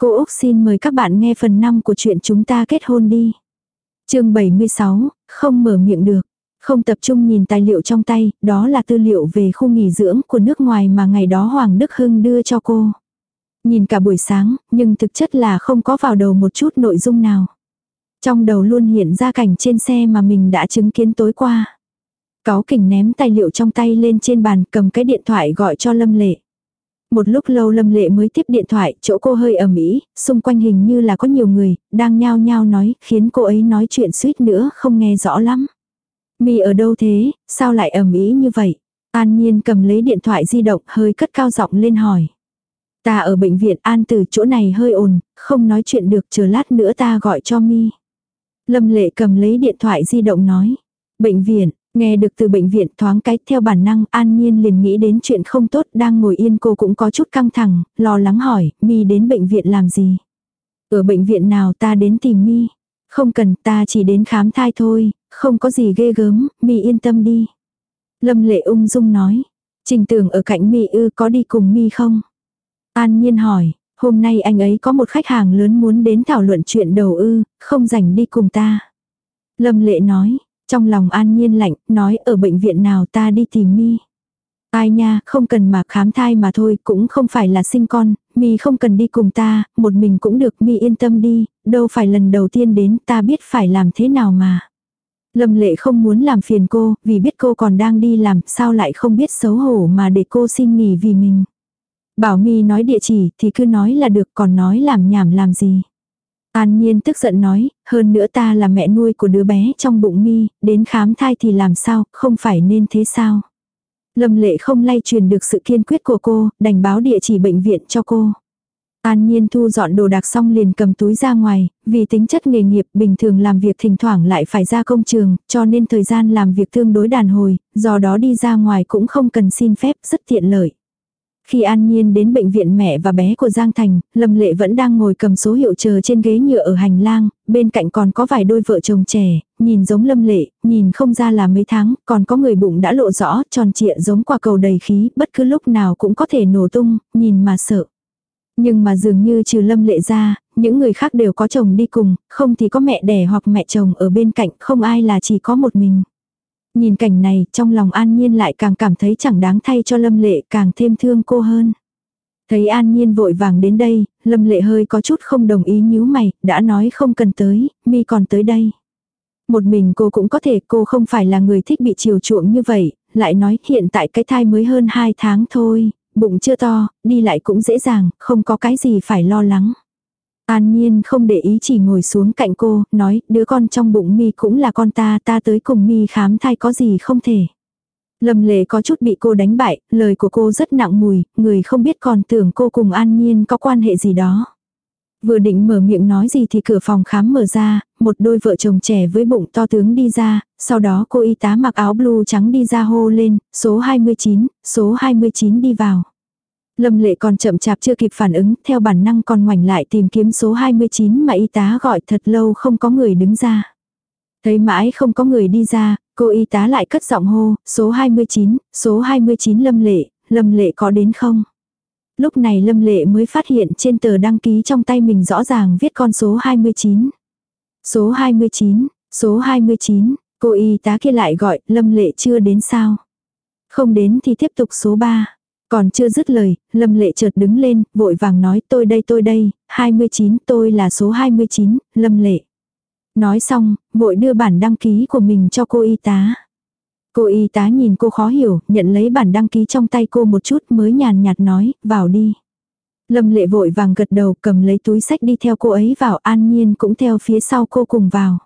Cô Úc xin mời các bạn nghe phần 5 của chuyện chúng ta kết hôn đi. chương 76, không mở miệng được. Không tập trung nhìn tài liệu trong tay, đó là tư liệu về khu nghỉ dưỡng của nước ngoài mà ngày đó Hoàng Đức Hưng đưa cho cô. Nhìn cả buổi sáng, nhưng thực chất là không có vào đầu một chút nội dung nào. Trong đầu luôn hiện ra cảnh trên xe mà mình đã chứng kiến tối qua. Cáo kỉnh ném tài liệu trong tay lên trên bàn cầm cái điện thoại gọi cho Lâm Lệ. Một lúc lâu Lâm Lệ mới tiếp điện thoại, chỗ cô hơi ẩm ý, xung quanh hình như là có nhiều người, đang nhao nhao nói, khiến cô ấy nói chuyện suýt nữa không nghe rõ lắm. Mi ở đâu thế, sao lại ẩm ý như vậy? An Nhiên cầm lấy điện thoại di động hơi cất cao giọng lên hỏi. Ta ở bệnh viện An từ chỗ này hơi ồn, không nói chuyện được chờ lát nữa ta gọi cho Mi. Lâm Lệ cầm lấy điện thoại di động nói. Bệnh viện, Nghe được từ bệnh viện thoáng cái theo bản năng an nhiên liền nghĩ đến chuyện không tốt đang ngồi yên cô cũng có chút căng thẳng, lo lắng hỏi, mi đến bệnh viện làm gì? Ở bệnh viện nào ta đến tìm mi? Không cần ta chỉ đến khám thai thôi, không có gì ghê gớm, mi yên tâm đi. Lâm lệ ung dung nói, trình tưởng ở cạnh mi ư có đi cùng mi không? An nhiên hỏi, hôm nay anh ấy có một khách hàng lớn muốn đến thảo luận chuyện đầu ư, không rảnh đi cùng ta. Lâm lệ nói, trong lòng an nhiên lạnh, nói ở bệnh viện nào ta đi tìm mi. Ai nha, không cần mà khám thai mà thôi, cũng không phải là sinh con, mi không cần đi cùng ta, một mình cũng được, mi yên tâm đi, đâu phải lần đầu tiên đến, ta biết phải làm thế nào mà. Lâm lệ không muốn làm phiền cô, vì biết cô còn đang đi làm, sao lại không biết xấu hổ mà để cô xin nghỉ vì mình. Bảo mi nói địa chỉ thì cứ nói là được còn nói làm nhảm làm gì. An Nhiên tức giận nói, hơn nữa ta là mẹ nuôi của đứa bé trong bụng mi, đến khám thai thì làm sao, không phải nên thế sao. Lâm lệ không lay truyền được sự kiên quyết của cô, đành báo địa chỉ bệnh viện cho cô. An Nhiên thu dọn đồ đạc xong liền cầm túi ra ngoài, vì tính chất nghề nghiệp bình thường làm việc thỉnh thoảng lại phải ra công trường, cho nên thời gian làm việc tương đối đàn hồi, do đó đi ra ngoài cũng không cần xin phép, rất tiện lợi. Khi An Nhiên đến bệnh viện mẹ và bé của Giang Thành, Lâm Lệ vẫn đang ngồi cầm số hiệu chờ trên ghế nhựa ở hành lang, bên cạnh còn có vài đôi vợ chồng trẻ, nhìn giống Lâm Lệ, nhìn không ra là mấy tháng, còn có người bụng đã lộ rõ, tròn trịa giống quả cầu đầy khí, bất cứ lúc nào cũng có thể nổ tung, nhìn mà sợ. Nhưng mà dường như trừ Lâm Lệ ra, những người khác đều có chồng đi cùng, không thì có mẹ đẻ hoặc mẹ chồng ở bên cạnh, không ai là chỉ có một mình. Nhìn cảnh này, trong lòng An Nhiên lại càng cảm thấy chẳng đáng thay cho Lâm Lệ, càng thêm thương cô hơn. Thấy An Nhiên vội vàng đến đây, Lâm Lệ hơi có chút không đồng ý nhíu mày, đã nói không cần tới, mi còn tới đây. Một mình cô cũng có thể, cô không phải là người thích bị chiều chuộng như vậy, lại nói hiện tại cái thai mới hơn 2 tháng thôi, bụng chưa to, đi lại cũng dễ dàng, không có cái gì phải lo lắng. An Nhiên không để ý chỉ ngồi xuống cạnh cô, nói, đứa con trong bụng mi cũng là con ta, ta tới cùng mi khám thai có gì không thể. Lâm lệ có chút bị cô đánh bại, lời của cô rất nặng mùi, người không biết còn tưởng cô cùng An Nhiên có quan hệ gì đó. Vừa định mở miệng nói gì thì cửa phòng khám mở ra, một đôi vợ chồng trẻ với bụng to tướng đi ra, sau đó cô y tá mặc áo blue trắng đi ra hô lên, số 29, số 29 đi vào. Lâm lệ còn chậm chạp chưa kịp phản ứng, theo bản năng còn ngoảnh lại tìm kiếm số 29 mà y tá gọi thật lâu không có người đứng ra. Thấy mãi không có người đi ra, cô y tá lại cất giọng hô, số 29, số 29 lâm lệ, lâm lệ có đến không? Lúc này lâm lệ mới phát hiện trên tờ đăng ký trong tay mình rõ ràng viết con số 29. Số 29, số 29, cô y tá kia lại gọi, lâm lệ chưa đến sao? Không đến thì tiếp tục số 3. Còn chưa dứt lời, Lâm Lệ chợt đứng lên, vội vàng nói tôi đây tôi đây, 29 tôi là số 29, Lâm Lệ. Nói xong, vội đưa bản đăng ký của mình cho cô y tá. Cô y tá nhìn cô khó hiểu, nhận lấy bản đăng ký trong tay cô một chút mới nhàn nhạt nói, vào đi. Lâm lệ vội vàng gật đầu cầm lấy túi sách đi theo cô ấy vào an nhiên cũng theo phía sau cô cùng vào.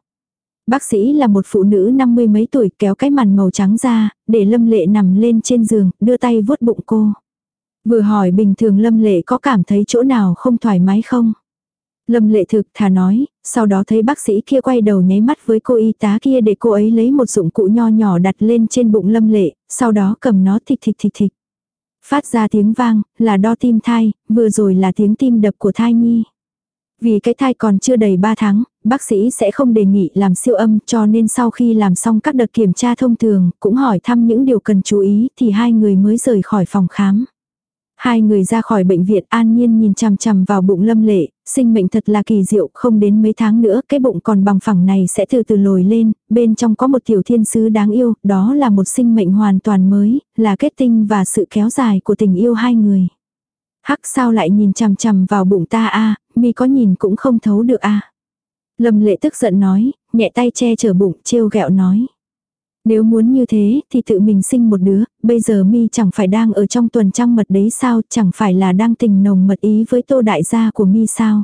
Bác sĩ là một phụ nữ năm mươi mấy tuổi kéo cái màn màu trắng ra, để Lâm Lệ nằm lên trên giường, đưa tay vuốt bụng cô. Vừa hỏi bình thường Lâm Lệ có cảm thấy chỗ nào không thoải mái không? Lâm Lệ thực thà nói, sau đó thấy bác sĩ kia quay đầu nháy mắt với cô y tá kia để cô ấy lấy một dụng cụ nho nhỏ đặt lên trên bụng Lâm Lệ, sau đó cầm nó thịch thịch thịch thịch. Phát ra tiếng vang, là đo tim thai, vừa rồi là tiếng tim đập của thai nhi. Vì cái thai còn chưa đầy 3 tháng, bác sĩ sẽ không đề nghị làm siêu âm cho nên sau khi làm xong các đợt kiểm tra thông thường, cũng hỏi thăm những điều cần chú ý thì hai người mới rời khỏi phòng khám. Hai người ra khỏi bệnh viện an nhiên nhìn chằm chằm vào bụng lâm lệ, sinh mệnh thật là kỳ diệu, không đến mấy tháng nữa cái bụng còn bằng phẳng này sẽ từ từ lồi lên, bên trong có một tiểu thiên sứ đáng yêu, đó là một sinh mệnh hoàn toàn mới, là kết tinh và sự kéo dài của tình yêu hai người. Hắc sao lại nhìn chằm chằm vào bụng ta a mi có nhìn cũng không thấu được a Lâm lệ tức giận nói, nhẹ tay che chở bụng, trêu ghẹo nói. Nếu muốn như thế thì tự mình sinh một đứa, bây giờ mi chẳng phải đang ở trong tuần trăng mật đấy sao, chẳng phải là đang tình nồng mật ý với tô đại gia của mi sao.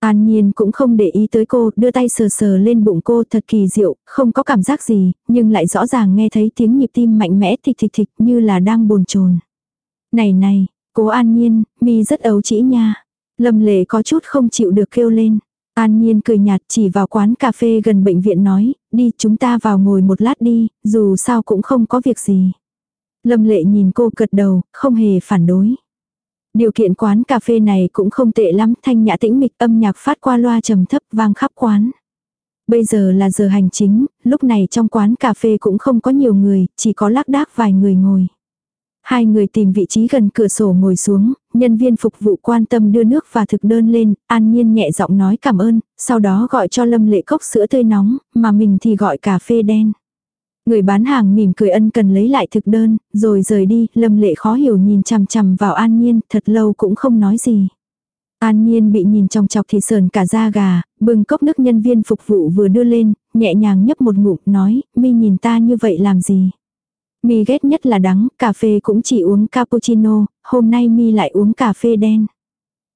An Nhiên cũng không để ý tới cô, đưa tay sờ sờ lên bụng cô thật kỳ diệu, không có cảm giác gì, nhưng lại rõ ràng nghe thấy tiếng nhịp tim mạnh mẽ thịch thịch thịch như là đang bồn chồn. Này này, cố An Nhiên, mi rất ấu chỉ nha. Lâm lệ có chút không chịu được kêu lên. An Nhiên cười nhạt chỉ vào quán cà phê gần bệnh viện nói, đi chúng ta vào ngồi một lát đi, dù sao cũng không có việc gì. Lâm lệ nhìn cô cật đầu, không hề phản đối. Điều kiện quán cà phê này cũng không tệ lắm, thanh nhã tĩnh mịch âm nhạc phát qua loa trầm thấp vang khắp quán. Bây giờ là giờ hành chính, lúc này trong quán cà phê cũng không có nhiều người, chỉ có lác đác vài người ngồi. Hai người tìm vị trí gần cửa sổ ngồi xuống, nhân viên phục vụ quan tâm đưa nước và thực đơn lên, an nhiên nhẹ giọng nói cảm ơn, sau đó gọi cho lâm lệ cốc sữa tươi nóng, mà mình thì gọi cà phê đen. Người bán hàng mỉm cười ân cần lấy lại thực đơn, rồi rời đi, lâm lệ khó hiểu nhìn chằm chằm vào an nhiên, thật lâu cũng không nói gì. An nhiên bị nhìn trong chọc thì sờn cả da gà, bưng cốc nước nhân viên phục vụ vừa đưa lên, nhẹ nhàng nhấp một ngụm nói, mi nhìn ta như vậy làm gì. Mi ghét nhất là đắng, cà phê cũng chỉ uống cappuccino, hôm nay Mi lại uống cà phê đen.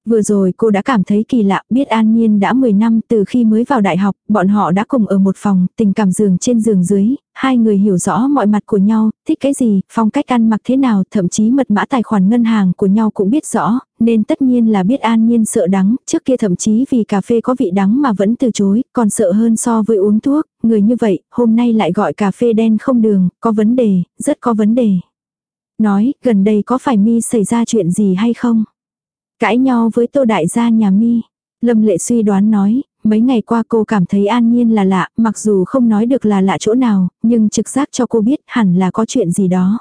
Vừa rồi cô đã cảm thấy kỳ lạ, biết An Nhiên đã 10 năm từ khi mới vào đại học, bọn họ đã cùng ở một phòng, tình cảm giường trên giường dưới, hai người hiểu rõ mọi mặt của nhau, thích cái gì, phong cách ăn mặc thế nào, thậm chí mật mã tài khoản ngân hàng của nhau cũng biết rõ, nên tất nhiên là biết An Nhiên sợ đắng, trước kia thậm chí vì cà phê có vị đắng mà vẫn từ chối, còn sợ hơn so với uống thuốc, người như vậy, hôm nay lại gọi cà phê đen không đường, có vấn đề, rất có vấn đề. Nói, gần đây có phải mi xảy ra chuyện gì hay không? Cãi nhau với tô đại gia nhà mi. Lâm lệ suy đoán nói, mấy ngày qua cô cảm thấy an nhiên là lạ, mặc dù không nói được là lạ chỗ nào, nhưng trực giác cho cô biết hẳn là có chuyện gì đó.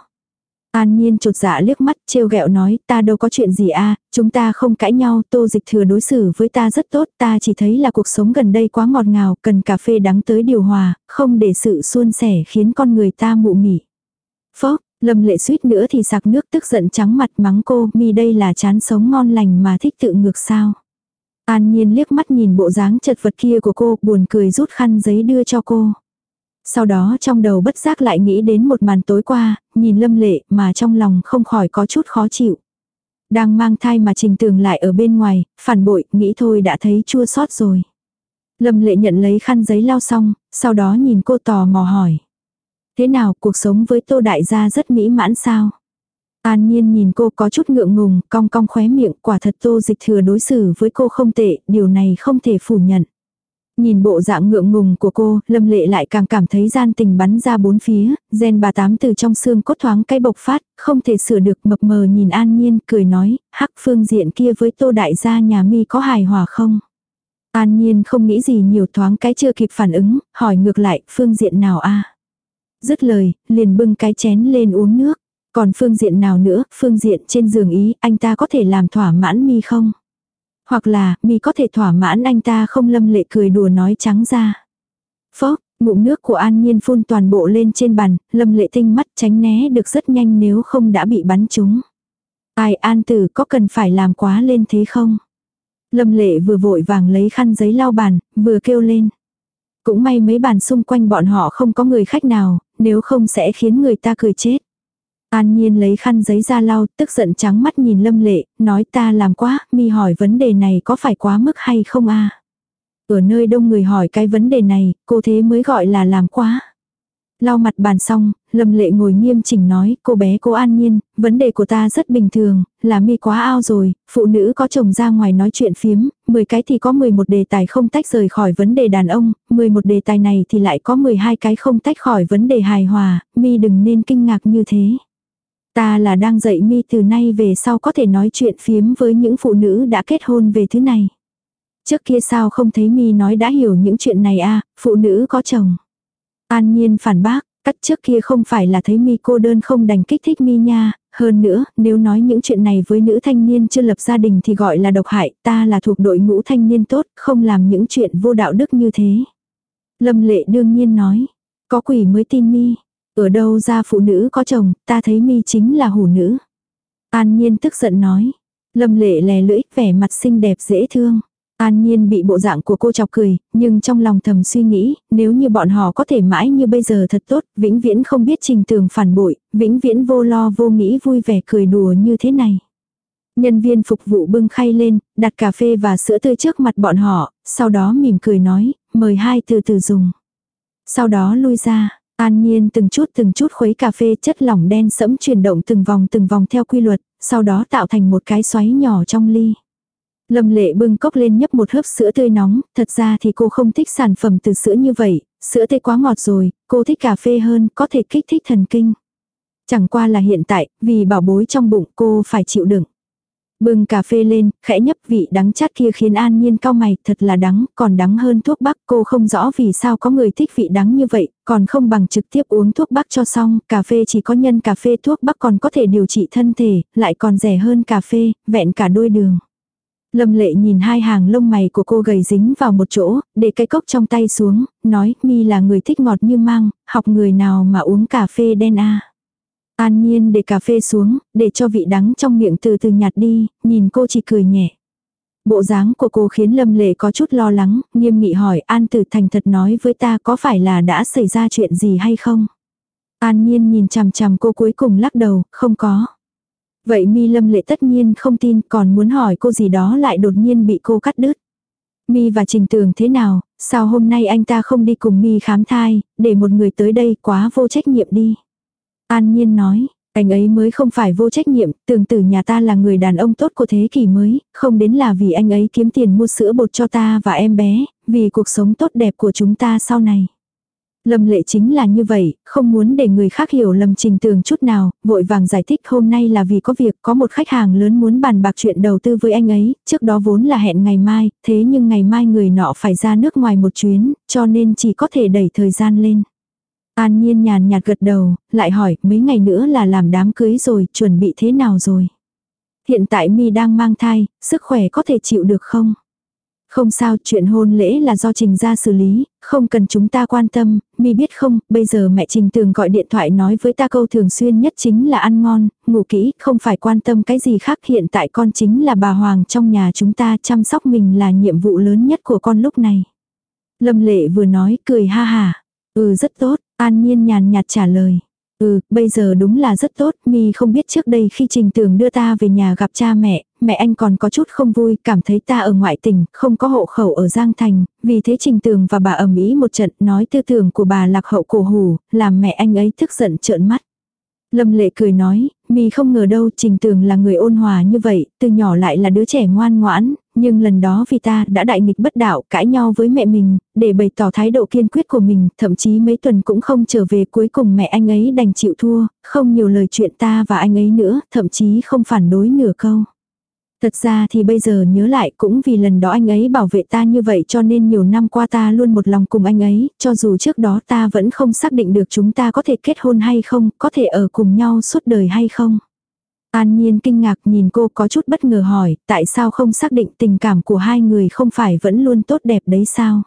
An nhiên trột dạ liếc mắt trêu ghẹo nói ta đâu có chuyện gì a chúng ta không cãi nhau tô dịch thừa đối xử với ta rất tốt ta chỉ thấy là cuộc sống gần đây quá ngọt ngào cần cà phê đắng tới điều hòa không để sự suôn sẻ khiến con người ta mụ mị. Phốc, Lâm lệ suýt nữa thì sặc nước tức giận trắng mặt mắng cô, mi đây là chán sống ngon lành mà thích tự ngược sao. An nhiên liếc mắt nhìn bộ dáng chật vật kia của cô, buồn cười rút khăn giấy đưa cho cô. Sau đó trong đầu bất giác lại nghĩ đến một màn tối qua, nhìn lâm lệ mà trong lòng không khỏi có chút khó chịu. Đang mang thai mà trình tường lại ở bên ngoài, phản bội, nghĩ thôi đã thấy chua xót rồi. Lâm lệ nhận lấy khăn giấy lau xong, sau đó nhìn cô tò mò hỏi. Thế nào cuộc sống với tô đại gia rất mỹ mãn sao? An nhiên nhìn cô có chút ngượng ngùng, cong cong khóe miệng, quả thật tô dịch thừa đối xử với cô không tệ, điều này không thể phủ nhận. Nhìn bộ dạng ngượng ngùng của cô, lâm lệ lại càng cảm thấy gian tình bắn ra bốn phía, gen bà tám từ trong xương cốt thoáng cái bộc phát, không thể sửa được mập mờ nhìn an nhiên, cười nói, hắc phương diện kia với tô đại gia nhà mi có hài hòa không? An nhiên không nghĩ gì nhiều thoáng cái chưa kịp phản ứng, hỏi ngược lại, phương diện nào a Dứt lời, liền bưng cái chén lên uống nước. Còn phương diện nào nữa, phương diện trên giường ý, anh ta có thể làm thỏa mãn mi không? Hoặc là, mi có thể thỏa mãn anh ta không lâm lệ cười đùa nói trắng ra. Phốc, ngụm nước của an nhiên phun toàn bộ lên trên bàn, lâm lệ tinh mắt tránh né được rất nhanh nếu không đã bị bắn trúng. Ai an tử có cần phải làm quá lên thế không? Lâm lệ vừa vội vàng lấy khăn giấy lau bàn, vừa kêu lên. Cũng may mấy bàn xung quanh bọn họ không có người khách nào, nếu không sẽ khiến người ta cười chết. An Nhiên lấy khăn giấy ra lau, tức giận trắng mắt nhìn Lâm Lệ, nói ta làm quá, mi hỏi vấn đề này có phải quá mức hay không a? Ở nơi đông người hỏi cái vấn đề này, cô thế mới gọi là làm quá. Lau mặt bàn xong, Lâm Lệ ngồi nghiêm chỉnh nói, cô bé cô an nhiên, vấn đề của ta rất bình thường, là mi quá ao rồi, phụ nữ có chồng ra ngoài nói chuyện phiếm, 10 cái thì có 11 đề tài không tách rời khỏi vấn đề đàn ông, 11 đề tài này thì lại có 12 cái không tách khỏi vấn đề hài hòa, mi đừng nên kinh ngạc như thế. Ta là đang dạy mi từ nay về sau có thể nói chuyện phiếm với những phụ nữ đã kết hôn về thứ này. Trước kia sao không thấy mi nói đã hiểu những chuyện này a à, phụ nữ có chồng. An nhiên phản bác, Cắt trước kia không phải là thấy mi cô đơn không đành kích thích mi nha, hơn nữa, nếu nói những chuyện này với nữ thanh niên chưa lập gia đình thì gọi là độc hại, ta là thuộc đội ngũ thanh niên tốt, không làm những chuyện vô đạo đức như thế. Lâm lệ đương nhiên nói, có quỷ mới tin mi, ở đâu ra phụ nữ có chồng, ta thấy mi chính là hủ nữ. An nhiên tức giận nói, lâm lệ lè lưỡi, vẻ mặt xinh đẹp dễ thương. An Nhiên bị bộ dạng của cô chọc cười, nhưng trong lòng thầm suy nghĩ, nếu như bọn họ có thể mãi như bây giờ thật tốt, vĩnh viễn không biết trình tường phản bội, vĩnh viễn vô lo vô nghĩ vui vẻ cười đùa như thế này. Nhân viên phục vụ bưng khay lên, đặt cà phê và sữa tươi trước mặt bọn họ, sau đó mỉm cười nói, mời hai từ từ dùng. Sau đó lui ra, An Nhiên từng chút từng chút khuấy cà phê chất lỏng đen sẫm chuyển động từng vòng từng vòng theo quy luật, sau đó tạo thành một cái xoáy nhỏ trong ly. Lâm lệ bưng cốc lên nhấp một hớp sữa tươi nóng, thật ra thì cô không thích sản phẩm từ sữa như vậy, sữa tươi quá ngọt rồi, cô thích cà phê hơn, có thể kích thích thần kinh. Chẳng qua là hiện tại, vì bảo bối trong bụng cô phải chịu đựng. Bưng cà phê lên, khẽ nhấp vị đắng chát kia khiến an nhiên cao mày, thật là đắng, còn đắng hơn thuốc bắc. Cô không rõ vì sao có người thích vị đắng như vậy, còn không bằng trực tiếp uống thuốc bắc cho xong. Cà phê chỉ có nhân cà phê thuốc bắc còn có thể điều trị thân thể, lại còn rẻ hơn cà phê, vẹn cả đôi đường. Lâm lệ nhìn hai hàng lông mày của cô gầy dính vào một chỗ, để cái cốc trong tay xuống, nói, mi là người thích ngọt như mang, học người nào mà uống cà phê đen a An nhiên để cà phê xuống, để cho vị đắng trong miệng từ từ nhạt đi, nhìn cô chỉ cười nhẹ. Bộ dáng của cô khiến Lâm Lệ có chút lo lắng, nghiêm nghị hỏi An Tử Thành thật nói với ta có phải là đã xảy ra chuyện gì hay không? An Nhiên nhìn chằm chằm cô cuối cùng lắc đầu, không có. Vậy mi lâm lệ tất nhiên không tin còn muốn hỏi cô gì đó lại đột nhiên bị cô cắt đứt. Mi và Trình Tường thế nào, sao hôm nay anh ta không đi cùng Mi khám thai, để một người tới đây quá vô trách nhiệm đi. An Nhiên nói, anh ấy mới không phải vô trách nhiệm, tưởng tử nhà ta là người đàn ông tốt của thế kỷ mới, không đến là vì anh ấy kiếm tiền mua sữa bột cho ta và em bé, vì cuộc sống tốt đẹp của chúng ta sau này. Lâm lệ chính là như vậy, không muốn để người khác hiểu lầm trình tường chút nào, vội vàng giải thích hôm nay là vì có việc có một khách hàng lớn muốn bàn bạc chuyện đầu tư với anh ấy, trước đó vốn là hẹn ngày mai, thế nhưng ngày mai người nọ phải ra nước ngoài một chuyến, cho nên chỉ có thể đẩy thời gian lên. An nhiên nhàn nhạt gật đầu, lại hỏi mấy ngày nữa là làm đám cưới rồi, chuẩn bị thế nào rồi. Hiện tại mi đang mang thai, sức khỏe có thể chịu được không? Không sao, chuyện hôn lễ là do Trình ra xử lý, không cần chúng ta quan tâm, mi biết không, bây giờ mẹ Trình tường gọi điện thoại nói với ta câu thường xuyên nhất chính là ăn ngon, ngủ kỹ, không phải quan tâm cái gì khác hiện tại con chính là bà Hoàng trong nhà chúng ta chăm sóc mình là nhiệm vụ lớn nhất của con lúc này. Lâm lệ vừa nói cười ha hà, ừ rất tốt, an nhiên nhàn nhạt trả lời. Ừ, bây giờ đúng là rất tốt, mi không biết trước đây khi Trình Tường đưa ta về nhà gặp cha mẹ, mẹ anh còn có chút không vui, cảm thấy ta ở ngoại tỉnh, không có hộ khẩu ở Giang Thành, vì thế Trình Tường và bà ầm ĩ một trận nói tư tưởng của bà lạc hậu cổ hủ, làm mẹ anh ấy tức giận trợn mắt. Lâm lệ cười nói, mi không ngờ đâu Trình Tường là người ôn hòa như vậy, từ nhỏ lại là đứa trẻ ngoan ngoãn, nhưng lần đó vì ta đã đại nghịch bất đạo cãi nhau với mẹ mình, để bày tỏ thái độ kiên quyết của mình, thậm chí mấy tuần cũng không trở về cuối cùng mẹ anh ấy đành chịu thua, không nhiều lời chuyện ta và anh ấy nữa, thậm chí không phản đối nửa câu. Thật ra thì bây giờ nhớ lại cũng vì lần đó anh ấy bảo vệ ta như vậy cho nên nhiều năm qua ta luôn một lòng cùng anh ấy, cho dù trước đó ta vẫn không xác định được chúng ta có thể kết hôn hay không, có thể ở cùng nhau suốt đời hay không. An Nhiên kinh ngạc nhìn cô có chút bất ngờ hỏi, tại sao không xác định tình cảm của hai người không phải vẫn luôn tốt đẹp đấy sao?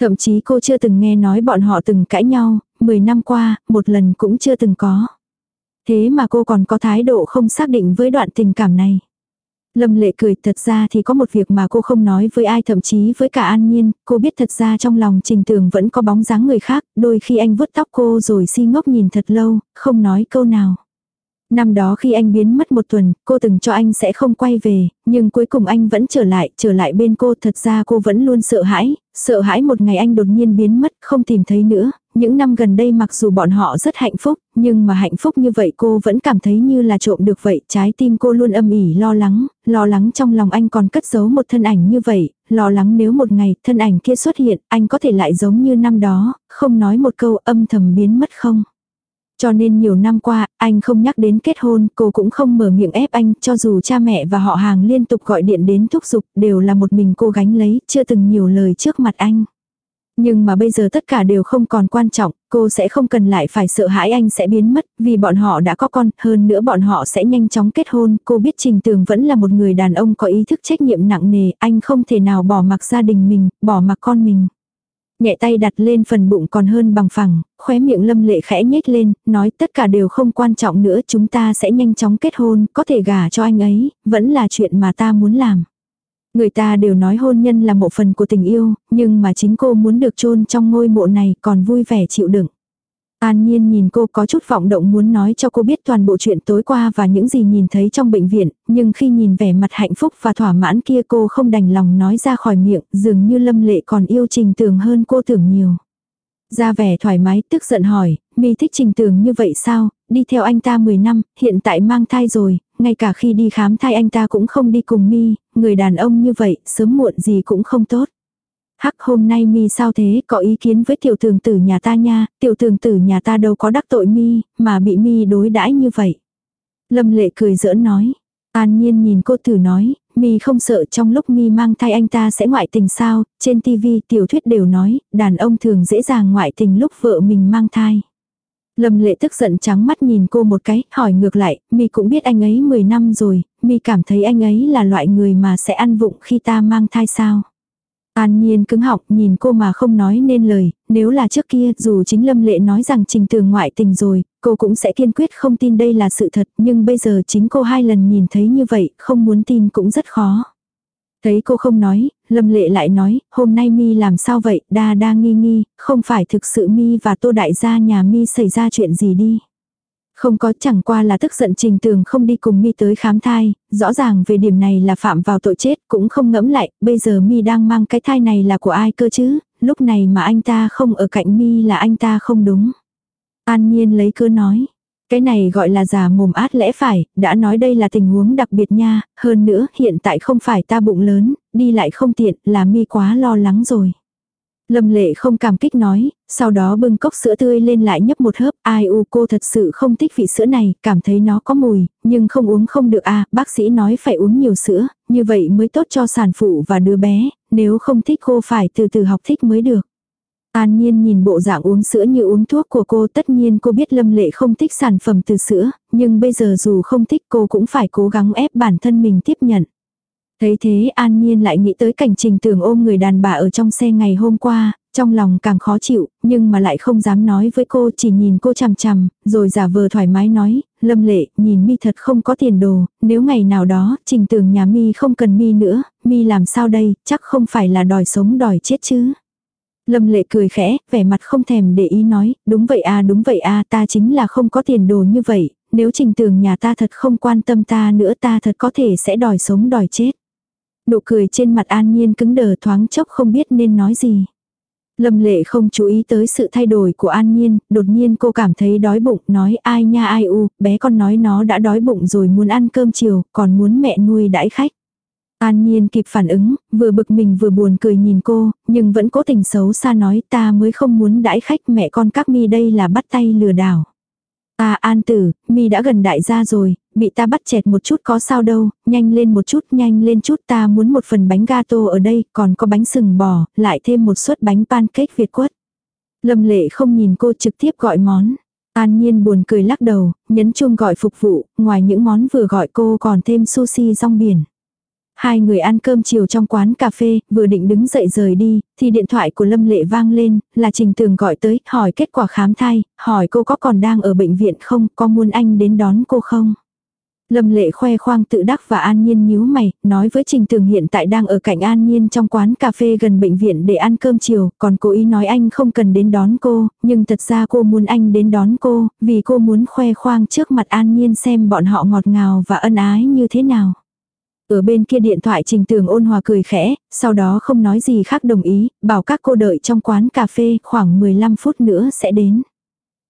Thậm chí cô chưa từng nghe nói bọn họ từng cãi nhau, 10 năm qua, một lần cũng chưa từng có. Thế mà cô còn có thái độ không xác định với đoạn tình cảm này. Lâm lệ cười thật ra thì có một việc mà cô không nói với ai thậm chí với cả an nhiên, cô biết thật ra trong lòng trình tường vẫn có bóng dáng người khác, đôi khi anh vuốt tóc cô rồi si ngốc nhìn thật lâu, không nói câu nào. Năm đó khi anh biến mất một tuần, cô từng cho anh sẽ không quay về, nhưng cuối cùng anh vẫn trở lại, trở lại bên cô. Thật ra cô vẫn luôn sợ hãi, sợ hãi một ngày anh đột nhiên biến mất, không tìm thấy nữa. Những năm gần đây mặc dù bọn họ rất hạnh phúc, nhưng mà hạnh phúc như vậy cô vẫn cảm thấy như là trộm được vậy. Trái tim cô luôn âm ỉ lo lắng, lo lắng trong lòng anh còn cất giấu một thân ảnh như vậy, lo lắng nếu một ngày thân ảnh kia xuất hiện, anh có thể lại giống như năm đó, không nói một câu âm thầm biến mất không. Cho nên nhiều năm qua, anh không nhắc đến kết hôn, cô cũng không mở miệng ép anh, cho dù cha mẹ và họ hàng liên tục gọi điện đến thúc giục, đều là một mình cô gánh lấy, chưa từng nhiều lời trước mặt anh. Nhưng mà bây giờ tất cả đều không còn quan trọng, cô sẽ không cần lại phải sợ hãi anh sẽ biến mất, vì bọn họ đã có con, hơn nữa bọn họ sẽ nhanh chóng kết hôn, cô biết Trình Tường vẫn là một người đàn ông có ý thức trách nhiệm nặng nề, anh không thể nào bỏ mặc gia đình mình, bỏ mặc con mình. Nhẹ tay đặt lên phần bụng còn hơn bằng phẳng, khóe miệng lâm lệ khẽ nhếch lên, nói tất cả đều không quan trọng nữa chúng ta sẽ nhanh chóng kết hôn, có thể gả cho anh ấy, vẫn là chuyện mà ta muốn làm. Người ta đều nói hôn nhân là một phần của tình yêu, nhưng mà chính cô muốn được chôn trong ngôi mộ này còn vui vẻ chịu đựng. An Nhiên nhìn cô có chút vọng động muốn nói cho cô biết toàn bộ chuyện tối qua và những gì nhìn thấy trong bệnh viện, nhưng khi nhìn vẻ mặt hạnh phúc và thỏa mãn kia cô không đành lòng nói ra khỏi miệng, dường như lâm lệ còn yêu trình tường hơn cô tưởng nhiều. Ra vẻ thoải mái, tức giận hỏi, mi thích trình tường như vậy sao, đi theo anh ta 10 năm, hiện tại mang thai rồi, ngay cả khi đi khám thai anh ta cũng không đi cùng mi, người đàn ông như vậy, sớm muộn gì cũng không tốt. Hắc hôm nay mi sao thế, có ý kiến với tiểu tường tử nhà ta nha, tiểu tường tử nhà ta đâu có đắc tội mi, mà bị mi đối đãi như vậy. Lâm lệ cười giỡn nói. An nhiên nhìn cô tử nói, mi không sợ trong lúc mi mang thai anh ta sẽ ngoại tình sao, trên tivi tiểu thuyết đều nói, đàn ông thường dễ dàng ngoại tình lúc vợ mình mang thai. Lâm lệ tức giận trắng mắt nhìn cô một cái, hỏi ngược lại, mi cũng biết anh ấy 10 năm rồi, mi cảm thấy anh ấy là loại người mà sẽ ăn vụng khi ta mang thai sao. An Nhiên cứng họng nhìn cô mà không nói nên lời, nếu là trước kia dù chính Lâm Lệ nói rằng Trình Tường ngoại tình rồi, cô cũng sẽ kiên quyết không tin đây là sự thật, nhưng bây giờ chính cô hai lần nhìn thấy như vậy, không muốn tin cũng rất khó. Thấy cô không nói, Lâm Lệ lại nói, hôm nay mi làm sao vậy, đa đa nghi nghi, không phải thực sự mi và tô đại gia nhà mi xảy ra chuyện gì đi. Không có chẳng qua là tức giận trình tường không đi cùng mi tới khám thai, rõ ràng về điểm này là phạm vào tội chết, cũng không ngẫm lại, bây giờ mi đang mang cái thai này là của ai cơ chứ, lúc này mà anh ta không ở cạnh mi là anh ta không đúng. An nhiên lấy cơ nói, cái này gọi là giả mồm át lẽ phải, đã nói đây là tình huống đặc biệt nha, hơn nữa hiện tại không phải ta bụng lớn, đi lại không tiện, là mi quá lo lắng rồi. Lâm lệ không cảm kích nói, sau đó bưng cốc sữa tươi lên lại nhấp một hớp, ai u cô thật sự không thích vị sữa này, cảm thấy nó có mùi, nhưng không uống không được à, bác sĩ nói phải uống nhiều sữa, như vậy mới tốt cho sản phụ và đứa bé, nếu không thích cô phải từ từ học thích mới được. An Nhiên nhìn bộ dạng uống sữa như uống thuốc của cô tất nhiên cô biết Lâm Lệ không thích sản phẩm từ sữa, nhưng bây giờ dù không thích cô cũng phải cố gắng ép bản thân mình tiếp nhận. Thấy thế An Nhiên lại nghĩ tới cảnh trình tưởng ôm người đàn bà ở trong xe ngày hôm qua, trong lòng càng khó chịu, nhưng mà lại không dám nói với cô chỉ nhìn cô chằm chằm, rồi giả vờ thoải mái nói, lâm lệ, nhìn mi thật không có tiền đồ, nếu ngày nào đó, trình tưởng nhà mi không cần mi nữa, mi làm sao đây, chắc không phải là đòi sống đòi chết chứ. Lâm lệ cười khẽ, vẻ mặt không thèm để ý nói, đúng vậy à đúng vậy à ta chính là không có tiền đồ như vậy, nếu trình tường nhà ta thật không quan tâm ta nữa ta thật có thể sẽ đòi sống đòi chết. Nụ cười trên mặt an nhiên cứng đờ thoáng chốc không biết nên nói gì. Lâm lệ không chú ý tới sự thay đổi của an nhiên, đột nhiên cô cảm thấy đói bụng, nói ai nha ai u, bé con nói nó đã đói bụng rồi muốn ăn cơm chiều, còn muốn mẹ nuôi đãi khách. An Nhiên kịp phản ứng, vừa bực mình vừa buồn cười nhìn cô, nhưng vẫn cố tình xấu xa nói ta mới không muốn đãi khách mẹ con các mi đây là bắt tay lừa đảo. À An Tử, mi đã gần đại gia rồi, bị ta bắt chẹt một chút có sao đâu, nhanh lên một chút, nhanh lên chút ta muốn một phần bánh gato ở đây, còn có bánh sừng bò, lại thêm một suất bánh pancake Việt quất. Lâm lệ không nhìn cô trực tiếp gọi món. An Nhiên buồn cười lắc đầu, nhấn chuông gọi phục vụ, ngoài những món vừa gọi cô còn thêm sushi rong biển. Hai người ăn cơm chiều trong quán cà phê, vừa định đứng dậy rời đi, thì điện thoại của Lâm Lệ vang lên, là Trình Tường gọi tới, hỏi kết quả khám thai, hỏi cô có còn đang ở bệnh viện không, có muốn anh đến đón cô không. Lâm Lệ khoe khoang tự đắc và an nhiên nhíu mày, nói với Trình Tường hiện tại đang ở cạnh an nhiên trong quán cà phê gần bệnh viện để ăn cơm chiều, còn cố ý nói anh không cần đến đón cô, nhưng thật ra cô muốn anh đến đón cô, vì cô muốn khoe khoang trước mặt an nhiên xem bọn họ ngọt ngào và ân ái như thế nào. Ở bên kia điện thoại trình tường ôn hòa cười khẽ, sau đó không nói gì khác đồng ý, bảo các cô đợi trong quán cà phê khoảng 15 phút nữa sẽ đến.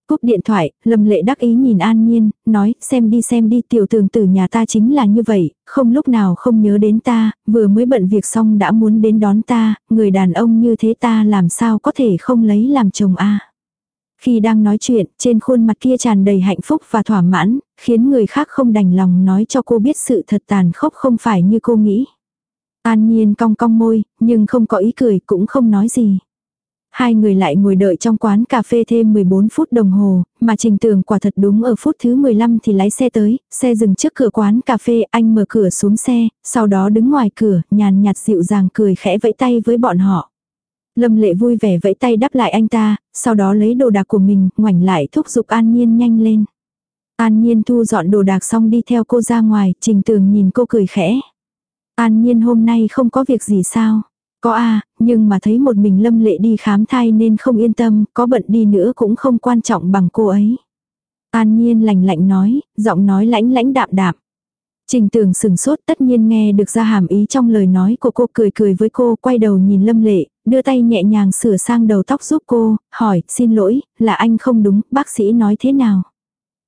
Cúp điện thoại, Lâm Lệ đắc ý nhìn An Nhiên, nói, xem đi xem đi tiểu tường tử nhà ta chính là như vậy, không lúc nào không nhớ đến ta, vừa mới bận việc xong đã muốn đến đón ta, người đàn ông như thế ta làm sao có thể không lấy làm chồng a khi đang nói chuyện, trên khuôn mặt kia tràn đầy hạnh phúc và thỏa mãn, khiến người khác không đành lòng nói cho cô biết sự thật tàn khốc không phải như cô nghĩ. An Nhiên cong cong môi, nhưng không có ý cười cũng không nói gì. Hai người lại ngồi đợi trong quán cà phê thêm 14 phút đồng hồ, mà trình tường quả thật đúng ở phút thứ 15 thì lái xe tới, xe dừng trước cửa quán cà phê, anh mở cửa xuống xe, sau đó đứng ngoài cửa, nhàn nhạt dịu dàng cười khẽ vẫy tay với bọn họ. Lâm lệ vui vẻ vẫy tay đáp lại anh ta, sau đó lấy đồ đạc của mình, ngoảnh lại thúc giục an nhiên nhanh lên. An nhiên thu dọn đồ đạc xong đi theo cô ra ngoài, trình tường nhìn cô cười khẽ. An nhiên hôm nay không có việc gì sao? Có à, nhưng mà thấy một mình lâm lệ đi khám thai nên không yên tâm, có bận đi nữa cũng không quan trọng bằng cô ấy. An nhiên lạnh lạnh nói, giọng nói lãnh lãnh đạm đạm. Trình tường sừng sốt tất nhiên nghe được ra hàm ý trong lời nói của cô cười cười với cô quay đầu nhìn lâm lệ, đưa tay nhẹ nhàng sửa sang đầu tóc giúp cô, hỏi, xin lỗi, là anh không đúng, bác sĩ nói thế nào?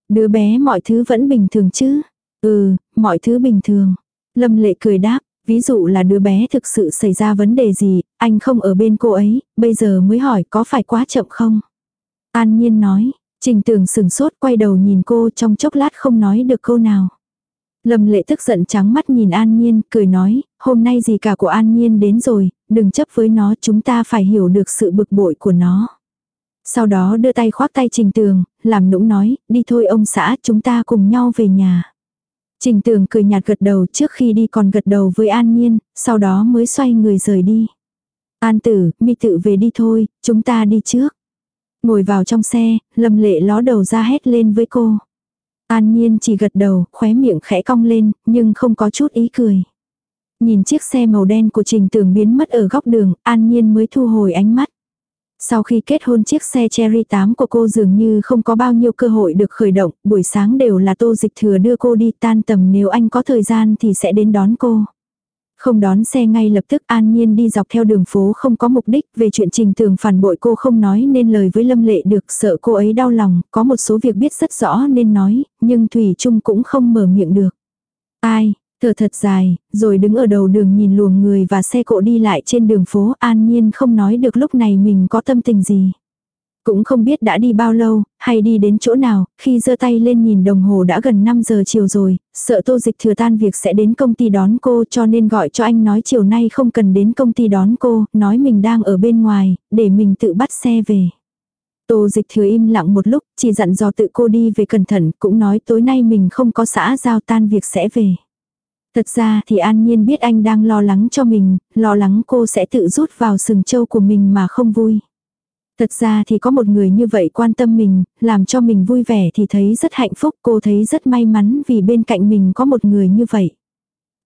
Đứa bé mọi thứ vẫn bình thường chứ? Ừ, mọi thứ bình thường. Lâm lệ cười đáp, ví dụ là đứa bé thực sự xảy ra vấn đề gì, anh không ở bên cô ấy, bây giờ mới hỏi có phải quá chậm không? An nhiên nói, trình tường sừng sốt quay đầu nhìn cô trong chốc lát không nói được câu nào. Lâm lệ tức giận trắng mắt nhìn An Nhiên, cười nói, hôm nay gì cả của An Nhiên đến rồi, đừng chấp với nó chúng ta phải hiểu được sự bực bội của nó. Sau đó đưa tay khoác tay Trình Tường, làm nũng nói, đi thôi ông xã chúng ta cùng nhau về nhà. Trình Tường cười nhạt gật đầu trước khi đi còn gật đầu với An Nhiên, sau đó mới xoay người rời đi. An tử, mi tự về đi thôi, chúng ta đi trước. Ngồi vào trong xe, Lâm Lệ ló đầu ra hét lên với cô. An Nhiên chỉ gật đầu, khóe miệng khẽ cong lên, nhưng không có chút ý cười. Nhìn chiếc xe màu đen của Trình Tường biến mất ở góc đường, An Nhiên mới thu hồi ánh mắt. Sau khi kết hôn chiếc xe Cherry 8 của cô dường như không có bao nhiêu cơ hội được khởi động, buổi sáng đều là tô dịch thừa đưa cô đi tan tầm nếu anh có thời gian thì sẽ đến đón cô. Không đón xe ngay lập tức an nhiên đi dọc theo đường phố không có mục đích về chuyện trình tường phản bội cô không nói nên lời với Lâm Lệ được sợ cô ấy đau lòng, có một số việc biết rất rõ nên nói, nhưng Thủy Trung cũng không mở miệng được. Ai, thở thật dài, rồi đứng ở đầu đường nhìn luồng người và xe cộ đi lại trên đường phố an nhiên không nói được lúc này mình có tâm tình gì. Cũng không biết đã đi bao lâu, hay đi đến chỗ nào, khi giơ tay lên nhìn đồng hồ đã gần 5 giờ chiều rồi, sợ tô dịch thừa tan việc sẽ đến công ty đón cô cho nên gọi cho anh nói chiều nay không cần đến công ty đón cô, nói mình đang ở bên ngoài, để mình tự bắt xe về. Tô dịch thừa im lặng một lúc, chỉ dặn dò tự cô đi về cẩn thận, cũng nói tối nay mình không có xã giao tan việc sẽ về. Thật ra thì an nhiên biết anh đang lo lắng cho mình, lo lắng cô sẽ tự rút vào sừng châu của mình mà không vui. Thật ra thì có một người như vậy quan tâm mình, làm cho mình vui vẻ thì thấy rất hạnh phúc, cô thấy rất may mắn vì bên cạnh mình có một người như vậy.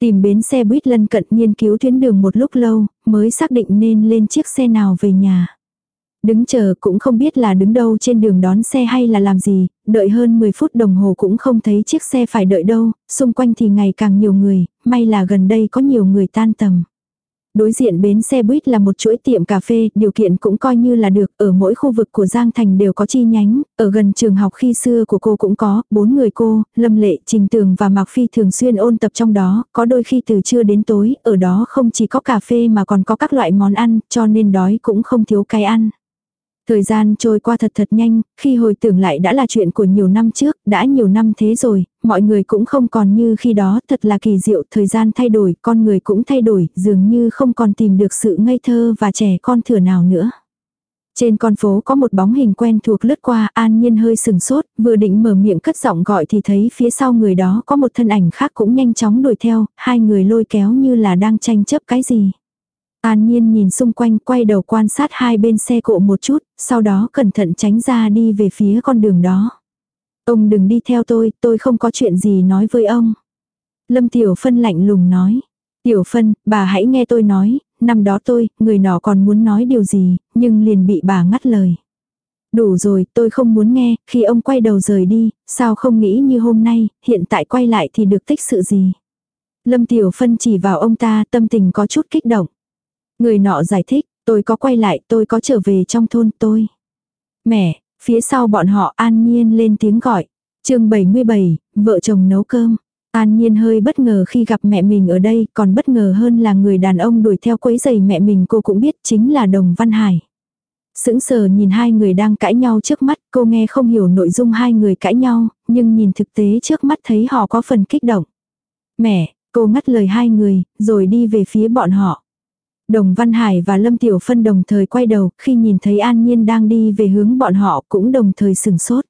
Tìm bến xe buýt lân cận nghiên cứu tuyến đường một lúc lâu, mới xác định nên lên chiếc xe nào về nhà. Đứng chờ cũng không biết là đứng đâu trên đường đón xe hay là làm gì, đợi hơn 10 phút đồng hồ cũng không thấy chiếc xe phải đợi đâu, xung quanh thì ngày càng nhiều người, may là gần đây có nhiều người tan tầm. Đối diện bến xe buýt là một chuỗi tiệm cà phê, điều kiện cũng coi như là được, ở mỗi khu vực của Giang Thành đều có chi nhánh, ở gần trường học khi xưa của cô cũng có, bốn người cô, Lâm Lệ, Trình Tường và Mạc Phi thường xuyên ôn tập trong đó, có đôi khi từ trưa đến tối, ở đó không chỉ có cà phê mà còn có các loại món ăn, cho nên đói cũng không thiếu cái ăn. Thời gian trôi qua thật thật nhanh, khi hồi tưởng lại đã là chuyện của nhiều năm trước, đã nhiều năm thế rồi, mọi người cũng không còn như khi đó, thật là kỳ diệu, thời gian thay đổi, con người cũng thay đổi, dường như không còn tìm được sự ngây thơ và trẻ con thừa nào nữa. Trên con phố có một bóng hình quen thuộc lướt qua, an nhiên hơi sừng sốt, vừa định mở miệng cất giọng gọi thì thấy phía sau người đó có một thân ảnh khác cũng nhanh chóng đuổi theo, hai người lôi kéo như là đang tranh chấp cái gì. An Nhiên nhìn xung quanh quay đầu quan sát hai bên xe cộ một chút, sau đó cẩn thận tránh ra đi về phía con đường đó. Ông đừng đi theo tôi, tôi không có chuyện gì nói với ông. Lâm Tiểu Phân lạnh lùng nói. Tiểu Phân, bà hãy nghe tôi nói, năm đó tôi, người nọ còn muốn nói điều gì, nhưng liền bị bà ngắt lời. Đủ rồi, tôi không muốn nghe, khi ông quay đầu rời đi, sao không nghĩ như hôm nay, hiện tại quay lại thì được tích sự gì. Lâm Tiểu Phân chỉ vào ông ta, tâm tình có chút kích động. Người nọ giải thích, tôi có quay lại, tôi có trở về trong thôn tôi. Mẹ, phía sau bọn họ an nhiên lên tiếng gọi. chương 77, vợ chồng nấu cơm. An Nhiên hơi bất ngờ khi gặp mẹ mình ở đây, còn bất ngờ hơn là người đàn ông đuổi theo quấy giày mẹ mình cô cũng biết chính là Đồng Văn Hải. Sững sờ nhìn hai người đang cãi nhau trước mắt, cô nghe không hiểu nội dung hai người cãi nhau, nhưng nhìn thực tế trước mắt thấy họ có phần kích động. Mẹ, cô ngắt lời hai người, rồi đi về phía bọn họ. Đồng Văn Hải và Lâm Tiểu Phân đồng thời quay đầu, khi nhìn thấy An Nhiên đang đi về hướng bọn họ cũng đồng thời sừng sốt.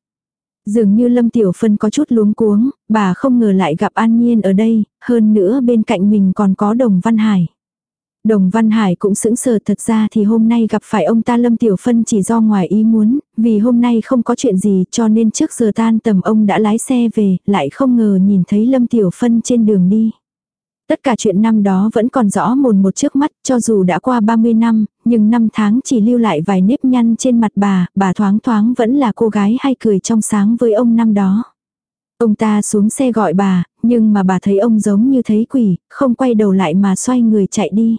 Dường như Lâm Tiểu Phân có chút luống cuống, bà không ngờ lại gặp An Nhiên ở đây, hơn nữa bên cạnh mình còn có Đồng Văn Hải. Đồng Văn Hải cũng sững sờ thật ra thì hôm nay gặp phải ông ta Lâm Tiểu Phân chỉ do ngoài ý muốn, vì hôm nay không có chuyện gì cho nên trước giờ tan tầm ông đã lái xe về, lại không ngờ nhìn thấy Lâm Tiểu Phân trên đường đi. Tất cả chuyện năm đó vẫn còn rõ mồn một trước mắt, cho dù đã qua 30 năm, nhưng năm tháng chỉ lưu lại vài nếp nhăn trên mặt bà, bà thoáng thoáng vẫn là cô gái hay cười trong sáng với ông năm đó. Ông ta xuống xe gọi bà, nhưng mà bà thấy ông giống như thấy quỷ, không quay đầu lại mà xoay người chạy đi.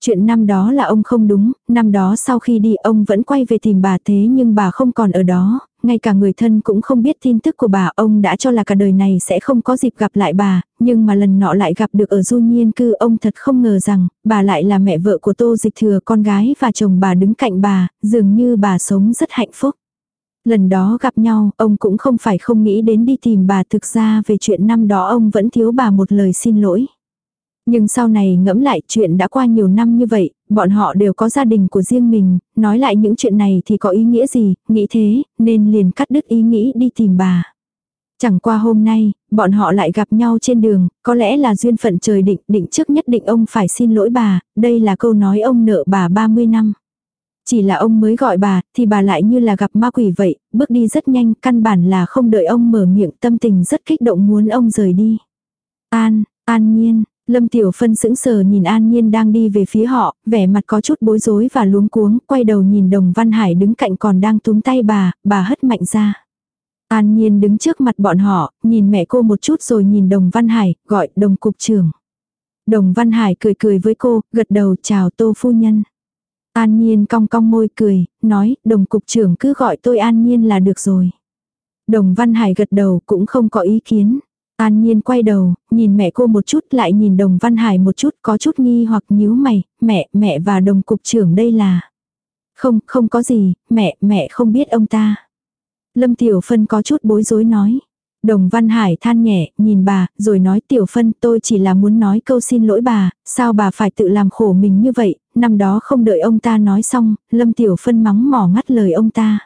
Chuyện năm đó là ông không đúng, năm đó sau khi đi ông vẫn quay về tìm bà thế nhưng bà không còn ở đó, ngay cả người thân cũng không biết tin tức của bà, ông đã cho là cả đời này sẽ không có dịp gặp lại bà, nhưng mà lần nọ lại gặp được ở du nhiên cư ông thật không ngờ rằng, bà lại là mẹ vợ của tô dịch thừa con gái và chồng bà đứng cạnh bà, dường như bà sống rất hạnh phúc. Lần đó gặp nhau, ông cũng không phải không nghĩ đến đi tìm bà thực ra về chuyện năm đó ông vẫn thiếu bà một lời xin lỗi. Nhưng sau này ngẫm lại chuyện đã qua nhiều năm như vậy, bọn họ đều có gia đình của riêng mình, nói lại những chuyện này thì có ý nghĩa gì, nghĩ thế, nên liền cắt đứt ý nghĩ đi tìm bà. Chẳng qua hôm nay, bọn họ lại gặp nhau trên đường, có lẽ là duyên phận trời định, định trước nhất định ông phải xin lỗi bà, đây là câu nói ông nợ bà 30 năm. Chỉ là ông mới gọi bà, thì bà lại như là gặp ma quỷ vậy, bước đi rất nhanh, căn bản là không đợi ông mở miệng tâm tình rất kích động muốn ông rời đi. An, an nhiên, Lâm Tiểu Phân sững sờ nhìn An Nhiên đang đi về phía họ, vẻ mặt có chút bối rối và luống cuống, quay đầu nhìn Đồng Văn Hải đứng cạnh còn đang túm tay bà, bà hất mạnh ra. An Nhiên đứng trước mặt bọn họ, nhìn mẹ cô một chút rồi nhìn Đồng Văn Hải, gọi Đồng Cục trưởng. Đồng Văn Hải cười cười với cô, gật đầu chào Tô Phu Nhân. An Nhiên cong cong môi cười, nói, Đồng Cục trưởng cứ gọi tôi An Nhiên là được rồi. Đồng Văn Hải gật đầu cũng không có ý kiến. An Nhiên quay đầu, nhìn mẹ cô một chút lại nhìn đồng Văn Hải một chút có chút nghi hoặc nhíu mày, mẹ, mẹ và đồng cục trưởng đây là. Không, không có gì, mẹ, mẹ không biết ông ta. Lâm Tiểu Phân có chút bối rối nói. Đồng Văn Hải than nhẹ, nhìn bà, rồi nói Tiểu Phân tôi chỉ là muốn nói câu xin lỗi bà, sao bà phải tự làm khổ mình như vậy, năm đó không đợi ông ta nói xong, Lâm Tiểu Phân mắng mỏ ngắt lời ông ta.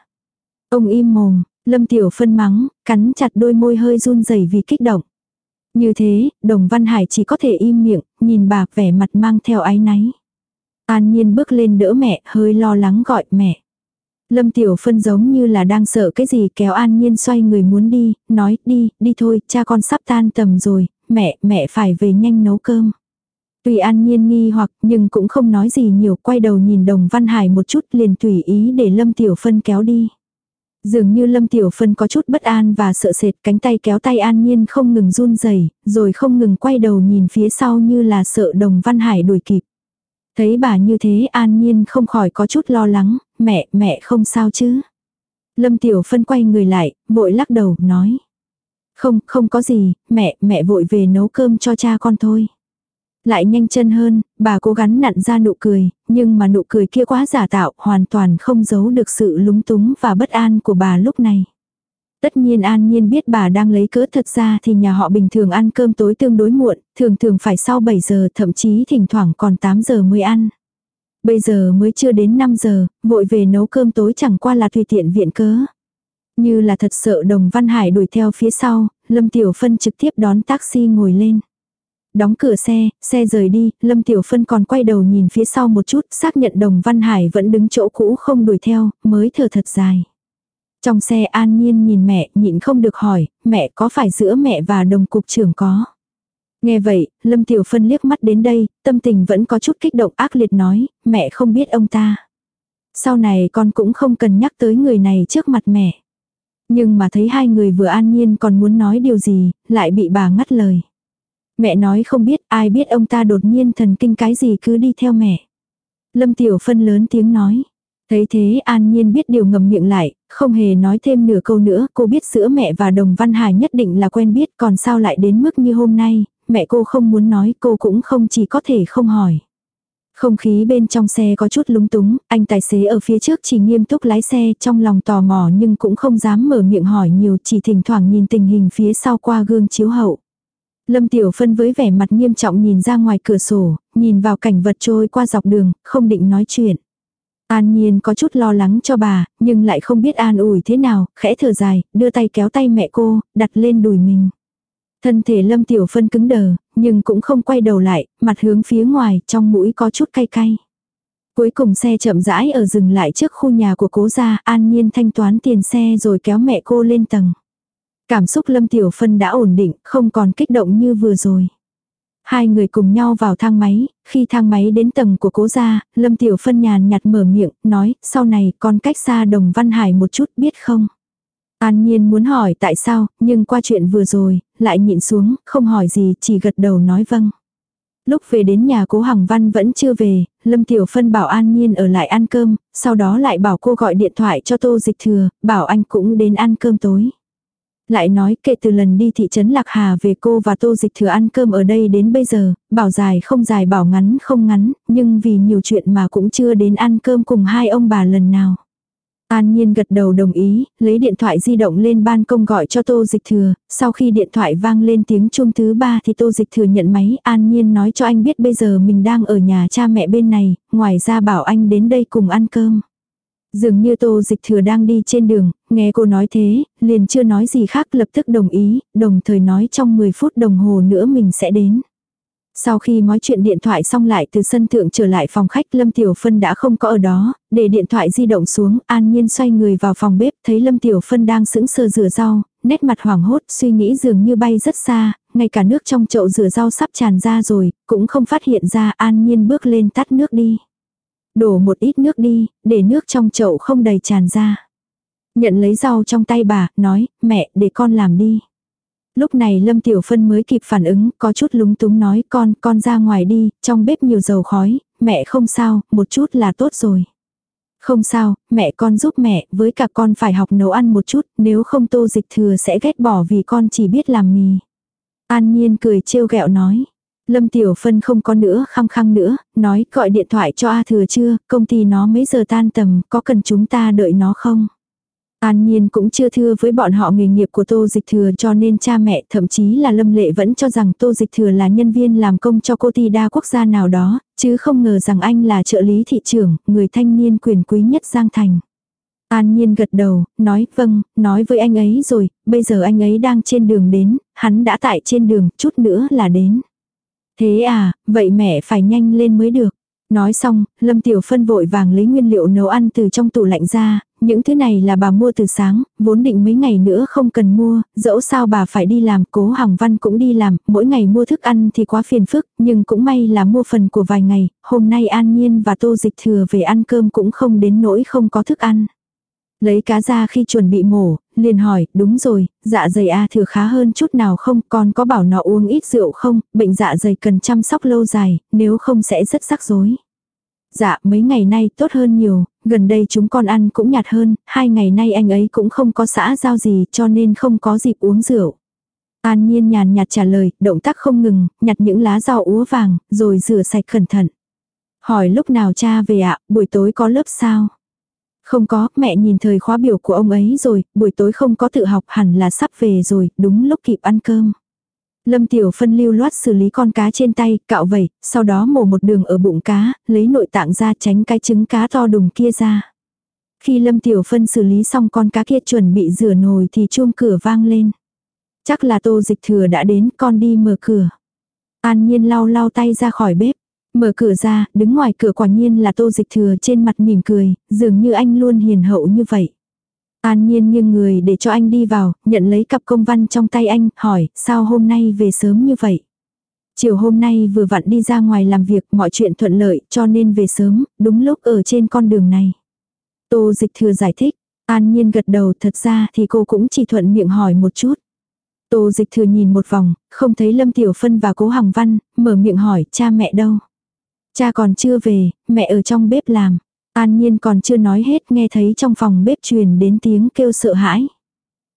Ông im mồm, Lâm Tiểu Phân mắng, cắn chặt đôi môi hơi run rẩy vì kích động. Như thế, Đồng Văn Hải chỉ có thể im miệng, nhìn bà vẻ mặt mang theo ái náy. An Nhiên bước lên đỡ mẹ, hơi lo lắng gọi mẹ. Lâm Tiểu Phân giống như là đang sợ cái gì kéo An Nhiên xoay người muốn đi, nói đi, đi thôi, cha con sắp tan tầm rồi, mẹ, mẹ phải về nhanh nấu cơm. Tùy An Nhiên nghi hoặc nhưng cũng không nói gì nhiều quay đầu nhìn Đồng Văn Hải một chút liền tùy ý để Lâm Tiểu Phân kéo đi. Dường như Lâm Tiểu Phân có chút bất an và sợ sệt cánh tay kéo tay An Nhiên không ngừng run rẩy rồi không ngừng quay đầu nhìn phía sau như là sợ Đồng Văn Hải đuổi kịp. Thấy bà như thế An Nhiên không khỏi có chút lo lắng, mẹ, mẹ không sao chứ. Lâm Tiểu Phân quay người lại, vội lắc đầu, nói. Không, không có gì, mẹ, mẹ vội về nấu cơm cho cha con thôi lại nhanh chân hơn, bà cố gắng nặn ra nụ cười, nhưng mà nụ cười kia quá giả tạo, hoàn toàn không giấu được sự lúng túng và bất an của bà lúc này. Tất nhiên An Nhiên biết bà đang lấy cớ thật ra thì nhà họ bình thường ăn cơm tối tương đối muộn, thường thường phải sau 7 giờ thậm chí thỉnh thoảng còn 8 giờ mới ăn. Bây giờ mới chưa đến 5 giờ, vội về nấu cơm tối chẳng qua là tùy tiện viện cớ. Như là thật sợ đồng Văn Hải đuổi theo phía sau, Lâm Tiểu Phân trực tiếp đón taxi ngồi lên. Đóng cửa xe, xe rời đi, Lâm Tiểu Phân còn quay đầu nhìn phía sau một chút, xác nhận Đồng Văn Hải vẫn đứng chỗ cũ không đuổi theo, mới thở thật dài. Trong xe an nhiên nhìn mẹ, nhịn không được hỏi, mẹ có phải giữa mẹ và đồng cục trưởng có? Nghe vậy, Lâm Tiểu Phân liếc mắt đến đây, tâm tình vẫn có chút kích động ác liệt nói, mẹ không biết ông ta. Sau này con cũng không cần nhắc tới người này trước mặt mẹ. Nhưng mà thấy hai người vừa an nhiên còn muốn nói điều gì, lại bị bà ngắt lời. Mẹ nói không biết, ai biết ông ta đột nhiên thần kinh cái gì cứ đi theo mẹ. Lâm Tiểu Phân lớn tiếng nói. Thấy thế An Nhiên biết điều ngầm miệng lại, không hề nói thêm nửa câu nữa, cô biết giữa mẹ và Đồng Văn Hải nhất định là quen biết, còn sao lại đến mức như hôm nay, mẹ cô không muốn nói, cô cũng không chỉ có thể không hỏi. Không khí bên trong xe có chút lúng túng, anh tài xế ở phía trước chỉ nghiêm túc lái xe trong lòng tò mò nhưng cũng không dám mở miệng hỏi nhiều chỉ thỉnh thoảng nhìn tình hình phía sau qua gương chiếu hậu. Lâm Tiểu Phân với vẻ mặt nghiêm trọng nhìn ra ngoài cửa sổ, nhìn vào cảnh vật trôi qua dọc đường, không định nói chuyện. An Nhiên có chút lo lắng cho bà, nhưng lại không biết an ủi thế nào, khẽ thở dài, đưa tay kéo tay mẹ cô, đặt lên đùi mình. Thân thể Lâm Tiểu Phân cứng đờ, nhưng cũng không quay đầu lại, mặt hướng phía ngoài, trong mũi có chút cay cay. Cuối cùng xe chậm rãi ở dừng lại trước khu nhà của cố gia, An Nhiên thanh toán tiền xe rồi kéo mẹ cô lên tầng. Cảm xúc Lâm Tiểu Phân đã ổn định, không còn kích động như vừa rồi. Hai người cùng nhau vào thang máy, khi thang máy đến tầng của cố gia, Lâm Tiểu Phân nhàn nhạt mở miệng, nói, sau này con cách xa đồng Văn Hải một chút biết không? An Nhiên muốn hỏi tại sao, nhưng qua chuyện vừa rồi, lại nhịn xuống, không hỏi gì, chỉ gật đầu nói vâng. Lúc về đến nhà cố Hằng Văn vẫn chưa về, Lâm Tiểu Phân bảo An Nhiên ở lại ăn cơm, sau đó lại bảo cô gọi điện thoại cho Tô Dịch Thừa, bảo anh cũng đến ăn cơm tối. Lại nói kể từ lần đi thị trấn Lạc Hà về cô và Tô Dịch Thừa ăn cơm ở đây đến bây giờ, bảo dài không dài bảo ngắn không ngắn, nhưng vì nhiều chuyện mà cũng chưa đến ăn cơm cùng hai ông bà lần nào. An Nhiên gật đầu đồng ý, lấy điện thoại di động lên ban công gọi cho Tô Dịch Thừa, sau khi điện thoại vang lên tiếng chuông thứ ba thì Tô Dịch Thừa nhận máy, An Nhiên nói cho anh biết bây giờ mình đang ở nhà cha mẹ bên này, ngoài ra bảo anh đến đây cùng ăn cơm. Dường như Tô Dịch Thừa đang đi trên đường, nghe cô nói thế, liền chưa nói gì khác lập tức đồng ý, đồng thời nói trong 10 phút đồng hồ nữa mình sẽ đến. Sau khi nói chuyện điện thoại xong lại từ sân thượng trở lại phòng khách Lâm Tiểu Phân đã không có ở đó, để điện thoại di động xuống, an nhiên xoay người vào phòng bếp, thấy Lâm Tiểu Phân đang sững sờ rửa rau, nét mặt hoảng hốt, suy nghĩ dường như bay rất xa, ngay cả nước trong chậu rửa rau sắp tràn ra rồi, cũng không phát hiện ra an nhiên bước lên tắt nước đi. Đổ một ít nước đi, để nước trong chậu không đầy tràn ra. Nhận lấy rau trong tay bà, nói, mẹ, để con làm đi. Lúc này Lâm Tiểu Phân mới kịp phản ứng, có chút lúng túng nói con, con ra ngoài đi, trong bếp nhiều dầu khói, mẹ không sao, một chút là tốt rồi. Không sao, mẹ con giúp mẹ, với cả con phải học nấu ăn một chút, nếu không tô dịch thừa sẽ ghét bỏ vì con chỉ biết làm mì. An Nhiên cười trêu ghẹo nói. Lâm Tiểu Phân không có nữa, khăng khăng nữa, nói gọi điện thoại cho A Thừa chưa, công ty nó mấy giờ tan tầm, có cần chúng ta đợi nó không? An Nhiên cũng chưa thưa với bọn họ nghề nghiệp của Tô Dịch Thừa cho nên cha mẹ thậm chí là Lâm Lệ vẫn cho rằng Tô Dịch Thừa là nhân viên làm công cho cô ty đa quốc gia nào đó, chứ không ngờ rằng anh là trợ lý thị trưởng, người thanh niên quyền quý nhất Giang Thành. An Nhiên gật đầu, nói vâng, nói với anh ấy rồi, bây giờ anh ấy đang trên đường đến, hắn đã tại trên đường, chút nữa là đến. Thế à, vậy mẹ phải nhanh lên mới được. Nói xong, Lâm Tiểu Phân vội vàng lấy nguyên liệu nấu ăn từ trong tủ lạnh ra, những thứ này là bà mua từ sáng, vốn định mấy ngày nữa không cần mua, dẫu sao bà phải đi làm, cố Hằng Văn cũng đi làm, mỗi ngày mua thức ăn thì quá phiền phức, nhưng cũng may là mua phần của vài ngày, hôm nay An Nhiên và Tô Dịch Thừa về ăn cơm cũng không đến nỗi không có thức ăn. Lấy cá ra khi chuẩn bị mổ, liền hỏi, đúng rồi, dạ dày A thừa khá hơn chút nào không, con có bảo nó uống ít rượu không, bệnh dạ dày cần chăm sóc lâu dài, nếu không sẽ rất rắc rối. Dạ, mấy ngày nay tốt hơn nhiều, gần đây chúng con ăn cũng nhạt hơn, hai ngày nay anh ấy cũng không có xã giao gì cho nên không có dịp uống rượu. An nhiên nhàn nhạt trả lời, động tác không ngừng, nhặt những lá rau úa vàng, rồi rửa sạch cẩn thận. Hỏi lúc nào cha về ạ, buổi tối có lớp sao? Không có, mẹ nhìn thời khóa biểu của ông ấy rồi, buổi tối không có tự học hẳn là sắp về rồi, đúng lúc kịp ăn cơm. Lâm Tiểu Phân lưu loát xử lý con cá trên tay, cạo vẩy, sau đó mổ một đường ở bụng cá, lấy nội tạng ra tránh cái trứng cá to đùng kia ra. Khi Lâm Tiểu Phân xử lý xong con cá kia chuẩn bị rửa nồi thì chuông cửa vang lên. Chắc là tô dịch thừa đã đến, con đi mở cửa. An nhiên lau lau tay ra khỏi bếp. Mở cửa ra, đứng ngoài cửa quả nhiên là tô dịch thừa trên mặt mỉm cười, dường như anh luôn hiền hậu như vậy. An nhiên nghiêng người để cho anh đi vào, nhận lấy cặp công văn trong tay anh, hỏi, sao hôm nay về sớm như vậy? Chiều hôm nay vừa vặn đi ra ngoài làm việc, mọi chuyện thuận lợi, cho nên về sớm, đúng lúc ở trên con đường này. Tô dịch thừa giải thích, an nhiên gật đầu thật ra thì cô cũng chỉ thuận miệng hỏi một chút. Tô dịch thừa nhìn một vòng, không thấy Lâm Tiểu Phân và Cố Hằng Văn, mở miệng hỏi cha mẹ đâu. Cha còn chưa về, mẹ ở trong bếp làm. An Nhiên còn chưa nói hết nghe thấy trong phòng bếp truyền đến tiếng kêu sợ hãi.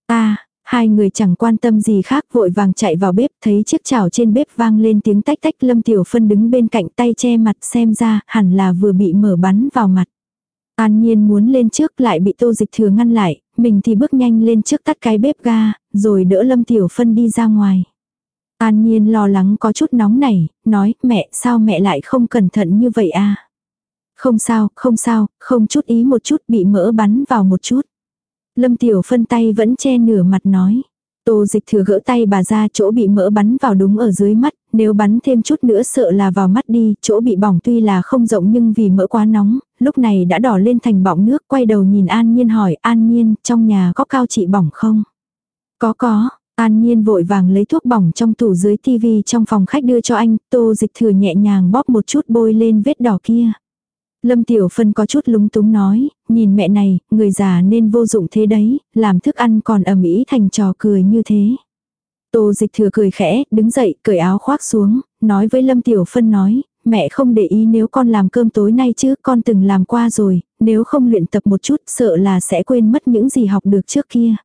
Ta, hai người chẳng quan tâm gì khác vội vàng chạy vào bếp thấy chiếc chảo trên bếp vang lên tiếng tách tách Lâm Tiểu Phân đứng bên cạnh tay che mặt xem ra hẳn là vừa bị mở bắn vào mặt. An Nhiên muốn lên trước lại bị tô dịch thừa ngăn lại, mình thì bước nhanh lên trước tắt cái bếp ga, rồi đỡ Lâm Tiểu Phân đi ra ngoài. An Nhiên lo lắng có chút nóng nảy, nói mẹ sao mẹ lại không cẩn thận như vậy à. Không sao, không sao, không chút ý một chút bị mỡ bắn vào một chút. Lâm Tiểu phân tay vẫn che nửa mặt nói. Tô dịch thừa gỡ tay bà ra chỗ bị mỡ bắn vào đúng ở dưới mắt, nếu bắn thêm chút nữa sợ là vào mắt đi, chỗ bị bỏng tuy là không rộng nhưng vì mỡ quá nóng, lúc này đã đỏ lên thành bọng nước, quay đầu nhìn An Nhiên hỏi, An Nhiên, trong nhà có cao trị bỏng không? Có có, An Nhiên vội vàng lấy thuốc bỏng trong tủ dưới tivi trong phòng khách đưa cho anh, tô dịch thừa nhẹ nhàng bóp một chút bôi lên vết đỏ kia. Lâm Tiểu Phân có chút lúng túng nói, nhìn mẹ này, người già nên vô dụng thế đấy, làm thức ăn còn ẩm ý thành trò cười như thế. Tô dịch thừa cười khẽ, đứng dậy, cởi áo khoác xuống, nói với Lâm Tiểu Phân nói, mẹ không để ý nếu con làm cơm tối nay chứ, con từng làm qua rồi, nếu không luyện tập một chút sợ là sẽ quên mất những gì học được trước kia.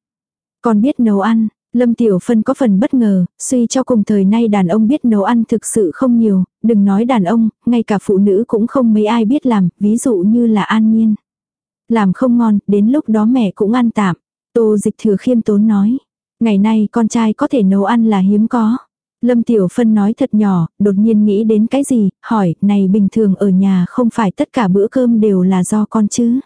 Con biết nấu ăn, Lâm Tiểu Phân có phần bất ngờ, suy cho cùng thời nay đàn ông biết nấu ăn thực sự không nhiều, đừng nói đàn ông, ngay cả phụ nữ cũng không mấy ai biết làm, ví dụ như là An Nhiên. Làm không ngon, đến lúc đó mẹ cũng ăn tạm. Tô dịch thừa khiêm tốn nói. Ngày nay con trai có thể nấu ăn là hiếm có. Lâm Tiểu Phân nói thật nhỏ, đột nhiên nghĩ đến cái gì, hỏi, này bình thường ở nhà không phải tất cả bữa cơm đều là do con chứ.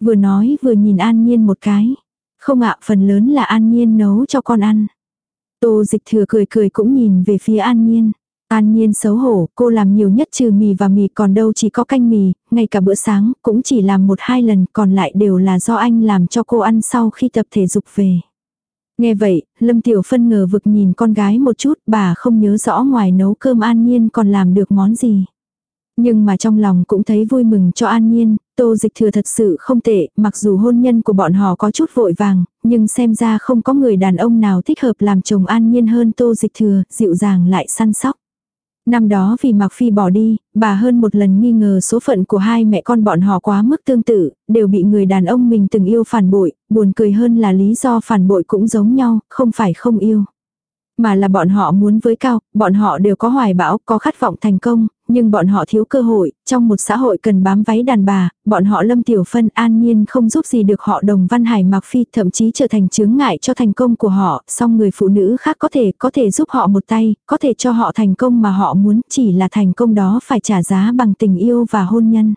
Vừa nói vừa nhìn An Nhiên một cái. Không ạ, phần lớn là An Nhiên nấu cho con ăn. Tô dịch thừa cười cười cũng nhìn về phía An Nhiên. An Nhiên xấu hổ, cô làm nhiều nhất trừ mì và mì còn đâu chỉ có canh mì, ngay cả bữa sáng cũng chỉ làm một hai lần còn lại đều là do anh làm cho cô ăn sau khi tập thể dục về. Nghe vậy, Lâm Tiểu Phân ngờ vực nhìn con gái một chút, bà không nhớ rõ ngoài nấu cơm An Nhiên còn làm được món gì. Nhưng mà trong lòng cũng thấy vui mừng cho An Nhiên, Tô Dịch Thừa thật sự không tệ, mặc dù hôn nhân của bọn họ có chút vội vàng, nhưng xem ra không có người đàn ông nào thích hợp làm chồng An Nhiên hơn Tô Dịch Thừa, dịu dàng lại săn sóc. Năm đó vì Mạc Phi bỏ đi, bà hơn một lần nghi ngờ số phận của hai mẹ con bọn họ quá mức tương tự, đều bị người đàn ông mình từng yêu phản bội, buồn cười hơn là lý do phản bội cũng giống nhau, không phải không yêu. Mà là bọn họ muốn với cao, bọn họ đều có hoài bão, có khát vọng thành công, nhưng bọn họ thiếu cơ hội, trong một xã hội cần bám váy đàn bà, bọn họ lâm tiểu phân an nhiên không giúp gì được họ đồng văn hải mạc phi thậm chí trở thành chướng ngại cho thành công của họ, song người phụ nữ khác có thể, có thể giúp họ một tay, có thể cho họ thành công mà họ muốn, chỉ là thành công đó phải trả giá bằng tình yêu và hôn nhân.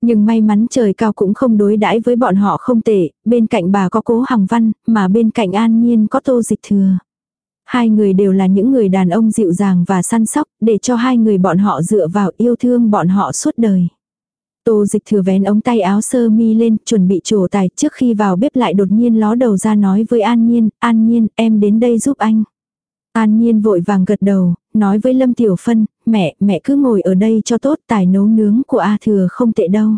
Nhưng may mắn trời cao cũng không đối đãi với bọn họ không tệ, bên cạnh bà có cố hằng văn, mà bên cạnh an nhiên có tô dịch thừa. Hai người đều là những người đàn ông dịu dàng và săn sóc, để cho hai người bọn họ dựa vào yêu thương bọn họ suốt đời. Tô dịch thừa vén ống tay áo sơ mi lên, chuẩn bị trổ tài trước khi vào bếp lại đột nhiên ló đầu ra nói với An Nhiên, An Nhiên, em đến đây giúp anh. An Nhiên vội vàng gật đầu, nói với Lâm Tiểu Phân, mẹ, mẹ cứ ngồi ở đây cho tốt tài nấu nướng của A Thừa không tệ đâu.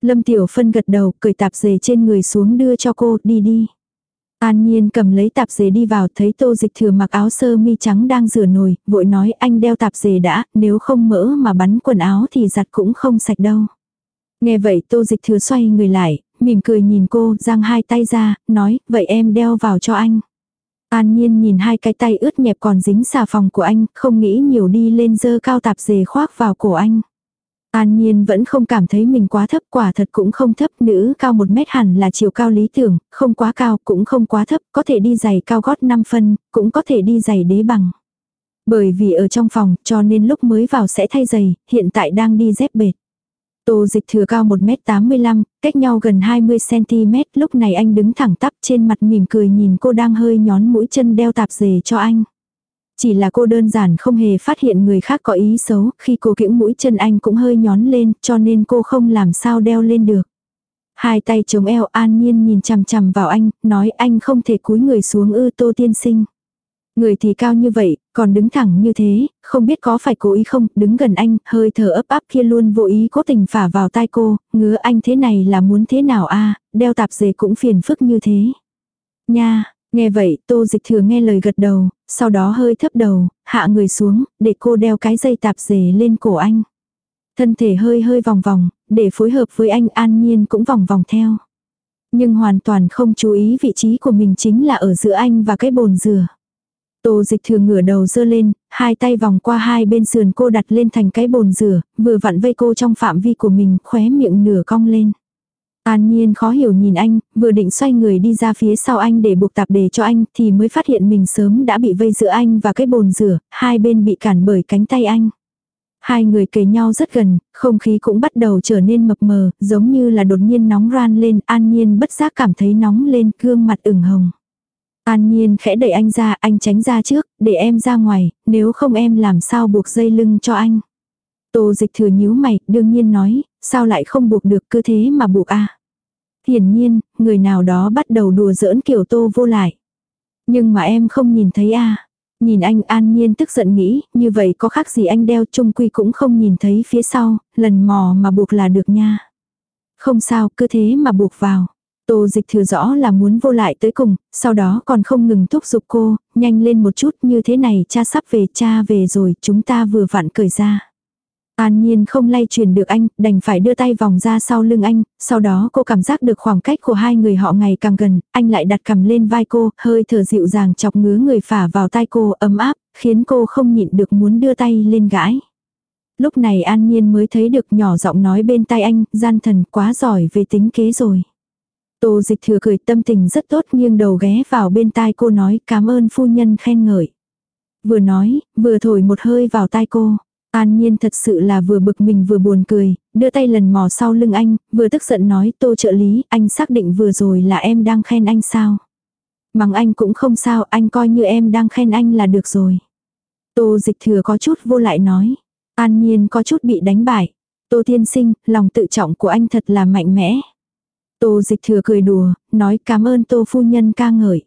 Lâm Tiểu Phân gật đầu, cười tạp dề trên người xuống đưa cho cô, đi đi. An Nhiên cầm lấy tạp dề đi vào thấy tô dịch thừa mặc áo sơ mi trắng đang rửa nồi, vội nói anh đeo tạp dề đã, nếu không mỡ mà bắn quần áo thì giặt cũng không sạch đâu. Nghe vậy tô dịch thừa xoay người lại, mỉm cười nhìn cô, giang hai tay ra, nói, vậy em đeo vào cho anh. An Nhiên nhìn hai cái tay ướt nhẹp còn dính xà phòng của anh, không nghĩ nhiều đi lên dơ cao tạp dề khoác vào cổ anh. An Nhiên vẫn không cảm thấy mình quá thấp quả thật cũng không thấp nữ cao một mét hẳn là chiều cao lý tưởng, không quá cao cũng không quá thấp, có thể đi giày cao gót 5 phân, cũng có thể đi giày đế bằng. Bởi vì ở trong phòng cho nên lúc mới vào sẽ thay giày, hiện tại đang đi dép bệt. Tô dịch thừa cao 1m85, cách nhau gần 20cm, lúc này anh đứng thẳng tắp trên mặt mỉm cười nhìn cô đang hơi nhón mũi chân đeo tạp dề cho anh. Chỉ là cô đơn giản không hề phát hiện người khác có ý xấu, khi cô kiễng mũi chân anh cũng hơi nhón lên, cho nên cô không làm sao đeo lên được. Hai tay chống eo an nhiên nhìn chằm chằm vào anh, nói anh không thể cúi người xuống ư tô tiên sinh. Người thì cao như vậy, còn đứng thẳng như thế, không biết có phải cố ý không, đứng gần anh, hơi thở ấp áp kia luôn vô ý cố tình phả vào tai cô, ngứa anh thế này là muốn thế nào a đeo tạp dề cũng phiền phức như thế. Nha, nghe vậy, tô dịch thừa nghe lời gật đầu, sau đó hơi thấp đầu, hạ người xuống, để cô đeo cái dây tạp dề lên cổ anh. Thân thể hơi hơi vòng vòng, để phối hợp với anh an nhiên cũng vòng vòng theo. Nhưng hoàn toàn không chú ý vị trí của mình chính là ở giữa anh và cái bồn dừa. Tô dịch thừa ngửa đầu dơ lên, hai tay vòng qua hai bên sườn cô đặt lên thành cái bồn rửa, vừa vặn vây cô trong phạm vi của mình, khóe miệng nửa cong lên. An Nhiên khó hiểu nhìn anh, vừa định xoay người đi ra phía sau anh để buộc tạp đề cho anh thì mới phát hiện mình sớm đã bị vây giữa anh và cái bồn rửa, hai bên bị cản bởi cánh tay anh. Hai người kề nhau rất gần, không khí cũng bắt đầu trở nên mập mờ, giống như là đột nhiên nóng ran lên, An Nhiên bất giác cảm thấy nóng lên, gương mặt ửng hồng. An Nhiên khẽ đẩy anh ra, anh tránh ra trước, để em ra ngoài, nếu không em làm sao buộc dây lưng cho anh. Tô dịch thừa nhíu mày, đương nhiên nói, sao lại không buộc được cứ thế mà buộc a Hiển nhiên, người nào đó bắt đầu đùa giỡn kiểu tô vô lại. Nhưng mà em không nhìn thấy a Nhìn anh an nhiên tức giận nghĩ, như vậy có khác gì anh đeo trung quy cũng không nhìn thấy phía sau, lần mò mà buộc là được nha. Không sao, cứ thế mà buộc vào. Tô dịch thừa rõ là muốn vô lại tới cùng, sau đó còn không ngừng thúc giục cô, nhanh lên một chút như thế này cha sắp về cha về rồi chúng ta vừa vặn cởi ra. An Nhiên không lay truyền được anh, đành phải đưa tay vòng ra sau lưng anh, sau đó cô cảm giác được khoảng cách của hai người họ ngày càng gần, anh lại đặt cầm lên vai cô, hơi thở dịu dàng chọc ngứa người phả vào tai cô ấm áp, khiến cô không nhịn được muốn đưa tay lên gãi. Lúc này An Nhiên mới thấy được nhỏ giọng nói bên tai anh, gian thần quá giỏi về tính kế rồi. Tô dịch thừa cười tâm tình rất tốt nghiêng đầu ghé vào bên tai cô nói cảm ơn phu nhân khen ngợi. Vừa nói, vừa thổi một hơi vào tai cô. An Nhiên thật sự là vừa bực mình vừa buồn cười, đưa tay lần mò sau lưng anh, vừa tức giận nói tô trợ lý, anh xác định vừa rồi là em đang khen anh sao. Mắng anh cũng không sao, anh coi như em đang khen anh là được rồi. Tô dịch thừa có chút vô lại nói. An Nhiên có chút bị đánh bại. Tô tiên sinh, lòng tự trọng của anh thật là mạnh mẽ. Tô dịch thừa cười đùa, nói cảm ơn tô phu nhân ca ngợi.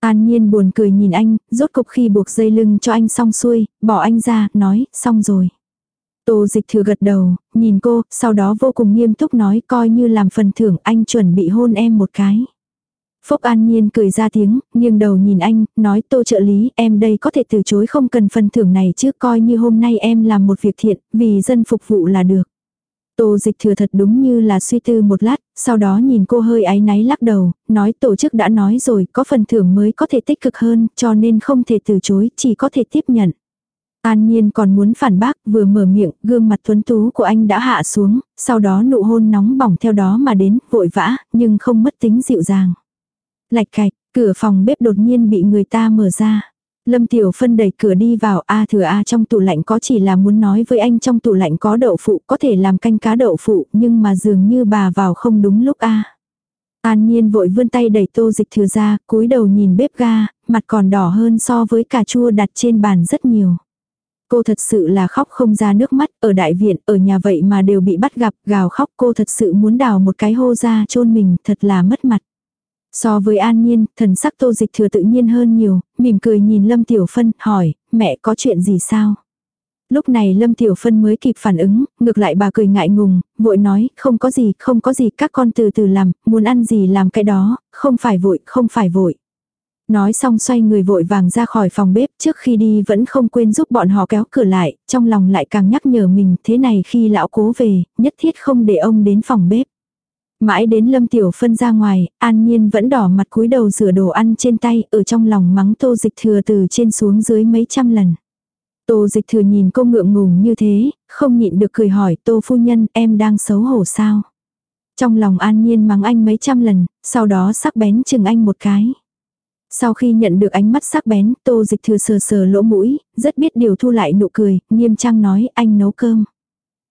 An Nhiên buồn cười nhìn anh, rốt cục khi buộc dây lưng cho anh xong xuôi, bỏ anh ra, nói, xong rồi. Tô dịch thừa gật đầu, nhìn cô, sau đó vô cùng nghiêm túc nói coi như làm phần thưởng anh chuẩn bị hôn em một cái. Phúc An Nhiên cười ra tiếng, nghiêng đầu nhìn anh, nói tô trợ lý, em đây có thể từ chối không cần phần thưởng này chứ coi như hôm nay em làm một việc thiện, vì dân phục vụ là được. Tô dịch thừa thật đúng như là suy tư một lát, sau đó nhìn cô hơi áy náy lắc đầu, nói tổ chức đã nói rồi có phần thưởng mới có thể tích cực hơn cho nên không thể từ chối, chỉ có thể tiếp nhận. An Nhiên còn muốn phản bác, vừa mở miệng, gương mặt tuấn tú của anh đã hạ xuống, sau đó nụ hôn nóng bỏng theo đó mà đến, vội vã, nhưng không mất tính dịu dàng. Lạch cạch, cửa phòng bếp đột nhiên bị người ta mở ra. Lâm Tiểu Phân đẩy cửa đi vào, a thừa a trong tủ lạnh có chỉ là muốn nói với anh trong tủ lạnh có đậu phụ, có thể làm canh cá đậu phụ, nhưng mà dường như bà vào không đúng lúc a. An Nhiên vội vươn tay đẩy tô dịch thừa ra, cúi đầu nhìn bếp ga, mặt còn đỏ hơn so với cà chua đặt trên bàn rất nhiều. Cô thật sự là khóc không ra nước mắt, ở đại viện, ở nhà vậy mà đều bị bắt gặp, gào khóc cô thật sự muốn đào một cái hô ra chôn mình, thật là mất mặt. So với an nhiên, thần sắc tô dịch thừa tự nhiên hơn nhiều, mỉm cười nhìn Lâm Tiểu Phân, hỏi, mẹ có chuyện gì sao? Lúc này Lâm Tiểu Phân mới kịp phản ứng, ngược lại bà cười ngại ngùng, vội nói, không có gì, không có gì, các con từ từ làm, muốn ăn gì làm cái đó, không phải vội, không phải vội. Nói xong xoay người vội vàng ra khỏi phòng bếp trước khi đi vẫn không quên giúp bọn họ kéo cửa lại, trong lòng lại càng nhắc nhở mình thế này khi lão cố về, nhất thiết không để ông đến phòng bếp. Mãi đến Lâm Tiểu Phân ra ngoài, An Nhiên vẫn đỏ mặt cúi đầu rửa đồ ăn trên tay, ở trong lòng mắng tô dịch thừa từ trên xuống dưới mấy trăm lần. Tô dịch thừa nhìn cô ngượng ngùng như thế, không nhịn được cười hỏi tô phu nhân em đang xấu hổ sao. Trong lòng An Nhiên mắng anh mấy trăm lần, sau đó sắc bén chừng anh một cái. Sau khi nhận được ánh mắt sắc bén, tô dịch thừa sờ sờ lỗ mũi, rất biết điều thu lại nụ cười, nghiêm trang nói anh nấu cơm.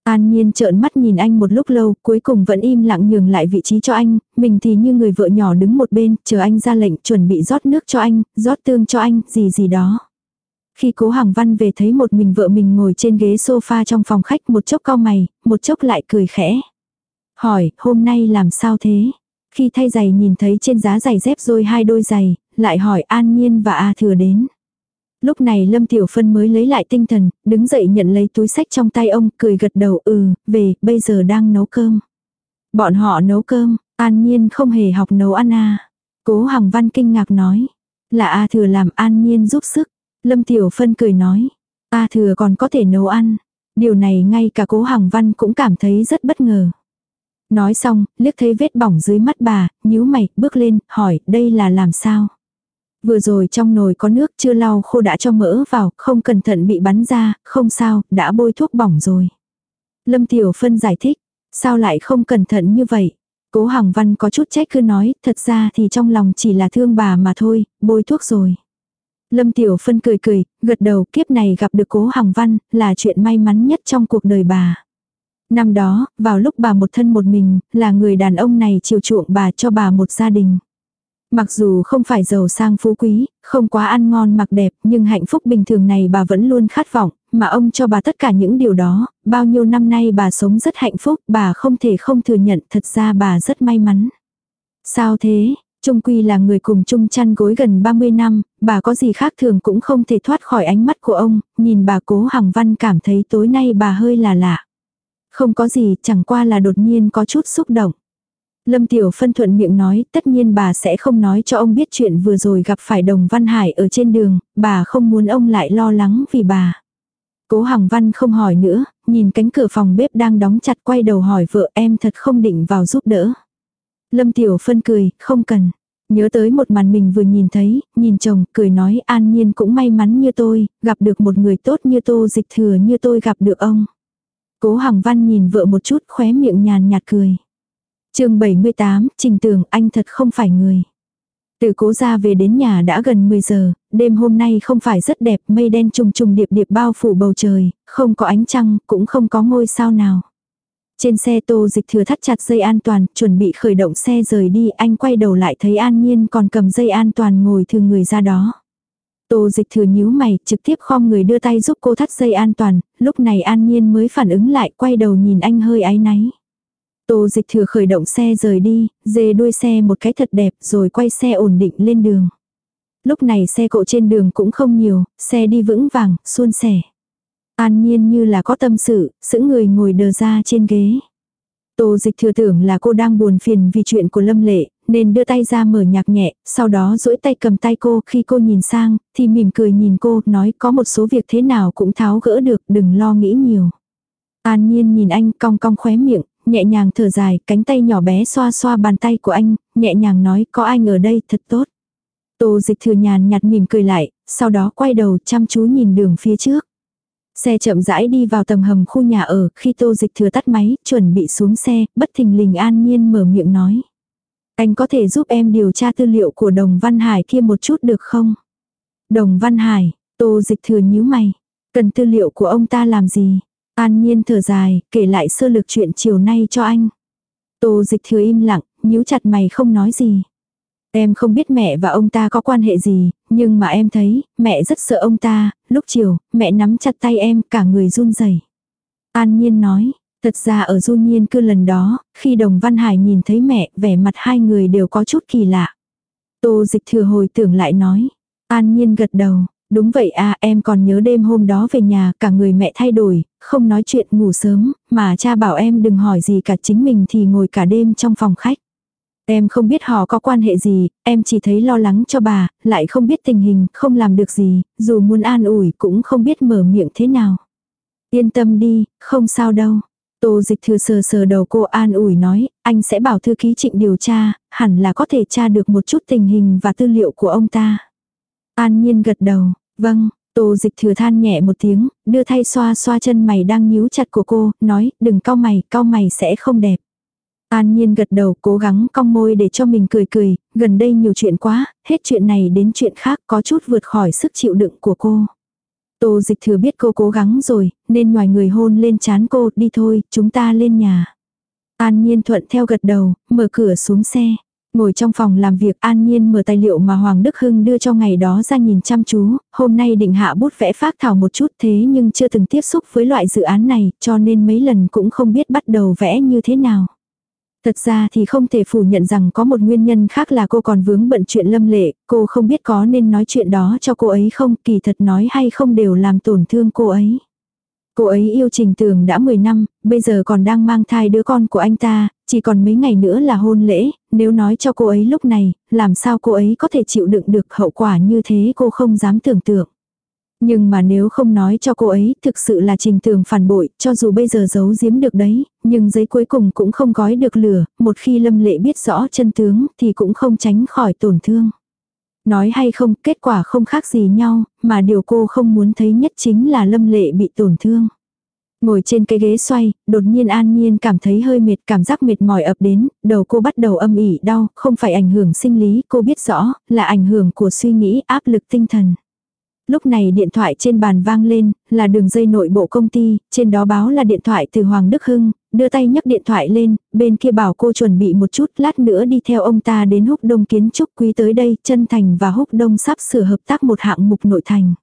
An Nhiên trợn mắt nhìn anh một lúc lâu, cuối cùng vẫn im lặng nhường lại vị trí cho anh, mình thì như người vợ nhỏ đứng một bên, chờ anh ra lệnh chuẩn bị rót nước cho anh, rót tương cho anh, gì gì đó. Khi cố hàng văn về thấy một mình vợ mình ngồi trên ghế sofa trong phòng khách một chốc cau mày, một chốc lại cười khẽ. Hỏi, hôm nay làm sao thế? Khi thay giày nhìn thấy trên giá giày dép rồi hai đôi giày, lại hỏi An Nhiên và A Thừa đến. Lúc này Lâm Tiểu Phân mới lấy lại tinh thần, đứng dậy nhận lấy túi sách trong tay ông, cười gật đầu ừ, về, bây giờ đang nấu cơm. Bọn họ nấu cơm, an nhiên không hề học nấu ăn à. Cố Hằng Văn kinh ngạc nói. Là A Thừa làm an nhiên giúp sức. Lâm Tiểu Phân cười nói. A Thừa còn có thể nấu ăn. Điều này ngay cả cố Hằng Văn cũng cảm thấy rất bất ngờ. Nói xong, liếc thấy vết bỏng dưới mắt bà, nhíu mày, bước lên, hỏi, đây là làm sao? Vừa rồi trong nồi có nước chưa lau khô đã cho mỡ vào, không cẩn thận bị bắn ra, không sao, đã bôi thuốc bỏng rồi. Lâm Tiểu Phân giải thích, sao lại không cẩn thận như vậy? Cố Hằng Văn có chút trách cứ nói, thật ra thì trong lòng chỉ là thương bà mà thôi, bôi thuốc rồi. Lâm Tiểu Phân cười cười, gật đầu kiếp này gặp được Cố Hằng Văn, là chuyện may mắn nhất trong cuộc đời bà. Năm đó, vào lúc bà một thân một mình, là người đàn ông này chiều chuộng bà cho bà một gia đình. Mặc dù không phải giàu sang phú quý, không quá ăn ngon mặc đẹp, nhưng hạnh phúc bình thường này bà vẫn luôn khát vọng, mà ông cho bà tất cả những điều đó, bao nhiêu năm nay bà sống rất hạnh phúc, bà không thể không thừa nhận thật ra bà rất may mắn. Sao thế, Trung Quy là người cùng chung chăn gối gần 30 năm, bà có gì khác thường cũng không thể thoát khỏi ánh mắt của ông, nhìn bà cố Hằng Văn cảm thấy tối nay bà hơi là lạ. Không có gì, chẳng qua là đột nhiên có chút xúc động. Lâm Tiểu Phân thuận miệng nói, tất nhiên bà sẽ không nói cho ông biết chuyện vừa rồi gặp phải Đồng Văn Hải ở trên đường, bà không muốn ông lại lo lắng vì bà. Cố Hằng Văn không hỏi nữa, nhìn cánh cửa phòng bếp đang đóng chặt quay đầu hỏi vợ em thật không định vào giúp đỡ. Lâm Tiểu Phân cười, không cần. Nhớ tới một màn mình vừa nhìn thấy, nhìn chồng, cười nói an nhiên cũng may mắn như tôi, gặp được một người tốt như tô dịch thừa như tôi gặp được ông. Cố Hằng Văn nhìn vợ một chút khóe miệng nhàn nhạt cười chương 78, Trình Tường anh thật không phải người. Từ cố ra về đến nhà đã gần 10 giờ, đêm hôm nay không phải rất đẹp, mây đen trùng trùng điệp điệp bao phủ bầu trời, không có ánh trăng, cũng không có ngôi sao nào. Trên xe tô dịch thừa thắt chặt dây an toàn, chuẩn bị khởi động xe rời đi, anh quay đầu lại thấy an nhiên còn cầm dây an toàn ngồi thường người ra đó. Tô dịch thừa nhíu mày, trực tiếp khom người đưa tay giúp cô thắt dây an toàn, lúc này an nhiên mới phản ứng lại, quay đầu nhìn anh hơi áy náy. Tô dịch thừa khởi động xe rời đi, dê đuôi xe một cái thật đẹp rồi quay xe ổn định lên đường. Lúc này xe cộ trên đường cũng không nhiều, xe đi vững vàng, suôn sẻ. An nhiên như là có tâm sự, sững người ngồi đờ ra trên ghế. Tô dịch thừa tưởng là cô đang buồn phiền vì chuyện của Lâm Lệ, nên đưa tay ra mở nhạc nhẹ, sau đó duỗi tay cầm tay cô khi cô nhìn sang, thì mỉm cười nhìn cô, nói có một số việc thế nào cũng tháo gỡ được, đừng lo nghĩ nhiều. An nhiên nhìn anh cong cong khóe miệng, nhẹ nhàng thở dài, cánh tay nhỏ bé xoa xoa bàn tay của anh, nhẹ nhàng nói có anh ở đây thật tốt. Tô dịch thừa nhàn nhạt mỉm cười lại, sau đó quay đầu chăm chú nhìn đường phía trước. Xe chậm rãi đi vào tầng hầm khu nhà ở, khi tô dịch thừa tắt máy, chuẩn bị xuống xe, bất thình lình an nhiên mở miệng nói. Anh có thể giúp em điều tra tư liệu của đồng Văn Hải kia một chút được không? Đồng Văn Hải, tô dịch thừa nhíu mày. Cần tư liệu của ông ta làm gì? An nhiên thở dài, kể lại sơ lược chuyện chiều nay cho anh. Tô dịch thừa im lặng, nhíu chặt mày không nói gì. Em không biết mẹ và ông ta có quan hệ gì, nhưng mà em thấy, mẹ rất sợ ông ta, lúc chiều, mẹ nắm chặt tay em, cả người run rẩy. An Nhiên nói, thật ra ở du nhiên cư lần đó, khi Đồng Văn Hải nhìn thấy mẹ, vẻ mặt hai người đều có chút kỳ lạ. Tô dịch thừa hồi tưởng lại nói. An Nhiên gật đầu, đúng vậy à em còn nhớ đêm hôm đó về nhà cả người mẹ thay đổi, không nói chuyện ngủ sớm, mà cha bảo em đừng hỏi gì cả chính mình thì ngồi cả đêm trong phòng khách. Em không biết họ có quan hệ gì, em chỉ thấy lo lắng cho bà, lại không biết tình hình, không làm được gì, dù muốn an ủi cũng không biết mở miệng thế nào. Yên tâm đi, không sao đâu. Tô dịch thư sờ sờ đầu cô an ủi nói, anh sẽ bảo thư ký trịnh điều tra, hẳn là có thể tra được một chút tình hình và tư liệu của ông ta. An nhiên gật đầu, vâng, tô dịch thừa than nhẹ một tiếng, đưa thay xoa xoa chân mày đang nhíu chặt của cô, nói, đừng cau mày, cau mày sẽ không đẹp. An Nhiên gật đầu cố gắng cong môi để cho mình cười cười, gần đây nhiều chuyện quá, hết chuyện này đến chuyện khác có chút vượt khỏi sức chịu đựng của cô. Tô dịch thừa biết cô cố gắng rồi, nên ngoài người hôn lên chán cô, đi thôi, chúng ta lên nhà. An Nhiên thuận theo gật đầu, mở cửa xuống xe. Ngồi trong phòng làm việc An Nhiên mở tài liệu mà Hoàng Đức Hưng đưa cho ngày đó ra nhìn chăm chú, hôm nay định hạ bút vẽ phác thảo một chút thế nhưng chưa từng tiếp xúc với loại dự án này cho nên mấy lần cũng không biết bắt đầu vẽ như thế nào. Thật ra thì không thể phủ nhận rằng có một nguyên nhân khác là cô còn vướng bận chuyện lâm lệ, cô không biết có nên nói chuyện đó cho cô ấy không, kỳ thật nói hay không đều làm tổn thương cô ấy. Cô ấy yêu Trình Tường đã 10 năm, bây giờ còn đang mang thai đứa con của anh ta, chỉ còn mấy ngày nữa là hôn lễ, nếu nói cho cô ấy lúc này, làm sao cô ấy có thể chịu đựng được hậu quả như thế cô không dám tưởng tượng. Nhưng mà nếu không nói cho cô ấy, thực sự là trình tường phản bội, cho dù bây giờ giấu giếm được đấy, nhưng giấy cuối cùng cũng không gói được lửa, một khi lâm lệ biết rõ chân tướng thì cũng không tránh khỏi tổn thương. Nói hay không, kết quả không khác gì nhau, mà điều cô không muốn thấy nhất chính là lâm lệ bị tổn thương. Ngồi trên cái ghế xoay, đột nhiên an nhiên cảm thấy hơi mệt, cảm giác mệt mỏi ập đến, đầu cô bắt đầu âm ỉ đau, không phải ảnh hưởng sinh lý, cô biết rõ, là ảnh hưởng của suy nghĩ, áp lực tinh thần. Lúc này điện thoại trên bàn vang lên, là đường dây nội bộ công ty, trên đó báo là điện thoại từ Hoàng Đức Hưng, đưa tay nhấc điện thoại lên, bên kia bảo cô chuẩn bị một chút, lát nữa đi theo ông ta đến húc đông kiến trúc quý tới đây, chân thành và húc đông sắp sửa hợp tác một hạng mục nội thành.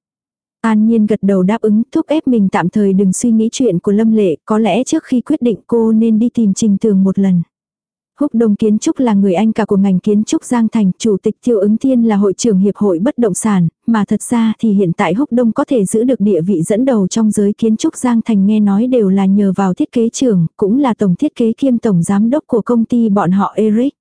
An Nhiên gật đầu đáp ứng, thúc ép mình tạm thời đừng suy nghĩ chuyện của Lâm Lệ, có lẽ trước khi quyết định cô nên đi tìm Trình Tường một lần. Húc Đông Kiến Trúc là người anh cả của ngành kiến trúc Giang Thành, chủ tịch Tiêu ứng thiên là hội trưởng hiệp hội bất động sản, mà thật ra thì hiện tại Húc Đông có thể giữ được địa vị dẫn đầu trong giới kiến trúc Giang Thành nghe nói đều là nhờ vào thiết kế trưởng, cũng là tổng thiết kế kiêm tổng giám đốc của công ty bọn họ Eric.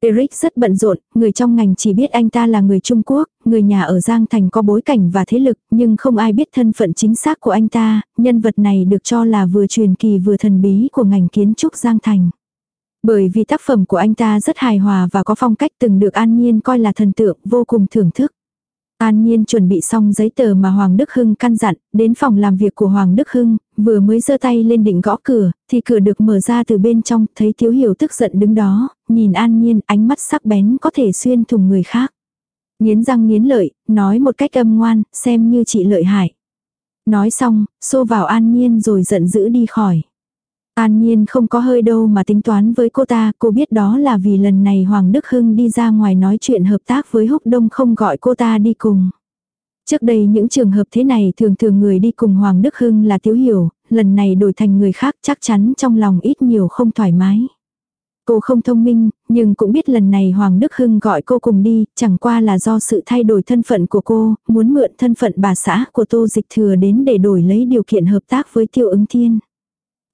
Eric rất bận rộn, người trong ngành chỉ biết anh ta là người Trung Quốc, người nhà ở Giang Thành có bối cảnh và thế lực, nhưng không ai biết thân phận chính xác của anh ta, nhân vật này được cho là vừa truyền kỳ vừa thần bí của ngành kiến trúc Giang Thành. Bởi vì tác phẩm của anh ta rất hài hòa và có phong cách từng được An Nhiên coi là thần tượng, vô cùng thưởng thức. An Nhiên chuẩn bị xong giấy tờ mà Hoàng Đức Hưng căn dặn, đến phòng làm việc của Hoàng Đức Hưng, vừa mới giơ tay lên định gõ cửa, thì cửa được mở ra từ bên trong, thấy Thiếu Hiểu tức giận đứng đó, nhìn An Nhiên, ánh mắt sắc bén có thể xuyên thủng người khác. Nghiến răng nghiến lợi, nói một cách âm ngoan, xem như chị lợi hại. Nói xong, xô vào An Nhiên rồi giận dữ đi khỏi. An Nhiên không có hơi đâu mà tính toán với cô ta, cô biết đó là vì lần này Hoàng Đức Hưng đi ra ngoài nói chuyện hợp tác với Húc Đông không gọi cô ta đi cùng. Trước đây những trường hợp thế này thường thường người đi cùng Hoàng Đức Hưng là Tiếu Hiểu, lần này đổi thành người khác chắc chắn trong lòng ít nhiều không thoải mái. Cô không thông minh, nhưng cũng biết lần này Hoàng Đức Hưng gọi cô cùng đi, chẳng qua là do sự thay đổi thân phận của cô, muốn mượn thân phận bà xã của Tô Dịch Thừa đến để đổi lấy điều kiện hợp tác với Tiêu ứng thiên.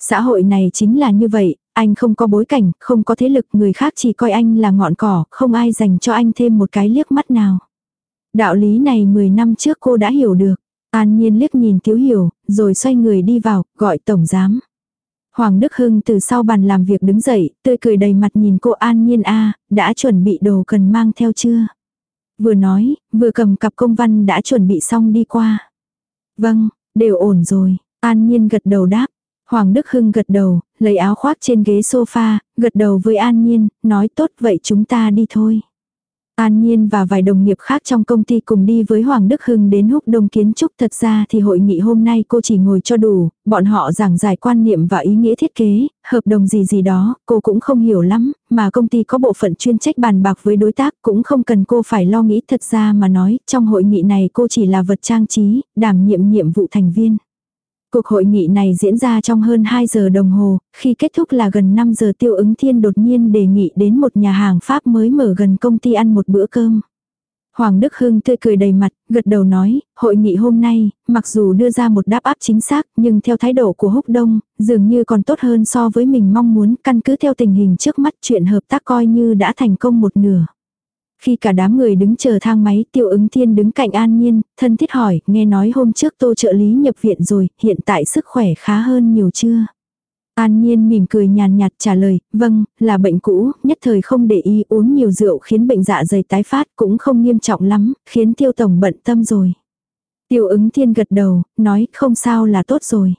Xã hội này chính là như vậy, anh không có bối cảnh, không có thế lực, người khác chỉ coi anh là ngọn cỏ, không ai dành cho anh thêm một cái liếc mắt nào. Đạo lý này 10 năm trước cô đã hiểu được. An nhiên liếc nhìn Tiếu Hiểu, rồi xoay người đi vào, gọi tổng giám. Hoàng Đức Hưng từ sau bàn làm việc đứng dậy, tươi cười đầy mặt nhìn cô An Nhiên a đã chuẩn bị đồ cần mang theo chưa? Vừa nói, vừa cầm cặp công văn đã chuẩn bị xong đi qua. Vâng, đều ổn rồi, An Nhiên gật đầu đáp. Hoàng Đức Hưng gật đầu, lấy áo khoác trên ghế sofa, gật đầu với An Nhiên, nói tốt vậy chúng ta đi thôi. An Nhiên và vài đồng nghiệp khác trong công ty cùng đi với Hoàng Đức Hưng đến húc đông kiến trúc. Thật ra thì hội nghị hôm nay cô chỉ ngồi cho đủ, bọn họ giảng giải quan niệm và ý nghĩa thiết kế, hợp đồng gì gì đó, cô cũng không hiểu lắm, mà công ty có bộ phận chuyên trách bàn bạc với đối tác cũng không cần cô phải lo nghĩ. Thật ra mà nói, trong hội nghị này cô chỉ là vật trang trí, đảm nhiệm nhiệm vụ thành viên. Cuộc hội nghị này diễn ra trong hơn 2 giờ đồng hồ, khi kết thúc là gần 5 giờ tiêu ứng thiên đột nhiên đề nghị đến một nhà hàng Pháp mới mở gần công ty ăn một bữa cơm. Hoàng Đức Hưng tươi cười đầy mặt, gật đầu nói, hội nghị hôm nay, mặc dù đưa ra một đáp áp chính xác, nhưng theo thái độ của Húc Đông, dường như còn tốt hơn so với mình mong muốn, căn cứ theo tình hình trước mắt chuyện hợp tác coi như đã thành công một nửa. Khi cả đám người đứng chờ thang máy, tiêu ứng thiên đứng cạnh an nhiên, thân thiết hỏi, nghe nói hôm trước tô trợ lý nhập viện rồi, hiện tại sức khỏe khá hơn nhiều chưa? An Nhiên mỉm cười nhàn nhạt trả lời, vâng, là bệnh cũ, nhất thời không để ý uống nhiều rượu khiến bệnh dạ dày tái phát cũng không nghiêm trọng lắm, khiến tiêu tổng bận tâm rồi. Tiêu ứng thiên gật đầu, nói không sao là tốt rồi.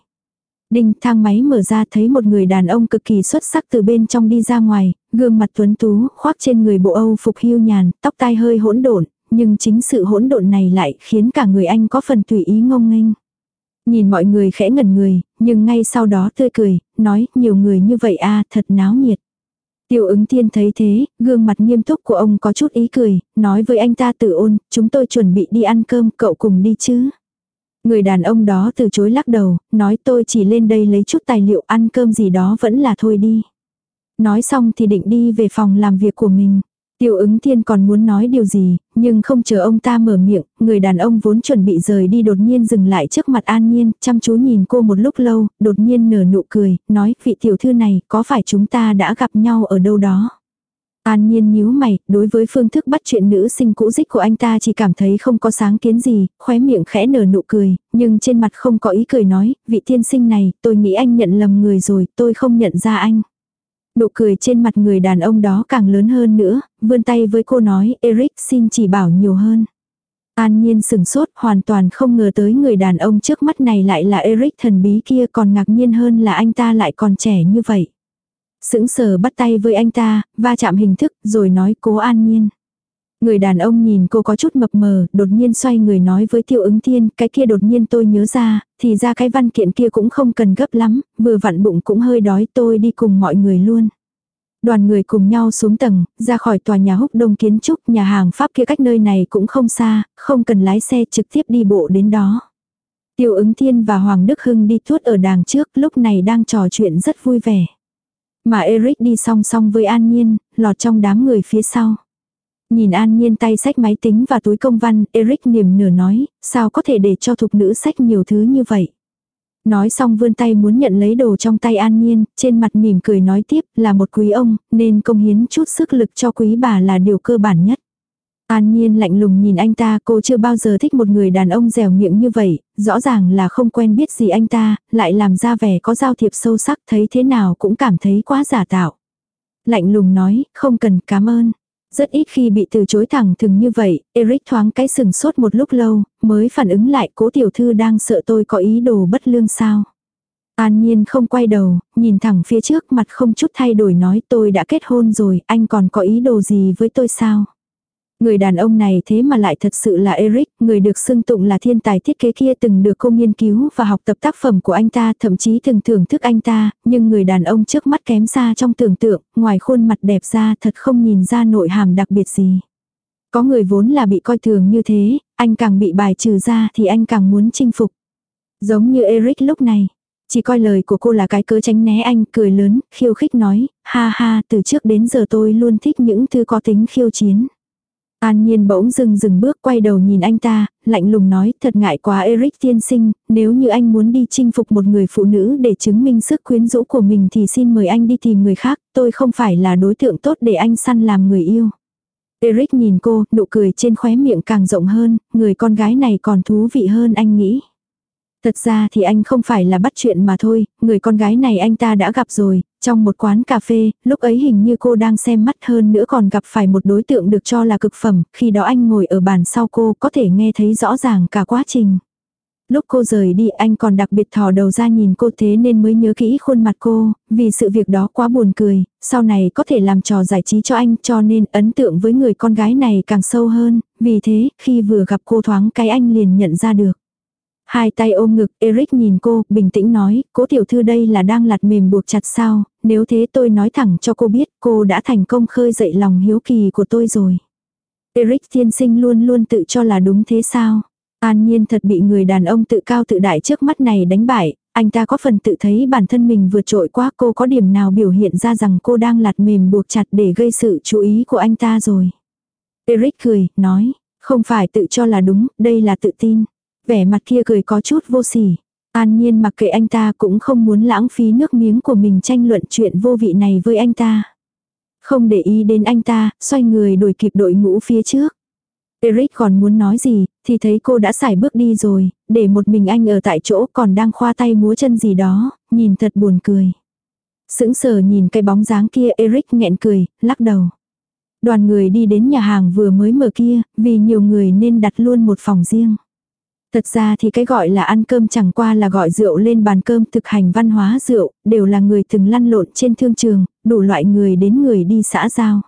Đinh thang máy mở ra thấy một người đàn ông cực kỳ xuất sắc từ bên trong đi ra ngoài, gương mặt tuấn tú, khoác trên người bộ Âu phục hưu nhàn, tóc tai hơi hỗn độn, nhưng chính sự hỗn độn này lại khiến cả người anh có phần tùy ý ngông nghênh. Nhìn mọi người khẽ ngẩn người, nhưng ngay sau đó tươi cười, nói nhiều người như vậy a à, thật náo nhiệt. Tiêu ứng thiên thấy thế, gương mặt nghiêm túc của ông có chút ý cười, nói với anh ta tự ôn, chúng tôi chuẩn bị đi ăn cơm, cậu cùng đi chứ. Người đàn ông đó từ chối lắc đầu, nói tôi chỉ lên đây lấy chút tài liệu ăn cơm gì đó vẫn là thôi đi. Nói xong thì định đi về phòng làm việc của mình. Tiêu ứng thiên còn muốn nói điều gì, nhưng không chờ ông ta mở miệng, người đàn ông vốn chuẩn bị rời đi đột nhiên dừng lại trước mặt an nhiên, chăm chú nhìn cô một lúc lâu, đột nhiên nở nụ cười, nói, vị tiểu thư này, có phải chúng ta đã gặp nhau ở đâu đó? An nhiên nhíu mày, đối với phương thức bắt chuyện nữ sinh cũ dích của anh ta chỉ cảm thấy không có sáng kiến gì, khóe miệng khẽ nở nụ cười, nhưng trên mặt không có ý cười nói, vị tiên sinh này, tôi nghĩ anh nhận lầm người rồi, tôi không nhận ra anh. Nụ cười trên mặt người đàn ông đó càng lớn hơn nữa, vươn tay với cô nói, Eric xin chỉ bảo nhiều hơn. An Nhiên sừng sốt, hoàn toàn không ngờ tới người đàn ông trước mắt này lại là Eric thần bí kia còn ngạc nhiên hơn là anh ta lại còn trẻ như vậy. Sững sờ bắt tay với anh ta, va chạm hình thức, rồi nói cố An Nhiên. Người đàn ông nhìn cô có chút mập mờ, đột nhiên xoay người nói với tiêu ứng thiên, cái kia đột nhiên tôi nhớ ra, thì ra cái văn kiện kia cũng không cần gấp lắm, vừa vặn bụng cũng hơi đói tôi đi cùng mọi người luôn. Đoàn người cùng nhau xuống tầng, ra khỏi tòa nhà húc đông kiến trúc, nhà hàng Pháp kia cách nơi này cũng không xa, không cần lái xe trực tiếp đi bộ đến đó. Tiêu ứng thiên và Hoàng Đức Hưng đi thuốc ở đàng trước, lúc này đang trò chuyện rất vui vẻ. Mà Eric đi song song với An Nhiên, lọt trong đám người phía sau. Nhìn An Nhiên tay sách máy tính và túi công văn, Eric niềm nửa nói, sao có thể để cho thục nữ sách nhiều thứ như vậy. Nói xong vươn tay muốn nhận lấy đồ trong tay An Nhiên, trên mặt mỉm cười nói tiếp là một quý ông, nên công hiến chút sức lực cho quý bà là điều cơ bản nhất. An Nhiên lạnh lùng nhìn anh ta, cô chưa bao giờ thích một người đàn ông dẻo miệng như vậy, rõ ràng là không quen biết gì anh ta, lại làm ra vẻ có giao thiệp sâu sắc thấy thế nào cũng cảm thấy quá giả tạo. Lạnh lùng nói, không cần cảm ơn. Rất ít khi bị từ chối thẳng thừng như vậy, Eric thoáng cái sừng sốt một lúc lâu, mới phản ứng lại cố tiểu thư đang sợ tôi có ý đồ bất lương sao. An Nhiên không quay đầu, nhìn thẳng phía trước mặt không chút thay đổi nói tôi đã kết hôn rồi, anh còn có ý đồ gì với tôi sao? Người đàn ông này thế mà lại thật sự là Eric, người được xưng tụng là thiên tài thiết kế kia từng được cô nghiên cứu và học tập tác phẩm của anh ta, thậm chí từng thưởng thức anh ta, nhưng người đàn ông trước mắt kém xa trong tưởng tượng, ngoài khuôn mặt đẹp ra thật không nhìn ra nội hàm đặc biệt gì. Có người vốn là bị coi thường như thế, anh càng bị bài trừ ra thì anh càng muốn chinh phục. Giống như Eric lúc này, chỉ coi lời của cô là cái cớ tránh né anh, cười lớn, khiêu khích nói, ha ha, từ trước đến giờ tôi luôn thích những thứ có tính khiêu chiến. An Nhiên bỗng dừng dừng bước quay đầu nhìn anh ta, lạnh lùng nói thật ngại quá Eric tiên sinh, nếu như anh muốn đi chinh phục một người phụ nữ để chứng minh sức quyến rũ của mình thì xin mời anh đi tìm người khác, tôi không phải là đối tượng tốt để anh săn làm người yêu. Eric nhìn cô, nụ cười trên khóe miệng càng rộng hơn, người con gái này còn thú vị hơn anh nghĩ. Thật ra thì anh không phải là bắt chuyện mà thôi, người con gái này anh ta đã gặp rồi, trong một quán cà phê, lúc ấy hình như cô đang xem mắt hơn nữa còn gặp phải một đối tượng được cho là cực phẩm, khi đó anh ngồi ở bàn sau cô có thể nghe thấy rõ ràng cả quá trình. Lúc cô rời đi anh còn đặc biệt thò đầu ra nhìn cô thế nên mới nhớ kỹ khuôn mặt cô, vì sự việc đó quá buồn cười, sau này có thể làm trò giải trí cho anh cho nên ấn tượng với người con gái này càng sâu hơn, vì thế khi vừa gặp cô thoáng cái anh liền nhận ra được. Hai tay ôm ngực, Eric nhìn cô, bình tĩnh nói, cố tiểu thư đây là đang lặt mềm buộc chặt sao, nếu thế tôi nói thẳng cho cô biết cô đã thành công khơi dậy lòng hiếu kỳ của tôi rồi. Eric tiên sinh luôn luôn tự cho là đúng thế sao? An nhiên thật bị người đàn ông tự cao tự đại trước mắt này đánh bại, anh ta có phần tự thấy bản thân mình vượt trội quá cô có điểm nào biểu hiện ra rằng cô đang lặt mềm buộc chặt để gây sự chú ý của anh ta rồi. Eric cười, nói, không phải tự cho là đúng, đây là tự tin. Vẻ mặt kia cười có chút vô sỉ. An nhiên mặc kệ anh ta cũng không muốn lãng phí nước miếng của mình tranh luận chuyện vô vị này với anh ta. Không để ý đến anh ta, xoay người đuổi kịp đội ngũ phía trước. Eric còn muốn nói gì, thì thấy cô đã xài bước đi rồi, để một mình anh ở tại chỗ còn đang khoa tay múa chân gì đó, nhìn thật buồn cười. Sững sờ nhìn cái bóng dáng kia Eric nghẹn cười, lắc đầu. Đoàn người đi đến nhà hàng vừa mới mở kia, vì nhiều người nên đặt luôn một phòng riêng. Thật ra thì cái gọi là ăn cơm chẳng qua là gọi rượu lên bàn cơm thực hành văn hóa rượu, đều là người từng lăn lộn trên thương trường, đủ loại người đến người đi xã giao.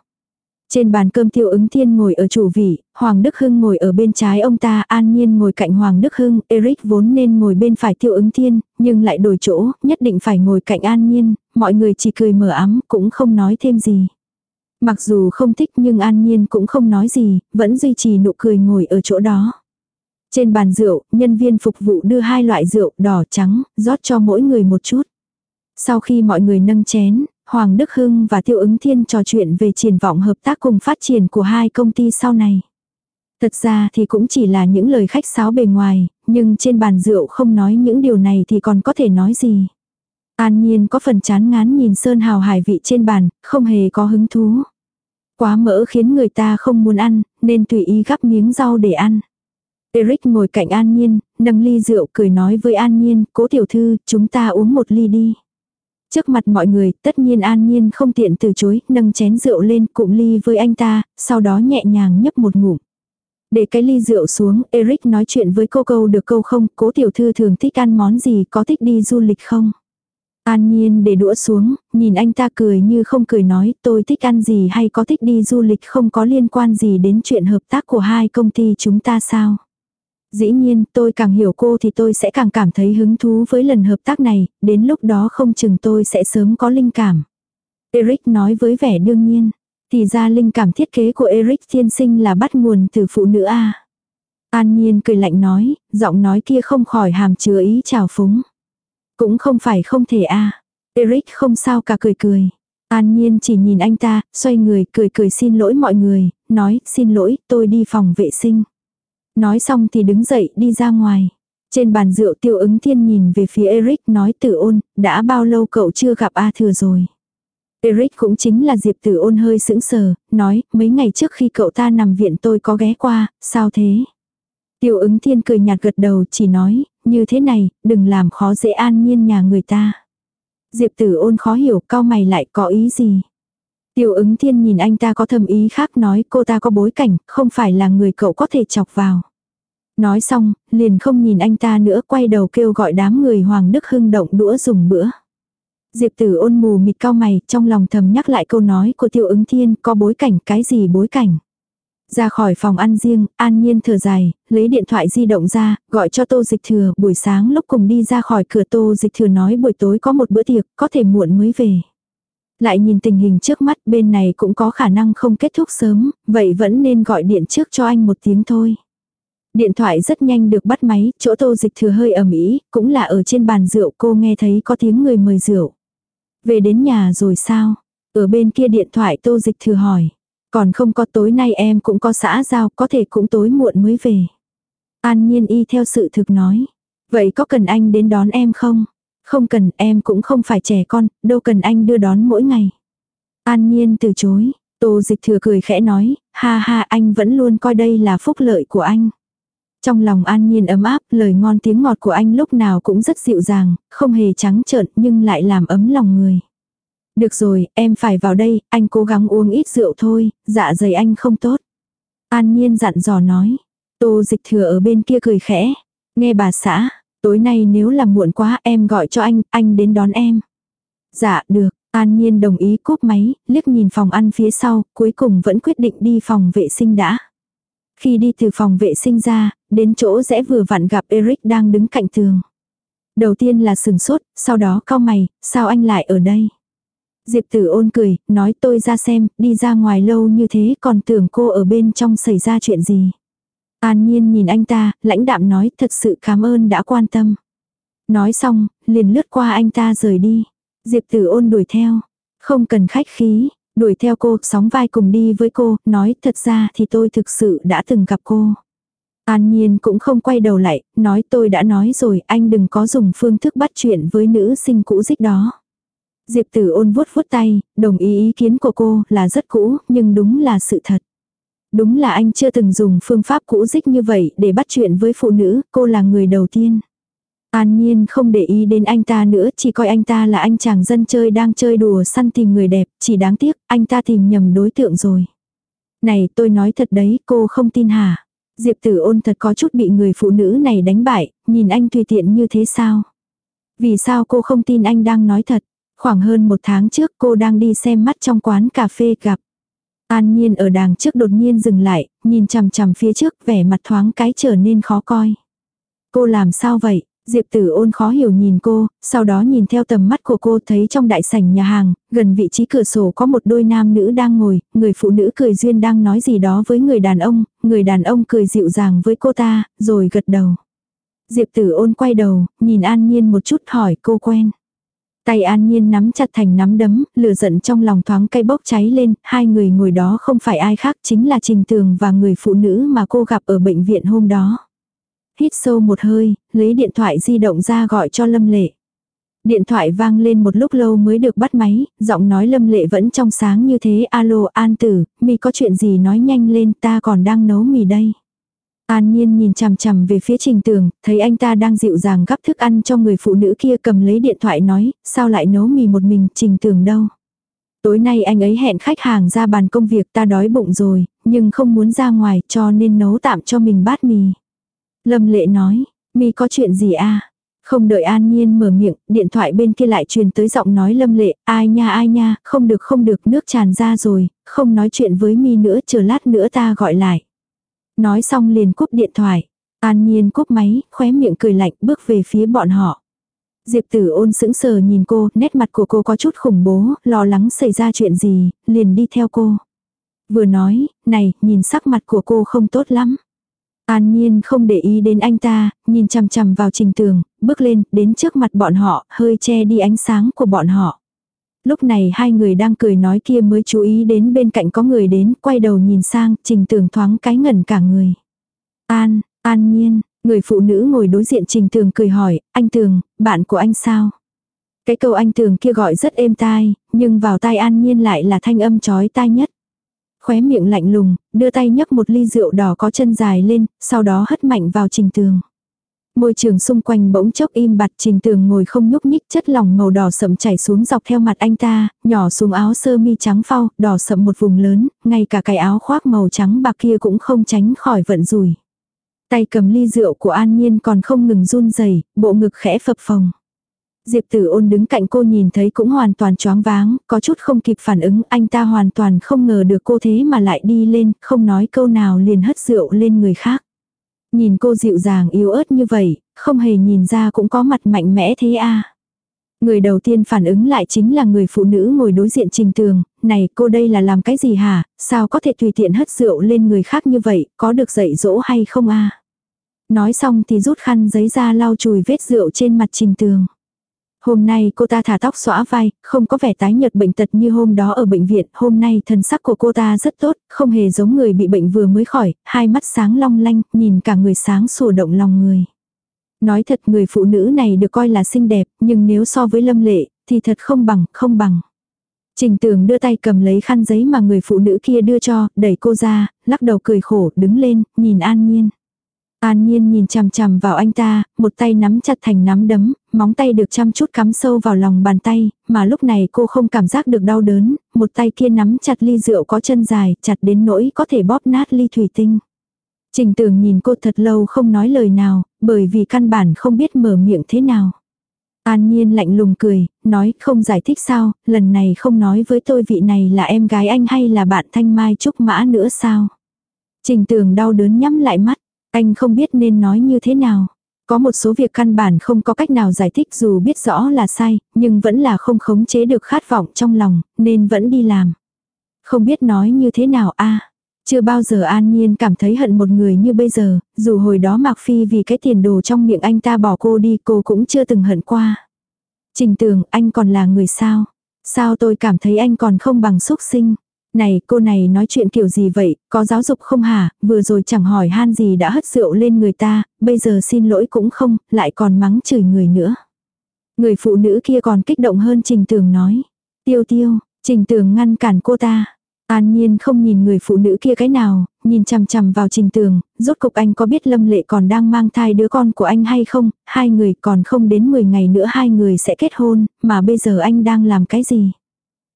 Trên bàn cơm tiêu ứng thiên ngồi ở chủ vị, Hoàng Đức Hưng ngồi ở bên trái ông ta, An Nhiên ngồi cạnh Hoàng Đức Hưng, Eric vốn nên ngồi bên phải tiêu ứng thiên, nhưng lại đổi chỗ, nhất định phải ngồi cạnh An Nhiên, mọi người chỉ cười mở ấm, cũng không nói thêm gì. Mặc dù không thích nhưng An Nhiên cũng không nói gì, vẫn duy trì nụ cười ngồi ở chỗ đó. Trên bàn rượu, nhân viên phục vụ đưa hai loại rượu đỏ trắng, rót cho mỗi người một chút. Sau khi mọi người nâng chén, Hoàng Đức Hưng và Tiêu ứng Thiên trò chuyện về triển vọng hợp tác cùng phát triển của hai công ty sau này. Thật ra thì cũng chỉ là những lời khách sáo bề ngoài, nhưng trên bàn rượu không nói những điều này thì còn có thể nói gì. An Nhiên có phần chán ngán nhìn Sơn Hào hải vị trên bàn, không hề có hứng thú. Quá mỡ khiến người ta không muốn ăn, nên tùy ý gắp miếng rau để ăn. Eric ngồi cạnh An Nhiên, nâng ly rượu cười nói với An Nhiên, cố tiểu thư, chúng ta uống một ly đi. Trước mặt mọi người, tất nhiên An Nhiên không tiện từ chối, nâng chén rượu lên cụm ly với anh ta, sau đó nhẹ nhàng nhấp một ngụm. Để cái ly rượu xuống, Eric nói chuyện với cô câu được câu không, cố tiểu thư thường thích ăn món gì, có thích đi du lịch không? An Nhiên để đũa xuống, nhìn anh ta cười như không cười nói tôi thích ăn gì hay có thích đi du lịch không có liên quan gì đến chuyện hợp tác của hai công ty chúng ta sao. Dĩ nhiên tôi càng hiểu cô thì tôi sẽ càng cảm thấy hứng thú với lần hợp tác này, đến lúc đó không chừng tôi sẽ sớm có linh cảm. Eric nói với vẻ đương nhiên, thì ra linh cảm thiết kế của Eric thiên sinh là bắt nguồn từ phụ nữ A. An Nhiên cười lạnh nói, giọng nói kia không khỏi hàm chứa ý trào phúng. Cũng không phải không thể a Eric không sao cả cười cười. An Nhiên chỉ nhìn anh ta, xoay người cười cười xin lỗi mọi người, nói xin lỗi tôi đi phòng vệ sinh. Nói xong thì đứng dậy đi ra ngoài. Trên bàn rượu tiêu ứng thiên nhìn về phía Eric nói tử ôn, đã bao lâu cậu chưa gặp A thừa rồi. Eric cũng chính là Diệp tử ôn hơi sững sờ, nói, mấy ngày trước khi cậu ta nằm viện tôi có ghé qua, sao thế? Tiêu ứng thiên cười nhạt gật đầu chỉ nói, như thế này, đừng làm khó dễ an nhiên nhà người ta. Diệp tử ôn khó hiểu, cao mày lại có ý gì. Tiêu ứng thiên nhìn anh ta có thầm ý khác nói cô ta có bối cảnh, không phải là người cậu có thể chọc vào. Nói xong, liền không nhìn anh ta nữa quay đầu kêu gọi đám người Hoàng Đức Hưng động đũa dùng bữa. Diệp tử ôn mù mịt cao mày, trong lòng thầm nhắc lại câu nói của tiêu ứng thiên, có bối cảnh, cái gì bối cảnh. Ra khỏi phòng ăn riêng, an nhiên thở dài, lấy điện thoại di động ra, gọi cho tô dịch thừa, buổi sáng lúc cùng đi ra khỏi cửa tô dịch thừa nói buổi tối có một bữa tiệc, có thể muộn mới về. Lại nhìn tình hình trước mắt bên này cũng có khả năng không kết thúc sớm, vậy vẫn nên gọi điện trước cho anh một tiếng thôi. Điện thoại rất nhanh được bắt máy, chỗ tô dịch thừa hơi ẩm ý, cũng là ở trên bàn rượu cô nghe thấy có tiếng người mời rượu. Về đến nhà rồi sao? Ở bên kia điện thoại tô dịch thừa hỏi. Còn không có tối nay em cũng có xã giao, có thể cũng tối muộn mới về. An nhiên y theo sự thực nói. Vậy có cần anh đến đón em không? Không cần, em cũng không phải trẻ con, đâu cần anh đưa đón mỗi ngày. An nhiên từ chối. Tô dịch thừa cười khẽ nói, ha ha anh vẫn luôn coi đây là phúc lợi của anh. Trong lòng an nhiên ấm áp, lời ngon tiếng ngọt của anh lúc nào cũng rất dịu dàng, không hề trắng trợn nhưng lại làm ấm lòng người. Được rồi, em phải vào đây, anh cố gắng uống ít rượu thôi, dạ dày anh không tốt. An Nhiên dặn dò nói. Tô dịch thừa ở bên kia cười khẽ. Nghe bà xã, tối nay nếu là muộn quá em gọi cho anh, anh đến đón em. Dạ, được. An Nhiên đồng ý cúp máy, liếc nhìn phòng ăn phía sau, cuối cùng vẫn quyết định đi phòng vệ sinh đã. Khi đi từ phòng vệ sinh ra, đến chỗ rẽ vừa vặn gặp Eric đang đứng cạnh tường. Đầu tiên là sừng sốt, sau đó cau mày, sao anh lại ở đây? Diệp tử ôn cười, nói tôi ra xem, đi ra ngoài lâu như thế còn tưởng cô ở bên trong xảy ra chuyện gì. An nhiên nhìn anh ta, lãnh đạm nói thật sự cảm ơn đã quan tâm. Nói xong, liền lướt qua anh ta rời đi. Diệp tử ôn đuổi theo. Không cần khách khí, đuổi theo cô, sóng vai cùng đi với cô, nói thật ra thì tôi thực sự đã từng gặp cô. An Nhiên cũng không quay đầu lại, nói tôi đã nói rồi anh đừng có dùng phương thức bắt chuyện với nữ sinh cũ dích đó. Diệp tử ôn vuốt vuốt tay, đồng ý ý kiến của cô là rất cũ, nhưng đúng là sự thật. Đúng là anh chưa từng dùng phương pháp cũ dích như vậy để bắt chuyện với phụ nữ, cô là người đầu tiên. An Nhiên không để ý đến anh ta nữa, chỉ coi anh ta là anh chàng dân chơi đang chơi đùa săn tìm người đẹp, chỉ đáng tiếc, anh ta tìm nhầm đối tượng rồi. Này tôi nói thật đấy, cô không tin hả? Diệp tử ôn thật có chút bị người phụ nữ này đánh bại, nhìn anh tùy tiện như thế sao? Vì sao cô không tin anh đang nói thật? Khoảng hơn một tháng trước cô đang đi xem mắt trong quán cà phê gặp. An Nhiên ở đàng trước đột nhiên dừng lại, nhìn chằm chằm phía trước vẻ mặt thoáng cái trở nên khó coi. Cô làm sao vậy? Diệp tử ôn khó hiểu nhìn cô, sau đó nhìn theo tầm mắt của cô thấy trong đại sảnh nhà hàng, gần vị trí cửa sổ có một đôi nam nữ đang ngồi, người phụ nữ cười duyên đang nói gì đó với người đàn ông, người đàn ông cười dịu dàng với cô ta, rồi gật đầu. Diệp tử ôn quay đầu, nhìn an nhiên một chút hỏi cô quen. Tay an nhiên nắm chặt thành nắm đấm, lửa giận trong lòng thoáng cây bốc cháy lên, hai người ngồi đó không phải ai khác chính là Trình Tường và người phụ nữ mà cô gặp ở bệnh viện hôm đó. Hít sâu một hơi, lấy điện thoại di động ra gọi cho Lâm Lệ. Điện thoại vang lên một lúc lâu mới được bắt máy, giọng nói Lâm Lệ vẫn trong sáng như thế. Alo An Tử, mi có chuyện gì nói nhanh lên ta còn đang nấu mì đây. An Nhiên nhìn chằm chằm về phía trình tường, thấy anh ta đang dịu dàng gắp thức ăn cho người phụ nữ kia cầm lấy điện thoại nói, sao lại nấu mì một mình, trình tường đâu. Tối nay anh ấy hẹn khách hàng ra bàn công việc ta đói bụng rồi, nhưng không muốn ra ngoài cho nên nấu tạm cho mình bát mì. Lâm lệ nói, Mì có chuyện gì à? Không đợi an nhiên mở miệng, điện thoại bên kia lại truyền tới giọng nói lâm lệ, ai nha ai nha, không được không được, nước tràn ra rồi, không nói chuyện với mi nữa, chờ lát nữa ta gọi lại. Nói xong liền cúp điện thoại. An nhiên cúp máy, khóe miệng cười lạnh bước về phía bọn họ. Diệp tử ôn sững sờ nhìn cô, nét mặt của cô có chút khủng bố, lo lắng xảy ra chuyện gì, liền đi theo cô. Vừa nói, này, nhìn sắc mặt của cô không tốt lắm. An Nhiên không để ý đến anh ta, nhìn chằm chằm vào trình tường, bước lên, đến trước mặt bọn họ, hơi che đi ánh sáng của bọn họ. Lúc này hai người đang cười nói kia mới chú ý đến bên cạnh có người đến, quay đầu nhìn sang, trình tường thoáng cái ngẩn cả người. An, An Nhiên, người phụ nữ ngồi đối diện trình tường cười hỏi, anh tường, bạn của anh sao? Cái câu anh tường kia gọi rất êm tai, nhưng vào tai An Nhiên lại là thanh âm chói tai nhất khóe miệng lạnh lùng, đưa tay nhấc một ly rượu đỏ có chân dài lên, sau đó hất mạnh vào trình tường. Môi trường xung quanh bỗng chốc im bặt trình tường ngồi không nhúc nhích chất lỏng màu đỏ sậm chảy xuống dọc theo mặt anh ta, nhỏ xuống áo sơ mi trắng phau, đỏ sậm một vùng lớn, ngay cả cái áo khoác màu trắng bạc kia cũng không tránh khỏi vận rủi. Tay cầm ly rượu của An Nhiên còn không ngừng run rẩy bộ ngực khẽ phập phồng. Diệp tử ôn đứng cạnh cô nhìn thấy cũng hoàn toàn choáng váng, có chút không kịp phản ứng, anh ta hoàn toàn không ngờ được cô thế mà lại đi lên, không nói câu nào liền hất rượu lên người khác. Nhìn cô dịu dàng yếu ớt như vậy, không hề nhìn ra cũng có mặt mạnh mẽ thế a. Người đầu tiên phản ứng lại chính là người phụ nữ ngồi đối diện trình tường, này cô đây là làm cái gì hả, sao có thể tùy tiện hất rượu lên người khác như vậy, có được dạy dỗ hay không a? Nói xong thì rút khăn giấy ra lau chùi vết rượu trên mặt trình tường. Hôm nay cô ta thả tóc xõa vai, không có vẻ tái nhợt bệnh tật như hôm đó ở bệnh viện. Hôm nay thần sắc của cô ta rất tốt, không hề giống người bị bệnh vừa mới khỏi, hai mắt sáng long lanh, nhìn cả người sáng sủa động lòng người. Nói thật người phụ nữ này được coi là xinh đẹp, nhưng nếu so với lâm lệ, thì thật không bằng, không bằng. Trình tường đưa tay cầm lấy khăn giấy mà người phụ nữ kia đưa cho, đẩy cô ra, lắc đầu cười khổ, đứng lên, nhìn an nhiên. An Nhiên nhìn chằm chằm vào anh ta, một tay nắm chặt thành nắm đấm, móng tay được chăm chút cắm sâu vào lòng bàn tay, mà lúc này cô không cảm giác được đau đớn, một tay kia nắm chặt ly rượu có chân dài, chặt đến nỗi có thể bóp nát ly thủy tinh. Trình tường nhìn cô thật lâu không nói lời nào, bởi vì căn bản không biết mở miệng thế nào. An Nhiên lạnh lùng cười, nói không giải thích sao, lần này không nói với tôi vị này là em gái anh hay là bạn Thanh Mai Trúc Mã nữa sao. Trình tường đau đớn nhắm lại mắt, anh không biết nên nói như thế nào. Có một số việc căn bản không có cách nào giải thích dù biết rõ là sai, nhưng vẫn là không khống chế được khát vọng trong lòng, nên vẫn đi làm. Không biết nói như thế nào a Chưa bao giờ an nhiên cảm thấy hận một người như bây giờ, dù hồi đó Mạc Phi vì cái tiền đồ trong miệng anh ta bỏ cô đi cô cũng chưa từng hận qua. Trình tường anh còn là người sao? Sao tôi cảm thấy anh còn không bằng xúc sinh? Này, cô này nói chuyện kiểu gì vậy, có giáo dục không hả, vừa rồi chẳng hỏi han gì đã hất rượu lên người ta, bây giờ xin lỗi cũng không, lại còn mắng chửi người nữa. Người phụ nữ kia còn kích động hơn Trình Tường nói. Tiêu tiêu, Trình Tường ngăn cản cô ta. An Nhiên không nhìn người phụ nữ kia cái nào, nhìn chằm chằm vào Trình Tường, rốt cục anh có biết Lâm Lệ còn đang mang thai đứa con của anh hay không, hai người còn không đến 10 ngày nữa hai người sẽ kết hôn, mà bây giờ anh đang làm cái gì?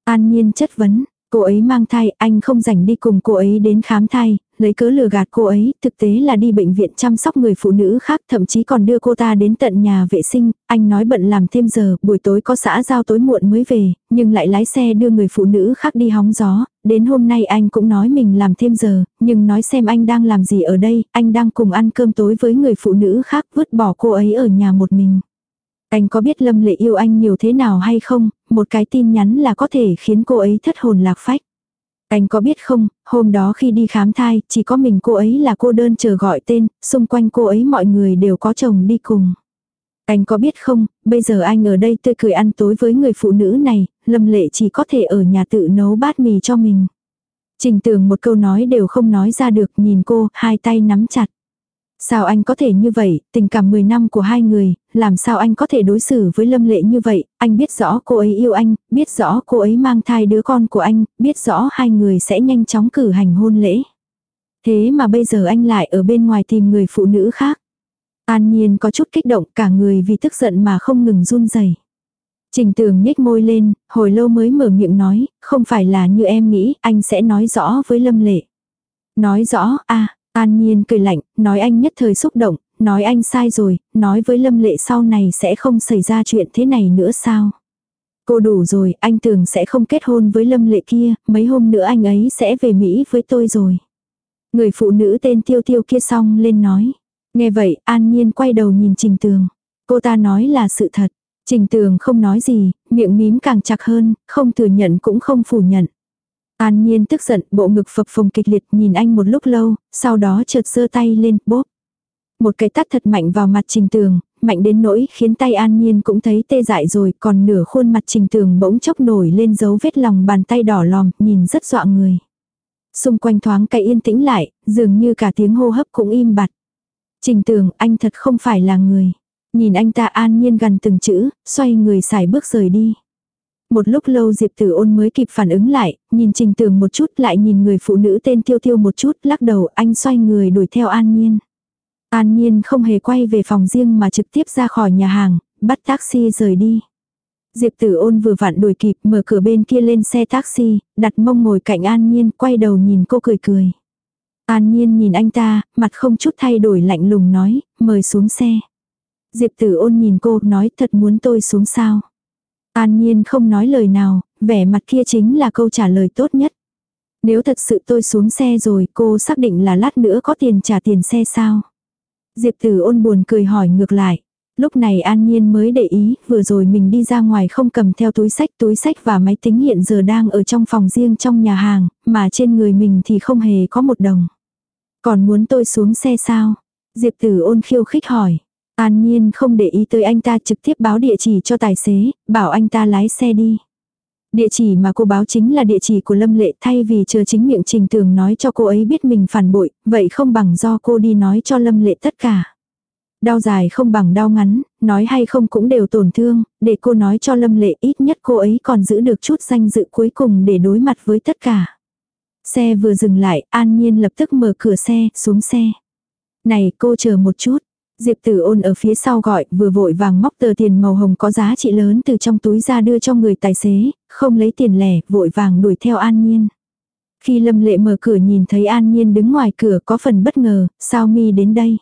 An Nhiên chất vấn, Cô ấy mang thai, anh không rảnh đi cùng cô ấy đến khám thai, lấy cớ lừa gạt cô ấy, thực tế là đi bệnh viện chăm sóc người phụ nữ khác, thậm chí còn đưa cô ta đến tận nhà vệ sinh, anh nói bận làm thêm giờ, buổi tối có xã giao tối muộn mới về, nhưng lại lái xe đưa người phụ nữ khác đi hóng gió, đến hôm nay anh cũng nói mình làm thêm giờ, nhưng nói xem anh đang làm gì ở đây, anh đang cùng ăn cơm tối với người phụ nữ khác vứt bỏ cô ấy ở nhà một mình. Anh có biết Lâm Lệ yêu anh nhiều thế nào hay không, một cái tin nhắn là có thể khiến cô ấy thất hồn lạc phách. Anh có biết không, hôm đó khi đi khám thai, chỉ có mình cô ấy là cô đơn chờ gọi tên, xung quanh cô ấy mọi người đều có chồng đi cùng. Anh có biết không, bây giờ anh ở đây tươi cười ăn tối với người phụ nữ này, Lâm Lệ chỉ có thể ở nhà tự nấu bát mì cho mình. Trình tường một câu nói đều không nói ra được nhìn cô, hai tay nắm chặt. Sao anh có thể như vậy, tình cảm 10 năm của hai người, làm sao anh có thể đối xử với Lâm Lệ như vậy, anh biết rõ cô ấy yêu anh, biết rõ cô ấy mang thai đứa con của anh, biết rõ hai người sẽ nhanh chóng cử hành hôn lễ. Thế mà bây giờ anh lại ở bên ngoài tìm người phụ nữ khác. An Nhiên có chút kích động cả người vì tức giận mà không ngừng run rẩy. Trình tường nhếch môi lên, hồi lâu mới mở miệng nói, không phải là như em nghĩ, anh sẽ nói rõ với Lâm Lệ. Nói rõ, a An Nhiên cười lạnh, nói anh nhất thời xúc động, nói anh sai rồi, nói với Lâm Lệ sau này sẽ không xảy ra chuyện thế này nữa sao. Cô đủ rồi, anh tưởng sẽ không kết hôn với Lâm Lệ kia, mấy hôm nữa anh ấy sẽ về Mỹ với tôi rồi. Người phụ nữ tên Tiêu Tiêu kia xong lên nói. Nghe vậy, An Nhiên quay đầu nhìn Trình Tường. Cô ta nói là sự thật. Trình Tường không nói gì, miệng mím càng chặt hơn, không thừa nhận cũng không phủ nhận. An Nhiên tức giận, bộ ngực phập phồng kịch liệt nhìn anh một lúc lâu, sau đó chợt giơ tay lên, bóp. Một cái tát thật mạnh vào mặt Trình Tường, mạnh đến nỗi khiến tay An Nhiên cũng thấy tê dại rồi, còn nửa khuôn mặt Trình Tường bỗng chốc nổi lên dấu vết lòng bàn tay đỏ lòm, nhìn rất dọa người. Xung quanh thoáng cái yên tĩnh lại, dường như cả tiếng hô hấp cũng im bặt. Trình Tường, anh thật không phải là người. Nhìn anh ta An Nhiên gần từng chữ, xoay người xài bước rời đi. Một lúc lâu Diệp Tử ôn mới kịp phản ứng lại, nhìn Trình Tường một chút lại nhìn người phụ nữ tên Tiêu Tiêu một chút, lắc đầu anh xoay người đuổi theo An Nhiên. An Nhiên không hề quay về phòng riêng mà trực tiếp ra khỏi nhà hàng, bắt taxi rời đi. Diệp Tử ôn vừa vặn đuổi kịp mở cửa bên kia lên xe taxi, đặt mông ngồi cạnh An Nhiên, quay đầu nhìn cô cười cười. An Nhiên nhìn anh ta, mặt không chút thay đổi lạnh lùng nói, mời xuống xe. Diệp Tử ôn nhìn cô, nói thật muốn tôi xuống sao. An Nhiên không nói lời nào, vẻ mặt kia chính là câu trả lời tốt nhất. Nếu thật sự tôi xuống xe rồi, cô xác định là lát nữa có tiền trả tiền xe sao? Diệp Tử ôn buồn cười hỏi ngược lại. Lúc này An Nhiên mới để ý, vừa rồi mình đi ra ngoài không cầm theo túi sách, túi sách và máy tính hiện giờ đang ở trong phòng riêng trong nhà hàng, mà trên người mình thì không hề có một đồng. Còn muốn tôi xuống xe sao? Diệp Tử ôn khiêu khích hỏi. An Nhiên không để ý tới anh ta trực tiếp báo địa chỉ cho tài xế, bảo anh ta lái xe đi. Địa chỉ mà cô báo chính là địa chỉ của Lâm Lệ thay vì chờ chính miệng Trình Tường nói cho cô ấy biết mình phản bội, vậy không bằng do cô đi nói cho Lâm Lệ tất cả. Đau dài không bằng đau ngắn, nói hay không cũng đều tổn thương, để cô nói cho Lâm Lệ ít nhất cô ấy còn giữ được chút danh dự cuối cùng để đối mặt với tất cả. Xe vừa dừng lại, An Nhiên lập tức mở cửa xe, xuống xe. Này cô chờ một chút, Diệp Tử ôn ở phía sau gọi, vừa vội vàng móc tờ tiền màu hồng có giá trị lớn từ trong túi ra đưa cho người tài xế, không lấy tiền lẻ, vội vàng đuổi theo An Nhiên. Khi Lâm Lệ mở cửa nhìn thấy An Nhiên đứng ngoài cửa có phần bất ngờ, sao mi đến đây?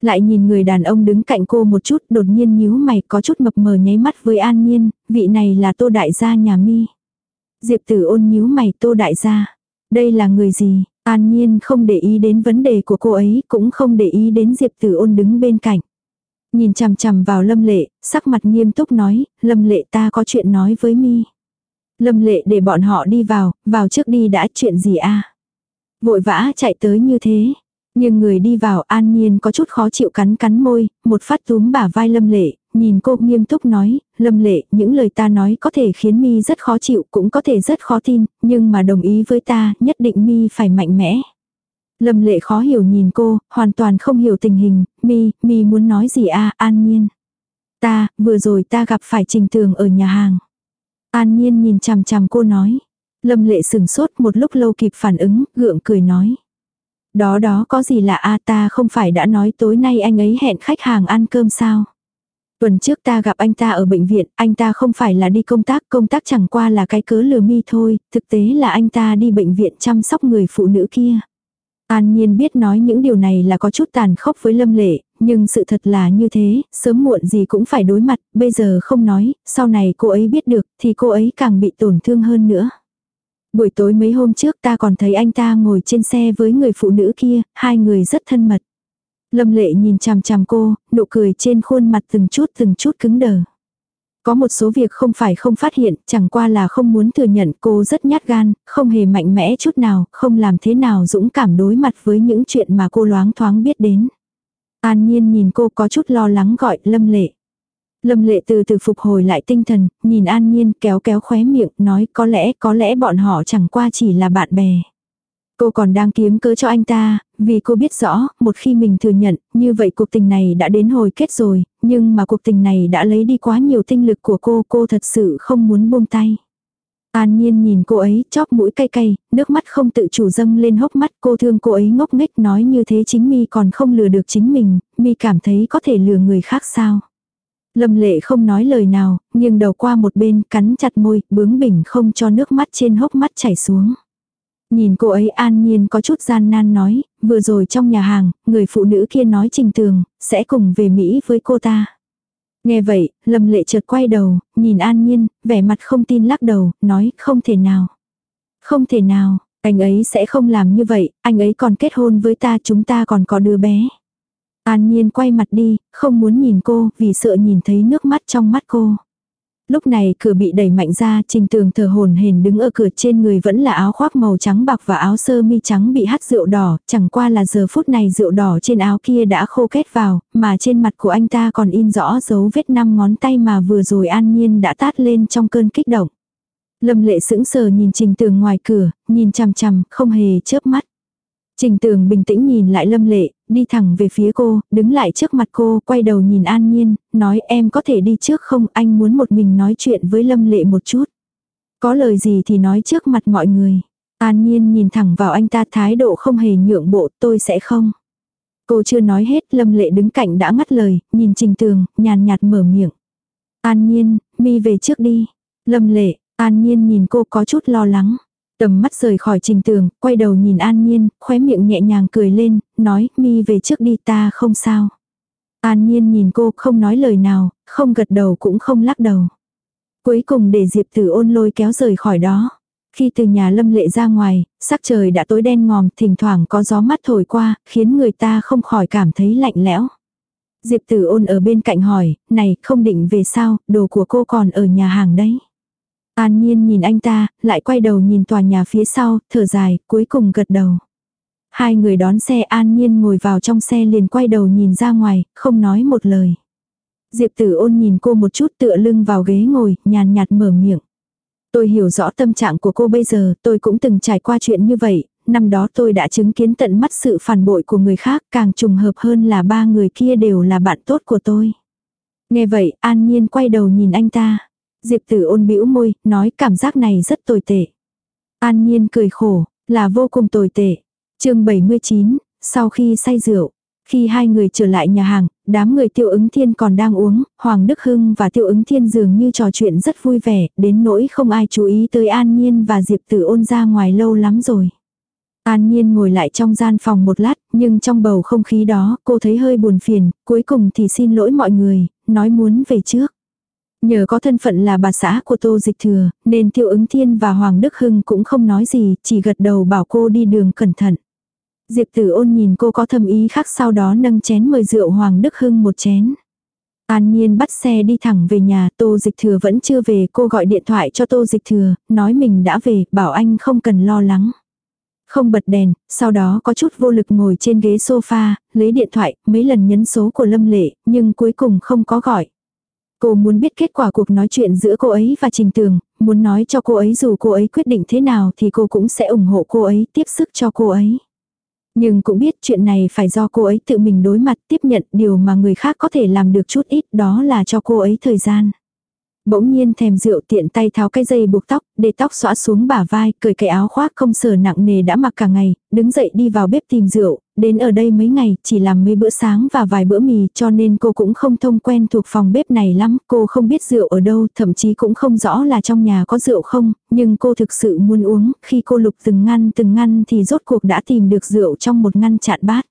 Lại nhìn người đàn ông đứng cạnh cô một chút đột nhiên nhíu mày có chút mập mờ nháy mắt với An Nhiên, vị này là tô đại gia nhà mi. Diệp tử ôn nhíu mày tô đại gia. Đây là người gì? An Nhiên không để ý đến vấn đề của cô ấy, cũng không để ý đến Diệp Tử ôn đứng bên cạnh. Nhìn chằm chằm vào Lâm Lệ, sắc mặt nghiêm túc nói, Lâm Lệ ta có chuyện nói với mi. Lâm Lệ để bọn họ đi vào, vào trước đi đã chuyện gì a Vội vã chạy tới như thế. Nhưng người đi vào an nhiên có chút khó chịu cắn cắn môi, một phát túm bả vai Lâm Lệ, nhìn cô nghiêm túc nói, Lâm Lệ, những lời ta nói có thể khiến mi rất khó chịu, cũng có thể rất khó tin, nhưng mà đồng ý với ta, nhất định mi phải mạnh mẽ. Lâm Lệ khó hiểu nhìn cô, hoàn toàn không hiểu tình hình, mi, mi muốn nói gì a an nhiên. Ta, vừa rồi ta gặp phải trình tường ở nhà hàng. An nhiên nhìn chằm chằm cô nói. Lâm Lệ sừng sốt một lúc lâu kịp phản ứng, gượng cười nói. Đó đó có gì lạ a ta không phải đã nói tối nay anh ấy hẹn khách hàng ăn cơm sao. Tuần trước ta gặp anh ta ở bệnh viện, anh ta không phải là đi công tác, công tác chẳng qua là cái cớ lừa mi thôi, thực tế là anh ta đi bệnh viện chăm sóc người phụ nữ kia. An Nhiên biết nói những điều này là có chút tàn khốc với Lâm Lệ, nhưng sự thật là như thế, sớm muộn gì cũng phải đối mặt, bây giờ không nói, sau này cô ấy biết được thì cô ấy càng bị tổn thương hơn nữa. Buổi tối mấy hôm trước ta còn thấy anh ta ngồi trên xe với người phụ nữ kia, hai người rất thân mật. Lâm lệ nhìn chằm chằm cô, nụ cười trên khuôn mặt từng chút từng chút cứng đờ. Có một số việc không phải không phát hiện, chẳng qua là không muốn thừa nhận cô rất nhát gan, không hề mạnh mẽ chút nào, không làm thế nào dũng cảm đối mặt với những chuyện mà cô loáng thoáng biết đến. An nhiên nhìn cô có chút lo lắng gọi lâm lệ. Lâm lệ từ từ phục hồi lại tinh thần, nhìn an nhiên kéo kéo khóe miệng, nói có lẽ, có lẽ bọn họ chẳng qua chỉ là bạn bè. Cô còn đang kiếm cớ cho anh ta, vì cô biết rõ, một khi mình thừa nhận, như vậy cuộc tình này đã đến hồi kết rồi, nhưng mà cuộc tình này đã lấy đi quá nhiều tinh lực của cô, cô thật sự không muốn buông tay. An nhiên nhìn cô ấy, chóp mũi cay cay, nước mắt không tự chủ dâng lên hốc mắt, cô thương cô ấy ngốc nghếch nói như thế chính mi còn không lừa được chính mình, mi cảm thấy có thể lừa người khác sao. Lâm lệ không nói lời nào, nghiêng đầu qua một bên, cắn chặt môi, bướng bỉnh không cho nước mắt trên hốc mắt chảy xuống. Nhìn cô ấy an nhiên có chút gian nan nói, vừa rồi trong nhà hàng, người phụ nữ kia nói trình tường, sẽ cùng về Mỹ với cô ta. Nghe vậy, Lâm Lệ chợt quay đầu, nhìn An Nhiên, vẻ mặt không tin lắc đầu, nói không thể nào. Không thể nào, anh ấy sẽ không làm như vậy, anh ấy còn kết hôn với ta chúng ta còn có đứa bé. An Nhiên quay mặt đi, không muốn nhìn cô vì sợ nhìn thấy nước mắt trong mắt cô. Lúc này cửa bị đẩy mạnh ra, trình tường thờ hồn hền đứng ở cửa trên người vẫn là áo khoác màu trắng bạc và áo sơ mi trắng bị hắt rượu đỏ, chẳng qua là giờ phút này rượu đỏ trên áo kia đã khô kết vào, mà trên mặt của anh ta còn in rõ dấu vết năm ngón tay mà vừa rồi an nhiên đã tát lên trong cơn kích động. Lâm lệ sững sờ nhìn trình tường ngoài cửa, nhìn chằm chằm, không hề chớp mắt. Trình tường bình tĩnh nhìn lại lâm lệ, đi thẳng về phía cô, đứng lại trước mặt cô, quay đầu nhìn an nhiên, nói em có thể đi trước không, anh muốn một mình nói chuyện với lâm lệ một chút. Có lời gì thì nói trước mặt mọi người. An nhiên nhìn thẳng vào anh ta thái độ không hề nhượng bộ, tôi sẽ không. Cô chưa nói hết, lâm lệ đứng cạnh đã ngắt lời, nhìn trình tường, nhàn nhạt mở miệng. An nhiên, mi về trước đi. Lâm lệ, an nhiên nhìn cô có chút lo lắng. Tầm mắt rời khỏi trình tường, quay đầu nhìn An Nhiên, khóe miệng nhẹ nhàng cười lên, nói, mi về trước đi ta không sao. An Nhiên nhìn cô không nói lời nào, không gật đầu cũng không lắc đầu. Cuối cùng để Diệp Tử ôn lôi kéo rời khỏi đó. Khi từ nhà lâm lệ ra ngoài, sắc trời đã tối đen ngòm, thỉnh thoảng có gió mát thổi qua, khiến người ta không khỏi cảm thấy lạnh lẽo. Diệp Tử ôn ở bên cạnh hỏi, này, không định về sao, đồ của cô còn ở nhà hàng đấy. An Nhiên nhìn anh ta, lại quay đầu nhìn tòa nhà phía sau, thở dài, cuối cùng gật đầu. Hai người đón xe An Nhiên ngồi vào trong xe liền quay đầu nhìn ra ngoài, không nói một lời. Diệp tử ôn nhìn cô một chút tựa lưng vào ghế ngồi, nhàn nhạt mở miệng. Tôi hiểu rõ tâm trạng của cô bây giờ, tôi cũng từng trải qua chuyện như vậy, năm đó tôi đã chứng kiến tận mắt sự phản bội của người khác, càng trùng hợp hơn là ba người kia đều là bạn tốt của tôi. Nghe vậy, An Nhiên quay đầu nhìn anh ta. Diệp tử ôn bĩu môi, nói cảm giác này rất tồi tệ. An nhiên cười khổ, là vô cùng tồi tệ. chương 79, sau khi say rượu, khi hai người trở lại nhà hàng, đám người tiêu ứng thiên còn đang uống, Hoàng Đức Hưng và tiêu ứng thiên dường như trò chuyện rất vui vẻ, đến nỗi không ai chú ý tới An Nhiên và Diệp Tử ôn ra ngoài lâu lắm rồi. An Nhiên ngồi lại trong gian phòng một lát, nhưng trong bầu không khí đó cô thấy hơi buồn phiền, cuối cùng thì xin lỗi mọi người, nói muốn về trước. Nhờ có thân phận là bà xã của Tô Dịch Thừa, nên Tiêu ứng Thiên và Hoàng Đức Hưng cũng không nói gì, chỉ gật đầu bảo cô đi đường cẩn thận. Diệp Tử ôn nhìn cô có thâm ý khác sau đó nâng chén mời rượu Hoàng Đức Hưng một chén. An Nhiên bắt xe đi thẳng về nhà, Tô Dịch Thừa vẫn chưa về, cô gọi điện thoại cho Tô Dịch Thừa, nói mình đã về, bảo anh không cần lo lắng. Không bật đèn, sau đó có chút vô lực ngồi trên ghế sofa, lấy điện thoại, mấy lần nhấn số của Lâm Lệ, nhưng cuối cùng không có gọi. Cô muốn biết kết quả cuộc nói chuyện giữa cô ấy và Trình Tường, muốn nói cho cô ấy dù cô ấy quyết định thế nào thì cô cũng sẽ ủng hộ cô ấy, tiếp sức cho cô ấy. Nhưng cũng biết chuyện này phải do cô ấy tự mình đối mặt tiếp nhận điều mà người khác có thể làm được chút ít đó là cho cô ấy thời gian. Bỗng nhiên thèm rượu tiện tay tháo cái dây buộc tóc, để tóc xõa xuống bả vai, cởi cái áo khoác không sờ nặng nề đã mặc cả ngày, đứng dậy đi vào bếp tìm rượu, đến ở đây mấy ngày, chỉ làm mấy bữa sáng và vài bữa mì cho nên cô cũng không thông quen thuộc phòng bếp này lắm, cô không biết rượu ở đâu, thậm chí cũng không rõ là trong nhà có rượu không, nhưng cô thực sự muốn uống, khi cô lục từng ngăn từng ngăn thì rốt cuộc đã tìm được rượu trong một ngăn chạn bát.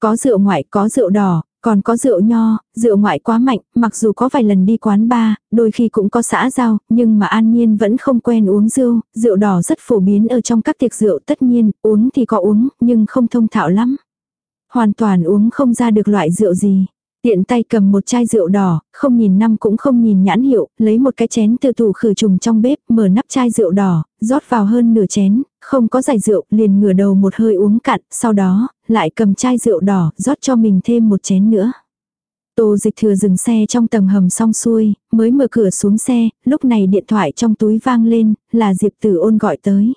Có rượu ngoại, có rượu đỏ, còn có rượu nho, rượu ngoại quá mạnh, mặc dù có vài lần đi quán bar, đôi khi cũng có xã giao, nhưng mà an nhiên vẫn không quen uống rượu, rượu đỏ rất phổ biến ở trong các tiệc rượu tất nhiên, uống thì có uống, nhưng không thông thạo lắm. Hoàn toàn uống không ra được loại rượu gì. Tiện tay cầm một chai rượu đỏ, không nhìn năm cũng không nhìn nhãn hiệu, lấy một cái chén từ tủ khử trùng trong bếp, mở nắp chai rượu đỏ, rót vào hơn nửa chén, không có giải rượu, liền ngửa đầu một hơi uống cạn, sau đó, lại cầm chai rượu đỏ, rót cho mình thêm một chén nữa. Tô dịch thừa dừng xe trong tầng hầm xong xuôi, mới mở cửa xuống xe, lúc này điện thoại trong túi vang lên, là Diệp Tử ôn gọi tới.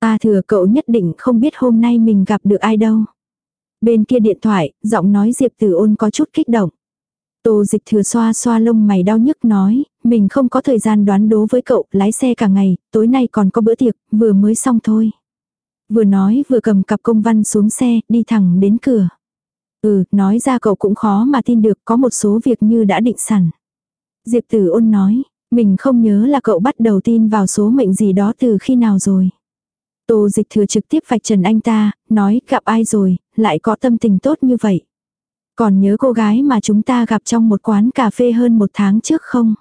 Ta thừa cậu nhất định không biết hôm nay mình gặp được ai đâu. Bên kia điện thoại, giọng nói Diệp Tử ôn có chút kích động. Tô dịch thừa xoa xoa lông mày đau nhức nói, mình không có thời gian đoán đố với cậu, lái xe cả ngày, tối nay còn có bữa tiệc, vừa mới xong thôi. Vừa nói vừa cầm cặp công văn xuống xe, đi thẳng đến cửa. Ừ, nói ra cậu cũng khó mà tin được, có một số việc như đã định sẵn. Diệp tử ôn nói, mình không nhớ là cậu bắt đầu tin vào số mệnh gì đó từ khi nào rồi. Tô dịch thừa trực tiếp vạch trần anh ta, nói gặp ai rồi, lại có tâm tình tốt như vậy. Còn nhớ cô gái mà chúng ta gặp trong một quán cà phê hơn một tháng trước không?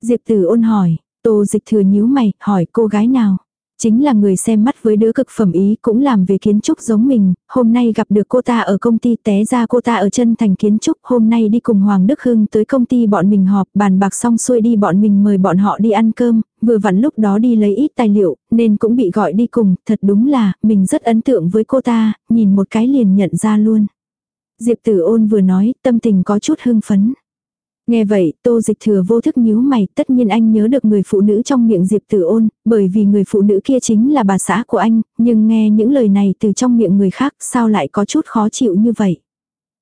Diệp tử ôn hỏi, tô dịch thừa nhíu mày, hỏi cô gái nào? Chính là người xem mắt với đứa cực phẩm ý cũng làm về kiến trúc giống mình, hôm nay gặp được cô ta ở công ty té ra cô ta ở chân thành kiến trúc, hôm nay đi cùng Hoàng Đức Hưng tới công ty bọn mình họp, bàn bạc xong xuôi đi bọn mình mời bọn họ đi ăn cơm, vừa vặn lúc đó đi lấy ít tài liệu, nên cũng bị gọi đi cùng, thật đúng là, mình rất ấn tượng với cô ta, nhìn một cái liền nhận ra luôn. Diệp tử ôn vừa nói, tâm tình có chút hưng phấn. Nghe vậy, tô dịch thừa vô thức nhíu mày, tất nhiên anh nhớ được người phụ nữ trong miệng Diệp Tử ôn, bởi vì người phụ nữ kia chính là bà xã của anh, nhưng nghe những lời này từ trong miệng người khác sao lại có chút khó chịu như vậy.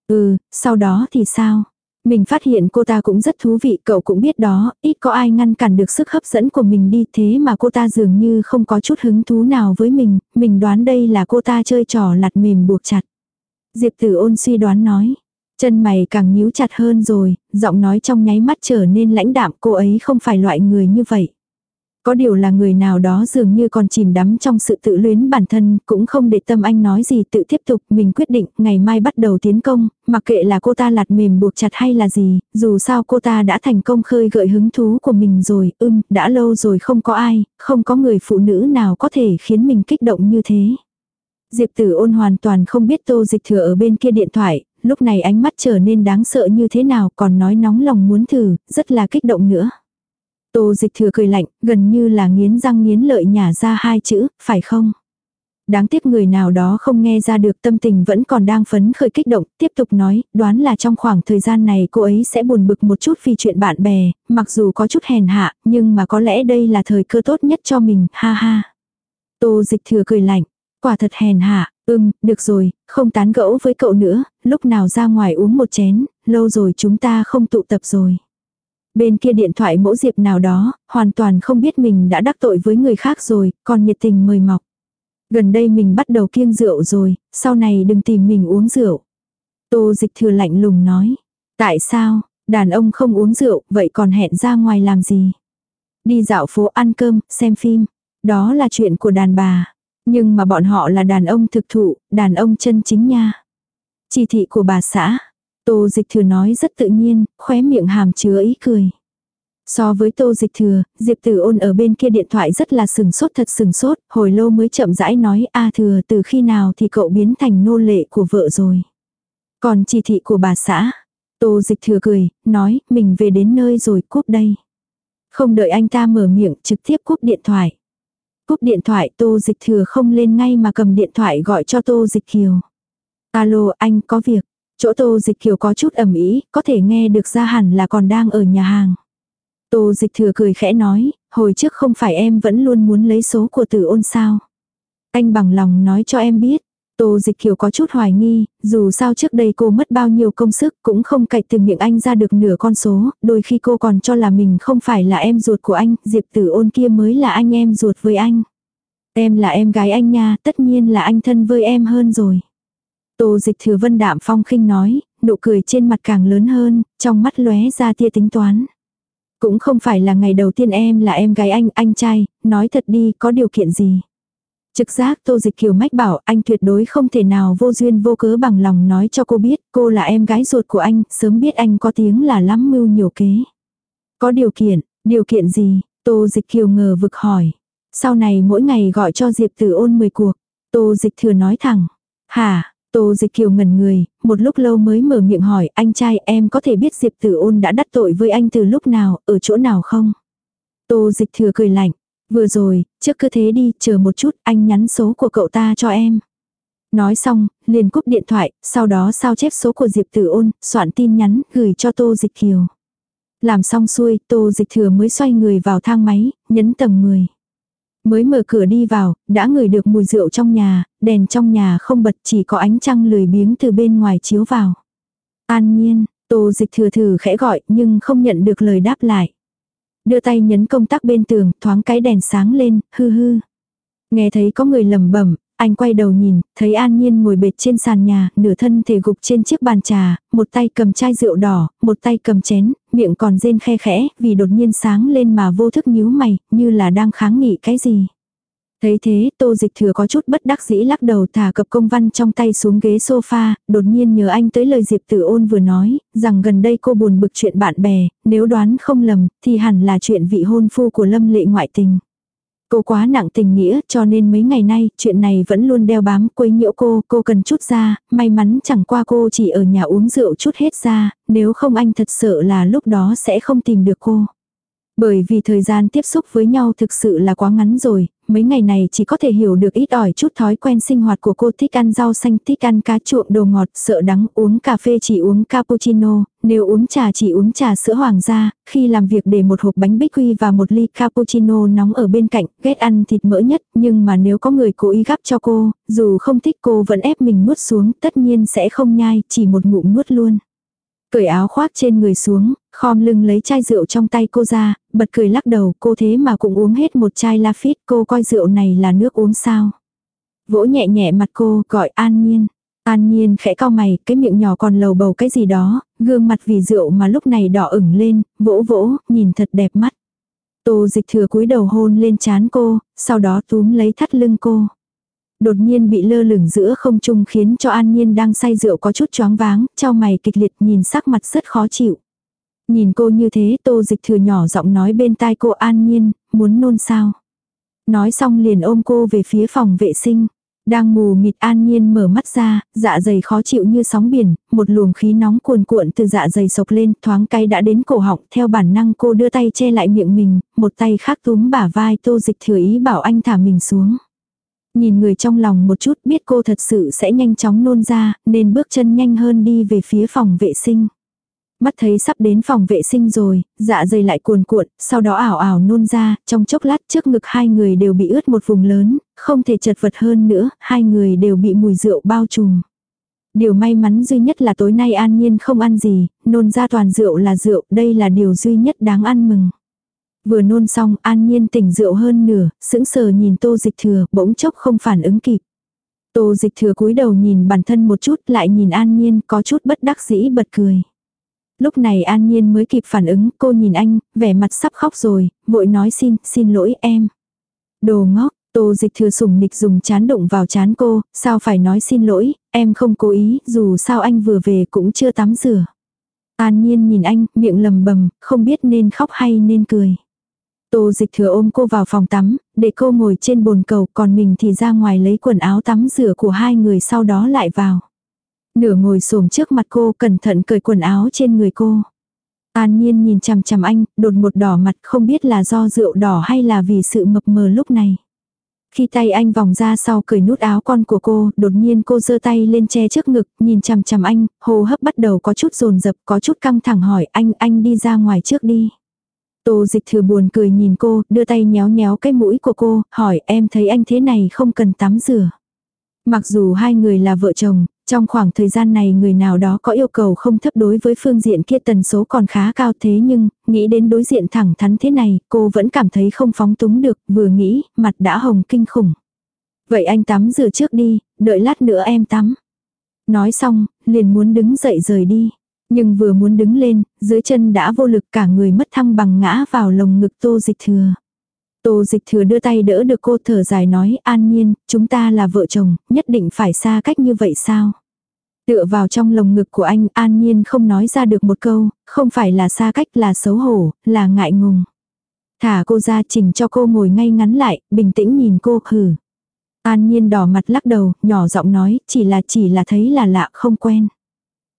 Ừ, sau đó thì sao? Mình phát hiện cô ta cũng rất thú vị, cậu cũng biết đó, ít có ai ngăn cản được sức hấp dẫn của mình đi thế mà cô ta dường như không có chút hứng thú nào với mình, mình đoán đây là cô ta chơi trò lặt mềm buộc chặt. Diệp tử ôn suy đoán nói. Chân mày càng nhíu chặt hơn rồi, giọng nói trong nháy mắt trở nên lãnh đạm cô ấy không phải loại người như vậy. Có điều là người nào đó dường như còn chìm đắm trong sự tự luyến bản thân, cũng không để tâm anh nói gì tự tiếp tục, mình quyết định, ngày mai bắt đầu tiến công, mặc kệ là cô ta lạt mềm buộc chặt hay là gì, dù sao cô ta đã thành công khơi gợi hứng thú của mình rồi, ưm, đã lâu rồi không có ai, không có người phụ nữ nào có thể khiến mình kích động như thế. Diệp tử ôn hoàn toàn không biết tô dịch thừa ở bên kia điện thoại, lúc này ánh mắt trở nên đáng sợ như thế nào còn nói nóng lòng muốn thử, rất là kích động nữa. Tô dịch thừa cười lạnh, gần như là nghiến răng nghiến lợi nhả ra hai chữ, phải không? Đáng tiếc người nào đó không nghe ra được tâm tình vẫn còn đang phấn khởi kích động, tiếp tục nói, đoán là trong khoảng thời gian này cô ấy sẽ buồn bực một chút vì chuyện bạn bè, mặc dù có chút hèn hạ, nhưng mà có lẽ đây là thời cơ tốt nhất cho mình, ha ha. Tô dịch thừa cười lạnh, quả thật hèn hạ, ưm, được rồi, không tán gẫu với cậu nữa, lúc nào ra ngoài uống một chén, lâu rồi chúng ta không tụ tập rồi. Bên kia điện thoại mẫu diệp nào đó, hoàn toàn không biết mình đã đắc tội với người khác rồi, còn nhiệt tình mời mọc. Gần đây mình bắt đầu kiêng rượu rồi, sau này đừng tìm mình uống rượu. Tô dịch thừa lạnh lùng nói. Tại sao, đàn ông không uống rượu, vậy còn hẹn ra ngoài làm gì? Đi dạo phố ăn cơm, xem phim. Đó là chuyện của đàn bà. Nhưng mà bọn họ là đàn ông thực thụ, đàn ông chân chính nha. Chỉ thị của bà xã. Tô dịch thừa nói rất tự nhiên, khóe miệng hàm chứa ý cười. So với tô dịch thừa, Diệp Tử ôn ở bên kia điện thoại rất là sừng sốt thật sừng sốt, hồi lâu mới chậm rãi nói a thừa từ khi nào thì cậu biến thành nô lệ của vợ rồi. Còn chỉ thị của bà xã, tô dịch thừa cười, nói mình về đến nơi rồi cúp đây. Không đợi anh ta mở miệng trực tiếp cúp điện thoại. Cúp điện thoại tô dịch thừa không lên ngay mà cầm điện thoại gọi cho tô dịch kiều. Alo anh có việc. Chỗ tô dịch kiều có chút ẩm ý, có thể nghe được ra hẳn là còn đang ở nhà hàng. Tô dịch thừa cười khẽ nói, hồi trước không phải em vẫn luôn muốn lấy số của tử ôn sao. Anh bằng lòng nói cho em biết. Tô Dịch Kiều có chút hoài nghi, dù sao trước đây cô mất bao nhiêu công sức cũng không cậy từ miệng anh ra được nửa con số, đôi khi cô còn cho là mình không phải là em ruột của anh, Diệp Tử ôn kia mới là anh em ruột với anh. Em là em gái anh nha, tất nhiên là anh thân với em hơn rồi. Tô Dịch Thừa Vân đạm phong khinh nói, nụ cười trên mặt càng lớn hơn, trong mắt lóe ra tia tính toán. Cũng không phải là ngày đầu tiên em là em gái anh, anh trai, nói thật đi, có điều kiện gì. Trực giác Tô Dịch Kiều mách bảo anh tuyệt đối không thể nào vô duyên vô cớ bằng lòng nói cho cô biết cô là em gái ruột của anh, sớm biết anh có tiếng là lắm mưu nhiều kế. Có điều kiện, điều kiện gì? Tô Dịch Kiều ngờ vực hỏi. Sau này mỗi ngày gọi cho Diệp Tử ôn 10 cuộc. Tô Dịch thừa nói thẳng. Hả, Tô Dịch Kiều ngẩn người, một lúc lâu mới mở miệng hỏi anh trai em có thể biết Diệp Tử ôn đã đắc tội với anh từ lúc nào, ở chỗ nào không? Tô Dịch thừa cười lạnh. Vừa rồi, trước cứ thế đi, chờ một chút, anh nhắn số của cậu ta cho em. Nói xong, liền cúp điện thoại, sau đó sao chép số của Diệp Tử ôn, soạn tin nhắn, gửi cho Tô Dịch Kiều. Làm xong xuôi, Tô Dịch Thừa mới xoay người vào thang máy, nhấn tầng 10. Mới mở cửa đi vào, đã ngửi được mùi rượu trong nhà, đèn trong nhà không bật chỉ có ánh trăng lười biếng từ bên ngoài chiếu vào. An nhiên, Tô Dịch Thừa thử khẽ gọi nhưng không nhận được lời đáp lại. Đưa tay nhấn công tắc bên tường, thoáng cái đèn sáng lên, hư hư. Nghe thấy có người lầm bẩm anh quay đầu nhìn, thấy An Nhiên ngồi bệt trên sàn nhà, nửa thân thể gục trên chiếc bàn trà, một tay cầm chai rượu đỏ, một tay cầm chén, miệng còn rên khe khẽ, vì đột nhiên sáng lên mà vô thức nhíu mày, như là đang kháng nghị cái gì. Thấy thế, tô dịch thừa có chút bất đắc dĩ lắc đầu thả cập công văn trong tay xuống ghế sofa, đột nhiên nhớ anh tới lời Diệp Tử ôn vừa nói, rằng gần đây cô buồn bực chuyện bạn bè, nếu đoán không lầm, thì hẳn là chuyện vị hôn phu của Lâm Lệ ngoại tình. Cô quá nặng tình nghĩa cho nên mấy ngày nay chuyện này vẫn luôn đeo bám quấy nhiễu cô, cô cần chút ra, may mắn chẳng qua cô chỉ ở nhà uống rượu chút hết ra, nếu không anh thật sợ là lúc đó sẽ không tìm được cô. Bởi vì thời gian tiếp xúc với nhau thực sự là quá ngắn rồi, mấy ngày này chỉ có thể hiểu được ít ỏi chút thói quen sinh hoạt của cô thích ăn rau xanh, thích ăn cá chuộng đồ ngọt, sợ đắng, uống cà phê chỉ uống cappuccino, nếu uống trà chỉ uống trà sữa hoàng gia, khi làm việc để một hộp bánh bích quy và một ly cappuccino nóng ở bên cạnh, ghét ăn thịt mỡ nhất, nhưng mà nếu có người cố ý gắp cho cô, dù không thích cô vẫn ép mình nuốt xuống, tất nhiên sẽ không nhai, chỉ một ngụm nuốt luôn. Cởi áo khoác trên người xuống, khom lưng lấy chai rượu trong tay cô ra, bật cười lắc đầu cô thế mà cũng uống hết một chai Lafite cô coi rượu này là nước uống sao. Vỗ nhẹ nhẹ mặt cô gọi an nhiên. An nhiên khẽ cau mày, cái miệng nhỏ còn lầu bầu cái gì đó, gương mặt vì rượu mà lúc này đỏ ửng lên, vỗ vỗ, nhìn thật đẹp mắt. Tô dịch thừa cúi đầu hôn lên chán cô, sau đó túm lấy thắt lưng cô đột nhiên bị lơ lửng giữa không trung khiến cho An Nhiên đang say rượu có chút choáng váng, trao mày kịch liệt nhìn sắc mặt rất khó chịu. Nhìn cô như thế tô dịch thừa nhỏ giọng nói bên tai cô An Nhiên, muốn nôn sao. Nói xong liền ôm cô về phía phòng vệ sinh. Đang mù mịt an nhiên mở mắt ra, dạ dày khó chịu như sóng biển, một luồng khí nóng cuồn cuộn từ dạ dày sộc lên, thoáng cay đã đến cổ họng, theo bản năng cô đưa tay che lại miệng mình, một tay khác túm bả vai tô dịch thừa ý bảo anh thả mình xuống. Nhìn người trong lòng một chút biết cô thật sự sẽ nhanh chóng nôn ra, nên bước chân nhanh hơn đi về phía phòng vệ sinh. Mắt thấy sắp đến phòng vệ sinh rồi, dạ dày lại cuồn cuộn, sau đó ảo ảo nôn ra, trong chốc lát trước ngực hai người đều bị ướt một vùng lớn, không thể chật vật hơn nữa, hai người đều bị mùi rượu bao trùm. Điều may mắn duy nhất là tối nay an nhiên không ăn gì, nôn ra toàn rượu là rượu, đây là điều duy nhất đáng ăn mừng. Vừa nôn xong, an nhiên tỉnh rượu hơn nửa, sững sờ nhìn tô dịch thừa, bỗng chốc không phản ứng kịp. Tô dịch thừa cúi đầu nhìn bản thân một chút, lại nhìn an nhiên, có chút bất đắc dĩ bật cười. Lúc này an nhiên mới kịp phản ứng, cô nhìn anh, vẻ mặt sắp khóc rồi, vội nói xin, xin lỗi em. Đồ ngốc, tô dịch thừa sùng nịch dùng chán đụng vào chán cô, sao phải nói xin lỗi, em không cố ý, dù sao anh vừa về cũng chưa tắm rửa. An nhiên nhìn anh, miệng lầm bầm, không biết nên khóc hay nên cười. Tô dịch thừa ôm cô vào phòng tắm, để cô ngồi trên bồn cầu còn mình thì ra ngoài lấy quần áo tắm rửa của hai người sau đó lại vào. Nửa ngồi xổm trước mặt cô cẩn thận cởi quần áo trên người cô. An nhiên nhìn chằm chằm anh, đột một đỏ mặt không biết là do rượu đỏ hay là vì sự mập mờ lúc này. Khi tay anh vòng ra sau cởi nút áo con của cô, đột nhiên cô giơ tay lên che trước ngực, nhìn chằm chằm anh, hô hấp bắt đầu có chút rồn rập, có chút căng thẳng hỏi anh, anh đi ra ngoài trước đi. Tô dịch thừa buồn cười nhìn cô, đưa tay nhéo nhéo cái mũi của cô, hỏi em thấy anh thế này không cần tắm rửa. Mặc dù hai người là vợ chồng, trong khoảng thời gian này người nào đó có yêu cầu không thấp đối với phương diện kia tần số còn khá cao thế nhưng, nghĩ đến đối diện thẳng thắn thế này, cô vẫn cảm thấy không phóng túng được, vừa nghĩ, mặt đã hồng kinh khủng. Vậy anh tắm rửa trước đi, đợi lát nữa em tắm. Nói xong, liền muốn đứng dậy rời đi. Nhưng vừa muốn đứng lên, dưới chân đã vô lực cả người mất thăng bằng ngã vào lồng ngực tô dịch thừa. Tô dịch thừa đưa tay đỡ được cô thở dài nói an nhiên, chúng ta là vợ chồng, nhất định phải xa cách như vậy sao? Tựa vào trong lồng ngực của anh an nhiên không nói ra được một câu, không phải là xa cách là xấu hổ, là ngại ngùng. Thả cô ra chỉnh cho cô ngồi ngay ngắn lại, bình tĩnh nhìn cô hử. An nhiên đỏ mặt lắc đầu, nhỏ giọng nói, chỉ là chỉ là thấy là lạ không quen.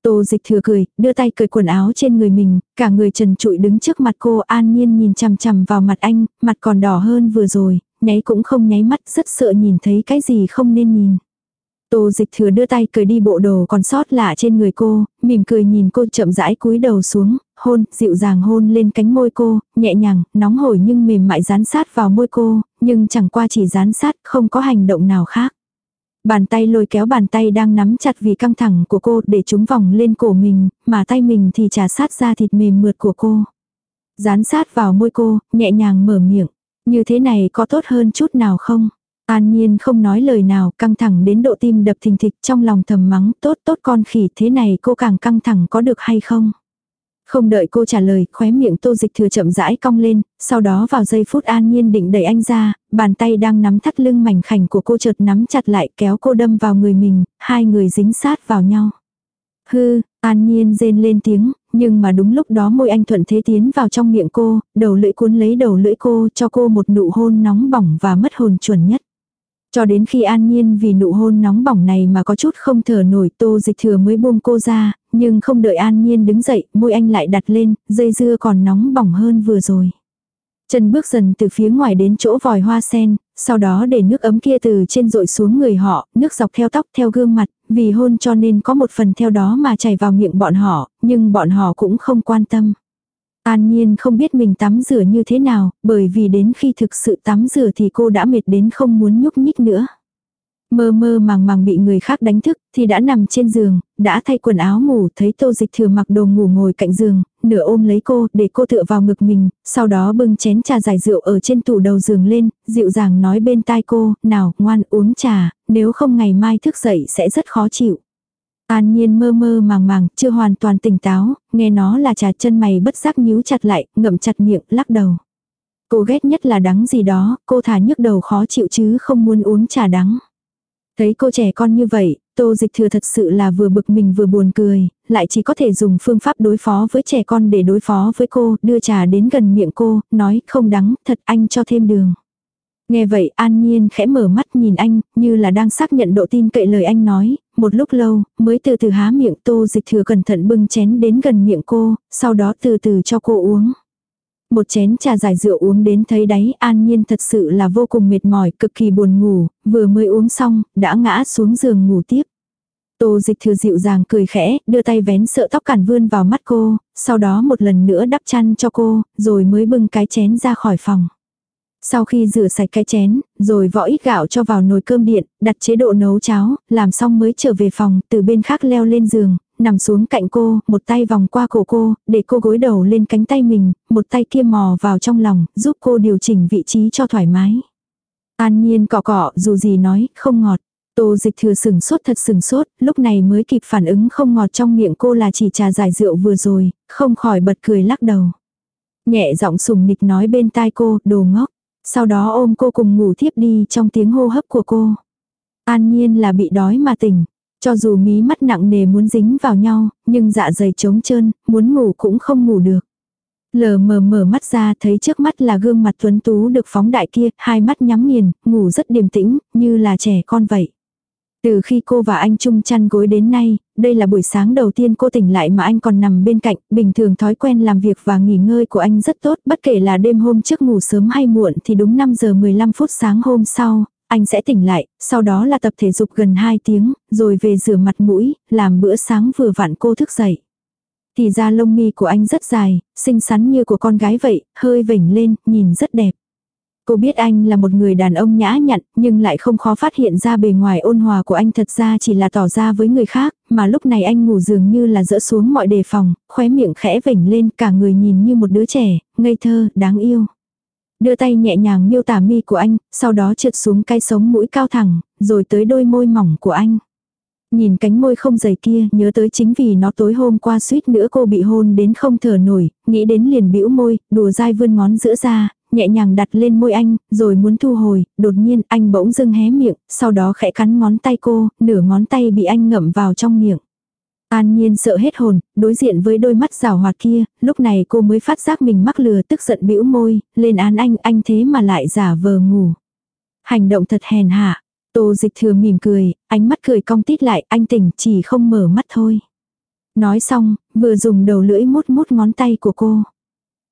Tô dịch thừa cười, đưa tay cởi quần áo trên người mình, cả người trần trụi đứng trước mặt cô an nhiên nhìn chằm chằm vào mặt anh, mặt còn đỏ hơn vừa rồi, nháy cũng không nháy mắt rất sợ nhìn thấy cái gì không nên nhìn. Tô dịch thừa đưa tay cởi đi bộ đồ còn sót lạ trên người cô, mỉm cười nhìn cô chậm rãi cúi đầu xuống, hôn, dịu dàng hôn lên cánh môi cô, nhẹ nhàng, nóng hổi nhưng mềm mại dán sát vào môi cô, nhưng chẳng qua chỉ dán sát, không có hành động nào khác. Bàn tay lôi kéo bàn tay đang nắm chặt vì căng thẳng của cô để chúng vòng lên cổ mình, mà tay mình thì trà sát ra thịt mềm mượt của cô. Dán sát vào môi cô, nhẹ nhàng mở miệng. Như thế này có tốt hơn chút nào không? An nhiên không nói lời nào, căng thẳng đến độ tim đập thình thịch trong lòng thầm mắng tốt tốt con khỉ thế này cô càng căng thẳng có được hay không? Không đợi cô trả lời, khóe miệng tô dịch thừa chậm rãi cong lên, sau đó vào giây phút an nhiên định đẩy anh ra, bàn tay đang nắm thắt lưng mảnh khảnh của cô chợt nắm chặt lại kéo cô đâm vào người mình, hai người dính sát vào nhau. Hư, an nhiên rên lên tiếng, nhưng mà đúng lúc đó môi anh thuận thế tiến vào trong miệng cô, đầu lưỡi cuốn lấy đầu lưỡi cô cho cô một nụ hôn nóng bỏng và mất hồn chuẩn nhất. Cho đến khi an nhiên vì nụ hôn nóng bỏng này mà có chút không thở nổi tô dịch thừa mới buông cô ra, nhưng không đợi an nhiên đứng dậy, môi anh lại đặt lên, dây dưa còn nóng bỏng hơn vừa rồi. Chân bước dần từ phía ngoài đến chỗ vòi hoa sen, sau đó để nước ấm kia từ trên rội xuống người họ, nước dọc theo tóc theo gương mặt, vì hôn cho nên có một phần theo đó mà chảy vào miệng bọn họ, nhưng bọn họ cũng không quan tâm. An Nhiên không biết mình tắm rửa như thế nào, bởi vì đến khi thực sự tắm rửa thì cô đã mệt đến không muốn nhúc nhích nữa. Mơ mơ màng màng bị người khác đánh thức, thì đã nằm trên giường, đã thay quần áo ngủ, thấy tô dịch thừa mặc đồ ngủ ngồi cạnh giường, nửa ôm lấy cô, để cô tựa vào ngực mình, sau đó bưng chén trà giải rượu ở trên tủ đầu giường lên, dịu dàng nói bên tai cô, nào, ngoan uống trà, nếu không ngày mai thức dậy sẽ rất khó chịu. An nhiên mơ mơ màng màng, chưa hoàn toàn tỉnh táo, nghe nó là trà chân mày bất giác nhíu chặt lại, ngậm chặt miệng, lắc đầu. Cô ghét nhất là đắng gì đó, cô thả nhức đầu khó chịu chứ không muốn uống trà đắng. Thấy cô trẻ con như vậy, tô dịch thừa thật sự là vừa bực mình vừa buồn cười, lại chỉ có thể dùng phương pháp đối phó với trẻ con để đối phó với cô, đưa trà đến gần miệng cô, nói không đắng, thật anh cho thêm đường. Nghe vậy an nhiên khẽ mở mắt nhìn anh, như là đang xác nhận độ tin cậy lời anh nói, một lúc lâu, mới từ từ há miệng tô dịch thừa cẩn thận bưng chén đến gần miệng cô, sau đó từ từ cho cô uống. Một chén trà giải rượu uống đến thấy đáy an nhiên thật sự là vô cùng mệt mỏi, cực kỳ buồn ngủ, vừa mới uống xong, đã ngã xuống giường ngủ tiếp. Tô dịch thừa dịu dàng cười khẽ, đưa tay vén sợ tóc cản vươn vào mắt cô, sau đó một lần nữa đắp chăn cho cô, rồi mới bưng cái chén ra khỏi phòng. Sau khi rửa sạch cái chén, rồi vỏ ít gạo cho vào nồi cơm điện, đặt chế độ nấu cháo, làm xong mới trở về phòng, từ bên khác leo lên giường, nằm xuống cạnh cô, một tay vòng qua cổ cô, để cô gối đầu lên cánh tay mình, một tay kia mò vào trong lòng, giúp cô điều chỉnh vị trí cho thoải mái. An nhiên cọ cọ, dù gì nói, không ngọt. Tô dịch thừa sừng sốt thật sừng sốt, lúc này mới kịp phản ứng không ngọt trong miệng cô là chỉ trà giải rượu vừa rồi, không khỏi bật cười lắc đầu. Nhẹ giọng sùng nịch nói bên tai cô, đồ ngốc. Sau đó ôm cô cùng ngủ thiếp đi trong tiếng hô hấp của cô. An nhiên là bị đói mà tỉnh. Cho dù mí mắt nặng nề muốn dính vào nhau, nhưng dạ dày trống trơn, muốn ngủ cũng không ngủ được. Lờ mờ mở mắt ra thấy trước mắt là gương mặt tuấn tú được phóng đại kia, hai mắt nhắm nghiền, ngủ rất điềm tĩnh, như là trẻ con vậy. Từ khi cô và anh chung chăn gối đến nay, đây là buổi sáng đầu tiên cô tỉnh lại mà anh còn nằm bên cạnh, bình thường thói quen làm việc và nghỉ ngơi của anh rất tốt, bất kể là đêm hôm trước ngủ sớm hay muộn thì đúng 5 giờ 15 phút sáng hôm sau, anh sẽ tỉnh lại, sau đó là tập thể dục gần 2 tiếng, rồi về rửa mặt mũi, làm bữa sáng vừa vặn cô thức dậy. Thì ra lông mi của anh rất dài, xinh xắn như của con gái vậy, hơi vểnh lên, nhìn rất đẹp. Cô biết anh là một người đàn ông nhã nhặn, nhưng lại không khó phát hiện ra bề ngoài ôn hòa của anh thật ra chỉ là tỏ ra với người khác, mà lúc này anh ngủ dường như là dỡ xuống mọi đề phòng, khóe miệng khẽ vểnh lên cả người nhìn như một đứa trẻ, ngây thơ, đáng yêu. Đưa tay nhẹ nhàng miêu tả mi của anh, sau đó trượt xuống cái sống mũi cao thẳng, rồi tới đôi môi mỏng của anh. Nhìn cánh môi không dày kia, nhớ tới chính vì nó tối hôm qua suýt nữa cô bị hôn đến không thở nổi, nghĩ đến liền bĩu môi, đùa dai vươn ngón giữa ra, nhẹ nhàng đặt lên môi anh, rồi muốn thu hồi, đột nhiên anh bỗng dưng hé miệng, sau đó khẽ cắn ngón tay cô, nửa ngón tay bị anh ngậm vào trong miệng. An nhiên sợ hết hồn, đối diện với đôi mắt rào hoạt kia, lúc này cô mới phát giác mình mắc lừa tức giận bĩu môi, lên án anh, anh thế mà lại giả vờ ngủ. Hành động thật hèn hạ. Tô dịch thừa mỉm cười, ánh mắt cười cong tít lại, anh tỉnh chỉ không mở mắt thôi. Nói xong, vừa dùng đầu lưỡi mút mút ngón tay của cô.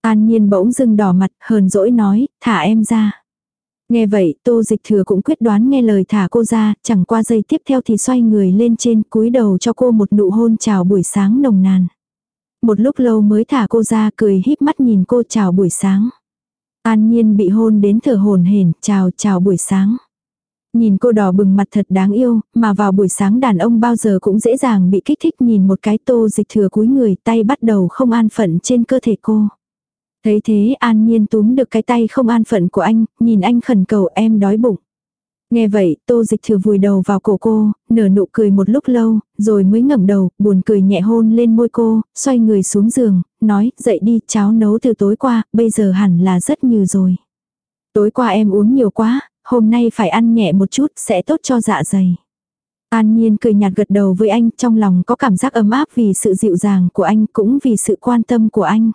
An nhiên bỗng dưng đỏ mặt, hờn dỗi nói, thả em ra. Nghe vậy, tô dịch thừa cũng quyết đoán nghe lời thả cô ra, chẳng qua giây tiếp theo thì xoay người lên trên cúi đầu cho cô một nụ hôn chào buổi sáng nồng nàn. Một lúc lâu mới thả cô ra cười híp mắt nhìn cô chào buổi sáng. An nhiên bị hôn đến thở hồn hển chào chào buổi sáng. Nhìn cô đỏ bừng mặt thật đáng yêu, mà vào buổi sáng đàn ông bao giờ cũng dễ dàng bị kích thích nhìn một cái tô dịch thừa cúi người tay bắt đầu không an phận trên cơ thể cô. Thấy thế an nhiên túm được cái tay không an phận của anh, nhìn anh khẩn cầu em đói bụng. Nghe vậy, tô dịch thừa vùi đầu vào cổ cô, nở nụ cười một lúc lâu, rồi mới ngẩng đầu, buồn cười nhẹ hôn lên môi cô, xoay người xuống giường, nói, dậy đi, cháo nấu từ tối qua, bây giờ hẳn là rất nhiều rồi. Tối qua em uống nhiều quá, hôm nay phải ăn nhẹ một chút, sẽ tốt cho dạ dày. An Nhiên cười nhạt gật đầu với anh, trong lòng có cảm giác ấm áp vì sự dịu dàng của anh, cũng vì sự quan tâm của anh.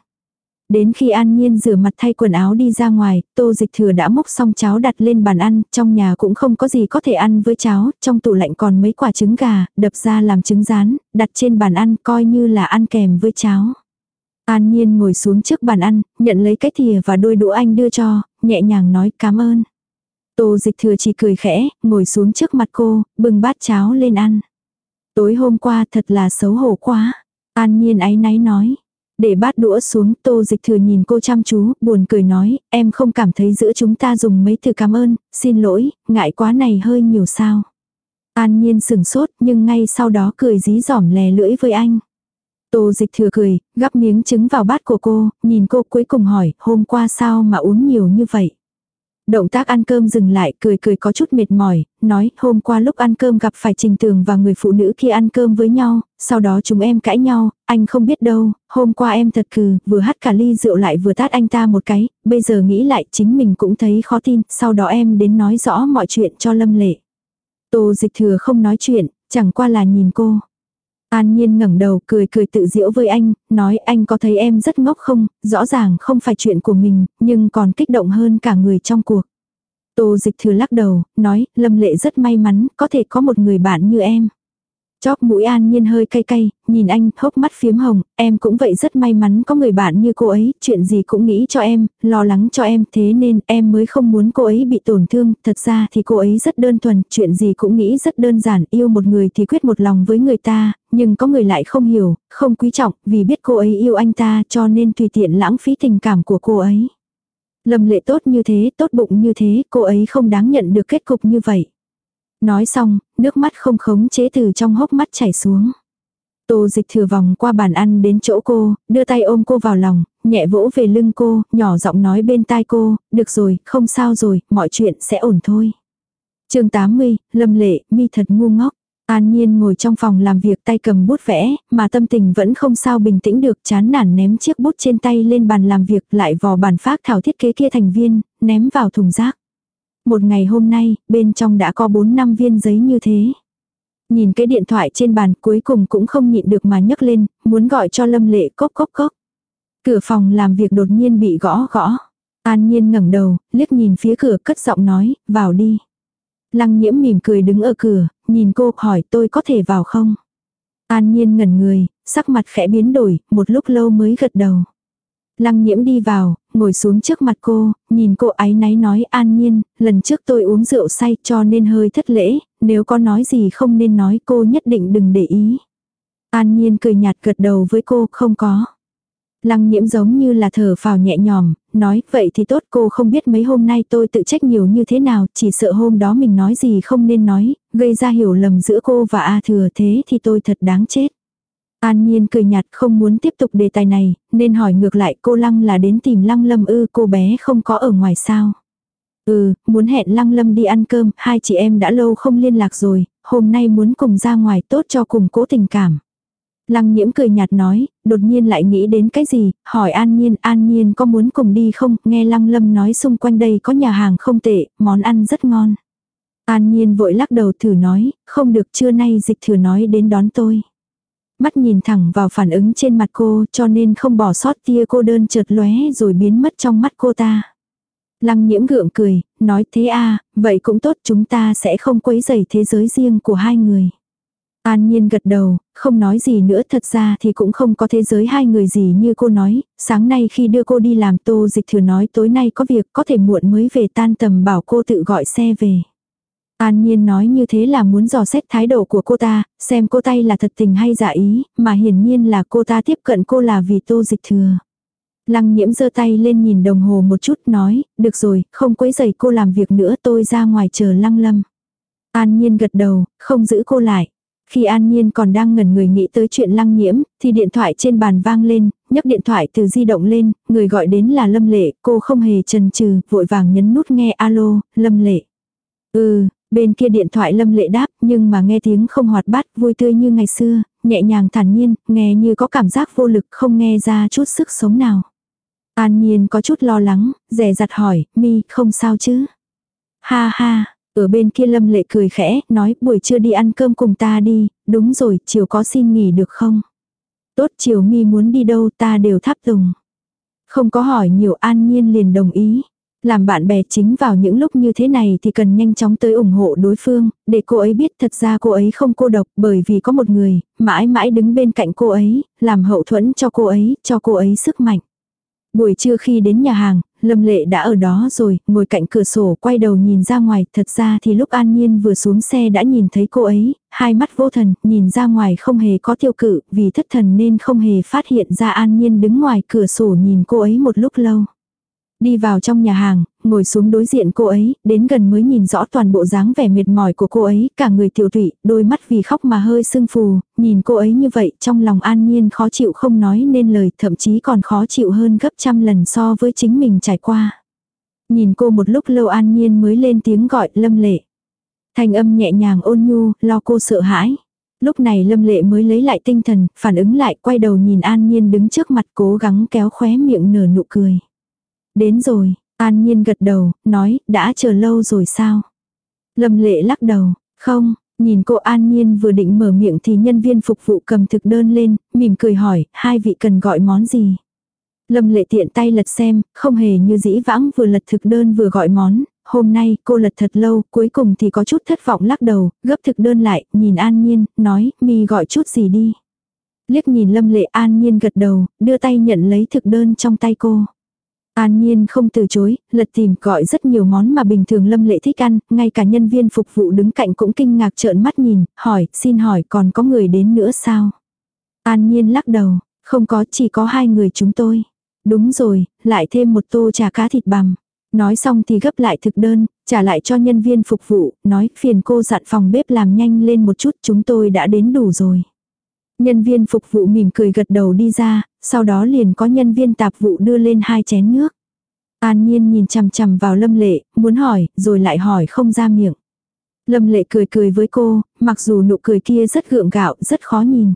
Đến khi An Nhiên rửa mặt thay quần áo đi ra ngoài, tô dịch thừa đã múc xong cháo đặt lên bàn ăn, trong nhà cũng không có gì có thể ăn với cháo, trong tủ lạnh còn mấy quả trứng gà, đập ra làm trứng rán, đặt trên bàn ăn coi như là ăn kèm với cháo. An Nhiên ngồi xuống trước bàn ăn, nhận lấy cái thìa và đôi đũa anh đưa cho, nhẹ nhàng nói cảm ơn. Tô dịch thừa chỉ cười khẽ, ngồi xuống trước mặt cô, bưng bát cháo lên ăn. Tối hôm qua thật là xấu hổ quá. An Nhiên áy náy nói. Để bát đũa xuống, tô dịch thừa nhìn cô chăm chú, buồn cười nói, em không cảm thấy giữa chúng ta dùng mấy từ cảm ơn, xin lỗi, ngại quá này hơi nhiều sao. An nhiên sừng sốt, nhưng ngay sau đó cười dí dỏm lè lưỡi với anh. Tô dịch thừa cười, gắp miếng trứng vào bát của cô, nhìn cô cuối cùng hỏi, hôm qua sao mà uống nhiều như vậy. Động tác ăn cơm dừng lại, cười cười có chút mệt mỏi, nói, hôm qua lúc ăn cơm gặp phải Trình Tường và người phụ nữ kia ăn cơm với nhau, sau đó chúng em cãi nhau, anh không biết đâu, hôm qua em thật cừ, vừa hắt cả ly rượu lại vừa tát anh ta một cái, bây giờ nghĩ lại chính mình cũng thấy khó tin, sau đó em đến nói rõ mọi chuyện cho Lâm Lệ. Tô dịch thừa không nói chuyện, chẳng qua là nhìn cô. An Nhiên ngẩng đầu cười cười tự diễu với anh, nói anh có thấy em rất ngốc không, rõ ràng không phải chuyện của mình, nhưng còn kích động hơn cả người trong cuộc. Tô dịch thừa lắc đầu, nói, Lâm Lệ rất may mắn, có thể có một người bạn như em. Chóp mũi an nhiên hơi cay cay, nhìn anh, hốc mắt phiếm hồng, em cũng vậy rất may mắn có người bạn như cô ấy, chuyện gì cũng nghĩ cho em, lo lắng cho em, thế nên em mới không muốn cô ấy bị tổn thương, thật ra thì cô ấy rất đơn thuần, chuyện gì cũng nghĩ rất đơn giản, yêu một người thì quyết một lòng với người ta, nhưng có người lại không hiểu, không quý trọng, vì biết cô ấy yêu anh ta cho nên tùy tiện lãng phí tình cảm của cô ấy. Lâm lệ tốt như thế, tốt bụng như thế, cô ấy không đáng nhận được kết cục như vậy. Nói xong, nước mắt không khống chế từ trong hốc mắt chảy xuống. Tô dịch thừa vòng qua bàn ăn đến chỗ cô, đưa tay ôm cô vào lòng, nhẹ vỗ về lưng cô, nhỏ giọng nói bên tai cô, được rồi, không sao rồi, mọi chuyện sẽ ổn thôi. chương 80, Lâm Lệ, mi thật ngu ngốc. An Nhiên ngồi trong phòng làm việc tay cầm bút vẽ, mà tâm tình vẫn không sao bình tĩnh được chán nản ném chiếc bút trên tay lên bàn làm việc lại vò bàn phác thảo thiết kế kia thành viên, ném vào thùng rác. Một ngày hôm nay, bên trong đã có 4 năm viên giấy như thế. Nhìn cái điện thoại trên bàn cuối cùng cũng không nhịn được mà nhấc lên, muốn gọi cho Lâm Lệ cốc cốc cốc. Cửa phòng làm việc đột nhiên bị gõ gõ. An Nhiên ngẩng đầu, liếc nhìn phía cửa cất giọng nói, vào đi. Lăng nhiễm mỉm cười đứng ở cửa, nhìn cô hỏi tôi có thể vào không? An Nhiên ngẩn người, sắc mặt khẽ biến đổi, một lúc lâu mới gật đầu. Lăng nhiễm đi vào, ngồi xuống trước mặt cô, nhìn cô ái náy nói an nhiên, lần trước tôi uống rượu say cho nên hơi thất lễ, nếu có nói gì không nên nói cô nhất định đừng để ý. An nhiên cười nhạt gật đầu với cô, không có. Lăng nhiễm giống như là thở phào nhẹ nhòm, nói vậy thì tốt cô không biết mấy hôm nay tôi tự trách nhiều như thế nào, chỉ sợ hôm đó mình nói gì không nên nói, gây ra hiểu lầm giữa cô và A thừa thế thì tôi thật đáng chết. An Nhiên cười nhạt không muốn tiếp tục đề tài này, nên hỏi ngược lại cô Lăng là đến tìm Lăng Lâm ư cô bé không có ở ngoài sao. Ừ, muốn hẹn Lăng Lâm đi ăn cơm, hai chị em đã lâu không liên lạc rồi, hôm nay muốn cùng ra ngoài tốt cho cùng cố tình cảm. Lăng nhiễm cười nhạt nói, đột nhiên lại nghĩ đến cái gì, hỏi An Nhiên, An Nhiên có muốn cùng đi không, nghe Lăng Lâm nói xung quanh đây có nhà hàng không tệ, món ăn rất ngon. An Nhiên vội lắc đầu thử nói, không được trưa nay dịch thử nói đến đón tôi mắt nhìn thẳng vào phản ứng trên mặt cô cho nên không bỏ sót tia cô đơn chợt lóe rồi biến mất trong mắt cô ta. Lăng nhiễm gượng cười, nói thế à, vậy cũng tốt chúng ta sẽ không quấy rầy thế giới riêng của hai người. An nhiên gật đầu, không nói gì nữa thật ra thì cũng không có thế giới hai người gì như cô nói, sáng nay khi đưa cô đi làm tô dịch thừa nói tối nay có việc có thể muộn mới về tan tầm bảo cô tự gọi xe về. An Nhiên nói như thế là muốn dò xét thái độ của cô ta, xem cô tay là thật tình hay giả ý, mà hiển nhiên là cô ta tiếp cận cô là vì tô dịch thừa. Lăng nhiễm giơ tay lên nhìn đồng hồ một chút nói, được rồi, không quấy giày cô làm việc nữa tôi ra ngoài chờ lăng lâm. An Nhiên gật đầu, không giữ cô lại. Khi An Nhiên còn đang ngẩn người nghĩ tới chuyện lăng nhiễm, thì điện thoại trên bàn vang lên, nhấc điện thoại từ di động lên, người gọi đến là Lâm Lệ, cô không hề chần chừ, vội vàng nhấn nút nghe alo, Lâm Lệ. Ừ, Bên kia điện thoại lâm lệ đáp nhưng mà nghe tiếng không hoạt bát vui tươi như ngày xưa, nhẹ nhàng thản nhiên, nghe như có cảm giác vô lực không nghe ra chút sức sống nào. An nhiên có chút lo lắng, rẻ rặt hỏi, mi không sao chứ? Ha ha, ở bên kia lâm lệ cười khẽ, nói buổi trưa đi ăn cơm cùng ta đi, đúng rồi, chiều có xin nghỉ được không? Tốt chiều mi muốn đi đâu ta đều tháp tùng. Không có hỏi nhiều an nhiên liền đồng ý. Làm bạn bè chính vào những lúc như thế này thì cần nhanh chóng tới ủng hộ đối phương, để cô ấy biết thật ra cô ấy không cô độc bởi vì có một người, mãi mãi đứng bên cạnh cô ấy, làm hậu thuẫn cho cô ấy, cho cô ấy sức mạnh. Buổi trưa khi đến nhà hàng, Lâm Lệ đã ở đó rồi, ngồi cạnh cửa sổ quay đầu nhìn ra ngoài, thật ra thì lúc An Nhiên vừa xuống xe đã nhìn thấy cô ấy, hai mắt vô thần, nhìn ra ngoài không hề có tiêu cự, vì thất thần nên không hề phát hiện ra An Nhiên đứng ngoài cửa sổ nhìn cô ấy một lúc lâu. Đi vào trong nhà hàng, ngồi xuống đối diện cô ấy, đến gần mới nhìn rõ toàn bộ dáng vẻ mệt mỏi của cô ấy, cả người tiểu thủy, đôi mắt vì khóc mà hơi sưng phù, nhìn cô ấy như vậy trong lòng an nhiên khó chịu không nói nên lời, thậm chí còn khó chịu hơn gấp trăm lần so với chính mình trải qua. Nhìn cô một lúc lâu an nhiên mới lên tiếng gọi lâm lệ. Thanh âm nhẹ nhàng ôn nhu, lo cô sợ hãi. Lúc này lâm lệ mới lấy lại tinh thần, phản ứng lại, quay đầu nhìn an nhiên đứng trước mặt cố gắng kéo khóe miệng nở nụ cười. Đến rồi, an nhiên gật đầu, nói, đã chờ lâu rồi sao? Lâm lệ lắc đầu, không, nhìn cô an nhiên vừa định mở miệng thì nhân viên phục vụ cầm thực đơn lên, mỉm cười hỏi, hai vị cần gọi món gì? Lâm lệ tiện tay lật xem, không hề như dĩ vãng vừa lật thực đơn vừa gọi món, hôm nay cô lật thật lâu, cuối cùng thì có chút thất vọng lắc đầu, gấp thực đơn lại, nhìn an nhiên, nói, mi gọi chút gì đi. Liếc nhìn lâm lệ an nhiên gật đầu, đưa tay nhận lấy thực đơn trong tay cô. An Nhiên không từ chối, lật tìm gọi rất nhiều món mà bình thường Lâm Lệ thích ăn, ngay cả nhân viên phục vụ đứng cạnh cũng kinh ngạc trợn mắt nhìn, hỏi, xin hỏi còn có người đến nữa sao? An Nhiên lắc đầu, không có chỉ có hai người chúng tôi. Đúng rồi, lại thêm một tô trà cá thịt bằm. Nói xong thì gấp lại thực đơn, trả lại cho nhân viên phục vụ, nói phiền cô dặn phòng bếp làm nhanh lên một chút chúng tôi đã đến đủ rồi. Nhân viên phục vụ mỉm cười gật đầu đi ra, sau đó liền có nhân viên tạp vụ đưa lên hai chén nước. An Nhiên nhìn chằm chằm vào Lâm Lệ, muốn hỏi, rồi lại hỏi không ra miệng. Lâm Lệ cười cười với cô, mặc dù nụ cười kia rất gượng gạo, rất khó nhìn.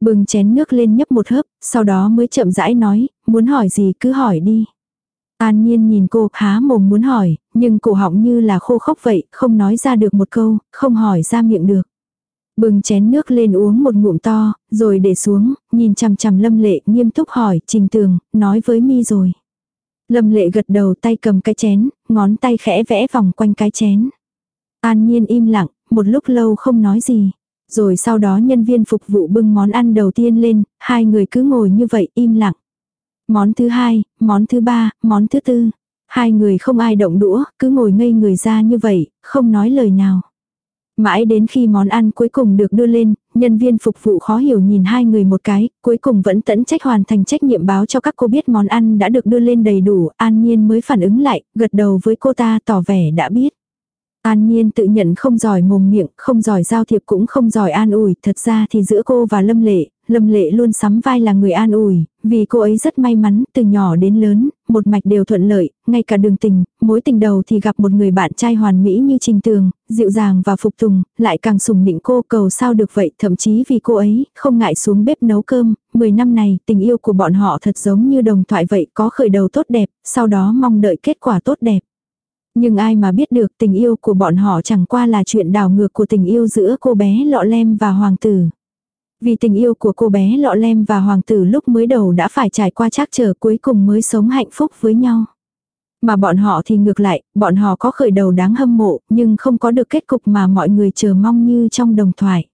Bừng chén nước lên nhấp một hớp, sau đó mới chậm rãi nói, muốn hỏi gì cứ hỏi đi. An Nhiên nhìn cô há mồm muốn hỏi, nhưng cổ họng như là khô khốc vậy, không nói ra được một câu, không hỏi ra miệng được. Bừng chén nước lên uống một ngụm to, rồi để xuống, nhìn chằm chằm lâm lệ nghiêm túc hỏi, trình tường, nói với mi rồi. Lâm lệ gật đầu tay cầm cái chén, ngón tay khẽ vẽ vòng quanh cái chén. An nhiên im lặng, một lúc lâu không nói gì. Rồi sau đó nhân viên phục vụ bưng món ăn đầu tiên lên, hai người cứ ngồi như vậy im lặng. Món thứ hai, món thứ ba, món thứ tư. Hai người không ai động đũa, cứ ngồi ngây người ra như vậy, không nói lời nào. Mãi đến khi món ăn cuối cùng được đưa lên, nhân viên phục vụ khó hiểu nhìn hai người một cái, cuối cùng vẫn tẫn trách hoàn thành trách nhiệm báo cho các cô biết món ăn đã được đưa lên đầy đủ, an nhiên mới phản ứng lại, gật đầu với cô ta tỏ vẻ đã biết. An Nhiên tự nhận không giỏi mồm miệng, không giỏi giao thiệp cũng không giỏi an ủi, thật ra thì giữa cô và Lâm Lệ, Lâm Lệ luôn sắm vai là người an ủi, vì cô ấy rất may mắn, từ nhỏ đến lớn, một mạch đều thuận lợi, ngay cả đường tình, mối tình đầu thì gặp một người bạn trai hoàn mỹ như Trình Tường, dịu dàng và phục tùng, lại càng sùng nịnh cô cầu sao được vậy, thậm chí vì cô ấy, không ngại xuống bếp nấu cơm, 10 năm này, tình yêu của bọn họ thật giống như đồng thoại vậy, có khởi đầu tốt đẹp, sau đó mong đợi kết quả tốt đẹp. Nhưng ai mà biết được tình yêu của bọn họ chẳng qua là chuyện đảo ngược của tình yêu giữa cô bé lọ lem và hoàng tử. Vì tình yêu của cô bé lọ lem và hoàng tử lúc mới đầu đã phải trải qua trắc trở cuối cùng mới sống hạnh phúc với nhau. Mà bọn họ thì ngược lại, bọn họ có khởi đầu đáng hâm mộ, nhưng không có được kết cục mà mọi người chờ mong như trong đồng thoại.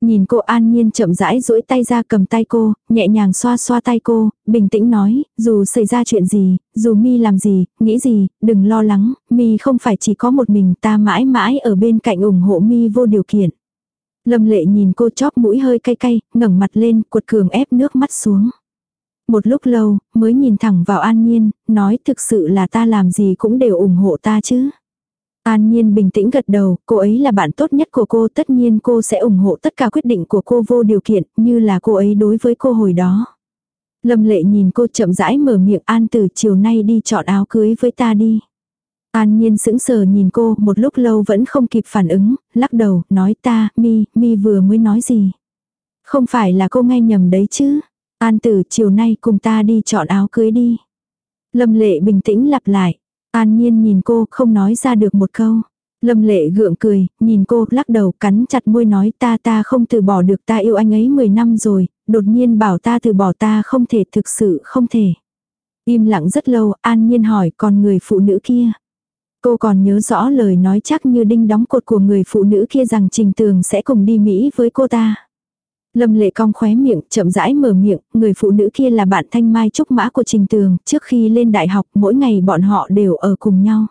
Nhìn cô an nhiên chậm rãi duỗi tay ra cầm tay cô, nhẹ nhàng xoa xoa tay cô, bình tĩnh nói, dù xảy ra chuyện gì, dù mi làm gì, nghĩ gì, đừng lo lắng, mi không phải chỉ có một mình ta mãi mãi ở bên cạnh ủng hộ mi vô điều kiện. Lâm lệ nhìn cô chóp mũi hơi cay cay, ngẩng mặt lên, cuột cường ép nước mắt xuống. Một lúc lâu, mới nhìn thẳng vào an nhiên, nói thực sự là ta làm gì cũng đều ủng hộ ta chứ. An Nhiên bình tĩnh gật đầu, cô ấy là bạn tốt nhất của cô, tất nhiên cô sẽ ủng hộ tất cả quyết định của cô vô điều kiện, như là cô ấy đối với cô hồi đó. Lâm lệ nhìn cô chậm rãi mở miệng an từ chiều nay đi chọn áo cưới với ta đi. An Nhiên sững sờ nhìn cô một lúc lâu vẫn không kịp phản ứng, lắc đầu, nói ta, mi, mi vừa mới nói gì. Không phải là cô nghe nhầm đấy chứ. An tử chiều nay cùng ta đi chọn áo cưới đi. Lâm lệ bình tĩnh lặp lại. An Nhiên nhìn cô không nói ra được một câu. Lâm lệ gượng cười, nhìn cô lắc đầu cắn chặt môi nói ta ta không từ bỏ được ta yêu anh ấy 10 năm rồi, đột nhiên bảo ta từ bỏ ta không thể thực sự không thể. Im lặng rất lâu, an nhiên hỏi còn người phụ nữ kia. Cô còn nhớ rõ lời nói chắc như đinh đóng cột của người phụ nữ kia rằng Trình Tường sẽ cùng đi Mỹ với cô ta. Lâm lệ cong khóe miệng, chậm rãi mở miệng, người phụ nữ kia là bạn thanh mai trúc mã của Trình Tường, trước khi lên đại học mỗi ngày bọn họ đều ở cùng nhau.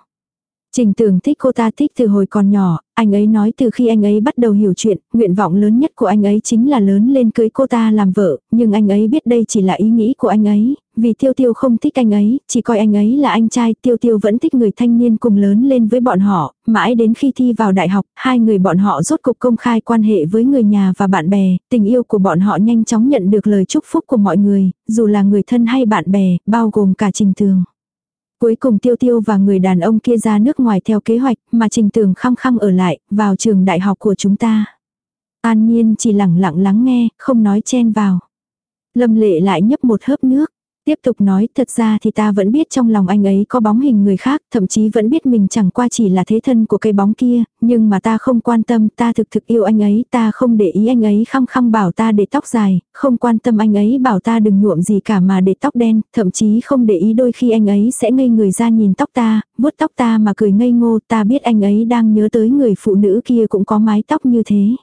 Trình Tường thích cô ta thích từ hồi còn nhỏ, anh ấy nói từ khi anh ấy bắt đầu hiểu chuyện, nguyện vọng lớn nhất của anh ấy chính là lớn lên cưới cô ta làm vợ, nhưng anh ấy biết đây chỉ là ý nghĩ của anh ấy, vì Tiêu Tiêu không thích anh ấy, chỉ coi anh ấy là anh trai, Tiêu Tiêu vẫn thích người thanh niên cùng lớn lên với bọn họ, mãi đến khi thi vào đại học, hai người bọn họ rốt cục công khai quan hệ với người nhà và bạn bè, tình yêu của bọn họ nhanh chóng nhận được lời chúc phúc của mọi người, dù là người thân hay bạn bè, bao gồm cả Trình Tường. Cuối cùng Tiêu Tiêu và người đàn ông kia ra nước ngoài theo kế hoạch, mà Trình Tường khăng khăng ở lại, vào trường đại học của chúng ta. An Nhiên chỉ lặng lặng lắng nghe, không nói chen vào. Lâm lệ lại nhấp một hớp nước. Tiếp tục nói, thật ra thì ta vẫn biết trong lòng anh ấy có bóng hình người khác, thậm chí vẫn biết mình chẳng qua chỉ là thế thân của cây bóng kia, nhưng mà ta không quan tâm, ta thực thực yêu anh ấy, ta không để ý anh ấy khăng khăng bảo ta để tóc dài, không quan tâm anh ấy bảo ta đừng nhuộm gì cả mà để tóc đen, thậm chí không để ý đôi khi anh ấy sẽ ngây người ra nhìn tóc ta, vuốt tóc ta mà cười ngây ngô, ta biết anh ấy đang nhớ tới người phụ nữ kia cũng có mái tóc như thế.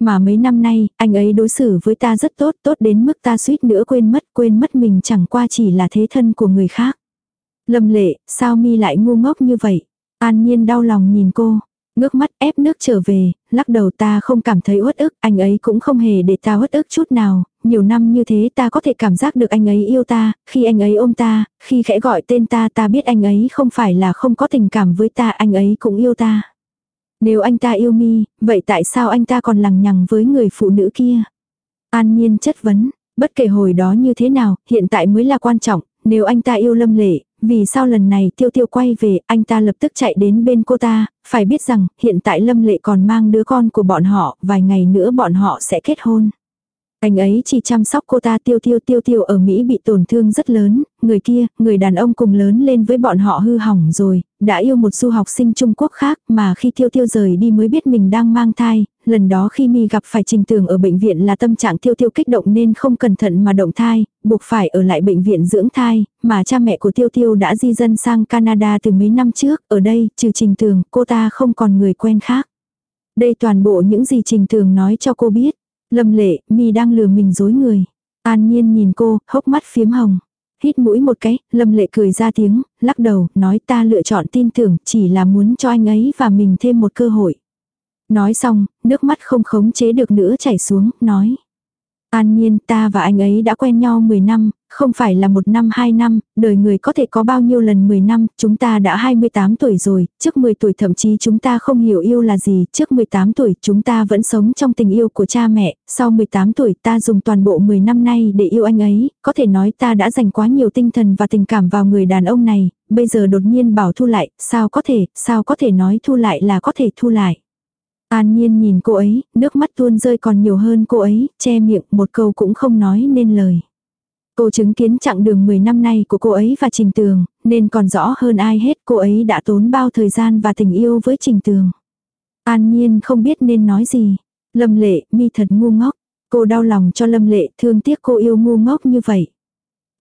Mà mấy năm nay, anh ấy đối xử với ta rất tốt, tốt đến mức ta suýt nữa quên mất, quên mất mình chẳng qua chỉ là thế thân của người khác. Lâm lệ, sao mi lại ngu ngốc như vậy? An nhiên đau lòng nhìn cô, ngước mắt ép nước trở về, lắc đầu ta không cảm thấy uất ức, anh ấy cũng không hề để ta uất ức chút nào, nhiều năm như thế ta có thể cảm giác được anh ấy yêu ta, khi anh ấy ôm ta, khi khẽ gọi tên ta ta biết anh ấy không phải là không có tình cảm với ta, anh ấy cũng yêu ta. Nếu anh ta yêu mi, vậy tại sao anh ta còn lằng nhằng với người phụ nữ kia? An nhiên chất vấn, bất kể hồi đó như thế nào, hiện tại mới là quan trọng, nếu anh ta yêu lâm lệ, vì sao lần này tiêu tiêu quay về, anh ta lập tức chạy đến bên cô ta, phải biết rằng hiện tại lâm lệ còn mang đứa con của bọn họ, vài ngày nữa bọn họ sẽ kết hôn. Anh ấy chỉ chăm sóc cô ta tiêu tiêu tiêu tiêu ở Mỹ bị tổn thương rất lớn, người kia, người đàn ông cùng lớn lên với bọn họ hư hỏng rồi, đã yêu một du học sinh Trung Quốc khác mà khi tiêu tiêu rời đi mới biết mình đang mang thai, lần đó khi mi gặp phải trình tường ở bệnh viện là tâm trạng tiêu tiêu kích động nên không cẩn thận mà động thai, buộc phải ở lại bệnh viện dưỡng thai, mà cha mẹ của tiêu tiêu đã di dân sang Canada từ mấy năm trước, ở đây, trừ trình tường, cô ta không còn người quen khác. Đây toàn bộ những gì trình tường nói cho cô biết. Lâm lệ, mi đang lừa mình dối người. An nhiên nhìn cô, hốc mắt phiếm hồng. Hít mũi một cái, lâm lệ cười ra tiếng, lắc đầu, nói ta lựa chọn tin tưởng chỉ là muốn cho anh ấy và mình thêm một cơ hội. Nói xong, nước mắt không khống chế được nữa chảy xuống, nói. An nhiên ta và anh ấy đã quen nhau 10 năm, không phải là một năm hai năm, đời người có thể có bao nhiêu lần 10 năm, chúng ta đã 28 tuổi rồi, trước 10 tuổi thậm chí chúng ta không hiểu yêu là gì, trước 18 tuổi chúng ta vẫn sống trong tình yêu của cha mẹ, sau 18 tuổi ta dùng toàn bộ 10 năm nay để yêu anh ấy, có thể nói ta đã dành quá nhiều tinh thần và tình cảm vào người đàn ông này, bây giờ đột nhiên bảo thu lại, sao có thể, sao có thể nói thu lại là có thể thu lại. An Nhiên nhìn cô ấy, nước mắt tuôn rơi còn nhiều hơn cô ấy, che miệng một câu cũng không nói nên lời. Cô chứng kiến chặng đường 10 năm nay của cô ấy và Trình Tường, nên còn rõ hơn ai hết cô ấy đã tốn bao thời gian và tình yêu với Trình Tường. An Nhiên không biết nên nói gì. Lâm Lệ, mi thật ngu ngốc. Cô đau lòng cho Lâm Lệ thương tiếc cô yêu ngu ngốc như vậy.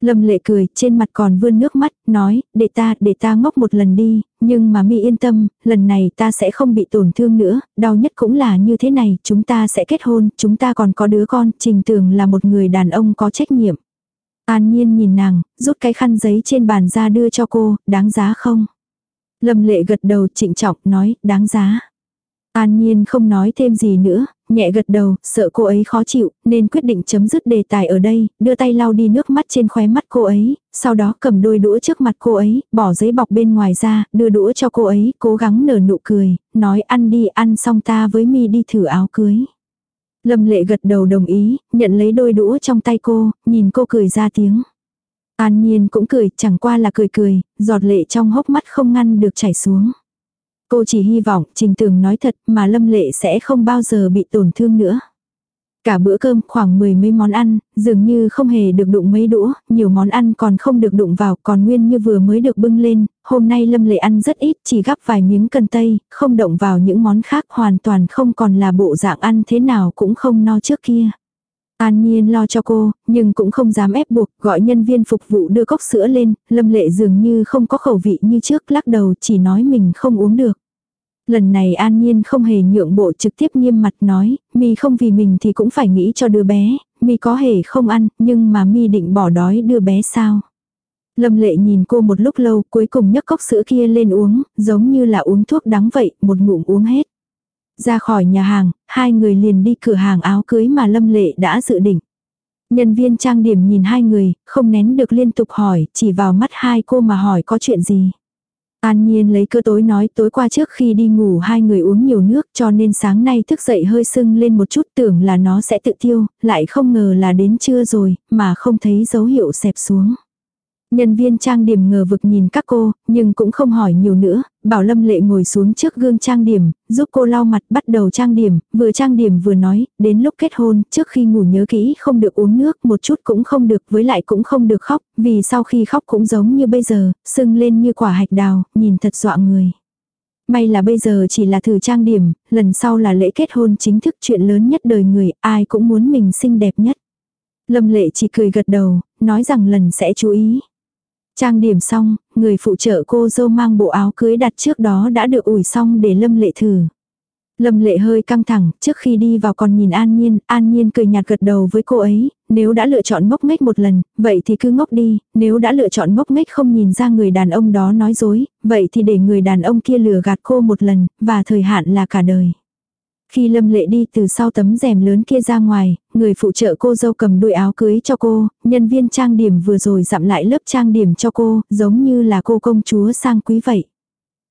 Lâm lệ cười, trên mặt còn vươn nước mắt, nói, để ta, để ta ngốc một lần đi, nhưng mà mi yên tâm, lần này ta sẽ không bị tổn thương nữa, đau nhất cũng là như thế này, chúng ta sẽ kết hôn, chúng ta còn có đứa con, trình tường là một người đàn ông có trách nhiệm. An nhiên nhìn nàng, rút cái khăn giấy trên bàn ra đưa cho cô, đáng giá không? Lâm lệ gật đầu trịnh trọng nói, đáng giá. An Nhiên không nói thêm gì nữa, nhẹ gật đầu, sợ cô ấy khó chịu, nên quyết định chấm dứt đề tài ở đây, đưa tay lau đi nước mắt trên khóe mắt cô ấy, sau đó cầm đôi đũa trước mặt cô ấy, bỏ giấy bọc bên ngoài ra, đưa đũa cho cô ấy, cố gắng nở nụ cười, nói ăn đi ăn xong ta với mi đi thử áo cưới. Lâm lệ gật đầu đồng ý, nhận lấy đôi đũa trong tay cô, nhìn cô cười ra tiếng. An Nhiên cũng cười, chẳng qua là cười cười, giọt lệ trong hốc mắt không ngăn được chảy xuống. Cô chỉ hy vọng Trình Tường nói thật mà Lâm Lệ sẽ không bao giờ bị tổn thương nữa. Cả bữa cơm khoảng mười mấy món ăn, dường như không hề được đụng mấy đũa, nhiều món ăn còn không được đụng vào, còn nguyên như vừa mới được bưng lên, hôm nay Lâm Lệ ăn rất ít, chỉ gắp vài miếng cần tây, không động vào những món khác, hoàn toàn không còn là bộ dạng ăn thế nào cũng không no trước kia. An Nhiên lo cho cô, nhưng cũng không dám ép buộc, gọi nhân viên phục vụ đưa cốc sữa lên, Lâm Lệ dường như không có khẩu vị như trước, lắc đầu chỉ nói mình không uống được. Lần này An Nhiên không hề nhượng bộ trực tiếp nghiêm mặt nói, mi không vì mình thì cũng phải nghĩ cho đứa bé, mi có hề không ăn, nhưng mà mi định bỏ đói đứa bé sao. Lâm lệ nhìn cô một lúc lâu cuối cùng nhấc cốc sữa kia lên uống, giống như là uống thuốc đắng vậy, một ngụm uống hết. Ra khỏi nhà hàng, hai người liền đi cửa hàng áo cưới mà Lâm lệ đã dự định. Nhân viên trang điểm nhìn hai người, không nén được liên tục hỏi, chỉ vào mắt hai cô mà hỏi có chuyện gì. An Nhiên lấy cơ tối nói tối qua trước khi đi ngủ hai người uống nhiều nước cho nên sáng nay thức dậy hơi sưng lên một chút tưởng là nó sẽ tự tiêu, lại không ngờ là đến trưa rồi, mà không thấy dấu hiệu xẹp xuống. Nhân viên trang điểm ngờ vực nhìn các cô, nhưng cũng không hỏi nhiều nữa, bảo Lâm Lệ ngồi xuống trước gương trang điểm, giúp cô lau mặt bắt đầu trang điểm, vừa trang điểm vừa nói, đến lúc kết hôn, trước khi ngủ nhớ kỹ không được uống nước, một chút cũng không được, với lại cũng không được khóc, vì sau khi khóc cũng giống như bây giờ, sưng lên như quả hạch đào, nhìn thật dọa người. May là bây giờ chỉ là thử trang điểm, lần sau là lễ kết hôn chính thức chuyện lớn nhất đời người, ai cũng muốn mình xinh đẹp nhất. Lâm lệ chỉ cười gật đầu, nói rằng lần sẽ chú ý. Trang điểm xong, người phụ trợ cô dâu mang bộ áo cưới đặt trước đó đã được ủi xong để Lâm Lệ thử. Lâm Lệ hơi căng thẳng, trước khi đi vào còn nhìn An Nhiên, An Nhiên cười nhạt gật đầu với cô ấy, nếu đã lựa chọn ngốc nghếch một lần, vậy thì cứ ngốc đi, nếu đã lựa chọn ngốc nghếch không nhìn ra người đàn ông đó nói dối, vậy thì để người đàn ông kia lừa gạt cô một lần, và thời hạn là cả đời. Khi Lâm Lệ đi từ sau tấm rèm lớn kia ra ngoài, người phụ trợ cô dâu cầm đuôi áo cưới cho cô, nhân viên trang điểm vừa rồi dặm lại lớp trang điểm cho cô, giống như là cô công chúa sang quý vậy.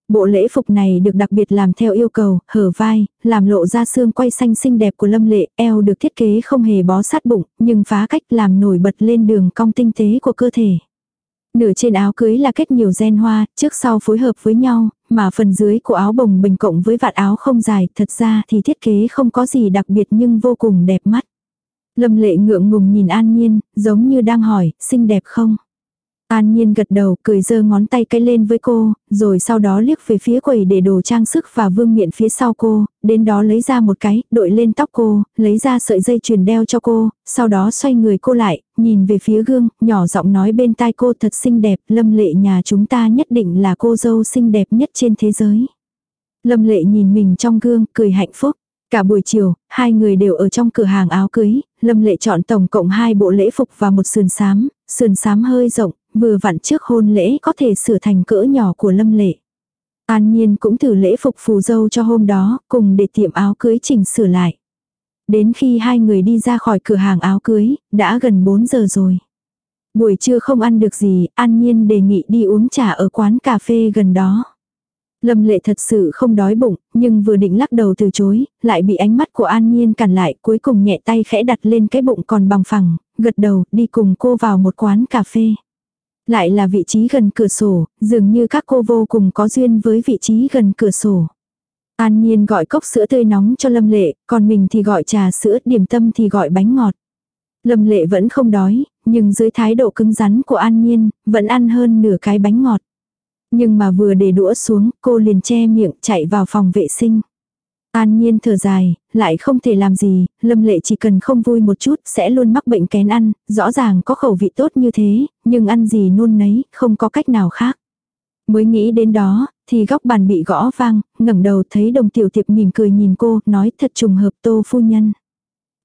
Bộ lễ phục này được đặc biệt làm theo yêu cầu, hở vai, làm lộ ra xương quay xanh xinh đẹp của Lâm Lệ, eo được thiết kế không hề bó sát bụng, nhưng phá cách làm nổi bật lên đường cong tinh tế của cơ thể. Nửa trên áo cưới là kết nhiều gen hoa, trước sau phối hợp với nhau, mà phần dưới của áo bồng bình cộng với vạt áo không dài, thật ra thì thiết kế không có gì đặc biệt nhưng vô cùng đẹp mắt. Lâm lệ ngượng ngùng nhìn An Nhiên, giống như đang hỏi, xinh đẹp không? An Nhiên gật đầu, cười giơ ngón tay cái lên với cô, rồi sau đó liếc về phía quầy để đồ trang sức và vương miện phía sau cô, đến đó lấy ra một cái, đội lên tóc cô, lấy ra sợi dây chuyền đeo cho cô, sau đó xoay người cô lại, nhìn về phía gương, nhỏ giọng nói bên tai cô thật xinh đẹp, lâm lệ nhà chúng ta nhất định là cô dâu xinh đẹp nhất trên thế giới. Lâm lệ nhìn mình trong gương, cười hạnh phúc. Cả buổi chiều, hai người đều ở trong cửa hàng áo cưới, Lâm Lệ chọn tổng cộng hai bộ lễ phục và một sườn xám, sườn xám hơi rộng, vừa vặn trước hôn lễ có thể sửa thành cỡ nhỏ của Lâm Lệ. An Nhiên cũng thử lễ phục phù dâu cho hôm đó, cùng để tiệm áo cưới chỉnh sửa lại. Đến khi hai người đi ra khỏi cửa hàng áo cưới, đã gần 4 giờ rồi. Buổi trưa không ăn được gì, An Nhiên đề nghị đi uống trà ở quán cà phê gần đó. Lâm lệ thật sự không đói bụng, nhưng vừa định lắc đầu từ chối, lại bị ánh mắt của An Nhiên cản lại, cuối cùng nhẹ tay khẽ đặt lên cái bụng còn bằng phẳng, gật đầu, đi cùng cô vào một quán cà phê. Lại là vị trí gần cửa sổ, dường như các cô vô cùng có duyên với vị trí gần cửa sổ. An Nhiên gọi cốc sữa tươi nóng cho Lâm Lệ, còn mình thì gọi trà sữa, điểm tâm thì gọi bánh ngọt. Lâm Lệ vẫn không đói, nhưng dưới thái độ cứng rắn của An Nhiên, vẫn ăn hơn nửa cái bánh ngọt. Nhưng mà vừa để đũa xuống, cô liền che miệng chạy vào phòng vệ sinh. An nhiên thở dài, lại không thể làm gì, lâm lệ chỉ cần không vui một chút sẽ luôn mắc bệnh kén ăn, rõ ràng có khẩu vị tốt như thế, nhưng ăn gì nôn nấy, không có cách nào khác. Mới nghĩ đến đó, thì góc bàn bị gõ vang, ngẩng đầu thấy đồng tiểu tiệp mỉm cười nhìn cô, nói thật trùng hợp tô phu nhân.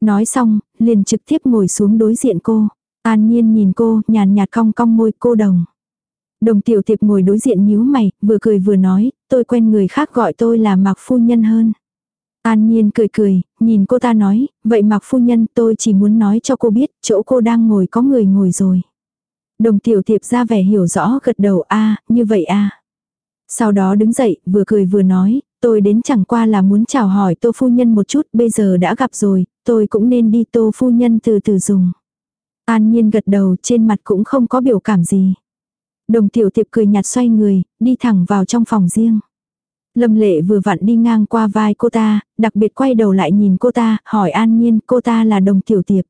Nói xong, liền trực tiếp ngồi xuống đối diện cô. An nhiên nhìn cô, nhàn nhạt cong cong môi cô đồng. Đồng tiểu tiệp ngồi đối diện nhíu mày, vừa cười vừa nói, tôi quen người khác gọi tôi là mạc phu nhân hơn. An Nhiên cười cười, nhìn cô ta nói, vậy Mạc Phu Nhân tôi chỉ muốn nói cho cô biết, chỗ cô đang ngồi có người ngồi rồi. Đồng tiểu thiệp ra vẻ hiểu rõ gật đầu a như vậy a Sau đó đứng dậy, vừa cười vừa nói, tôi đến chẳng qua là muốn chào hỏi Tô Phu Nhân một chút, bây giờ đã gặp rồi, tôi cũng nên đi Tô Phu Nhân từ từ dùng. An nhiên gật đầu trên mặt cũng không có biểu cảm gì. Đồng tiểu tiệp cười nhạt xoay người, đi thẳng vào trong phòng riêng. Lâm lệ vừa vặn đi ngang qua vai cô ta, đặc biệt quay đầu lại nhìn cô ta, hỏi an nhiên cô ta là đồng tiểu tiệp.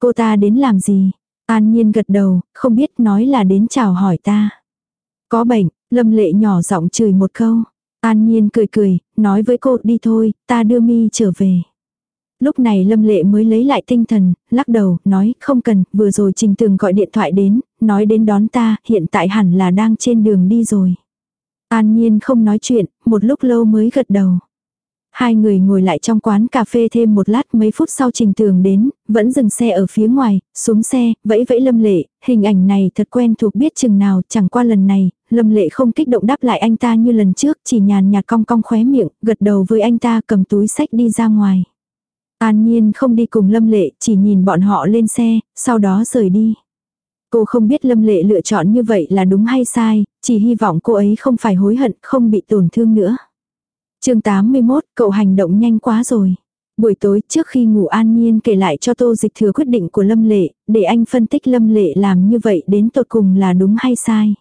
Cô ta đến làm gì? An nhiên gật đầu, không biết nói là đến chào hỏi ta. Có bệnh, lâm lệ nhỏ giọng chửi một câu. An nhiên cười cười, nói với cô đi thôi, ta đưa mi trở về. Lúc này Lâm Lệ mới lấy lại tinh thần, lắc đầu, nói không cần, vừa rồi Trình Tường gọi điện thoại đến, nói đến đón ta, hiện tại hẳn là đang trên đường đi rồi. An Nhiên không nói chuyện, một lúc lâu mới gật đầu. Hai người ngồi lại trong quán cà phê thêm một lát mấy phút sau Trình Tường đến, vẫn dừng xe ở phía ngoài, xuống xe, vẫy vẫy Lâm Lệ, hình ảnh này thật quen thuộc biết chừng nào, chẳng qua lần này, Lâm Lệ không kích động đáp lại anh ta như lần trước, chỉ nhàn nhạt cong cong khóe miệng, gật đầu với anh ta cầm túi sách đi ra ngoài. An Nhiên không đi cùng Lâm Lệ, chỉ nhìn bọn họ lên xe, sau đó rời đi. Cô không biết Lâm Lệ lựa chọn như vậy là đúng hay sai, chỉ hy vọng cô ấy không phải hối hận, không bị tổn thương nữa. chương 81, cậu hành động nhanh quá rồi. Buổi tối trước khi ngủ An Nhiên kể lại cho Tô Dịch Thừa quyết định của Lâm Lệ, để anh phân tích Lâm Lệ làm như vậy đến tột cùng là đúng hay sai.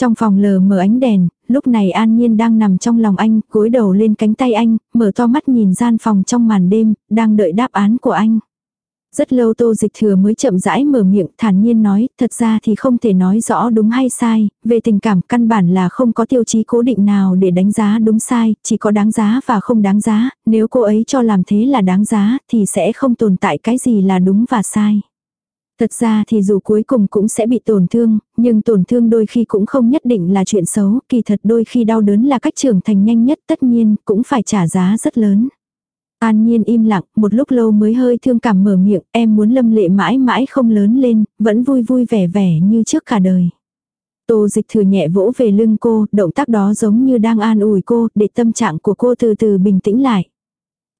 Trong phòng lờ mờ ánh đèn, lúc này An Nhiên đang nằm trong lòng anh, cúi đầu lên cánh tay anh, mở to mắt nhìn gian phòng trong màn đêm, đang đợi đáp án của anh. Rất lâu tô dịch thừa mới chậm rãi mở miệng thản nhiên nói, thật ra thì không thể nói rõ đúng hay sai, về tình cảm căn bản là không có tiêu chí cố định nào để đánh giá đúng sai, chỉ có đáng giá và không đáng giá, nếu cô ấy cho làm thế là đáng giá thì sẽ không tồn tại cái gì là đúng và sai. Thật ra thì dù cuối cùng cũng sẽ bị tổn thương, nhưng tổn thương đôi khi cũng không nhất định là chuyện xấu, kỳ thật đôi khi đau đớn là cách trưởng thành nhanh nhất tất nhiên cũng phải trả giá rất lớn. An Nhiên im lặng, một lúc lâu mới hơi thương cảm mở miệng, em muốn lâm lệ mãi mãi không lớn lên, vẫn vui vui vẻ vẻ như trước cả đời. Tô dịch thừa nhẹ vỗ về lưng cô, động tác đó giống như đang an ủi cô, để tâm trạng của cô từ từ bình tĩnh lại.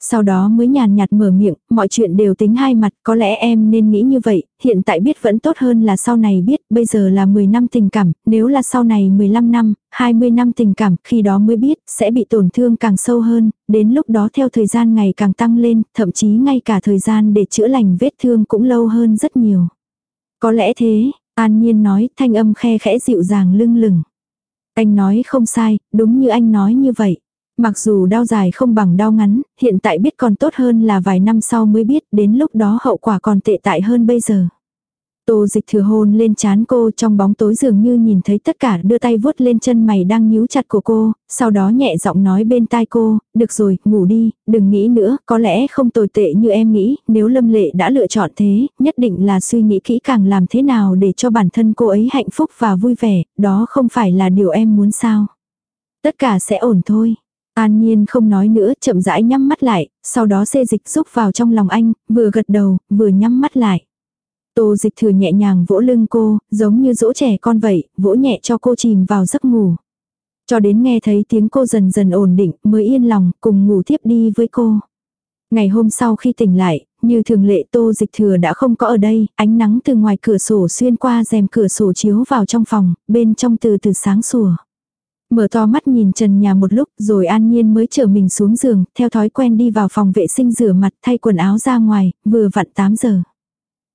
Sau đó mới nhàn nhạt mở miệng, mọi chuyện đều tính hai mặt, có lẽ em nên nghĩ như vậy, hiện tại biết vẫn tốt hơn là sau này biết, bây giờ là 10 năm tình cảm, nếu là sau này 15 năm, 20 năm tình cảm, khi đó mới biết, sẽ bị tổn thương càng sâu hơn, đến lúc đó theo thời gian ngày càng tăng lên, thậm chí ngay cả thời gian để chữa lành vết thương cũng lâu hơn rất nhiều. Có lẽ thế, An Nhiên nói, thanh âm khe khẽ dịu dàng lưng lửng. Anh nói không sai, đúng như anh nói như vậy. Mặc dù đau dài không bằng đau ngắn, hiện tại biết còn tốt hơn là vài năm sau mới biết, đến lúc đó hậu quả còn tệ tại hơn bây giờ. Tô dịch thừa hôn lên chán cô trong bóng tối dường như nhìn thấy tất cả đưa tay vuốt lên chân mày đang nhíu chặt của cô, sau đó nhẹ giọng nói bên tai cô, được rồi, ngủ đi, đừng nghĩ nữa, có lẽ không tồi tệ như em nghĩ, nếu lâm lệ đã lựa chọn thế, nhất định là suy nghĩ kỹ càng làm thế nào để cho bản thân cô ấy hạnh phúc và vui vẻ, đó không phải là điều em muốn sao. Tất cả sẽ ổn thôi. An Nhiên không nói nữa, chậm rãi nhắm mắt lại, sau đó xê dịch rúc vào trong lòng anh, vừa gật đầu, vừa nhắm mắt lại. Tô dịch thừa nhẹ nhàng vỗ lưng cô, giống như dỗ trẻ con vậy, vỗ nhẹ cho cô chìm vào giấc ngủ. Cho đến nghe thấy tiếng cô dần dần ổn định, mới yên lòng, cùng ngủ tiếp đi với cô. Ngày hôm sau khi tỉnh lại, như thường lệ tô dịch thừa đã không có ở đây, ánh nắng từ ngoài cửa sổ xuyên qua rèm cửa sổ chiếu vào trong phòng, bên trong từ từ sáng sủa. Mở to mắt nhìn trần nhà một lúc rồi an nhiên mới trở mình xuống giường, theo thói quen đi vào phòng vệ sinh rửa mặt thay quần áo ra ngoài, vừa vặn 8 giờ.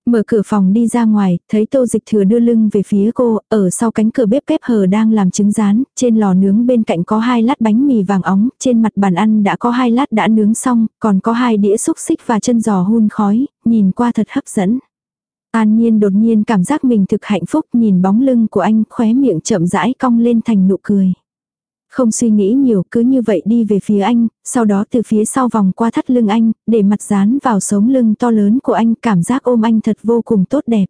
Mở cửa phòng đi ra ngoài, thấy tô dịch thừa đưa lưng về phía cô, ở sau cánh cửa bếp kép hờ đang làm trứng rán, trên lò nướng bên cạnh có hai lát bánh mì vàng óng, trên mặt bàn ăn đã có hai lát đã nướng xong, còn có hai đĩa xúc xích và chân giò hun khói, nhìn qua thật hấp dẫn. An Nhiên đột nhiên cảm giác mình thực hạnh phúc nhìn bóng lưng của anh khóe miệng chậm rãi cong lên thành nụ cười. Không suy nghĩ nhiều cứ như vậy đi về phía anh, sau đó từ phía sau vòng qua thắt lưng anh, để mặt dán vào sống lưng to lớn của anh cảm giác ôm anh thật vô cùng tốt đẹp.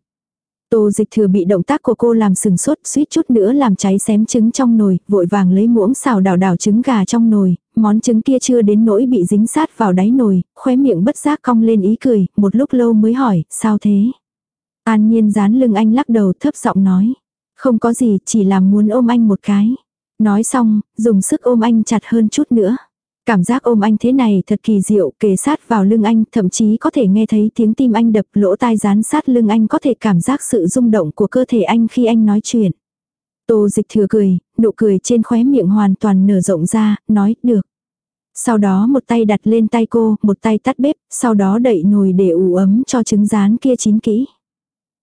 Tô dịch thừa bị động tác của cô làm sừng sốt suýt chút nữa làm cháy xém trứng trong nồi, vội vàng lấy muỗng xào đảo đảo trứng gà trong nồi, món trứng kia chưa đến nỗi bị dính sát vào đáy nồi, khóe miệng bất giác cong lên ý cười, một lúc lâu mới hỏi, sao thế? An nhiên dán lưng anh lắc đầu thấp giọng nói, không có gì, chỉ là muốn ôm anh một cái. Nói xong, dùng sức ôm anh chặt hơn chút nữa. Cảm giác ôm anh thế này thật kỳ diệu, kề sát vào lưng anh, thậm chí có thể nghe thấy tiếng tim anh đập, lỗ tai dán sát lưng anh có thể cảm giác sự rung động của cơ thể anh khi anh nói chuyện. Tô dịch thừa cười, nụ cười trên khóe miệng hoàn toàn nở rộng ra, nói, được. Sau đó một tay đặt lên tay cô, một tay tắt bếp, sau đó đậy nồi để ủ ấm cho trứng rán kia chín kỹ.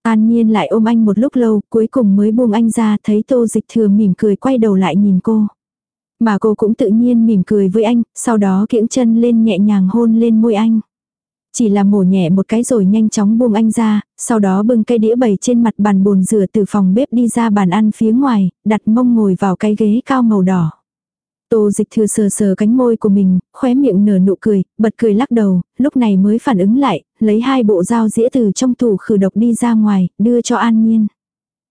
An nhiên lại ôm anh một lúc lâu, cuối cùng mới buông anh ra, thấy tô dịch thừa mỉm cười quay đầu lại nhìn cô. Mà cô cũng tự nhiên mỉm cười với anh, sau đó kiễng chân lên nhẹ nhàng hôn lên môi anh. Chỉ là mổ nhẹ một cái rồi nhanh chóng buông anh ra, sau đó bưng cây đĩa bày trên mặt bàn bồn rửa từ phòng bếp đi ra bàn ăn phía ngoài, đặt mông ngồi vào cái ghế cao màu đỏ. Tô dịch thừa sờ sờ cánh môi của mình, khóe miệng nở nụ cười, bật cười lắc đầu, lúc này mới phản ứng lại, lấy hai bộ dao dĩa từ trong tủ khử độc đi ra ngoài, đưa cho An Nhiên.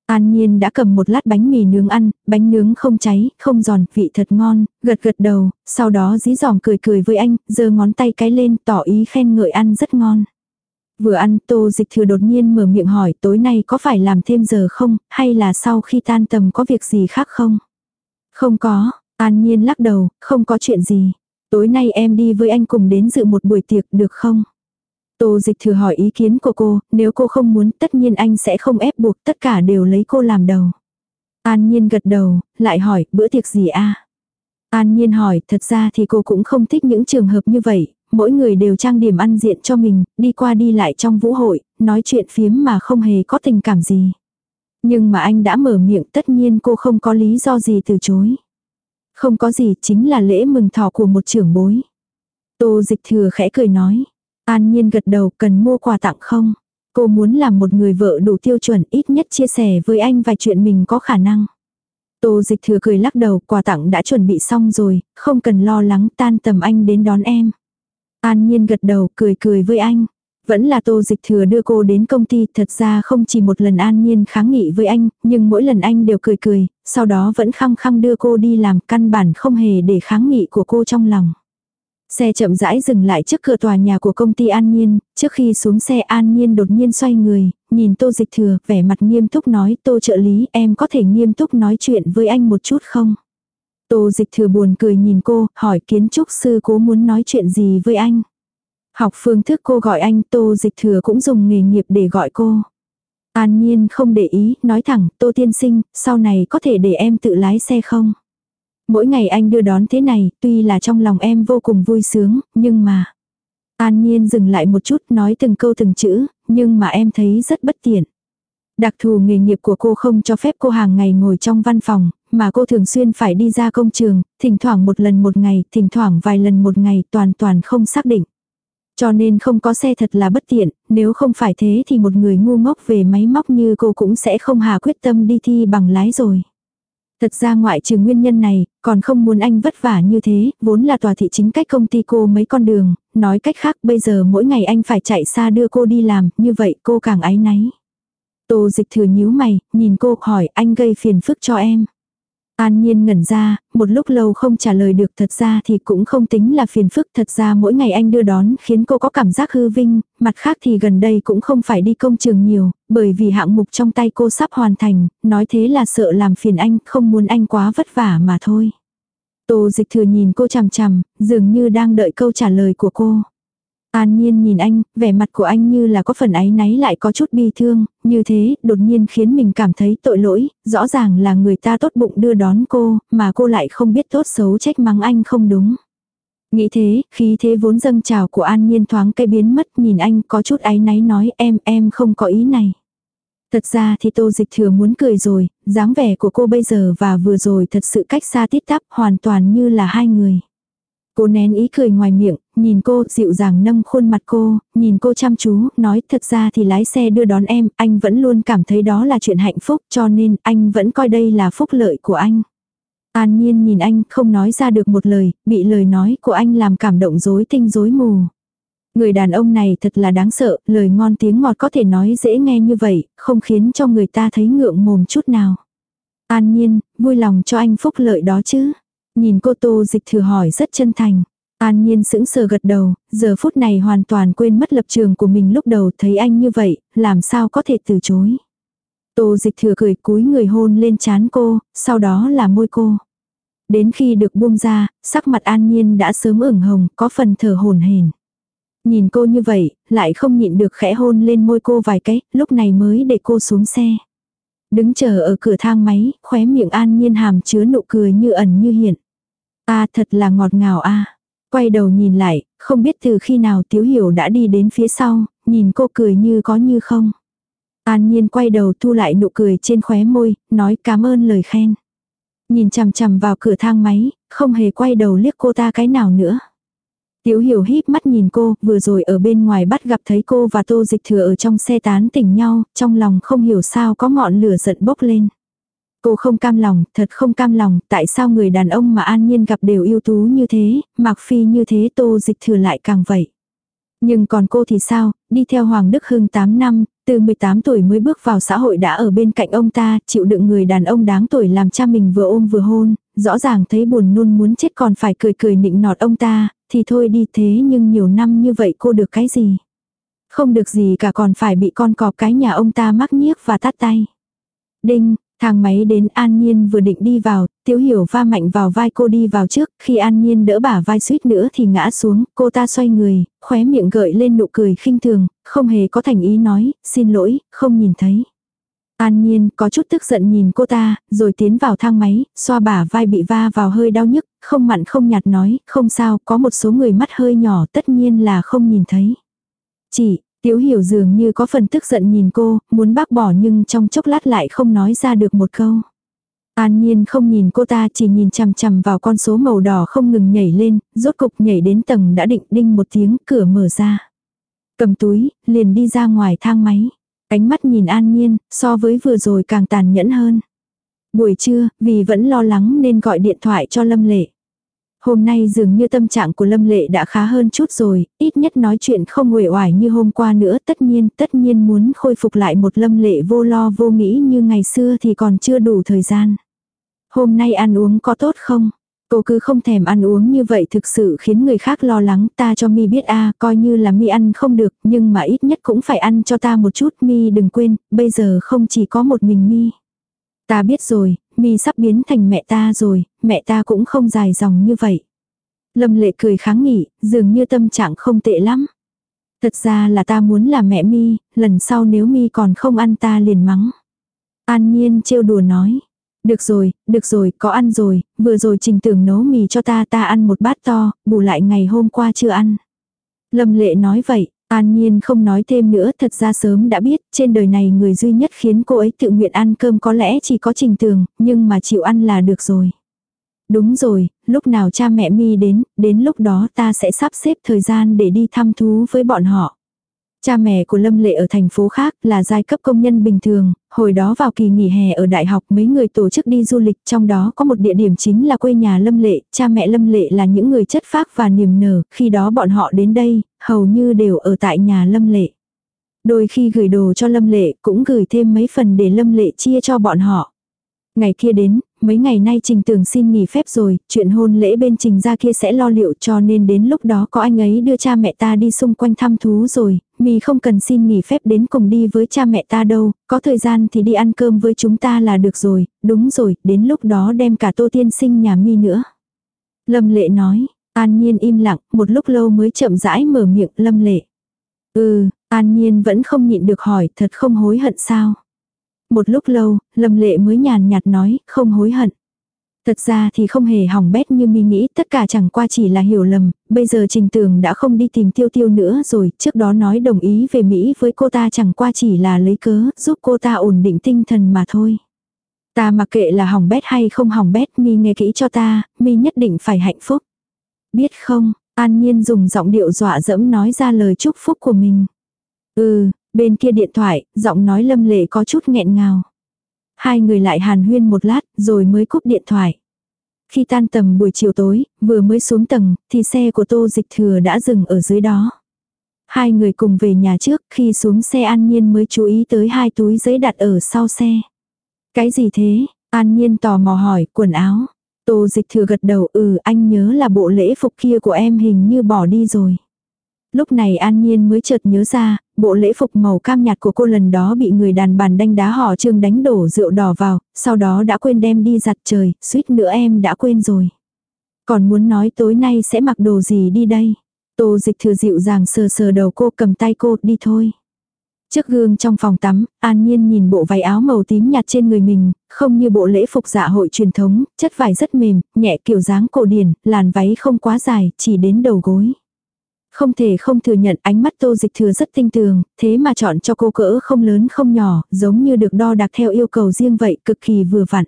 An Nhiên đã cầm một lát bánh mì nướng ăn, bánh nướng không cháy, không giòn, vị thật ngon, gật gật đầu, sau đó dí dỏm cười cười với anh, giơ ngón tay cái lên, tỏ ý khen ngợi ăn rất ngon. Vừa ăn, tô dịch thừa đột nhiên mở miệng hỏi tối nay có phải làm thêm giờ không, hay là sau khi tan tầm có việc gì khác không? Không có, An Nhiên lắc đầu, không có chuyện gì. Tối nay em đi với anh cùng đến dự một buổi tiệc được không? Tô dịch thử hỏi ý kiến của cô, nếu cô không muốn tất nhiên anh sẽ không ép buộc tất cả đều lấy cô làm đầu. An Nhiên gật đầu, lại hỏi bữa tiệc gì a? An Nhiên hỏi thật ra thì cô cũng không thích những trường hợp như vậy, mỗi người đều trang điểm ăn diện cho mình, đi qua đi lại trong vũ hội, nói chuyện phiếm mà không hề có tình cảm gì. Nhưng mà anh đã mở miệng tất nhiên cô không có lý do gì từ chối. Không có gì chính là lễ mừng thọ của một trưởng bối. Tô dịch thừa khẽ cười nói. An nhiên gật đầu cần mua quà tặng không? Cô muốn làm một người vợ đủ tiêu chuẩn ít nhất chia sẻ với anh vài chuyện mình có khả năng. Tô dịch thừa cười lắc đầu quà tặng đã chuẩn bị xong rồi, không cần lo lắng tan tầm anh đến đón em. An nhiên gật đầu cười cười với anh. Vẫn là tô dịch thừa đưa cô đến công ty, thật ra không chỉ một lần an nhiên kháng nghị với anh, nhưng mỗi lần anh đều cười cười, sau đó vẫn khăng khăng đưa cô đi làm căn bản không hề để kháng nghị của cô trong lòng. Xe chậm rãi dừng lại trước cửa tòa nhà của công ty An Nhiên, trước khi xuống xe An Nhiên đột nhiên xoay người, nhìn tô dịch thừa, vẻ mặt nghiêm túc nói tô trợ lý em có thể nghiêm túc nói chuyện với anh một chút không? Tô dịch thừa buồn cười nhìn cô, hỏi kiến trúc sư cố muốn nói chuyện gì với anh? Học phương thức cô gọi anh tô dịch thừa cũng dùng nghề nghiệp để gọi cô. An nhiên không để ý, nói thẳng, tô tiên sinh, sau này có thể để em tự lái xe không? Mỗi ngày anh đưa đón thế này, tuy là trong lòng em vô cùng vui sướng, nhưng mà... An nhiên dừng lại một chút nói từng câu từng chữ, nhưng mà em thấy rất bất tiện. Đặc thù nghề nghiệp của cô không cho phép cô hàng ngày ngồi trong văn phòng, mà cô thường xuyên phải đi ra công trường, thỉnh thoảng một lần một ngày, thỉnh thoảng vài lần một ngày, toàn toàn không xác định. Cho nên không có xe thật là bất tiện, nếu không phải thế thì một người ngu ngốc về máy móc như cô cũng sẽ không hà quyết tâm đi thi bằng lái rồi. Thật ra ngoại trừ nguyên nhân này, còn không muốn anh vất vả như thế, vốn là tòa thị chính cách công ty cô mấy con đường, nói cách khác bây giờ mỗi ngày anh phải chạy xa đưa cô đi làm, như vậy cô càng áy náy. Tô dịch thừa nhíu mày, nhìn cô hỏi anh gây phiền phức cho em. An Nhiên ngẩn ra, một lúc lâu không trả lời được thật ra thì cũng không tính là phiền phức. Thật ra mỗi ngày anh đưa đón khiến cô có cảm giác hư vinh, mặt khác thì gần đây cũng không phải đi công trường nhiều, bởi vì hạng mục trong tay cô sắp hoàn thành, nói thế là sợ làm phiền anh, không muốn anh quá vất vả mà thôi. Tô dịch thừa nhìn cô chằm chằm, dường như đang đợi câu trả lời của cô. An nhiên nhìn anh, vẻ mặt của anh như là có phần áy náy lại có chút bi thương, như thế, đột nhiên khiến mình cảm thấy tội lỗi, rõ ràng là người ta tốt bụng đưa đón cô, mà cô lại không biết tốt xấu trách mắng anh không đúng. Nghĩ thế, khí thế vốn dâng trào của an nhiên thoáng cây biến mất nhìn anh có chút áy náy nói em em không có ý này. Thật ra thì tô dịch thừa muốn cười rồi, dáng vẻ của cô bây giờ và vừa rồi thật sự cách xa tít tắp hoàn toàn như là hai người. Cô nén ý cười ngoài miệng, nhìn cô dịu dàng nâng khuôn mặt cô, nhìn cô chăm chú, nói thật ra thì lái xe đưa đón em, anh vẫn luôn cảm thấy đó là chuyện hạnh phúc cho nên anh vẫn coi đây là phúc lợi của anh. An nhiên nhìn anh không nói ra được một lời, bị lời nói của anh làm cảm động rối tinh rối mù. Người đàn ông này thật là đáng sợ, lời ngon tiếng ngọt có thể nói dễ nghe như vậy, không khiến cho người ta thấy ngượng mồm chút nào. An nhiên, vui lòng cho anh phúc lợi đó chứ. Nhìn cô tô dịch thử hỏi rất chân thành. An nhiên sững sờ gật đầu, giờ phút này hoàn toàn quên mất lập trường của mình lúc đầu thấy anh như vậy, làm sao có thể từ chối. Tô dịch thừa cười cúi người hôn lên chán cô, sau đó là môi cô. Đến khi được buông ra, sắc mặt an nhiên đã sớm ửng hồng, có phần thở hồn hển. Nhìn cô như vậy, lại không nhịn được khẽ hôn lên môi cô vài cái, lúc này mới để cô xuống xe. Đứng chờ ở cửa thang máy, khóe miệng an nhiên hàm chứa nụ cười như ẩn như hiện a thật là ngọt ngào a Quay đầu nhìn lại, không biết từ khi nào Tiếu Hiểu đã đi đến phía sau, nhìn cô cười như có như không. An Nhiên quay đầu thu lại nụ cười trên khóe môi, nói cảm ơn lời khen. Nhìn chằm chằm vào cửa thang máy, không hề quay đầu liếc cô ta cái nào nữa. Tiếu hiểu híp mắt nhìn cô, vừa rồi ở bên ngoài bắt gặp thấy cô và tô dịch thừa ở trong xe tán tỉnh nhau, trong lòng không hiểu sao có ngọn lửa giận bốc lên. Cô không cam lòng, thật không cam lòng, tại sao người đàn ông mà an nhiên gặp đều ưu tú như thế, Mạc Phi như thế tô dịch thừa lại càng vậy. Nhưng còn cô thì sao, đi theo Hoàng Đức Hưng 8 năm, từ 18 tuổi mới bước vào xã hội đã ở bên cạnh ông ta, chịu đựng người đàn ông đáng tuổi làm cha mình vừa ôm vừa hôn, rõ ràng thấy buồn nôn muốn chết còn phải cười cười nịnh nọt ông ta, thì thôi đi thế nhưng nhiều năm như vậy cô được cái gì? Không được gì cả còn phải bị con cọp cái nhà ông ta mắc nhiếc và tắt tay. Đinh, Thang máy đến An Nhiên vừa định đi vào, Tiếu Hiểu va mạnh vào vai cô đi vào trước, khi An Nhiên đỡ bả vai suýt nữa thì ngã xuống, cô ta xoay người, khóe miệng gợi lên nụ cười khinh thường, không hề có thành ý nói, xin lỗi, không nhìn thấy. An Nhiên có chút tức giận nhìn cô ta, rồi tiến vào thang máy, xoa bả vai bị va vào hơi đau nhức, không mặn không nhạt nói, không sao, có một số người mắt hơi nhỏ tất nhiên là không nhìn thấy. Chỉ, Tiếu hiểu dường như có phần tức giận nhìn cô, muốn bác bỏ nhưng trong chốc lát lại không nói ra được một câu. An nhiên không nhìn cô ta chỉ nhìn chằm chằm vào con số màu đỏ không ngừng nhảy lên, rốt cục nhảy đến tầng đã định đinh một tiếng cửa mở ra. Cầm túi, liền đi ra ngoài thang máy. Ánh mắt nhìn an nhiên, so với vừa rồi càng tàn nhẫn hơn. Buổi trưa, vì vẫn lo lắng nên gọi điện thoại cho Lâm Lệ. Hôm nay dường như tâm trạng của Lâm Lệ đã khá hơn chút rồi, ít nhất nói chuyện không nguệ oải như hôm qua nữa, tất nhiên, tất nhiên muốn khôi phục lại một Lâm Lệ vô lo vô nghĩ như ngày xưa thì còn chưa đủ thời gian. Hôm nay ăn uống có tốt không? Cô cứ không thèm ăn uống như vậy thực sự khiến người khác lo lắng ta cho mi biết a coi như là mi ăn không được nhưng mà ít nhất cũng phải ăn cho ta một chút mi đừng quên, bây giờ không chỉ có một mình mi. Ta biết rồi, mi sắp biến thành mẹ ta rồi, mẹ ta cũng không dài dòng như vậy. Lâm lệ cười kháng nghị, dường như tâm trạng không tệ lắm. Thật ra là ta muốn là mẹ mi, lần sau nếu mi còn không ăn ta liền mắng. An nhiên trêu đùa nói. Được rồi, được rồi, có ăn rồi, vừa rồi trình tưởng nấu mì cho ta ta ăn một bát to, bù lại ngày hôm qua chưa ăn. Lâm lệ nói vậy, An Nhiên không nói thêm nữa thật ra sớm đã biết trên đời này người duy nhất khiến cô ấy tự nguyện ăn cơm có lẽ chỉ có trình tường, nhưng mà chịu ăn là được rồi. Đúng rồi, lúc nào cha mẹ mi đến, đến lúc đó ta sẽ sắp xếp thời gian để đi thăm thú với bọn họ. Cha mẹ của Lâm Lệ ở thành phố khác là giai cấp công nhân bình thường, hồi đó vào kỳ nghỉ hè ở đại học mấy người tổ chức đi du lịch trong đó có một địa điểm chính là quê nhà Lâm Lệ, cha mẹ Lâm Lệ là những người chất phác và niềm nở, khi đó bọn họ đến đây, hầu như đều ở tại nhà Lâm Lệ. Đôi khi gửi đồ cho Lâm Lệ cũng gửi thêm mấy phần để Lâm Lệ chia cho bọn họ. Ngày kia đến, mấy ngày nay Trình Tường xin nghỉ phép rồi, chuyện hôn lễ bên Trình ra kia sẽ lo liệu cho nên đến lúc đó có anh ấy đưa cha mẹ ta đi xung quanh thăm thú rồi, mi không cần xin nghỉ phép đến cùng đi với cha mẹ ta đâu, có thời gian thì đi ăn cơm với chúng ta là được rồi, đúng rồi, đến lúc đó đem cả tô tiên sinh nhà mi nữa. Lâm lệ nói, an nhiên im lặng, một lúc lâu mới chậm rãi mở miệng lâm lệ. Ừ, an nhiên vẫn không nhịn được hỏi, thật không hối hận sao. Một lúc lâu, lâm lệ mới nhàn nhạt nói, không hối hận. Thật ra thì không hề hỏng bét như mi nghĩ, tất cả chẳng qua chỉ là hiểu lầm, bây giờ Trình Tường đã không đi tìm tiêu tiêu nữa rồi, trước đó nói đồng ý về Mỹ với cô ta chẳng qua chỉ là lấy cớ, giúp cô ta ổn định tinh thần mà thôi. Ta mặc kệ là hỏng bét hay không hỏng bét, mi nghe kỹ cho ta, mi nhất định phải hạnh phúc. Biết không, An Nhiên dùng giọng điệu dọa dẫm nói ra lời chúc phúc của mình. Ừ, bên kia điện thoại, giọng nói lâm lệ có chút nghẹn ngào. Hai người lại hàn huyên một lát, rồi mới cúp điện thoại. Khi tan tầm buổi chiều tối, vừa mới xuống tầng, thì xe của tô dịch thừa đã dừng ở dưới đó. Hai người cùng về nhà trước, khi xuống xe An Nhiên mới chú ý tới hai túi giấy đặt ở sau xe. Cái gì thế? An Nhiên tò mò hỏi, quần áo. Tô dịch thừa gật đầu, ừ anh nhớ là bộ lễ phục kia của em hình như bỏ đi rồi. Lúc này An Nhiên mới chợt nhớ ra, bộ lễ phục màu cam nhạt của cô lần đó bị người đàn bàn đánh đá họ trương đánh đổ rượu đỏ vào, sau đó đã quên đem đi giặt trời, suýt nữa em đã quên rồi. Còn muốn nói tối nay sẽ mặc đồ gì đi đây? Tô dịch thừa dịu dàng sờ sờ đầu cô cầm tay cô đi thôi. Trước gương trong phòng tắm, An Nhiên nhìn bộ váy áo màu tím nhạt trên người mình, không như bộ lễ phục dạ hội truyền thống, chất vải rất mềm, nhẹ kiểu dáng cổ điển, làn váy không quá dài, chỉ đến đầu gối. Không thể không thừa nhận ánh mắt tô dịch thừa rất tinh tường, thế mà chọn cho cô cỡ không lớn không nhỏ, giống như được đo đạc theo yêu cầu riêng vậy, cực kỳ vừa vặn.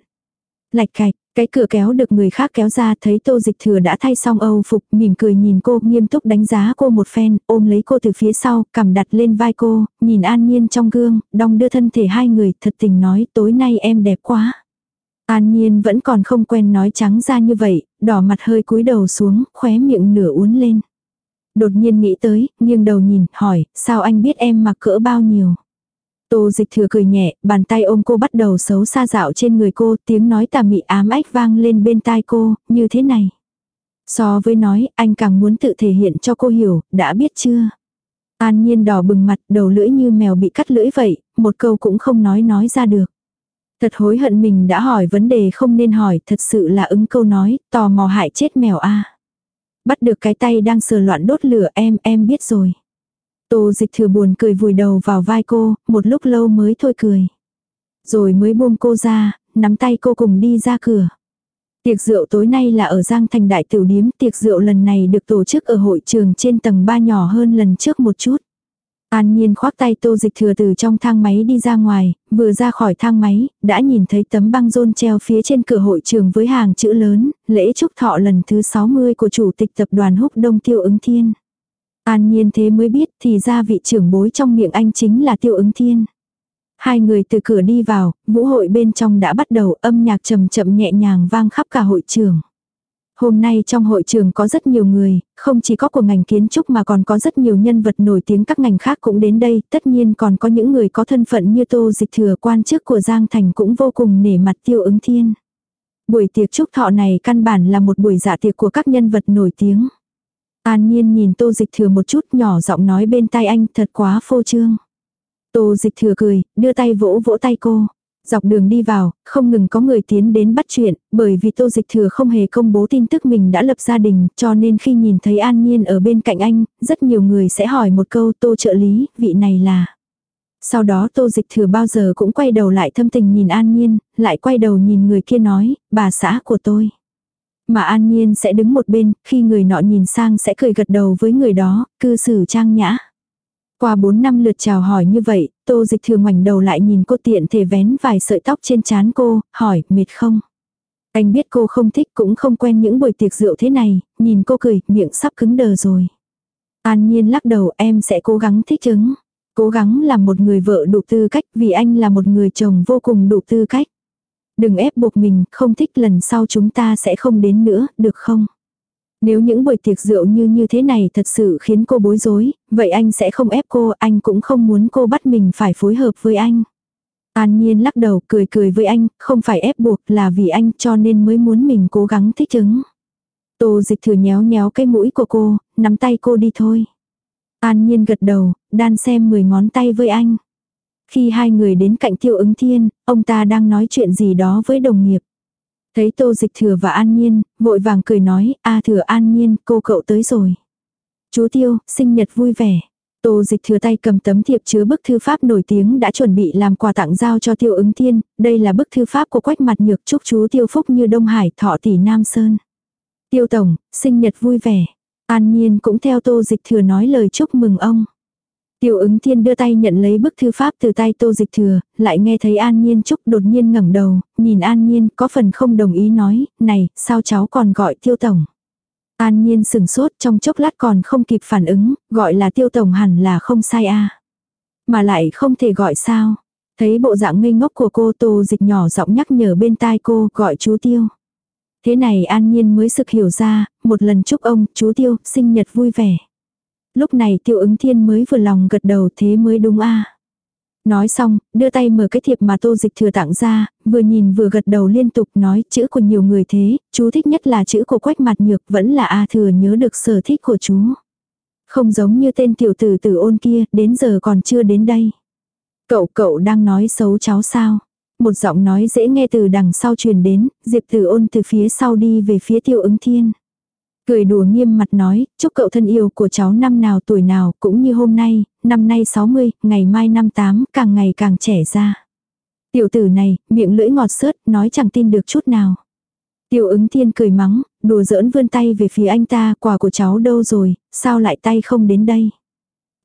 Lạch cạch, cái cửa kéo được người khác kéo ra thấy tô dịch thừa đã thay xong âu phục, mỉm cười nhìn cô, nghiêm túc đánh giá cô một phen, ôm lấy cô từ phía sau, cầm đặt lên vai cô, nhìn an nhiên trong gương, đong đưa thân thể hai người, thật tình nói, tối nay em đẹp quá. An nhiên vẫn còn không quen nói trắng ra như vậy, đỏ mặt hơi cúi đầu xuống, khóe miệng nửa uốn lên. Đột nhiên nghĩ tới, nghiêng đầu nhìn, hỏi, sao anh biết em mặc cỡ bao nhiêu? Tô dịch thừa cười nhẹ, bàn tay ôm cô bắt đầu xấu xa dạo trên người cô, tiếng nói tà mị ám ách vang lên bên tai cô, như thế này. So với nói, anh càng muốn tự thể hiện cho cô hiểu, đã biết chưa? An nhiên đỏ bừng mặt, đầu lưỡi như mèo bị cắt lưỡi vậy, một câu cũng không nói nói ra được. Thật hối hận mình đã hỏi vấn đề không nên hỏi, thật sự là ứng câu nói, tò mò hại chết mèo a. Bắt được cái tay đang sờ loạn đốt lửa em, em biết rồi. Tô dịch thừa buồn cười vùi đầu vào vai cô, một lúc lâu mới thôi cười. Rồi mới buông cô ra, nắm tay cô cùng đi ra cửa. Tiệc rượu tối nay là ở Giang Thành Đại Tiểu Điếm, tiệc rượu lần này được tổ chức ở hội trường trên tầng 3 nhỏ hơn lần trước một chút. An Nhiên khoác tay tô dịch thừa từ trong thang máy đi ra ngoài, vừa ra khỏi thang máy, đã nhìn thấy tấm băng rôn treo phía trên cửa hội trường với hàng chữ lớn, lễ chúc thọ lần thứ 60 của chủ tịch tập đoàn Húc Đông Tiêu ứng thiên. An Nhiên thế mới biết thì ra vị trưởng bối trong miệng anh chính là Tiêu ứng thiên. Hai người từ cửa đi vào, vũ hội bên trong đã bắt đầu âm nhạc trầm chậm nhẹ nhàng vang khắp cả hội trường. Hôm nay trong hội trường có rất nhiều người, không chỉ có của ngành kiến trúc mà còn có rất nhiều nhân vật nổi tiếng các ngành khác cũng đến đây, tất nhiên còn có những người có thân phận như Tô Dịch Thừa quan chức của Giang Thành cũng vô cùng nể mặt tiêu ứng thiên. Buổi tiệc chúc thọ này căn bản là một buổi dạ tiệc của các nhân vật nổi tiếng. An Nhiên nhìn Tô Dịch Thừa một chút nhỏ giọng nói bên tai anh thật quá phô trương. Tô Dịch Thừa cười, đưa tay vỗ vỗ tay cô. Dọc đường đi vào, không ngừng có người tiến đến bắt chuyện, bởi vì tô dịch thừa không hề công bố tin tức mình đã lập gia đình, cho nên khi nhìn thấy an nhiên ở bên cạnh anh, rất nhiều người sẽ hỏi một câu tô trợ lý, vị này là. Sau đó tô dịch thừa bao giờ cũng quay đầu lại thâm tình nhìn an nhiên, lại quay đầu nhìn người kia nói, bà xã của tôi. Mà an nhiên sẽ đứng một bên, khi người nọ nhìn sang sẽ cười gật đầu với người đó, cư xử trang nhã. Qua 4 năm lượt chào hỏi như vậy, tô dịch thường ngoảnh đầu lại nhìn cô tiện thể vén vài sợi tóc trên trán cô, hỏi, mệt không? Anh biết cô không thích cũng không quen những buổi tiệc rượu thế này, nhìn cô cười, miệng sắp cứng đờ rồi. An nhiên lắc đầu em sẽ cố gắng thích ứng. Cố gắng làm một người vợ đủ tư cách vì anh là một người chồng vô cùng đủ tư cách. Đừng ép buộc mình, không thích lần sau chúng ta sẽ không đến nữa, được không? Nếu những buổi tiệc rượu như như thế này thật sự khiến cô bối rối, vậy anh sẽ không ép cô, anh cũng không muốn cô bắt mình phải phối hợp với anh. An Nhiên lắc đầu cười cười với anh, không phải ép buộc là vì anh cho nên mới muốn mình cố gắng thích ứng. Tô dịch thử nhéo nhéo cái mũi của cô, nắm tay cô đi thôi. An Nhiên gật đầu, đan xem 10 ngón tay với anh. Khi hai người đến cạnh tiêu ứng thiên, ông ta đang nói chuyện gì đó với đồng nghiệp. Thấy tô dịch thừa và an nhiên, vội vàng cười nói, a thừa an nhiên, cô cậu tới rồi. Chú tiêu, sinh nhật vui vẻ. Tô dịch thừa tay cầm tấm thiệp chứa bức thư pháp nổi tiếng đã chuẩn bị làm quà tặng giao cho tiêu ứng thiên, đây là bức thư pháp của quách mặt nhược chúc chú tiêu phúc như Đông Hải thọ tỷ Nam Sơn. Tiêu tổng, sinh nhật vui vẻ. An nhiên cũng theo tô dịch thừa nói lời chúc mừng ông. Tiêu ứng thiên đưa tay nhận lấy bức thư pháp từ tay tô dịch thừa, lại nghe thấy An Nhiên Trúc đột nhiên ngẩng đầu, nhìn An Nhiên có phần không đồng ý nói, này, sao cháu còn gọi tiêu tổng. An Nhiên sừng sốt trong chốc lát còn không kịp phản ứng, gọi là tiêu tổng hẳn là không sai a Mà lại không thể gọi sao. Thấy bộ dạng ngây ngốc của cô tô dịch nhỏ giọng nhắc nhở bên tai cô gọi chú tiêu. Thế này An Nhiên mới sực hiểu ra, một lần chúc ông, chú tiêu, sinh nhật vui vẻ. Lúc này tiêu ứng thiên mới vừa lòng gật đầu thế mới đúng a Nói xong, đưa tay mở cái thiệp mà tô dịch thừa tặng ra, vừa nhìn vừa gật đầu liên tục nói chữ của nhiều người thế, chú thích nhất là chữ của quách mặt nhược vẫn là A thừa nhớ được sở thích của chú. Không giống như tên tiểu tử tử ôn kia, đến giờ còn chưa đến đây. Cậu cậu đang nói xấu cháu sao? Một giọng nói dễ nghe từ đằng sau truyền đến, Diệp tử ôn từ phía sau đi về phía tiêu ứng thiên. Cười đùa nghiêm mặt nói, chúc cậu thân yêu của cháu năm nào tuổi nào cũng như hôm nay, năm nay 60, ngày mai năm 8, càng ngày càng trẻ ra. Tiểu tử này, miệng lưỡi ngọt sớt, nói chẳng tin được chút nào. tiểu ứng thiên cười mắng, đùa giỡn vươn tay về phía anh ta, quà của cháu đâu rồi, sao lại tay không đến đây.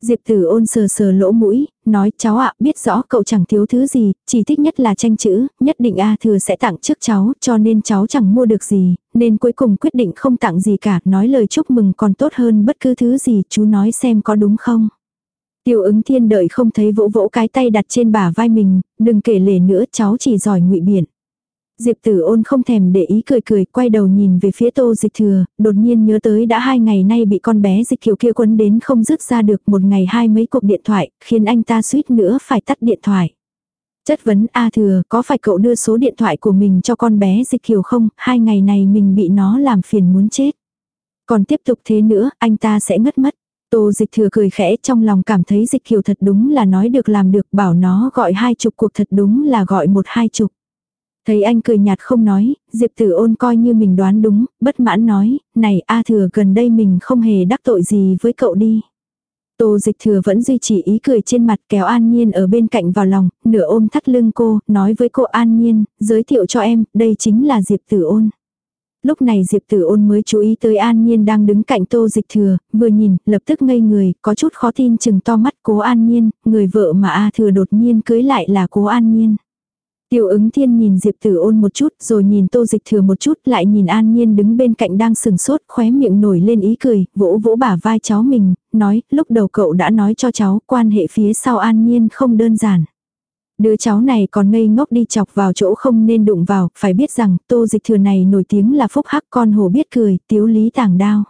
Diệp tử ôn sờ sờ lỗ mũi, nói cháu ạ biết rõ cậu chẳng thiếu thứ gì, chỉ thích nhất là tranh chữ, nhất định A thừa sẽ tặng trước cháu, cho nên cháu chẳng mua được gì, nên cuối cùng quyết định không tặng gì cả, nói lời chúc mừng còn tốt hơn bất cứ thứ gì, chú nói xem có đúng không. Tiêu ứng thiên đợi không thấy vỗ vỗ cái tay đặt trên bả vai mình, đừng kể lể nữa cháu chỉ giỏi ngụy biện. Diệp tử ôn không thèm để ý cười cười, quay đầu nhìn về phía tô dịch thừa, đột nhiên nhớ tới đã hai ngày nay bị con bé dịch kiều kia quấn đến không dứt ra được một ngày hai mấy cuộc điện thoại, khiến anh ta suýt nữa phải tắt điện thoại. Chất vấn A thừa, có phải cậu đưa số điện thoại của mình cho con bé dịch kiều không, hai ngày này mình bị nó làm phiền muốn chết. Còn tiếp tục thế nữa, anh ta sẽ ngất mất. Tô dịch thừa cười khẽ trong lòng cảm thấy dịch kiều thật đúng là nói được làm được bảo nó gọi hai chục cuộc thật đúng là gọi một hai chục. Thấy anh cười nhạt không nói, Diệp Tử ôn coi như mình đoán đúng, bất mãn nói, này A thừa gần đây mình không hề đắc tội gì với cậu đi. Tô dịch thừa vẫn duy trì ý cười trên mặt kéo An Nhiên ở bên cạnh vào lòng, nửa ôm thắt lưng cô, nói với cô An Nhiên, giới thiệu cho em, đây chính là Diệp Tử ôn. Lúc này Diệp Tử ôn mới chú ý tới An Nhiên đang đứng cạnh tô dịch thừa, vừa nhìn, lập tức ngây người, có chút khó tin chừng to mắt cố An Nhiên, người vợ mà A thừa đột nhiên cưới lại là cố An Nhiên. Tiêu ứng thiên nhìn Diệp Tử ôn một chút, rồi nhìn tô dịch thừa một chút, lại nhìn An Nhiên đứng bên cạnh đang sừng sốt, khóe miệng nổi lên ý cười, vỗ vỗ bả vai cháu mình, nói, lúc đầu cậu đã nói cho cháu, quan hệ phía sau An Nhiên không đơn giản. Đứa cháu này còn ngây ngốc đi chọc vào chỗ không nên đụng vào, phải biết rằng, tô dịch thừa này nổi tiếng là phúc hắc con hồ biết cười, tiếu lý tảng đao.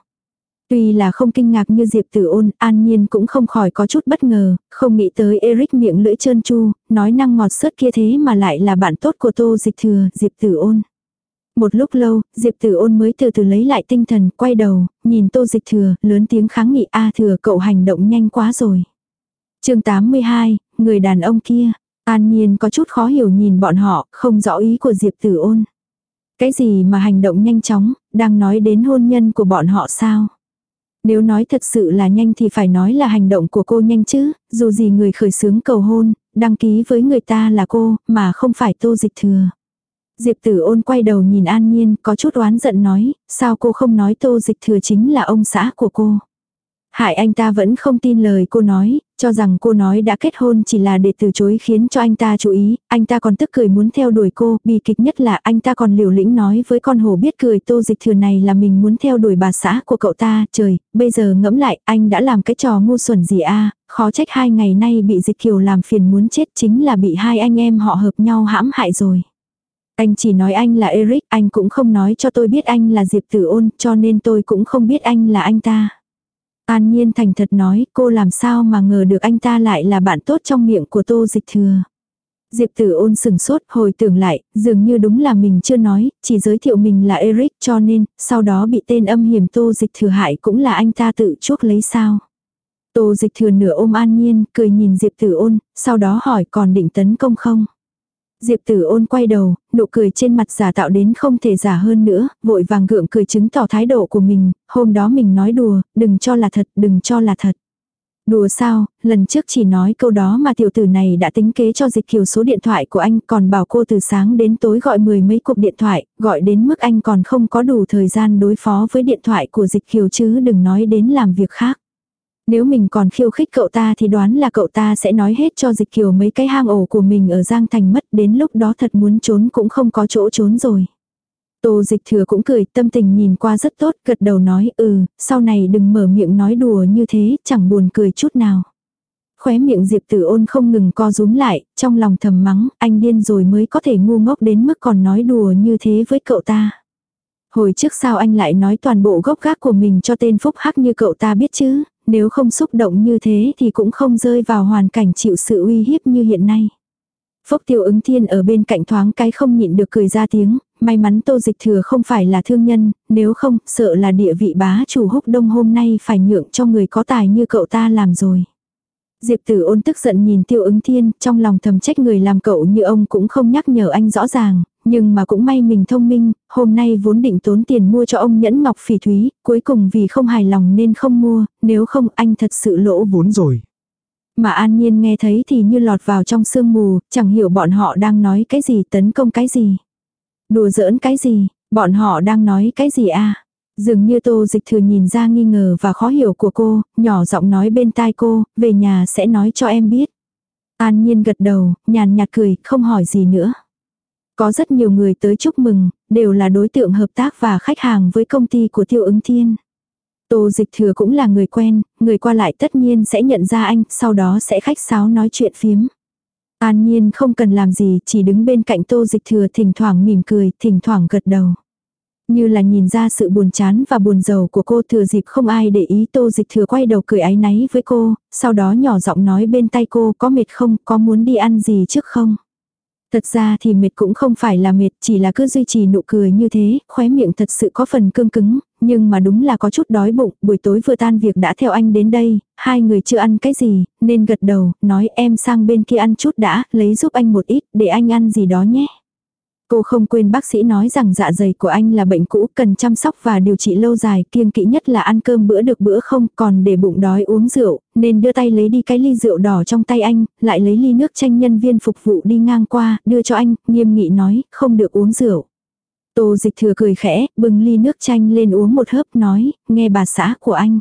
Tuy là không kinh ngạc như Diệp Tử Ôn, An Nhiên cũng không khỏi có chút bất ngờ, không nghĩ tới Eric miệng lưỡi trơn chu, nói năng ngọt sớt kia thế mà lại là bạn tốt của Tô Dịch Thừa, Diệp Tử Ôn. Một lúc lâu, Diệp Tử Ôn mới từ từ lấy lại tinh thần, quay đầu, nhìn Tô Dịch Thừa, lớn tiếng kháng nghị A Thừa cậu hành động nhanh quá rồi. chương 82, người đàn ông kia, An Nhiên có chút khó hiểu nhìn bọn họ, không rõ ý của Diệp Tử Ôn. Cái gì mà hành động nhanh chóng, đang nói đến hôn nhân của bọn họ sao? Nếu nói thật sự là nhanh thì phải nói là hành động của cô nhanh chứ, dù gì người khởi xướng cầu hôn, đăng ký với người ta là cô, mà không phải tô dịch thừa. Diệp tử ôn quay đầu nhìn An Nhiên, có chút oán giận nói, sao cô không nói tô dịch thừa chính là ông xã của cô. Hại anh ta vẫn không tin lời cô nói, cho rằng cô nói đã kết hôn chỉ là để từ chối khiến cho anh ta chú ý, anh ta còn tức cười muốn theo đuổi cô, bi kịch nhất là anh ta còn liều lĩnh nói với con hồ biết cười tô dịch thừa này là mình muốn theo đuổi bà xã của cậu ta, trời, bây giờ ngẫm lại, anh đã làm cái trò ngu xuẩn gì a khó trách hai ngày nay bị dịch kiều làm phiền muốn chết chính là bị hai anh em họ hợp nhau hãm hại rồi. Anh chỉ nói anh là Eric, anh cũng không nói cho tôi biết anh là Diệp Tử Ôn, cho nên tôi cũng không biết anh là anh ta. An Nhiên thành thật nói, cô làm sao mà ngờ được anh ta lại là bạn tốt trong miệng của Tô Dịch Thừa. Diệp Tử ôn sừng sốt, hồi tưởng lại, dường như đúng là mình chưa nói, chỉ giới thiệu mình là Eric cho nên, sau đó bị tên âm hiểm Tô Dịch Thừa hại cũng là anh ta tự chuốc lấy sao. Tô Dịch Thừa nửa ôm An Nhiên, cười nhìn Diệp Tử ôn, sau đó hỏi còn định tấn công không. Diệp tử ôn quay đầu, nụ cười trên mặt giả tạo đến không thể giả hơn nữa, vội vàng gượng cười chứng tỏ thái độ của mình, hôm đó mình nói đùa, đừng cho là thật, đừng cho là thật. Đùa sao, lần trước chỉ nói câu đó mà tiểu tử này đã tính kế cho dịch kiều số điện thoại của anh còn bảo cô từ sáng đến tối gọi mười mấy cuộc điện thoại, gọi đến mức anh còn không có đủ thời gian đối phó với điện thoại của dịch kiều chứ đừng nói đến làm việc khác. Nếu mình còn khiêu khích cậu ta thì đoán là cậu ta sẽ nói hết cho dịch kiều mấy cái hang ổ của mình ở Giang Thành mất đến lúc đó thật muốn trốn cũng không có chỗ trốn rồi. Tô dịch thừa cũng cười tâm tình nhìn qua rất tốt gật đầu nói ừ, sau này đừng mở miệng nói đùa như thế, chẳng buồn cười chút nào. Khóe miệng Diệp Tử ôn không ngừng co rúm lại, trong lòng thầm mắng, anh điên rồi mới có thể ngu ngốc đến mức còn nói đùa như thế với cậu ta. Hồi trước sao anh lại nói toàn bộ gốc gác của mình cho tên Phúc Hắc như cậu ta biết chứ, nếu không xúc động như thế thì cũng không rơi vào hoàn cảnh chịu sự uy hiếp như hiện nay. Phốc tiêu ứng thiên ở bên cạnh thoáng cái không nhịn được cười ra tiếng, may mắn tô dịch thừa không phải là thương nhân, nếu không, sợ là địa vị bá chủ húc đông hôm nay phải nhượng cho người có tài như cậu ta làm rồi. Diệp tử ôn tức giận nhìn tiêu ứng thiên, trong lòng thầm trách người làm cậu như ông cũng không nhắc nhở anh rõ ràng, nhưng mà cũng may mình thông minh, hôm nay vốn định tốn tiền mua cho ông nhẫn ngọc phỉ thúy, cuối cùng vì không hài lòng nên không mua, nếu không anh thật sự lỗ vốn rồi. Mà an nhiên nghe thấy thì như lọt vào trong sương mù, chẳng hiểu bọn họ đang nói cái gì tấn công cái gì. Đùa giỡn cái gì, Bọn họ đang nói cái gì à Dường như tô dịch thừa nhìn ra nghi ngờ và khó hiểu của cô, nhỏ giọng nói bên tai cô, về nhà sẽ nói cho em biết. An nhiên gật đầu, nhàn nhạt cười, không hỏi gì nữa. Có rất nhiều người tới chúc mừng, đều là đối tượng hợp tác và khách hàng với công ty của tiêu ứng thiên. Tô dịch thừa cũng là người quen, người qua lại tất nhiên sẽ nhận ra anh, sau đó sẽ khách sáo nói chuyện phiếm. An nhiên không cần làm gì, chỉ đứng bên cạnh tô dịch thừa thỉnh thoảng mỉm cười, thỉnh thoảng gật đầu. Như là nhìn ra sự buồn chán và buồn giàu của cô thừa dịp không ai để ý tô dịch thừa quay đầu cười áy náy với cô, sau đó nhỏ giọng nói bên tay cô có mệt không, có muốn đi ăn gì trước không. Thật ra thì mệt cũng không phải là mệt, chỉ là cứ duy trì nụ cười như thế, khóe miệng thật sự có phần cương cứng, nhưng mà đúng là có chút đói bụng, buổi tối vừa tan việc đã theo anh đến đây, hai người chưa ăn cái gì, nên gật đầu, nói em sang bên kia ăn chút đã, lấy giúp anh một ít, để anh ăn gì đó nhé. Cô không quên bác sĩ nói rằng dạ dày của anh là bệnh cũ cần chăm sóc và điều trị lâu dài, kiêng kỵ nhất là ăn cơm bữa được bữa không, còn để bụng đói uống rượu, nên đưa tay lấy đi cái ly rượu đỏ trong tay anh, lại lấy ly nước chanh nhân viên phục vụ đi ngang qua, đưa cho anh, nghiêm nghị nói, không được uống rượu. Tô dịch thừa cười khẽ, bưng ly nước chanh lên uống một hớp nói, nghe bà xã của anh.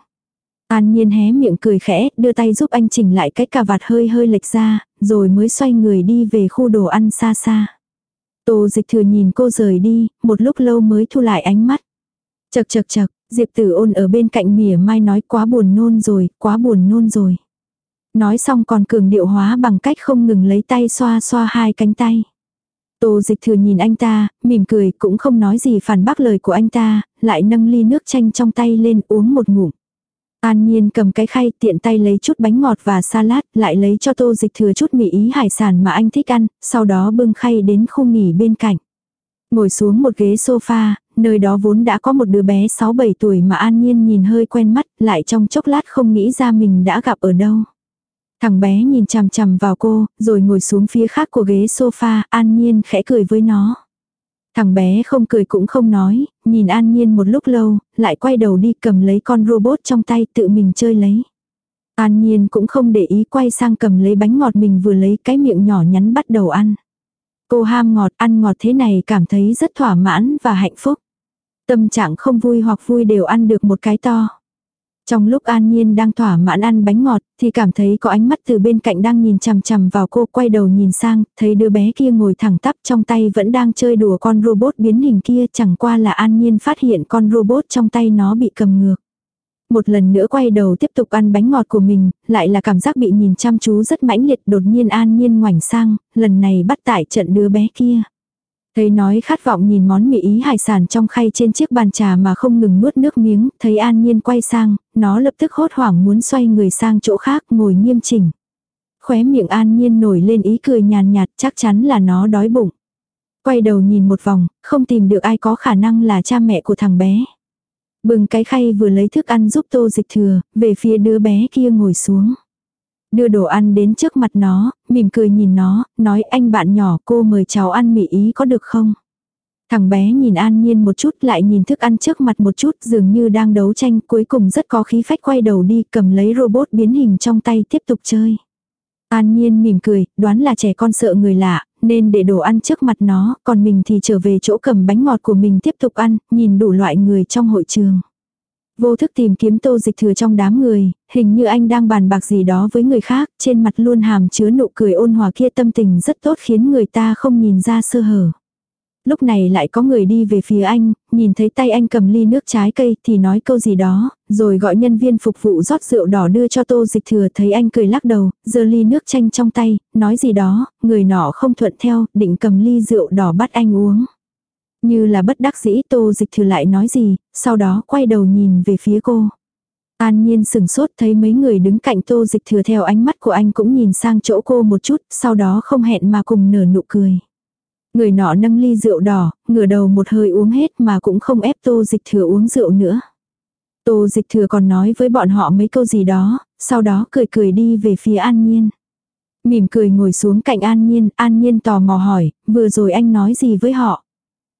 An nhiên hé miệng cười khẽ, đưa tay giúp anh chỉnh lại cái cà vạt hơi hơi lệch ra, rồi mới xoay người đi về khu đồ ăn xa xa. Tô dịch thừa nhìn cô rời đi, một lúc lâu mới thu lại ánh mắt. Chật chật chật, Diệp tử ôn ở bên cạnh mỉa mai nói quá buồn nôn rồi, quá buồn nôn rồi. Nói xong còn cường điệu hóa bằng cách không ngừng lấy tay xoa xoa hai cánh tay. Tô dịch thừa nhìn anh ta, mỉm cười cũng không nói gì phản bác lời của anh ta, lại nâng ly nước chanh trong tay lên uống một ngụm. An Nhiên cầm cái khay tiện tay lấy chút bánh ngọt và salad, lại lấy cho tô dịch thừa chút mì ý hải sản mà anh thích ăn, sau đó bưng khay đến khu nghỉ bên cạnh. Ngồi xuống một ghế sofa, nơi đó vốn đã có một đứa bé 6-7 tuổi mà An Nhiên nhìn hơi quen mắt, lại trong chốc lát không nghĩ ra mình đã gặp ở đâu. Thằng bé nhìn chằm chằm vào cô, rồi ngồi xuống phía khác của ghế sofa, An Nhiên khẽ cười với nó. Thằng bé không cười cũng không nói, nhìn an nhiên một lúc lâu, lại quay đầu đi cầm lấy con robot trong tay tự mình chơi lấy. An nhiên cũng không để ý quay sang cầm lấy bánh ngọt mình vừa lấy cái miệng nhỏ nhắn bắt đầu ăn. Cô ham ngọt ăn ngọt thế này cảm thấy rất thỏa mãn và hạnh phúc. Tâm trạng không vui hoặc vui đều ăn được một cái to. Trong lúc An Nhiên đang thỏa mãn ăn bánh ngọt, thì cảm thấy có ánh mắt từ bên cạnh đang nhìn chằm chằm vào cô quay đầu nhìn sang, thấy đứa bé kia ngồi thẳng tắp trong tay vẫn đang chơi đùa con robot biến hình kia chẳng qua là An Nhiên phát hiện con robot trong tay nó bị cầm ngược. Một lần nữa quay đầu tiếp tục ăn bánh ngọt của mình, lại là cảm giác bị nhìn chăm chú rất mãnh liệt đột nhiên An Nhiên ngoảnh sang, lần này bắt tại trận đứa bé kia. Thấy nói khát vọng nhìn món mì ý hải sản trong khay trên chiếc bàn trà mà không ngừng nuốt nước miếng, thấy an nhiên quay sang, nó lập tức hốt hoảng muốn xoay người sang chỗ khác ngồi nghiêm chỉnh. Khóe miệng an nhiên nổi lên ý cười nhàn nhạt chắc chắn là nó đói bụng. Quay đầu nhìn một vòng, không tìm được ai có khả năng là cha mẹ của thằng bé. Bừng cái khay vừa lấy thức ăn giúp tô dịch thừa, về phía đứa bé kia ngồi xuống. Đưa đồ ăn đến trước mặt nó, mỉm cười nhìn nó, nói anh bạn nhỏ cô mời cháu ăn mì ý có được không? Thằng bé nhìn an nhiên một chút lại nhìn thức ăn trước mặt một chút dường như đang đấu tranh cuối cùng rất có khí phách quay đầu đi cầm lấy robot biến hình trong tay tiếp tục chơi. An nhiên mỉm cười, đoán là trẻ con sợ người lạ, nên để đồ ăn trước mặt nó, còn mình thì trở về chỗ cầm bánh ngọt của mình tiếp tục ăn, nhìn đủ loại người trong hội trường. Vô thức tìm kiếm tô dịch thừa trong đám người, hình như anh đang bàn bạc gì đó với người khác, trên mặt luôn hàm chứa nụ cười ôn hòa kia tâm tình rất tốt khiến người ta không nhìn ra sơ hở. Lúc này lại có người đi về phía anh, nhìn thấy tay anh cầm ly nước trái cây thì nói câu gì đó, rồi gọi nhân viên phục vụ rót rượu đỏ đưa cho tô dịch thừa thấy anh cười lắc đầu, giơ ly nước chanh trong tay, nói gì đó, người nọ không thuận theo, định cầm ly rượu đỏ bắt anh uống. Như là bất đắc dĩ tô dịch thừa lại nói gì, sau đó quay đầu nhìn về phía cô. An nhiên sừng sốt thấy mấy người đứng cạnh tô dịch thừa theo ánh mắt của anh cũng nhìn sang chỗ cô một chút, sau đó không hẹn mà cùng nở nụ cười. Người nọ nâng ly rượu đỏ, ngửa đầu một hơi uống hết mà cũng không ép tô dịch thừa uống rượu nữa. Tô dịch thừa còn nói với bọn họ mấy câu gì đó, sau đó cười cười đi về phía an nhiên. Mỉm cười ngồi xuống cạnh an nhiên, an nhiên tò mò hỏi, vừa rồi anh nói gì với họ.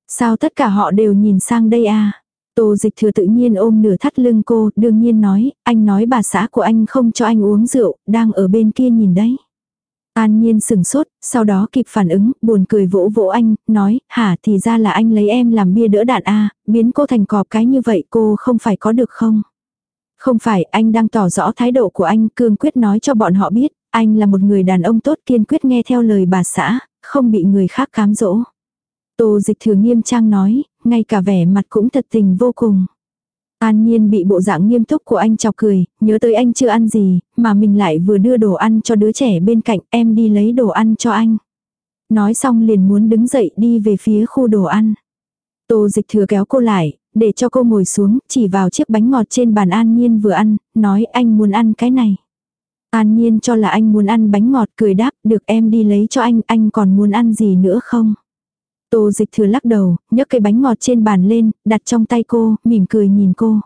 Sao tất cả họ đều nhìn sang đây à? Tô dịch thừa tự nhiên ôm nửa thắt lưng cô, đương nhiên nói, anh nói bà xã của anh không cho anh uống rượu, đang ở bên kia nhìn đấy. An Nhiên sừng sốt, sau đó kịp phản ứng, buồn cười vỗ vỗ anh, nói, hả thì ra là anh lấy em làm bia đỡ đạn a biến cô thành cọp cái như vậy cô không phải có được không? Không phải, anh đang tỏ rõ thái độ của anh, cương quyết nói cho bọn họ biết, anh là một người đàn ông tốt kiên quyết nghe theo lời bà xã, không bị người khác cám dỗ. Tô dịch thừa nghiêm trang nói, ngay cả vẻ mặt cũng thật tình vô cùng. An Nhiên bị bộ dạng nghiêm túc của anh chọc cười, nhớ tới anh chưa ăn gì, mà mình lại vừa đưa đồ ăn cho đứa trẻ bên cạnh, em đi lấy đồ ăn cho anh. Nói xong liền muốn đứng dậy đi về phía khu đồ ăn. Tô dịch thừa kéo cô lại, để cho cô ngồi xuống, chỉ vào chiếc bánh ngọt trên bàn An Nhiên vừa ăn, nói anh muốn ăn cái này. An Nhiên cho là anh muốn ăn bánh ngọt cười đáp, được em đi lấy cho anh, anh còn muốn ăn gì nữa không? Tô dịch thừa lắc đầu, nhấc cái bánh ngọt trên bàn lên, đặt trong tay cô, mỉm cười nhìn cô.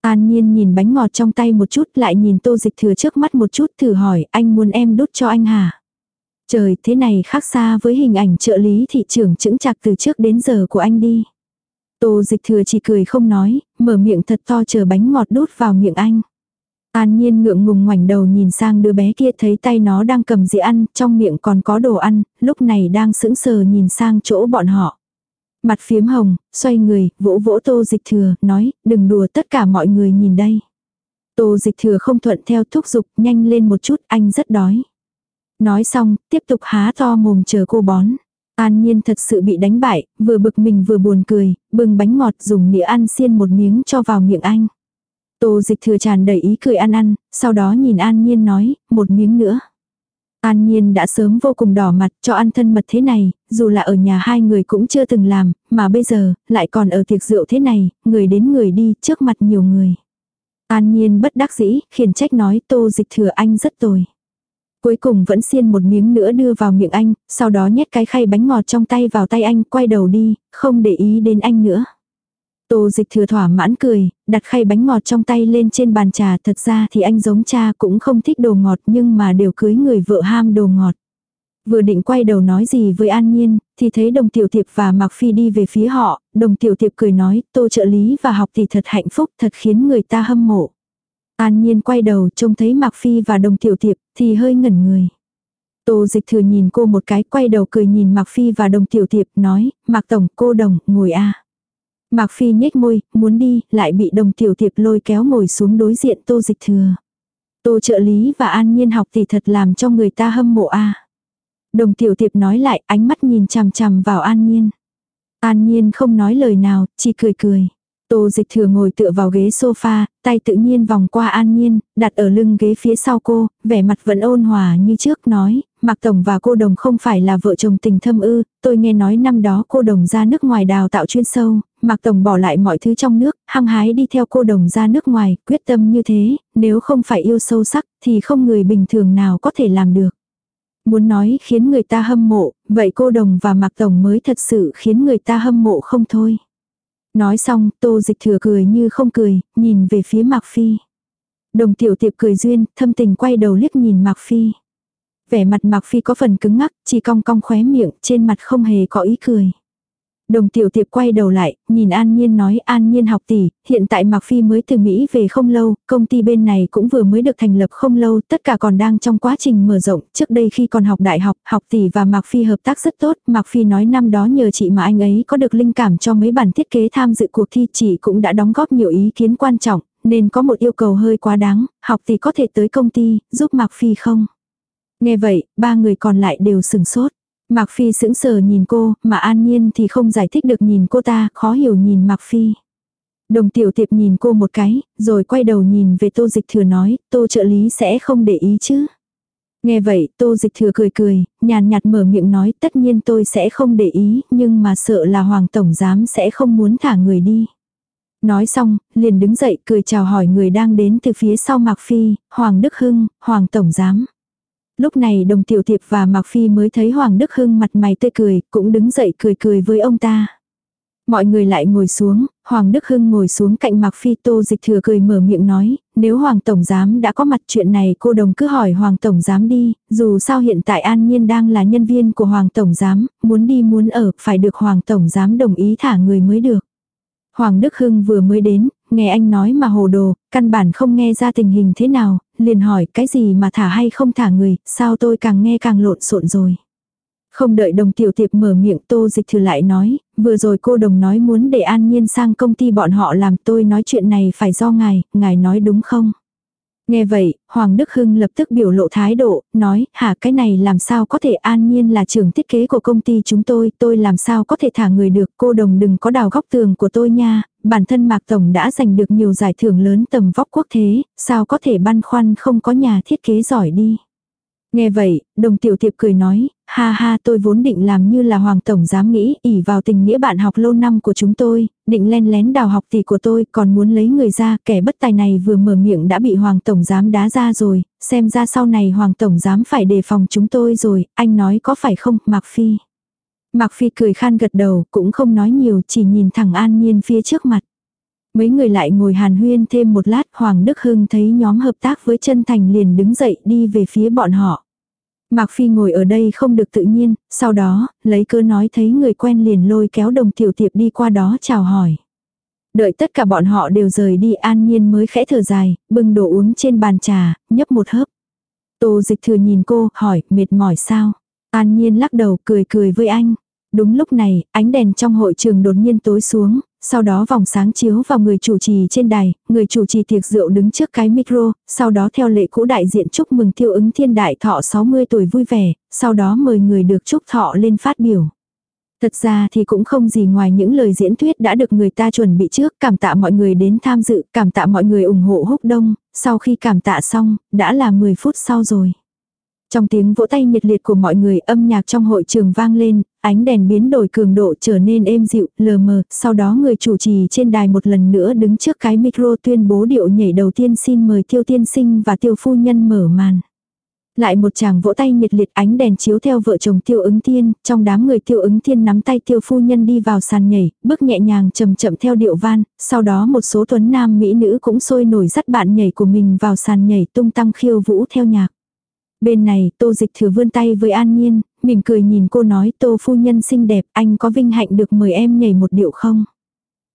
An Nhiên nhìn bánh ngọt trong tay một chút lại nhìn tô dịch thừa trước mắt một chút thử hỏi anh muốn em đút cho anh hả? Trời thế này khác xa với hình ảnh trợ lý thị trưởng chững chạc từ trước đến giờ của anh đi. Tô dịch thừa chỉ cười không nói, mở miệng thật to chờ bánh ngọt đút vào miệng anh. An nhiên ngượng ngùng ngoảnh đầu nhìn sang đứa bé kia thấy tay nó đang cầm dĩa ăn, trong miệng còn có đồ ăn, lúc này đang sững sờ nhìn sang chỗ bọn họ. Mặt phiếm hồng, xoay người, vỗ vỗ tô dịch thừa, nói, đừng đùa tất cả mọi người nhìn đây. Tô dịch thừa không thuận theo thúc giục, nhanh lên một chút, anh rất đói. Nói xong, tiếp tục há to mồm chờ cô bón. An Nhiên thật sự bị đánh bại, vừa bực mình vừa buồn cười, bưng bánh ngọt dùng nĩa ăn xiên một miếng cho vào miệng anh. Tô dịch thừa tràn đầy ý cười ăn ăn, sau đó nhìn An Nhiên nói, một miếng nữa. An Nhiên đã sớm vô cùng đỏ mặt cho ăn thân mật thế này, dù là ở nhà hai người cũng chưa từng làm, mà bây giờ, lại còn ở tiệc rượu thế này, người đến người đi, trước mặt nhiều người. An Nhiên bất đắc dĩ, khiển trách nói tô dịch thừa anh rất tồi. Cuối cùng vẫn xiên một miếng nữa đưa vào miệng anh, sau đó nhét cái khay bánh ngọt trong tay vào tay anh, quay đầu đi, không để ý đến anh nữa. Tô dịch thừa thỏa mãn cười, đặt khay bánh ngọt trong tay lên trên bàn trà thật ra thì anh giống cha cũng không thích đồ ngọt nhưng mà đều cưới người vợ ham đồ ngọt. Vừa định quay đầu nói gì với An Nhiên, thì thấy đồng tiểu tiệp và Mạc Phi đi về phía họ, đồng tiểu tiệp cười nói tô trợ lý và học thì thật hạnh phúc thật khiến người ta hâm mộ. An Nhiên quay đầu trông thấy Mạc Phi và đồng tiểu tiệp thì hơi ngẩn người. Tô dịch thừa nhìn cô một cái quay đầu cười nhìn Mạc Phi và đồng tiểu tiệp nói, Mạc Tổng cô đồng, ngồi a Mạc Phi nhếch môi, muốn đi, lại bị đồng tiểu tiệp lôi kéo ngồi xuống đối diện tô dịch thừa. Tô trợ lý và an nhiên học thì thật làm cho người ta hâm mộ a Đồng tiểu tiệp nói lại ánh mắt nhìn chằm chằm vào an nhiên. An nhiên không nói lời nào, chỉ cười cười. Tô dịch thừa ngồi tựa vào ghế sofa, tay tự nhiên vòng qua an nhiên, đặt ở lưng ghế phía sau cô, vẻ mặt vẫn ôn hòa như trước nói, Mạc Tổng và cô đồng không phải là vợ chồng tình thâm ư, tôi nghe nói năm đó cô đồng ra nước ngoài đào tạo chuyên sâu, Mạc Tổng bỏ lại mọi thứ trong nước, hăng hái đi theo cô đồng ra nước ngoài, quyết tâm như thế, nếu không phải yêu sâu sắc thì không người bình thường nào có thể làm được. Muốn nói khiến người ta hâm mộ, vậy cô đồng và Mạc Tổng mới thật sự khiến người ta hâm mộ không thôi. Nói xong, tô dịch thừa cười như không cười, nhìn về phía Mạc Phi. Đồng tiểu tiệp cười duyên, thâm tình quay đầu liếc nhìn Mạc Phi. Vẻ mặt Mạc Phi có phần cứng ngắc, chỉ cong cong khóe miệng, trên mặt không hề có ý cười. Đồng tiểu tiệp quay đầu lại, nhìn An Nhiên nói An Nhiên học tỷ, hiện tại Mạc Phi mới từ Mỹ về không lâu, công ty bên này cũng vừa mới được thành lập không lâu, tất cả còn đang trong quá trình mở rộng, trước đây khi còn học đại học, học tỷ và Mạc Phi hợp tác rất tốt, Mạc Phi nói năm đó nhờ chị mà anh ấy có được linh cảm cho mấy bản thiết kế tham dự cuộc thi chị cũng đã đóng góp nhiều ý kiến quan trọng, nên có một yêu cầu hơi quá đáng, học tỷ có thể tới công ty, giúp Mạc Phi không? Nghe vậy, ba người còn lại đều sừng sốt. Mạc Phi sững sờ nhìn cô, mà An Nhiên thì không giải thích được nhìn cô ta, khó hiểu nhìn Mạc Phi. Đồng tiểu tiệp nhìn cô một cái, rồi quay đầu nhìn về tô dịch thừa nói, tô trợ lý sẽ không để ý chứ. Nghe vậy, tô dịch thừa cười cười, nhàn nhạt mở miệng nói tất nhiên tôi sẽ không để ý, nhưng mà sợ là Hoàng Tổng Giám sẽ không muốn thả người đi. Nói xong, liền đứng dậy cười chào hỏi người đang đến từ phía sau Mạc Phi, Hoàng Đức Hưng, Hoàng Tổng Giám. Lúc này đồng tiểu tiệp và Mạc Phi mới thấy Hoàng Đức Hưng mặt mày tươi cười, cũng đứng dậy cười cười với ông ta. Mọi người lại ngồi xuống, Hoàng Đức Hưng ngồi xuống cạnh Mạc Phi Tô Dịch Thừa cười mở miệng nói, nếu Hoàng Tổng Giám đã có mặt chuyện này cô đồng cứ hỏi Hoàng Tổng Giám đi, dù sao hiện tại An Nhiên đang là nhân viên của Hoàng Tổng Giám, muốn đi muốn ở, phải được Hoàng Tổng Giám đồng ý thả người mới được. Hoàng Đức Hưng vừa mới đến, nghe anh nói mà hồ đồ, căn bản không nghe ra tình hình thế nào, liền hỏi cái gì mà thả hay không thả người, sao tôi càng nghe càng lộn xộn rồi. Không đợi đồng tiểu tiệp mở miệng tô dịch thử lại nói, vừa rồi cô đồng nói muốn để an nhiên sang công ty bọn họ làm tôi nói chuyện này phải do ngài, ngài nói đúng không? Nghe vậy, Hoàng Đức Hưng lập tức biểu lộ thái độ, nói, hả cái này làm sao có thể an nhiên là trưởng thiết kế của công ty chúng tôi, tôi làm sao có thể thả người được, cô đồng đừng có đào góc tường của tôi nha, bản thân Mạc Tổng đã giành được nhiều giải thưởng lớn tầm vóc quốc thế, sao có thể băn khoăn không có nhà thiết kế giỏi đi. Nghe vậy, đồng tiểu tiệp cười nói, ha ha tôi vốn định làm như là Hoàng Tổng dám nghĩ, ỉ vào tình nghĩa bạn học lâu năm của chúng tôi, định len lén đào học tỷ của tôi, còn muốn lấy người ra, kẻ bất tài này vừa mở miệng đã bị Hoàng Tổng dám đá ra rồi, xem ra sau này Hoàng Tổng dám phải đề phòng chúng tôi rồi, anh nói có phải không, Mạc Phi. Mạc Phi cười khan gật đầu, cũng không nói nhiều, chỉ nhìn thẳng an nhiên phía trước mặt. Mấy người lại ngồi hàn huyên thêm một lát, Hoàng Đức Hưng thấy nhóm hợp tác với chân thành liền đứng dậy đi về phía bọn họ. Mạc Phi ngồi ở đây không được tự nhiên, sau đó, lấy cơ nói thấy người quen liền lôi kéo đồng tiểu tiệp đi qua đó chào hỏi. Đợi tất cả bọn họ đều rời đi an nhiên mới khẽ thở dài, bưng đồ uống trên bàn trà, nhấp một hớp. Tô dịch thừa nhìn cô, hỏi, mệt mỏi sao? An nhiên lắc đầu cười cười với anh. Đúng lúc này, ánh đèn trong hội trường đột nhiên tối xuống, sau đó vòng sáng chiếu vào người chủ trì trên đài, người chủ trì tiệc rượu đứng trước cái micro, sau đó theo lệ cũ đại diện chúc mừng tiêu ứng thiên đại thọ 60 tuổi vui vẻ, sau đó mời người được chúc thọ lên phát biểu. Thật ra thì cũng không gì ngoài những lời diễn thuyết đã được người ta chuẩn bị trước, cảm tạ mọi người đến tham dự, cảm tạ mọi người ủng hộ húc đông, sau khi cảm tạ xong, đã là 10 phút sau rồi. Trong tiếng vỗ tay nhiệt liệt của mọi người âm nhạc trong hội trường vang lên, ánh đèn biến đổi cường độ trở nên êm dịu, lờ mờ, sau đó người chủ trì trên đài một lần nữa đứng trước cái micro tuyên bố điệu nhảy đầu tiên xin mời tiêu tiên sinh và tiêu phu nhân mở màn. Lại một chàng vỗ tay nhiệt liệt ánh đèn chiếu theo vợ chồng tiêu ứng thiên, trong đám người tiêu ứng thiên nắm tay tiêu phu nhân đi vào sàn nhảy, bước nhẹ nhàng chậm chậm theo điệu van, sau đó một số tuấn nam mỹ nữ cũng sôi nổi dắt bạn nhảy của mình vào sàn nhảy tung tăng khiêu vũ theo nhạc. Bên này, tô dịch thừa vươn tay với An Nhiên, mỉm cười nhìn cô nói tô phu nhân xinh đẹp, anh có vinh hạnh được mời em nhảy một điệu không?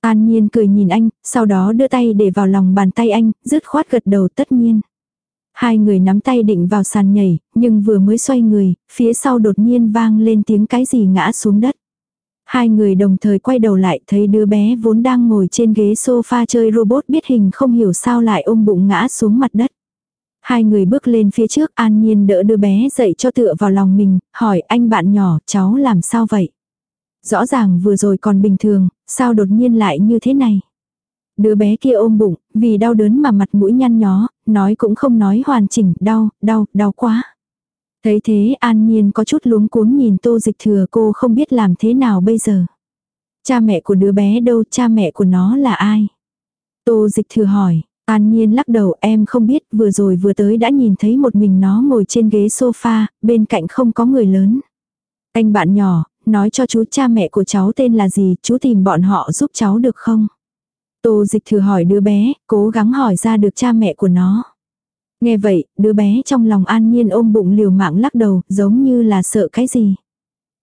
An Nhiên cười nhìn anh, sau đó đưa tay để vào lòng bàn tay anh, rứt khoát gật đầu tất nhiên. Hai người nắm tay định vào sàn nhảy, nhưng vừa mới xoay người, phía sau đột nhiên vang lên tiếng cái gì ngã xuống đất. Hai người đồng thời quay đầu lại thấy đứa bé vốn đang ngồi trên ghế sofa chơi robot biết hình không hiểu sao lại ôm bụng ngã xuống mặt đất. Hai người bước lên phía trước an nhiên đỡ đứa bé dậy cho tựa vào lòng mình, hỏi anh bạn nhỏ, cháu làm sao vậy? Rõ ràng vừa rồi còn bình thường, sao đột nhiên lại như thế này? Đứa bé kia ôm bụng, vì đau đớn mà mặt mũi nhăn nhó, nói cũng không nói hoàn chỉnh, đau, đau, đau quá. Thấy thế an nhiên có chút luống cuống nhìn tô dịch thừa cô không biết làm thế nào bây giờ. Cha mẹ của đứa bé đâu, cha mẹ của nó là ai? Tô dịch thừa hỏi, An Nhiên lắc đầu em không biết vừa rồi vừa tới đã nhìn thấy một mình nó ngồi trên ghế sofa, bên cạnh không có người lớn. Anh bạn nhỏ, nói cho chú cha mẹ của cháu tên là gì, chú tìm bọn họ giúp cháu được không? Tô dịch thử hỏi đứa bé, cố gắng hỏi ra được cha mẹ của nó. Nghe vậy, đứa bé trong lòng an nhiên ôm bụng liều mạng lắc đầu, giống như là sợ cái gì.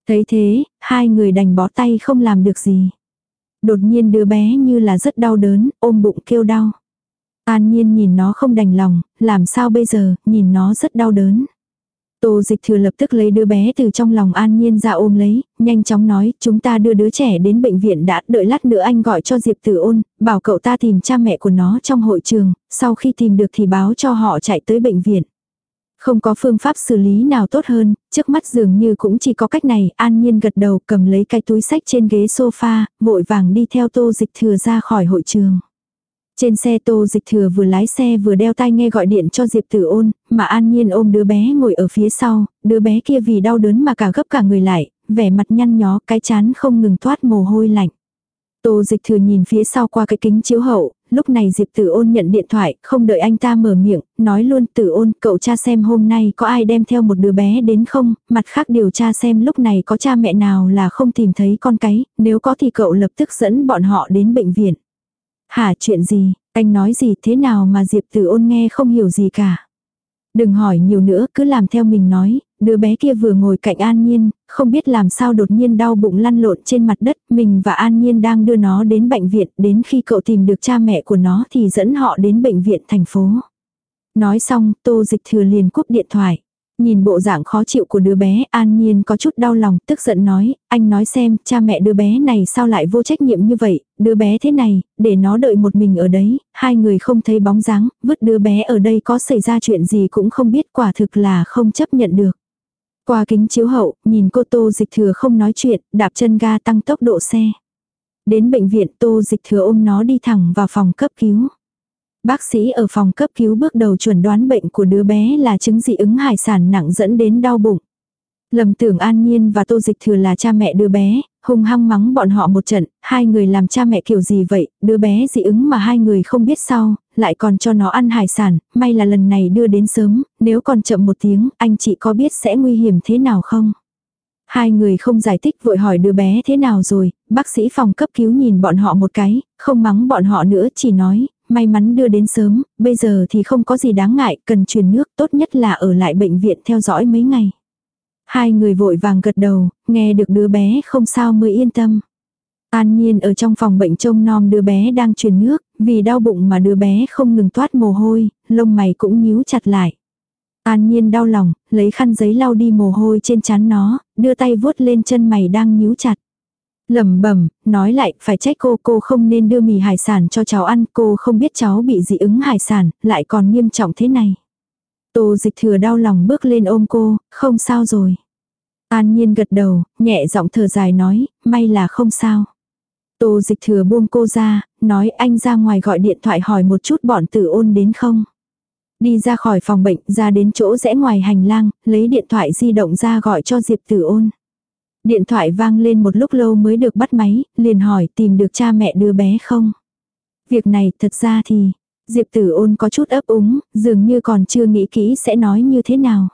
Thấy thế, hai người đành bó tay không làm được gì. Đột nhiên đứa bé như là rất đau đớn, ôm bụng kêu đau. An nhiên nhìn nó không đành lòng, làm sao bây giờ, nhìn nó rất đau đớn. Tô dịch thừa lập tức lấy đứa bé từ trong lòng an nhiên ra ôm lấy, nhanh chóng nói, chúng ta đưa đứa trẻ đến bệnh viện đã, đợi lát nữa anh gọi cho Diệp Tử ôn, bảo cậu ta tìm cha mẹ của nó trong hội trường, sau khi tìm được thì báo cho họ chạy tới bệnh viện. Không có phương pháp xử lý nào tốt hơn, trước mắt dường như cũng chỉ có cách này, an nhiên gật đầu cầm lấy cái túi sách trên ghế sofa, vội vàng đi theo tô dịch thừa ra khỏi hội trường. Trên xe tô dịch thừa vừa lái xe vừa đeo tai nghe gọi điện cho Diệp Tử ôn, mà an nhiên ôm đứa bé ngồi ở phía sau, đứa bé kia vì đau đớn mà cả gấp cả người lại, vẻ mặt nhăn nhó cái chán không ngừng thoát mồ hôi lạnh. Tô dịch thừa nhìn phía sau qua cái kính chiếu hậu, lúc này Diệp Tử ôn nhận điện thoại, không đợi anh ta mở miệng, nói luôn Tử ôn, cậu cha xem hôm nay có ai đem theo một đứa bé đến không, mặt khác điều tra xem lúc này có cha mẹ nào là không tìm thấy con cái, nếu có thì cậu lập tức dẫn bọn họ đến bệnh viện. Hả chuyện gì, anh nói gì thế nào mà Diệp Tử ôn nghe không hiểu gì cả. Đừng hỏi nhiều nữa, cứ làm theo mình nói, đứa bé kia vừa ngồi cạnh An Nhiên, không biết làm sao đột nhiên đau bụng lăn lộn trên mặt đất, mình và An Nhiên đang đưa nó đến bệnh viện, đến khi cậu tìm được cha mẹ của nó thì dẫn họ đến bệnh viện thành phố. Nói xong, tô dịch thừa liền cúp điện thoại. Nhìn bộ dạng khó chịu của đứa bé, An Nhiên có chút đau lòng, tức giận nói, anh nói xem, cha mẹ đứa bé này sao lại vô trách nhiệm như vậy, đứa bé thế này, để nó đợi một mình ở đấy, hai người không thấy bóng dáng, vứt đứa bé ở đây có xảy ra chuyện gì cũng không biết quả thực là không chấp nhận được. Qua kính chiếu hậu, nhìn cô Tô Dịch Thừa không nói chuyện, đạp chân ga tăng tốc độ xe. Đến bệnh viện Tô Dịch Thừa ôm nó đi thẳng vào phòng cấp cứu. Bác sĩ ở phòng cấp cứu bước đầu chuẩn đoán bệnh của đứa bé là chứng dị ứng hải sản nặng dẫn đến đau bụng. Lầm tưởng An Nhiên và Tô Dịch Thừa là cha mẹ đứa bé, hung hăng mắng bọn họ một trận, hai người làm cha mẹ kiểu gì vậy, đứa bé dị ứng mà hai người không biết sau, lại còn cho nó ăn hải sản, may là lần này đưa đến sớm, nếu còn chậm một tiếng, anh chị có biết sẽ nguy hiểm thế nào không? Hai người không giải thích vội hỏi đứa bé thế nào rồi, bác sĩ phòng cấp cứu nhìn bọn họ một cái, không mắng bọn họ nữa chỉ nói, may mắn đưa đến sớm, bây giờ thì không có gì đáng ngại, cần truyền nước tốt nhất là ở lại bệnh viện theo dõi mấy ngày. Hai người vội vàng gật đầu, nghe được đứa bé không sao mới yên tâm. An Nhiên ở trong phòng bệnh trông nom đứa bé đang truyền nước, vì đau bụng mà đứa bé không ngừng toát mồ hôi, lông mày cũng nhíu chặt lại. An Nhiên đau lòng, lấy khăn giấy lau đi mồ hôi trên trán nó, đưa tay vuốt lên chân mày đang nhíu chặt lẩm bẩm nói lại, phải trách cô, cô không nên đưa mì hải sản cho cháu ăn, cô không biết cháu bị dị ứng hải sản, lại còn nghiêm trọng thế này. Tô dịch thừa đau lòng bước lên ôm cô, không sao rồi. An nhiên gật đầu, nhẹ giọng thở dài nói, may là không sao. Tô dịch thừa buông cô ra, nói anh ra ngoài gọi điện thoại hỏi một chút bọn tử ôn đến không. Đi ra khỏi phòng bệnh, ra đến chỗ rẽ ngoài hành lang, lấy điện thoại di động ra gọi cho Diệp tử ôn. Điện thoại vang lên một lúc lâu mới được bắt máy, liền hỏi tìm được cha mẹ đứa bé không. Việc này thật ra thì, Diệp tử ôn có chút ấp úng, dường như còn chưa nghĩ kỹ sẽ nói như thế nào.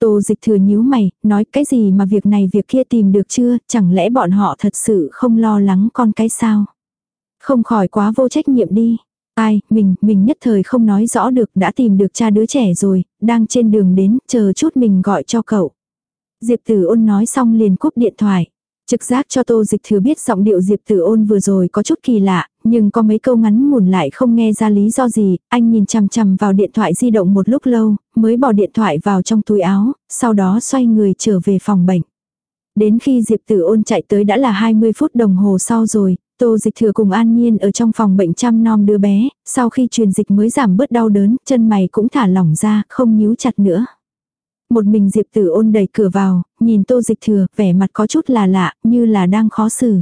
Tô dịch thừa nhíu mày, nói cái gì mà việc này việc kia tìm được chưa, chẳng lẽ bọn họ thật sự không lo lắng con cái sao. Không khỏi quá vô trách nhiệm đi. Ai, mình, mình nhất thời không nói rõ được đã tìm được cha đứa trẻ rồi, đang trên đường đến, chờ chút mình gọi cho cậu. Diệp Tử Ôn nói xong liền cúp điện thoại. Trực giác cho Tô Dịch Thừa biết giọng điệu Diệp Tử Ôn vừa rồi có chút kỳ lạ, nhưng có mấy câu ngắn ngủn lại không nghe ra lý do gì, anh nhìn chằm chằm vào điện thoại di động một lúc lâu, mới bỏ điện thoại vào trong túi áo, sau đó xoay người trở về phòng bệnh. Đến khi Diệp Tử Ôn chạy tới đã là 20 phút đồng hồ sau rồi, Tô Dịch Thừa cùng An Nhiên ở trong phòng bệnh chăm nom đứa bé, sau khi truyền dịch mới giảm bớt đau đớn, chân mày cũng thả lỏng ra, không nhíu chặt nữa. Một mình Diệp Tử ôn đẩy cửa vào, nhìn tô dịch thừa, vẻ mặt có chút là lạ, như là đang khó xử.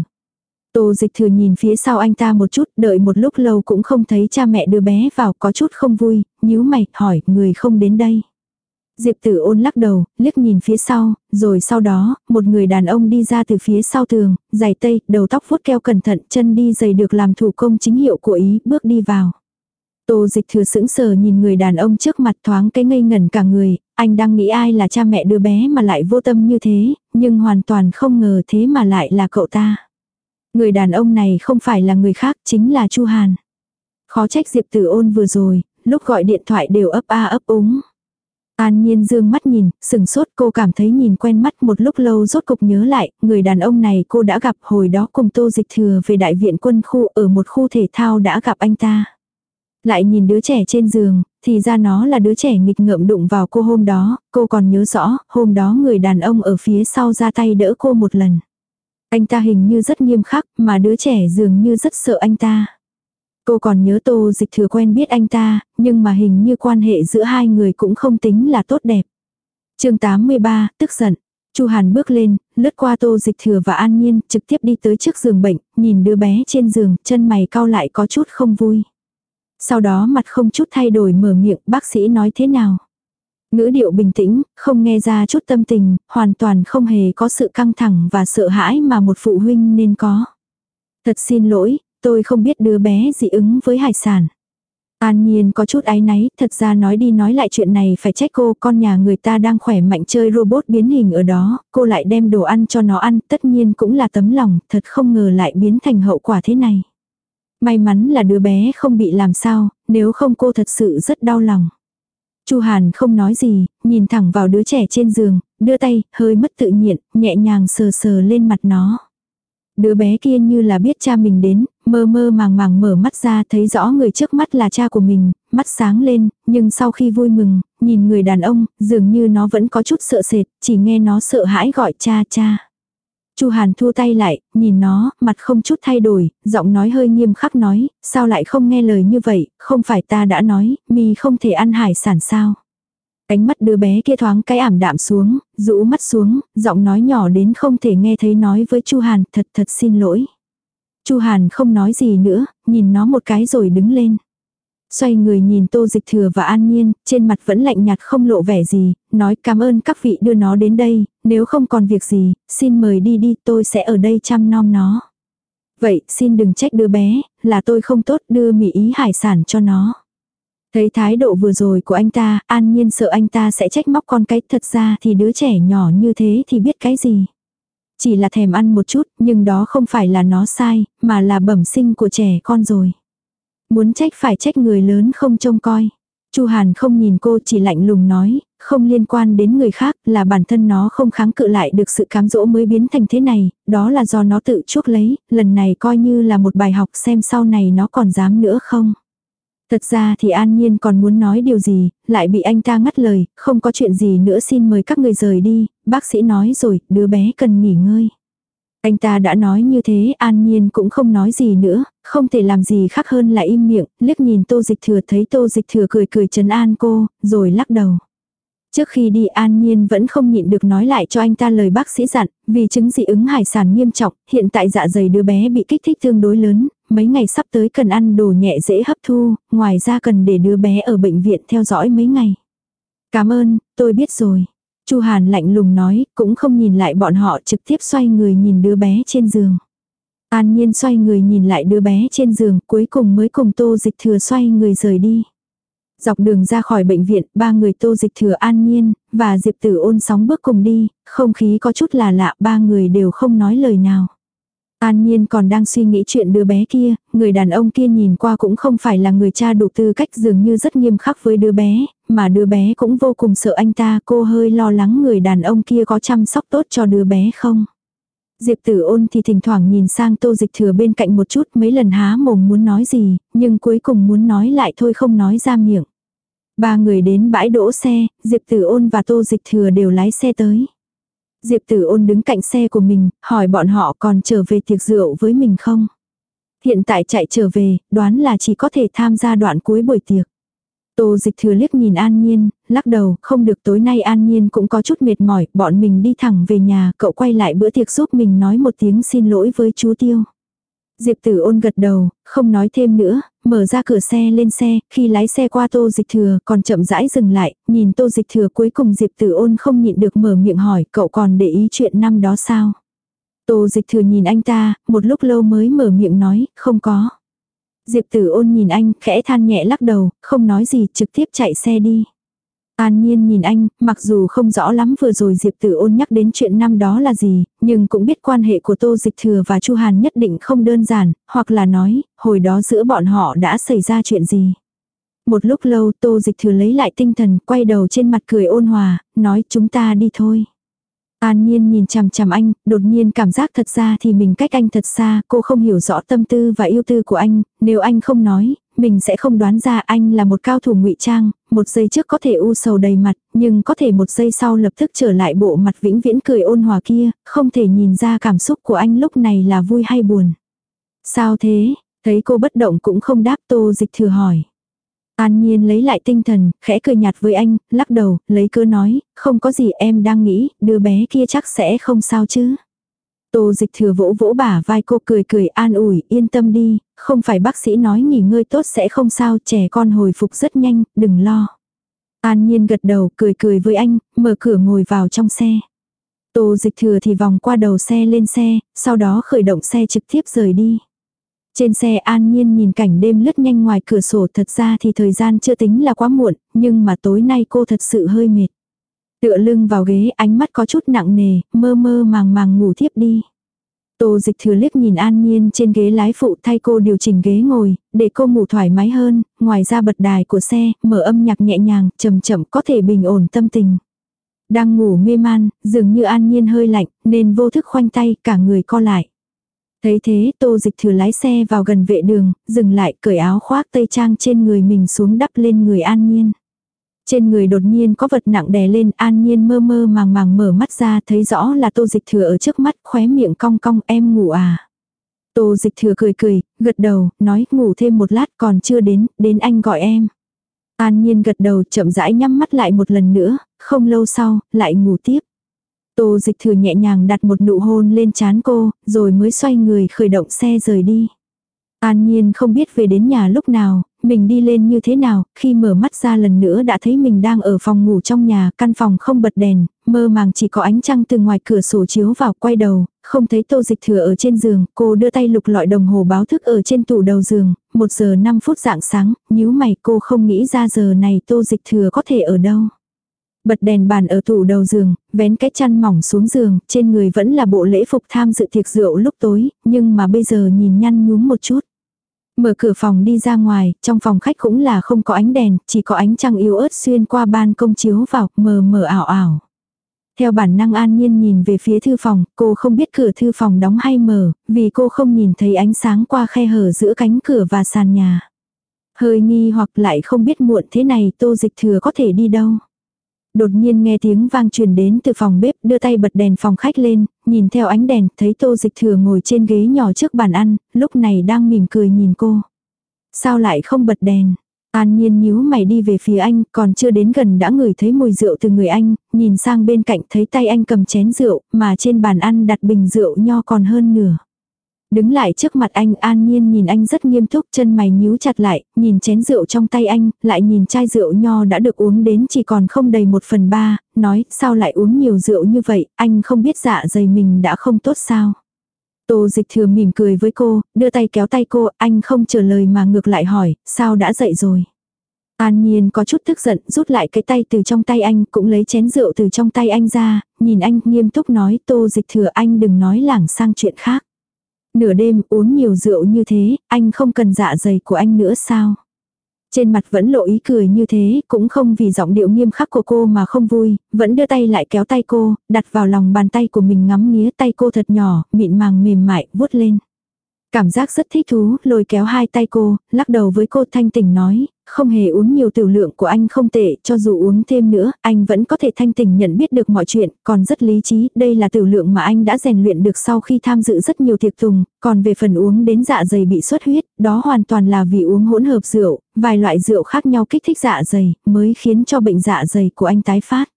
Tô dịch thừa nhìn phía sau anh ta một chút, đợi một lúc lâu cũng không thấy cha mẹ đưa bé vào, có chút không vui, nhíu mày, hỏi, người không đến đây. Diệp tử ôn lắc đầu, liếc nhìn phía sau, rồi sau đó, một người đàn ông đi ra từ phía sau tường, giày tây, đầu tóc vuốt keo cẩn thận, chân đi giày được làm thủ công chính hiệu của ý, bước đi vào. Tô dịch thừa sững sờ nhìn người đàn ông trước mặt thoáng cái ngây ngẩn cả người, anh đang nghĩ ai là cha mẹ đứa bé mà lại vô tâm như thế, nhưng hoàn toàn không ngờ thế mà lại là cậu ta. Người đàn ông này không phải là người khác, chính là Chu Hàn. Khó trách Diệp Tử Ôn vừa rồi, lúc gọi điện thoại đều ấp a ấp úng. An Nhiên dương mắt nhìn, sừng sốt cô cảm thấy nhìn quen mắt một lúc lâu rốt cục nhớ lại, người đàn ông này cô đã gặp hồi đó cùng Tô Dịch Thừa về đại viện quân khu ở một khu thể thao đã gặp anh ta. Lại nhìn đứa trẻ trên giường, thì ra nó là đứa trẻ nghịch ngợm đụng vào cô hôm đó, cô còn nhớ rõ, hôm đó người đàn ông ở phía sau ra tay đỡ cô một lần. Anh ta hình như rất nghiêm khắc, mà đứa trẻ dường như rất sợ anh ta. Cô còn nhớ tô dịch thừa quen biết anh ta, nhưng mà hình như quan hệ giữa hai người cũng không tính là tốt đẹp. chương 83, tức giận. Chu Hàn bước lên, lướt qua tô dịch thừa và an nhiên, trực tiếp đi tới trước giường bệnh, nhìn đứa bé trên giường, chân mày cau lại có chút không vui. Sau đó mặt không chút thay đổi mở miệng bác sĩ nói thế nào. Ngữ điệu bình tĩnh, không nghe ra chút tâm tình, hoàn toàn không hề có sự căng thẳng và sợ hãi mà một phụ huynh nên có. Thật xin lỗi, tôi không biết đứa bé dị ứng với hải sản. An Nhiên có chút áy náy, thật ra nói đi nói lại chuyện này phải trách cô, con nhà người ta đang khỏe mạnh chơi robot biến hình ở đó, cô lại đem đồ ăn cho nó ăn, tất nhiên cũng là tấm lòng, thật không ngờ lại biến thành hậu quả thế này. May mắn là đứa bé không bị làm sao, nếu không cô thật sự rất đau lòng. Chu Hàn không nói gì, nhìn thẳng vào đứa trẻ trên giường, đưa tay, hơi mất tự nhiên, nhẹ nhàng sờ sờ lên mặt nó. Đứa bé kia như là biết cha mình đến, mơ mơ màng màng mở mắt ra thấy rõ người trước mắt là cha của mình, mắt sáng lên, nhưng sau khi vui mừng, nhìn người đàn ông, dường như nó vẫn có chút sợ sệt, chỉ nghe nó sợ hãi gọi cha cha. Chu Hàn thu tay lại, nhìn nó, mặt không chút thay đổi, giọng nói hơi nghiêm khắc nói, sao lại không nghe lời như vậy, không phải ta đã nói, mi không thể ăn hải sản sao. Cánh mắt đứa bé kia thoáng cái ảm đạm xuống, rũ mắt xuống, giọng nói nhỏ đến không thể nghe thấy nói với Chu Hàn, thật thật xin lỗi. Chu Hàn không nói gì nữa, nhìn nó một cái rồi đứng lên. Xoay người nhìn Tô Dịch Thừa và An Nhiên, trên mặt vẫn lạnh nhạt không lộ vẻ gì, nói cảm ơn các vị đưa nó đến đây, nếu không còn việc gì, xin mời đi đi tôi sẽ ở đây chăm nom nó. Vậy xin đừng trách đứa bé, là tôi không tốt đưa mì ý hải sản cho nó. Thấy thái độ vừa rồi của anh ta, an nhiên sợ anh ta sẽ trách móc con cái, thật ra thì đứa trẻ nhỏ như thế thì biết cái gì. Chỉ là thèm ăn một chút, nhưng đó không phải là nó sai, mà là bẩm sinh của trẻ con rồi. Muốn trách phải trách người lớn không trông coi. Chu Hàn không nhìn cô chỉ lạnh lùng nói, không liên quan đến người khác, là bản thân nó không kháng cự lại được sự cám dỗ mới biến thành thế này, đó là do nó tự chuốc lấy, lần này coi như là một bài học xem sau này nó còn dám nữa không. Thật ra thì An Nhiên còn muốn nói điều gì, lại bị anh ta ngắt lời, không có chuyện gì nữa xin mời các người rời đi, bác sĩ nói rồi, đứa bé cần nghỉ ngơi. Anh ta đã nói như thế, An Nhiên cũng không nói gì nữa, không thể làm gì khác hơn là im miệng, liếc nhìn Tô Dịch Thừa thấy Tô Dịch Thừa cười cười trấn an cô, rồi lắc đầu. Trước khi đi An Nhiên vẫn không nhịn được nói lại cho anh ta lời bác sĩ dặn, vì chứng dị ứng hải sản nghiêm trọng, hiện tại dạ dày đứa bé bị kích thích tương đối lớn, mấy ngày sắp tới cần ăn đồ nhẹ dễ hấp thu, ngoài ra cần để đứa bé ở bệnh viện theo dõi mấy ngày. Cảm ơn, tôi biết rồi. Chu Hàn lạnh lùng nói, cũng không nhìn lại bọn họ trực tiếp xoay người nhìn đứa bé trên giường. An Nhiên xoay người nhìn lại đứa bé trên giường, cuối cùng mới cùng Tô Dịch Thừa xoay người rời đi. Dọc đường ra khỏi bệnh viện, ba người Tô Dịch Thừa An Nhiên, và Diệp Tử ôn sóng bước cùng đi, không khí có chút là lạ, ba người đều không nói lời nào. An Nhiên còn đang suy nghĩ chuyện đứa bé kia, người đàn ông kia nhìn qua cũng không phải là người cha đủ tư cách dường như rất nghiêm khắc với đứa bé, mà đứa bé cũng vô cùng sợ anh ta, cô hơi lo lắng người đàn ông kia có chăm sóc tốt cho đứa bé không. Diệp tử ôn thì thỉnh thoảng nhìn sang tô dịch thừa bên cạnh một chút mấy lần há mồm muốn nói gì, nhưng cuối cùng muốn nói lại thôi không nói ra miệng. Ba người đến bãi đỗ xe, Diệp tử ôn và tô dịch thừa đều lái xe tới. Diệp Tử ôn đứng cạnh xe của mình, hỏi bọn họ còn trở về tiệc rượu với mình không? Hiện tại chạy trở về, đoán là chỉ có thể tham gia đoạn cuối buổi tiệc. Tô dịch thừa liếc nhìn An Nhiên, lắc đầu, không được tối nay An Nhiên cũng có chút mệt mỏi, bọn mình đi thẳng về nhà, cậu quay lại bữa tiệc giúp mình nói một tiếng xin lỗi với chú Tiêu. Diệp tử ôn gật đầu, không nói thêm nữa, mở ra cửa xe lên xe, khi lái xe qua tô dịch thừa còn chậm rãi dừng lại, nhìn tô dịch thừa cuối cùng Diệp tử ôn không nhịn được mở miệng hỏi cậu còn để ý chuyện năm đó sao. Tô dịch thừa nhìn anh ta, một lúc lâu mới mở miệng nói, không có. Diệp tử ôn nhìn anh, khẽ than nhẹ lắc đầu, không nói gì, trực tiếp chạy xe đi. An Nhiên nhìn anh, mặc dù không rõ lắm vừa rồi Diệp Tử ôn nhắc đến chuyện năm đó là gì, nhưng cũng biết quan hệ của Tô Dịch Thừa và Chu Hàn nhất định không đơn giản, hoặc là nói, hồi đó giữa bọn họ đã xảy ra chuyện gì. Một lúc lâu Tô Dịch Thừa lấy lại tinh thần, quay đầu trên mặt cười ôn hòa, nói chúng ta đi thôi. An Nhiên nhìn chằm chằm anh, đột nhiên cảm giác thật ra thì mình cách anh thật xa, cô không hiểu rõ tâm tư và yêu tư của anh, nếu anh không nói, mình sẽ không đoán ra anh là một cao thủ ngụy trang, một giây trước có thể u sầu đầy mặt, nhưng có thể một giây sau lập tức trở lại bộ mặt vĩnh viễn cười ôn hòa kia, không thể nhìn ra cảm xúc của anh lúc này là vui hay buồn. Sao thế? Thấy cô bất động cũng không đáp tô dịch thừa hỏi. An Nhiên lấy lại tinh thần, khẽ cười nhạt với anh, lắc đầu, lấy cơ nói, không có gì em đang nghĩ, đứa bé kia chắc sẽ không sao chứ. Tô dịch thừa vỗ vỗ bả vai cô cười cười an ủi, yên tâm đi, không phải bác sĩ nói nghỉ ngơi tốt sẽ không sao, trẻ con hồi phục rất nhanh, đừng lo. An nhiên gật đầu, cười cười với anh, mở cửa ngồi vào trong xe. Tô dịch thừa thì vòng qua đầu xe lên xe, sau đó khởi động xe trực tiếp rời đi. Trên xe an nhiên nhìn cảnh đêm lướt nhanh ngoài cửa sổ thật ra thì thời gian chưa tính là quá muộn, nhưng mà tối nay cô thật sự hơi mệt. Tựa lưng vào ghế ánh mắt có chút nặng nề, mơ mơ màng màng ngủ thiếp đi. Tô dịch thừa liếc nhìn an nhiên trên ghế lái phụ thay cô điều chỉnh ghế ngồi, để cô ngủ thoải mái hơn, ngoài ra bật đài của xe, mở âm nhạc nhẹ nhàng, chậm chậm có thể bình ổn tâm tình. Đang ngủ mê man, dường như an nhiên hơi lạnh, nên vô thức khoanh tay, cả người co lại. Thấy thế tô dịch thừa lái xe vào gần vệ đường, dừng lại cởi áo khoác tây trang trên người mình xuống đắp lên người an nhiên. Trên người đột nhiên có vật nặng đè lên an nhiên mơ mơ màng màng mở mắt ra thấy rõ là tô dịch thừa ở trước mắt khóe miệng cong cong em ngủ à. Tô dịch thừa cười cười, gật đầu, nói ngủ thêm một lát còn chưa đến, đến anh gọi em. An nhiên gật đầu chậm rãi nhắm mắt lại một lần nữa, không lâu sau, lại ngủ tiếp. Tô dịch thừa nhẹ nhàng đặt một nụ hôn lên chán cô, rồi mới xoay người khởi động xe rời đi. An nhiên không biết về đến nhà lúc nào, mình đi lên như thế nào, khi mở mắt ra lần nữa đã thấy mình đang ở phòng ngủ trong nhà, căn phòng không bật đèn, mơ màng chỉ có ánh trăng từ ngoài cửa sổ chiếu vào, quay đầu, không thấy tô dịch thừa ở trên giường, cô đưa tay lục lọi đồng hồ báo thức ở trên tủ đầu giường, 1 giờ 5 phút dạng sáng, nhíu mày cô không nghĩ ra giờ này tô dịch thừa có thể ở đâu. Bật đèn bàn ở tủ đầu giường, vén cái chăn mỏng xuống giường, trên người vẫn là bộ lễ phục tham dự tiệc rượu lúc tối, nhưng mà bây giờ nhìn nhăn nhúm một chút. Mở cửa phòng đi ra ngoài, trong phòng khách cũng là không có ánh đèn, chỉ có ánh trăng yếu ớt xuyên qua ban công chiếu vào, mờ mờ ảo ảo. Theo bản năng an nhiên nhìn về phía thư phòng, cô không biết cửa thư phòng đóng hay mở, vì cô không nhìn thấy ánh sáng qua khe hở giữa cánh cửa và sàn nhà. Hơi nghi hoặc lại không biết muộn thế này tô dịch thừa có thể đi đâu. Đột nhiên nghe tiếng vang truyền đến từ phòng bếp, đưa tay bật đèn phòng khách lên, nhìn theo ánh đèn, thấy tô dịch thừa ngồi trên ghế nhỏ trước bàn ăn, lúc này đang mỉm cười nhìn cô. Sao lại không bật đèn? An nhiên nhíu mày đi về phía anh, còn chưa đến gần đã ngửi thấy mùi rượu từ người anh, nhìn sang bên cạnh thấy tay anh cầm chén rượu, mà trên bàn ăn đặt bình rượu nho còn hơn nửa. Đứng lại trước mặt anh an nhiên nhìn anh rất nghiêm túc chân mày nhíu chặt lại, nhìn chén rượu trong tay anh, lại nhìn chai rượu nho đã được uống đến chỉ còn không đầy một phần ba, nói sao lại uống nhiều rượu như vậy, anh không biết dạ dày mình đã không tốt sao. Tô dịch thừa mỉm cười với cô, đưa tay kéo tay cô, anh không trả lời mà ngược lại hỏi, sao đã dậy rồi. An Nhiên có chút tức giận, rút lại cái tay từ trong tay anh, cũng lấy chén rượu từ trong tay anh ra, nhìn anh nghiêm túc nói tô dịch thừa anh đừng nói lảng sang chuyện khác. Nửa đêm uống nhiều rượu như thế, anh không cần dạ dày của anh nữa sao? Trên mặt vẫn lộ ý cười như thế, cũng không vì giọng điệu nghiêm khắc của cô mà không vui, vẫn đưa tay lại kéo tay cô, đặt vào lòng bàn tay của mình ngắm nghía tay cô thật nhỏ, mịn màng mềm mại, vuốt lên. Cảm giác rất thích thú, lôi kéo hai tay cô, lắc đầu với cô thanh tỉnh nói, không hề uống nhiều tiểu lượng của anh không tệ, cho dù uống thêm nữa, anh vẫn có thể thanh tỉnh nhận biết được mọi chuyện, còn rất lý trí, đây là tiểu lượng mà anh đã rèn luyện được sau khi tham dự rất nhiều tiệc tùng, còn về phần uống đến dạ dày bị xuất huyết, đó hoàn toàn là vì uống hỗn hợp rượu, vài loại rượu khác nhau kích thích dạ dày, mới khiến cho bệnh dạ dày của anh tái phát.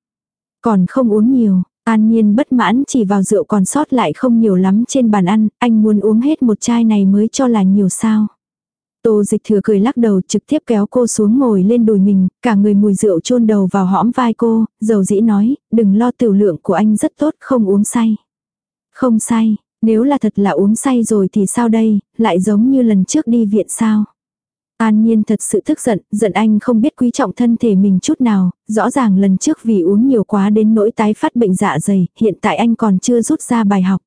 Còn không uống nhiều, An Nhiên bất mãn chỉ vào rượu còn sót lại không nhiều lắm trên bàn ăn, anh muốn uống hết một chai này mới cho là nhiều sao. Tô dịch thừa cười lắc đầu trực tiếp kéo cô xuống ngồi lên đùi mình, cả người mùi rượu chôn đầu vào hõm vai cô, dầu dĩ nói, đừng lo tiểu lượng của anh rất tốt không uống say. Không say, nếu là thật là uống say rồi thì sao đây, lại giống như lần trước đi viện sao. An Nhiên thật sự tức giận, giận anh không biết quý trọng thân thể mình chút nào, rõ ràng lần trước vì uống nhiều quá đến nỗi tái phát bệnh dạ dày, hiện tại anh còn chưa rút ra bài học.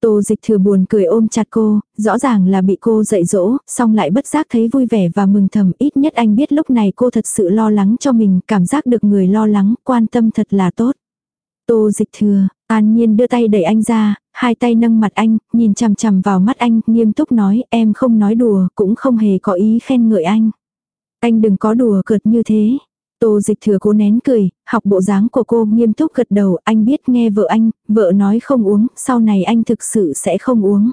Tô dịch thừa buồn cười ôm chặt cô, rõ ràng là bị cô dạy dỗ, xong lại bất giác thấy vui vẻ và mừng thầm ít nhất anh biết lúc này cô thật sự lo lắng cho mình, cảm giác được người lo lắng, quan tâm thật là tốt. Tô dịch thừa, an nhiên đưa tay đẩy anh ra, hai tay nâng mặt anh, nhìn chằm chằm vào mắt anh, nghiêm túc nói em không nói đùa, cũng không hề có ý khen ngợi anh. Anh đừng có đùa cợt như thế. Tô dịch thừa cố nén cười, học bộ dáng của cô nghiêm túc gật đầu, anh biết nghe vợ anh, vợ nói không uống, sau này anh thực sự sẽ không uống.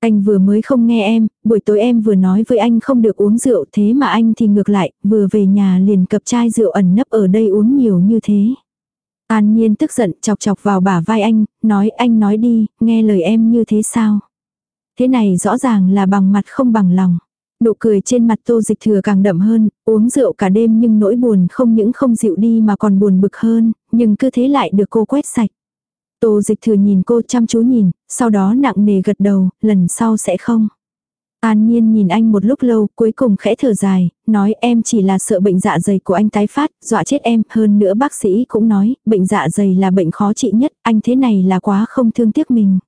Anh vừa mới không nghe em, buổi tối em vừa nói với anh không được uống rượu thế mà anh thì ngược lại, vừa về nhà liền cập chai rượu ẩn nấp ở đây uống nhiều như thế. An Nhiên tức giận chọc chọc vào bả vai anh, nói anh nói đi, nghe lời em như thế sao? Thế này rõ ràng là bằng mặt không bằng lòng. Nụ cười trên mặt tô dịch thừa càng đậm hơn, uống rượu cả đêm nhưng nỗi buồn không những không dịu đi mà còn buồn bực hơn, nhưng cứ thế lại được cô quét sạch. Tô dịch thừa nhìn cô chăm chú nhìn, sau đó nặng nề gật đầu, lần sau sẽ không. An Nhiên nhìn anh một lúc lâu, cuối cùng khẽ thở dài, nói em chỉ là sợ bệnh dạ dày của anh tái phát, dọa chết em, hơn nữa bác sĩ cũng nói, bệnh dạ dày là bệnh khó trị nhất, anh thế này là quá không thương tiếc mình.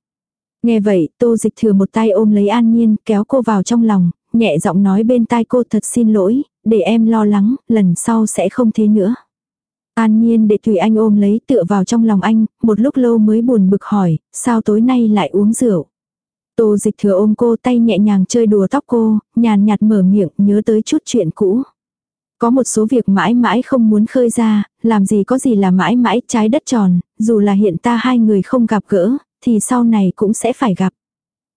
Nghe vậy, tô dịch thừa một tay ôm lấy An Nhiên, kéo cô vào trong lòng, nhẹ giọng nói bên tai cô thật xin lỗi, để em lo lắng, lần sau sẽ không thế nữa. An Nhiên để Thủy Anh ôm lấy tựa vào trong lòng anh, một lúc lâu mới buồn bực hỏi, sao tối nay lại uống rượu. Tô dịch thừa ôm cô tay nhẹ nhàng chơi đùa tóc cô, nhàn nhạt mở miệng nhớ tới chút chuyện cũ. Có một số việc mãi mãi không muốn khơi ra, làm gì có gì là mãi mãi trái đất tròn, dù là hiện ta hai người không gặp gỡ, thì sau này cũng sẽ phải gặp.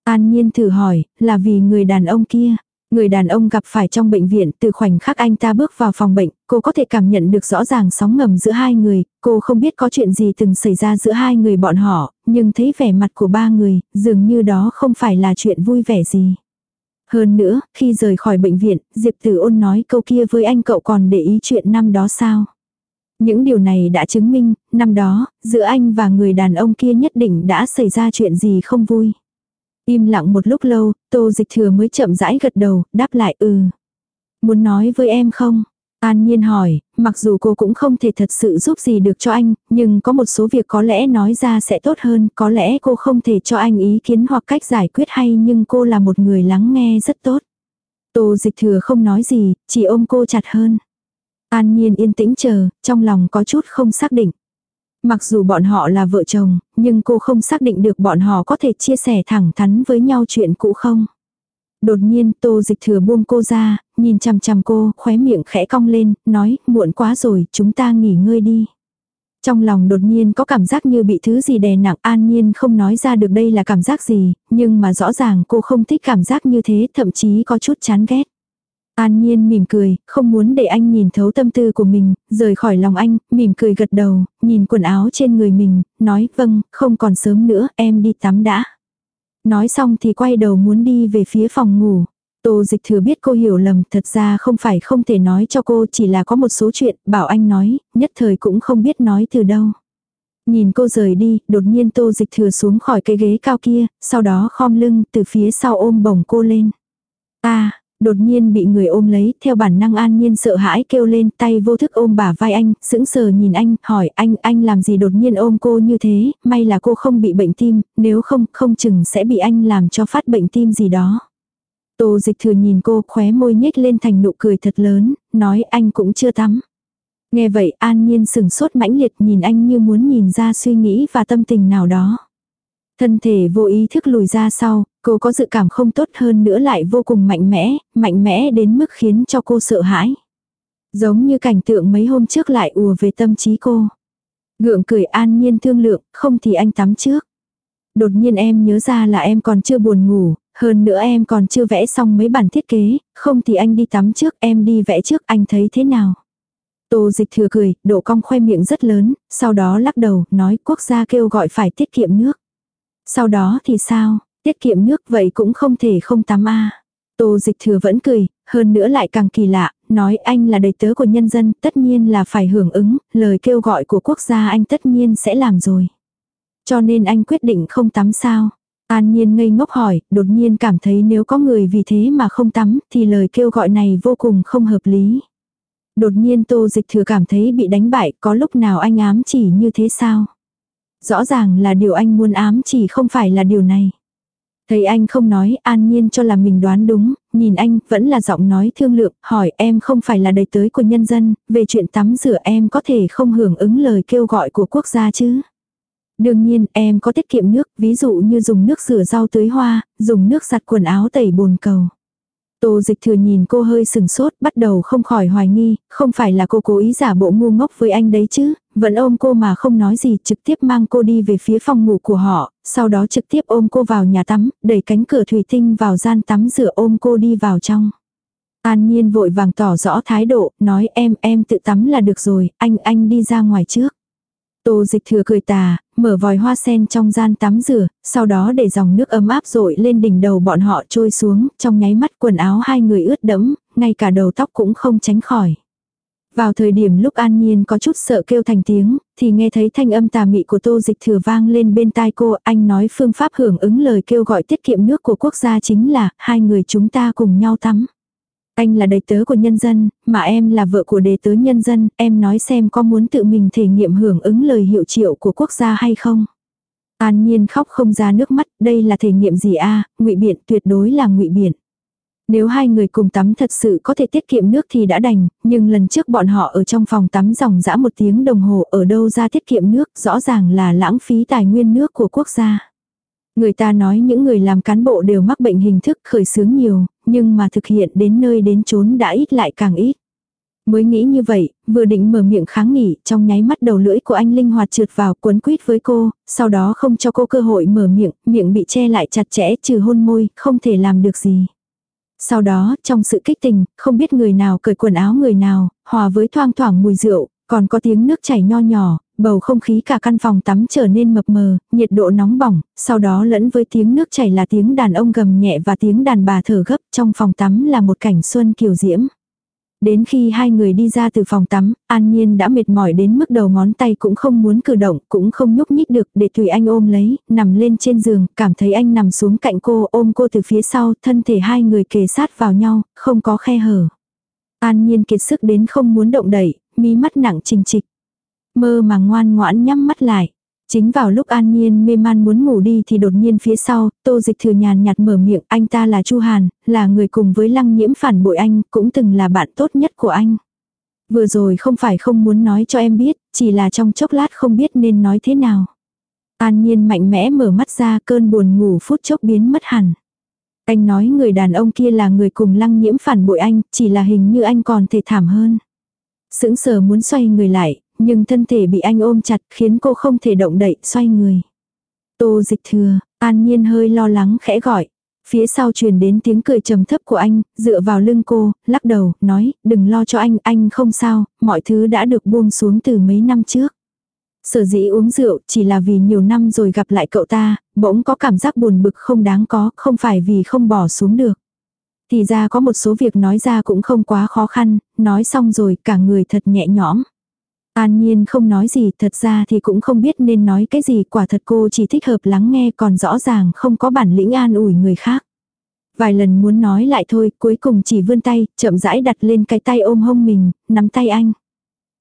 An Nhiên thử hỏi, là vì người đàn ông kia. Người đàn ông gặp phải trong bệnh viện từ khoảnh khắc anh ta bước vào phòng bệnh, cô có thể cảm nhận được rõ ràng sóng ngầm giữa hai người, cô không biết có chuyện gì từng xảy ra giữa hai người bọn họ, nhưng thấy vẻ mặt của ba người, dường như đó không phải là chuyện vui vẻ gì. Hơn nữa, khi rời khỏi bệnh viện, Diệp Tử ôn nói câu kia với anh cậu còn để ý chuyện năm đó sao. Những điều này đã chứng minh, năm đó, giữa anh và người đàn ông kia nhất định đã xảy ra chuyện gì không vui. Im lặng một lúc lâu, tô dịch thừa mới chậm rãi gật đầu, đáp lại ừ. Muốn nói với em không? An Nhiên hỏi, mặc dù cô cũng không thể thật sự giúp gì được cho anh, nhưng có một số việc có lẽ nói ra sẽ tốt hơn, có lẽ cô không thể cho anh ý kiến hoặc cách giải quyết hay nhưng cô là một người lắng nghe rất tốt. Tô dịch thừa không nói gì, chỉ ôm cô chặt hơn. An Nhiên yên tĩnh chờ, trong lòng có chút không xác định. Mặc dù bọn họ là vợ chồng, nhưng cô không xác định được bọn họ có thể chia sẻ thẳng thắn với nhau chuyện cũ không. Đột nhiên tô dịch thừa buông cô ra, nhìn chằm chằm cô, khóe miệng khẽ cong lên, nói, muộn quá rồi, chúng ta nghỉ ngơi đi. Trong lòng đột nhiên có cảm giác như bị thứ gì đè nặng an nhiên không nói ra được đây là cảm giác gì, nhưng mà rõ ràng cô không thích cảm giác như thế, thậm chí có chút chán ghét. An Nhiên mỉm cười, không muốn để anh nhìn thấu tâm tư của mình, rời khỏi lòng anh, mỉm cười gật đầu, nhìn quần áo trên người mình, nói vâng, không còn sớm nữa, em đi tắm đã. Nói xong thì quay đầu muốn đi về phía phòng ngủ. Tô dịch thừa biết cô hiểu lầm, thật ra không phải không thể nói cho cô, chỉ là có một số chuyện, bảo anh nói, nhất thời cũng không biết nói từ đâu. Nhìn cô rời đi, đột nhiên tô dịch thừa xuống khỏi cái ghế cao kia, sau đó khom lưng từ phía sau ôm bổng cô lên. À, Đột nhiên bị người ôm lấy, theo bản năng an nhiên sợ hãi kêu lên tay vô thức ôm bả vai anh, sững sờ nhìn anh, hỏi anh, anh làm gì đột nhiên ôm cô như thế, may là cô không bị bệnh tim, nếu không, không chừng sẽ bị anh làm cho phát bệnh tim gì đó. Tô dịch thừa nhìn cô khóe môi nhếch lên thành nụ cười thật lớn, nói anh cũng chưa tắm. Nghe vậy an nhiên sừng sốt mãnh liệt nhìn anh như muốn nhìn ra suy nghĩ và tâm tình nào đó. Thân thể vô ý thức lùi ra sau, cô có dự cảm không tốt hơn nữa lại vô cùng mạnh mẽ, mạnh mẽ đến mức khiến cho cô sợ hãi. Giống như cảnh tượng mấy hôm trước lại ùa về tâm trí cô. Gượng cười an nhiên thương lượng, không thì anh tắm trước. Đột nhiên em nhớ ra là em còn chưa buồn ngủ, hơn nữa em còn chưa vẽ xong mấy bản thiết kế, không thì anh đi tắm trước, em đi vẽ trước, anh thấy thế nào? Tô dịch thừa cười, độ cong khoe miệng rất lớn, sau đó lắc đầu, nói quốc gia kêu gọi phải tiết kiệm nước. Sau đó thì sao, tiết kiệm nước vậy cũng không thể không tắm a Tô dịch thừa vẫn cười, hơn nữa lại càng kỳ lạ, nói anh là đầy tớ của nhân dân, tất nhiên là phải hưởng ứng, lời kêu gọi của quốc gia anh tất nhiên sẽ làm rồi. Cho nên anh quyết định không tắm sao. An nhiên ngây ngốc hỏi, đột nhiên cảm thấy nếu có người vì thế mà không tắm, thì lời kêu gọi này vô cùng không hợp lý. Đột nhiên tô dịch thừa cảm thấy bị đánh bại, có lúc nào anh ám chỉ như thế sao? Rõ ràng là điều anh muốn ám chỉ không phải là điều này. Thấy anh không nói, an nhiên cho là mình đoán đúng, nhìn anh, vẫn là giọng nói thương lượng, hỏi em không phải là đầy tới của nhân dân, về chuyện tắm rửa em có thể không hưởng ứng lời kêu gọi của quốc gia chứ. Đương nhiên, em có tiết kiệm nước, ví dụ như dùng nước rửa rau tưới hoa, dùng nước giặt quần áo tẩy bồn cầu. Tô dịch thừa nhìn cô hơi sừng sốt, bắt đầu không khỏi hoài nghi, không phải là cô cố ý giả bộ ngu ngốc với anh đấy chứ, vẫn ôm cô mà không nói gì, trực tiếp mang cô đi về phía phòng ngủ của họ, sau đó trực tiếp ôm cô vào nhà tắm, đẩy cánh cửa thủy tinh vào gian tắm rửa ôm cô đi vào trong. An Nhiên vội vàng tỏ rõ thái độ, nói em em tự tắm là được rồi, anh anh đi ra ngoài trước. Tô dịch thừa cười tà, mở vòi hoa sen trong gian tắm rửa, sau đó để dòng nước ấm áp rội lên đỉnh đầu bọn họ trôi xuống, trong nháy mắt quần áo hai người ướt đẫm, ngay cả đầu tóc cũng không tránh khỏi. Vào thời điểm lúc An Nhiên có chút sợ kêu thành tiếng, thì nghe thấy thanh âm tà mị của tô dịch thừa vang lên bên tai cô, anh nói phương pháp hưởng ứng lời kêu gọi tiết kiệm nước của quốc gia chính là, hai người chúng ta cùng nhau tắm. Anh là đầy tớ của nhân dân, mà em là vợ của đề tớ nhân dân, em nói xem có muốn tự mình thể nghiệm hưởng ứng lời hiệu triệu của quốc gia hay không. An nhiên khóc không ra nước mắt, đây là thể nghiệm gì a ngụy biện tuyệt đối là ngụy biện. Nếu hai người cùng tắm thật sự có thể tiết kiệm nước thì đã đành, nhưng lần trước bọn họ ở trong phòng tắm dòng dã một tiếng đồng hồ ở đâu ra tiết kiệm nước, rõ ràng là lãng phí tài nguyên nước của quốc gia. Người ta nói những người làm cán bộ đều mắc bệnh hình thức khởi sướng nhiều, nhưng mà thực hiện đến nơi đến chốn đã ít lại càng ít. Mới nghĩ như vậy, vừa định mở miệng kháng nghị, trong nháy mắt đầu lưỡi của anh linh hoạt trượt vào cuốn quýt với cô, sau đó không cho cô cơ hội mở miệng, miệng bị che lại chặt chẽ trừ hôn môi, không thể làm được gì. Sau đó, trong sự kích tình, không biết người nào cởi quần áo người nào, hòa với thoang thoảng mùi rượu, còn có tiếng nước chảy nho nhỏ, bầu không khí cả căn phòng tắm trở nên mập mờ, nhiệt độ nóng bỏng, sau đó lẫn với tiếng nước chảy là tiếng đàn ông gầm nhẹ và tiếng đàn bà thở gấp, trong phòng tắm là một cảnh xuân kiều diễm. Đến khi hai người đi ra từ phòng tắm, An Nhiên đã mệt mỏi đến mức đầu ngón tay cũng không muốn cử động, cũng không nhúc nhích được để tùy anh ôm lấy, nằm lên trên giường, cảm thấy anh nằm xuống cạnh cô ôm cô từ phía sau, thân thể hai người kề sát vào nhau, không có khe hở. An Nhiên kiệt sức đến không muốn động đậy, mí mắt nặng trình trịch. Mơ mà ngoan ngoãn nhắm mắt lại. Chính vào lúc An Nhiên mê man muốn ngủ đi thì đột nhiên phía sau, Tô Dịch Thừa nhàn nhạt mở miệng, anh ta là Chu Hàn, là người cùng với Lăng Nhiễm phản bội anh, cũng từng là bạn tốt nhất của anh. Vừa rồi không phải không muốn nói cho em biết, chỉ là trong chốc lát không biết nên nói thế nào. An Nhiên mạnh mẽ mở mắt ra cơn buồn ngủ phút chốc biến mất hẳn. Anh nói người đàn ông kia là người cùng Lăng Nhiễm phản bội anh, chỉ là hình như anh còn thể thảm hơn. Sững sờ muốn xoay người lại, nhưng thân thể bị anh ôm chặt khiến cô không thể động đậy xoay người. Tô dịch thừa, an nhiên hơi lo lắng khẽ gọi. Phía sau truyền đến tiếng cười trầm thấp của anh, dựa vào lưng cô, lắc đầu, nói, đừng lo cho anh, anh không sao, mọi thứ đã được buông xuống từ mấy năm trước. Sở dĩ uống rượu chỉ là vì nhiều năm rồi gặp lại cậu ta, bỗng có cảm giác buồn bực không đáng có, không phải vì không bỏ xuống được. Thì ra có một số việc nói ra cũng không quá khó khăn, nói xong rồi cả người thật nhẹ nhõm. An Nhiên không nói gì, thật ra thì cũng không biết nên nói cái gì, quả thật cô chỉ thích hợp lắng nghe còn rõ ràng không có bản lĩnh an ủi người khác. Vài lần muốn nói lại thôi, cuối cùng chỉ vươn tay, chậm rãi đặt lên cái tay ôm hông mình, nắm tay anh.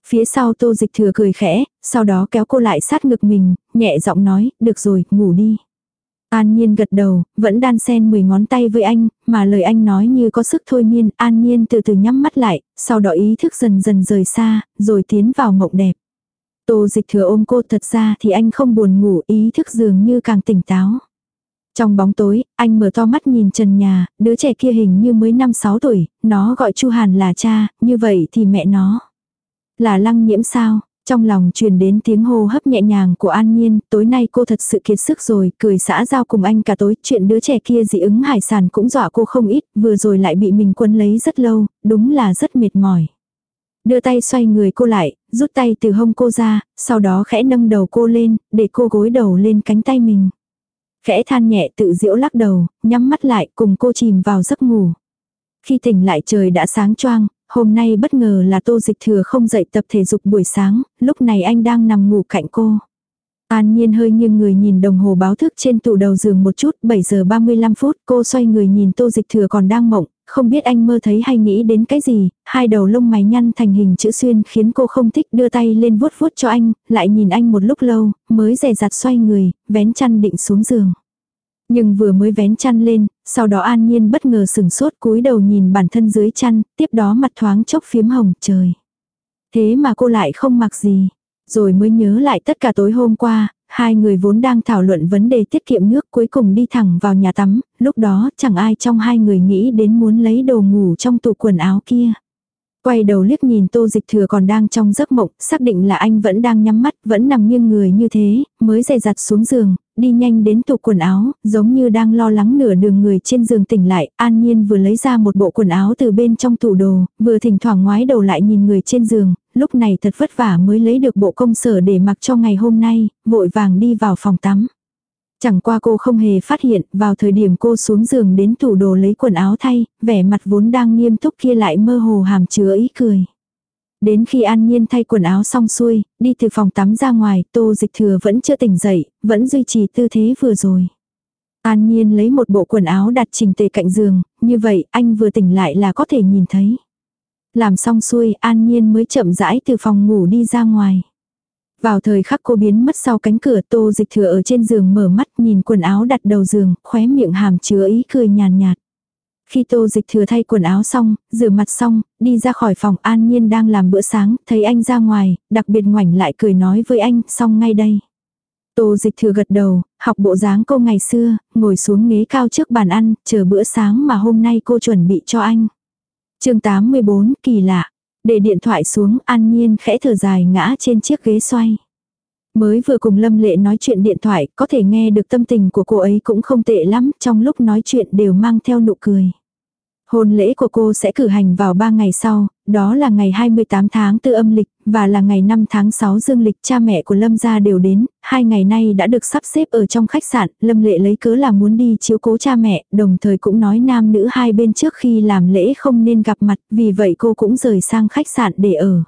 Phía sau tô dịch thừa cười khẽ, sau đó kéo cô lại sát ngực mình, nhẹ giọng nói, được rồi, ngủ đi. An Nhiên gật đầu, vẫn đan sen 10 ngón tay với anh, mà lời anh nói như có sức thôi miên, An Nhiên từ từ nhắm mắt lại, sau đó ý thức dần dần rời xa, rồi tiến vào mộng đẹp. Tô dịch thừa ôm cô thật ra thì anh không buồn ngủ, ý thức dường như càng tỉnh táo. Trong bóng tối, anh mở to mắt nhìn trần nhà, đứa trẻ kia hình như mới 5-6 tuổi, nó gọi Chu Hàn là cha, như vậy thì mẹ nó. Là lăng nhiễm sao? Trong lòng truyền đến tiếng hô hấp nhẹ nhàng của An Nhiên, tối nay cô thật sự kiệt sức rồi, cười xã giao cùng anh cả tối, chuyện đứa trẻ kia dị ứng hải sản cũng dọa cô không ít, vừa rồi lại bị mình quân lấy rất lâu, đúng là rất mệt mỏi. Đưa tay xoay người cô lại, rút tay từ hông cô ra, sau đó khẽ nâng đầu cô lên, để cô gối đầu lên cánh tay mình. Khẽ than nhẹ tự diễu lắc đầu, nhắm mắt lại cùng cô chìm vào giấc ngủ. Khi tỉnh lại trời đã sáng choang, Hôm nay bất ngờ là tô dịch thừa không dậy tập thể dục buổi sáng, lúc này anh đang nằm ngủ cạnh cô. An nhiên hơi nghiêng người nhìn đồng hồ báo thức trên tủ đầu giường một chút, 7 giờ 35 phút, cô xoay người nhìn tô dịch thừa còn đang mộng, không biết anh mơ thấy hay nghĩ đến cái gì, hai đầu lông mày nhăn thành hình chữ xuyên khiến cô không thích đưa tay lên vuốt vuốt cho anh, lại nhìn anh một lúc lâu, mới rè rặt xoay người, vén chăn định xuống giường. Nhưng vừa mới vén chăn lên, sau đó an nhiên bất ngờ sừng sốt cúi đầu nhìn bản thân dưới chăn, tiếp đó mặt thoáng chốc phiếm hồng trời. Thế mà cô lại không mặc gì. Rồi mới nhớ lại tất cả tối hôm qua, hai người vốn đang thảo luận vấn đề tiết kiệm nước cuối cùng đi thẳng vào nhà tắm, lúc đó chẳng ai trong hai người nghĩ đến muốn lấy đồ ngủ trong tủ quần áo kia. Quay đầu liếc nhìn tô dịch thừa còn đang trong giấc mộng, xác định là anh vẫn đang nhắm mắt, vẫn nằm nghiêng người như thế, mới dày dặt xuống giường, đi nhanh đến tủ quần áo, giống như đang lo lắng nửa đường người trên giường tỉnh lại, an nhiên vừa lấy ra một bộ quần áo từ bên trong tủ đồ, vừa thỉnh thoảng ngoái đầu lại nhìn người trên giường, lúc này thật vất vả mới lấy được bộ công sở để mặc cho ngày hôm nay, vội vàng đi vào phòng tắm. Chẳng qua cô không hề phát hiện, vào thời điểm cô xuống giường đến tủ đồ lấy quần áo thay, vẻ mặt vốn đang nghiêm túc kia lại mơ hồ hàm chứa ý cười. Đến khi An Nhiên thay quần áo xong xuôi, đi từ phòng tắm ra ngoài, Tô Dịch Thừa vẫn chưa tỉnh dậy, vẫn duy trì tư thế vừa rồi. An Nhiên lấy một bộ quần áo đặt trình tề cạnh giường, như vậy anh vừa tỉnh lại là có thể nhìn thấy. Làm xong xuôi, An Nhiên mới chậm rãi từ phòng ngủ đi ra ngoài. Vào thời khắc cô biến mất sau cánh cửa tô dịch thừa ở trên giường mở mắt nhìn quần áo đặt đầu giường, khóe miệng hàm chứa ý cười nhàn nhạt. Khi tô dịch thừa thay quần áo xong, rửa mặt xong, đi ra khỏi phòng an nhiên đang làm bữa sáng, thấy anh ra ngoài, đặc biệt ngoảnh lại cười nói với anh, xong ngay đây. Tô dịch thừa gật đầu, học bộ dáng cô ngày xưa, ngồi xuống ghế cao trước bàn ăn, chờ bữa sáng mà hôm nay cô chuẩn bị cho anh. chương 84, kỳ lạ. Để điện thoại xuống, an nhiên khẽ thở dài ngã trên chiếc ghế xoay. Mới vừa cùng Lâm Lệ nói chuyện điện thoại, có thể nghe được tâm tình của cô ấy cũng không tệ lắm, trong lúc nói chuyện đều mang theo nụ cười. Hôn lễ của cô sẽ cử hành vào 3 ngày sau, đó là ngày 28 tháng tư âm lịch, và là ngày 5 tháng 6 dương lịch cha mẹ của Lâm gia đều đến, hai ngày nay đã được sắp xếp ở trong khách sạn, Lâm lệ lấy cớ là muốn đi chiếu cố cha mẹ, đồng thời cũng nói nam nữ hai bên trước khi làm lễ không nên gặp mặt, vì vậy cô cũng rời sang khách sạn để ở.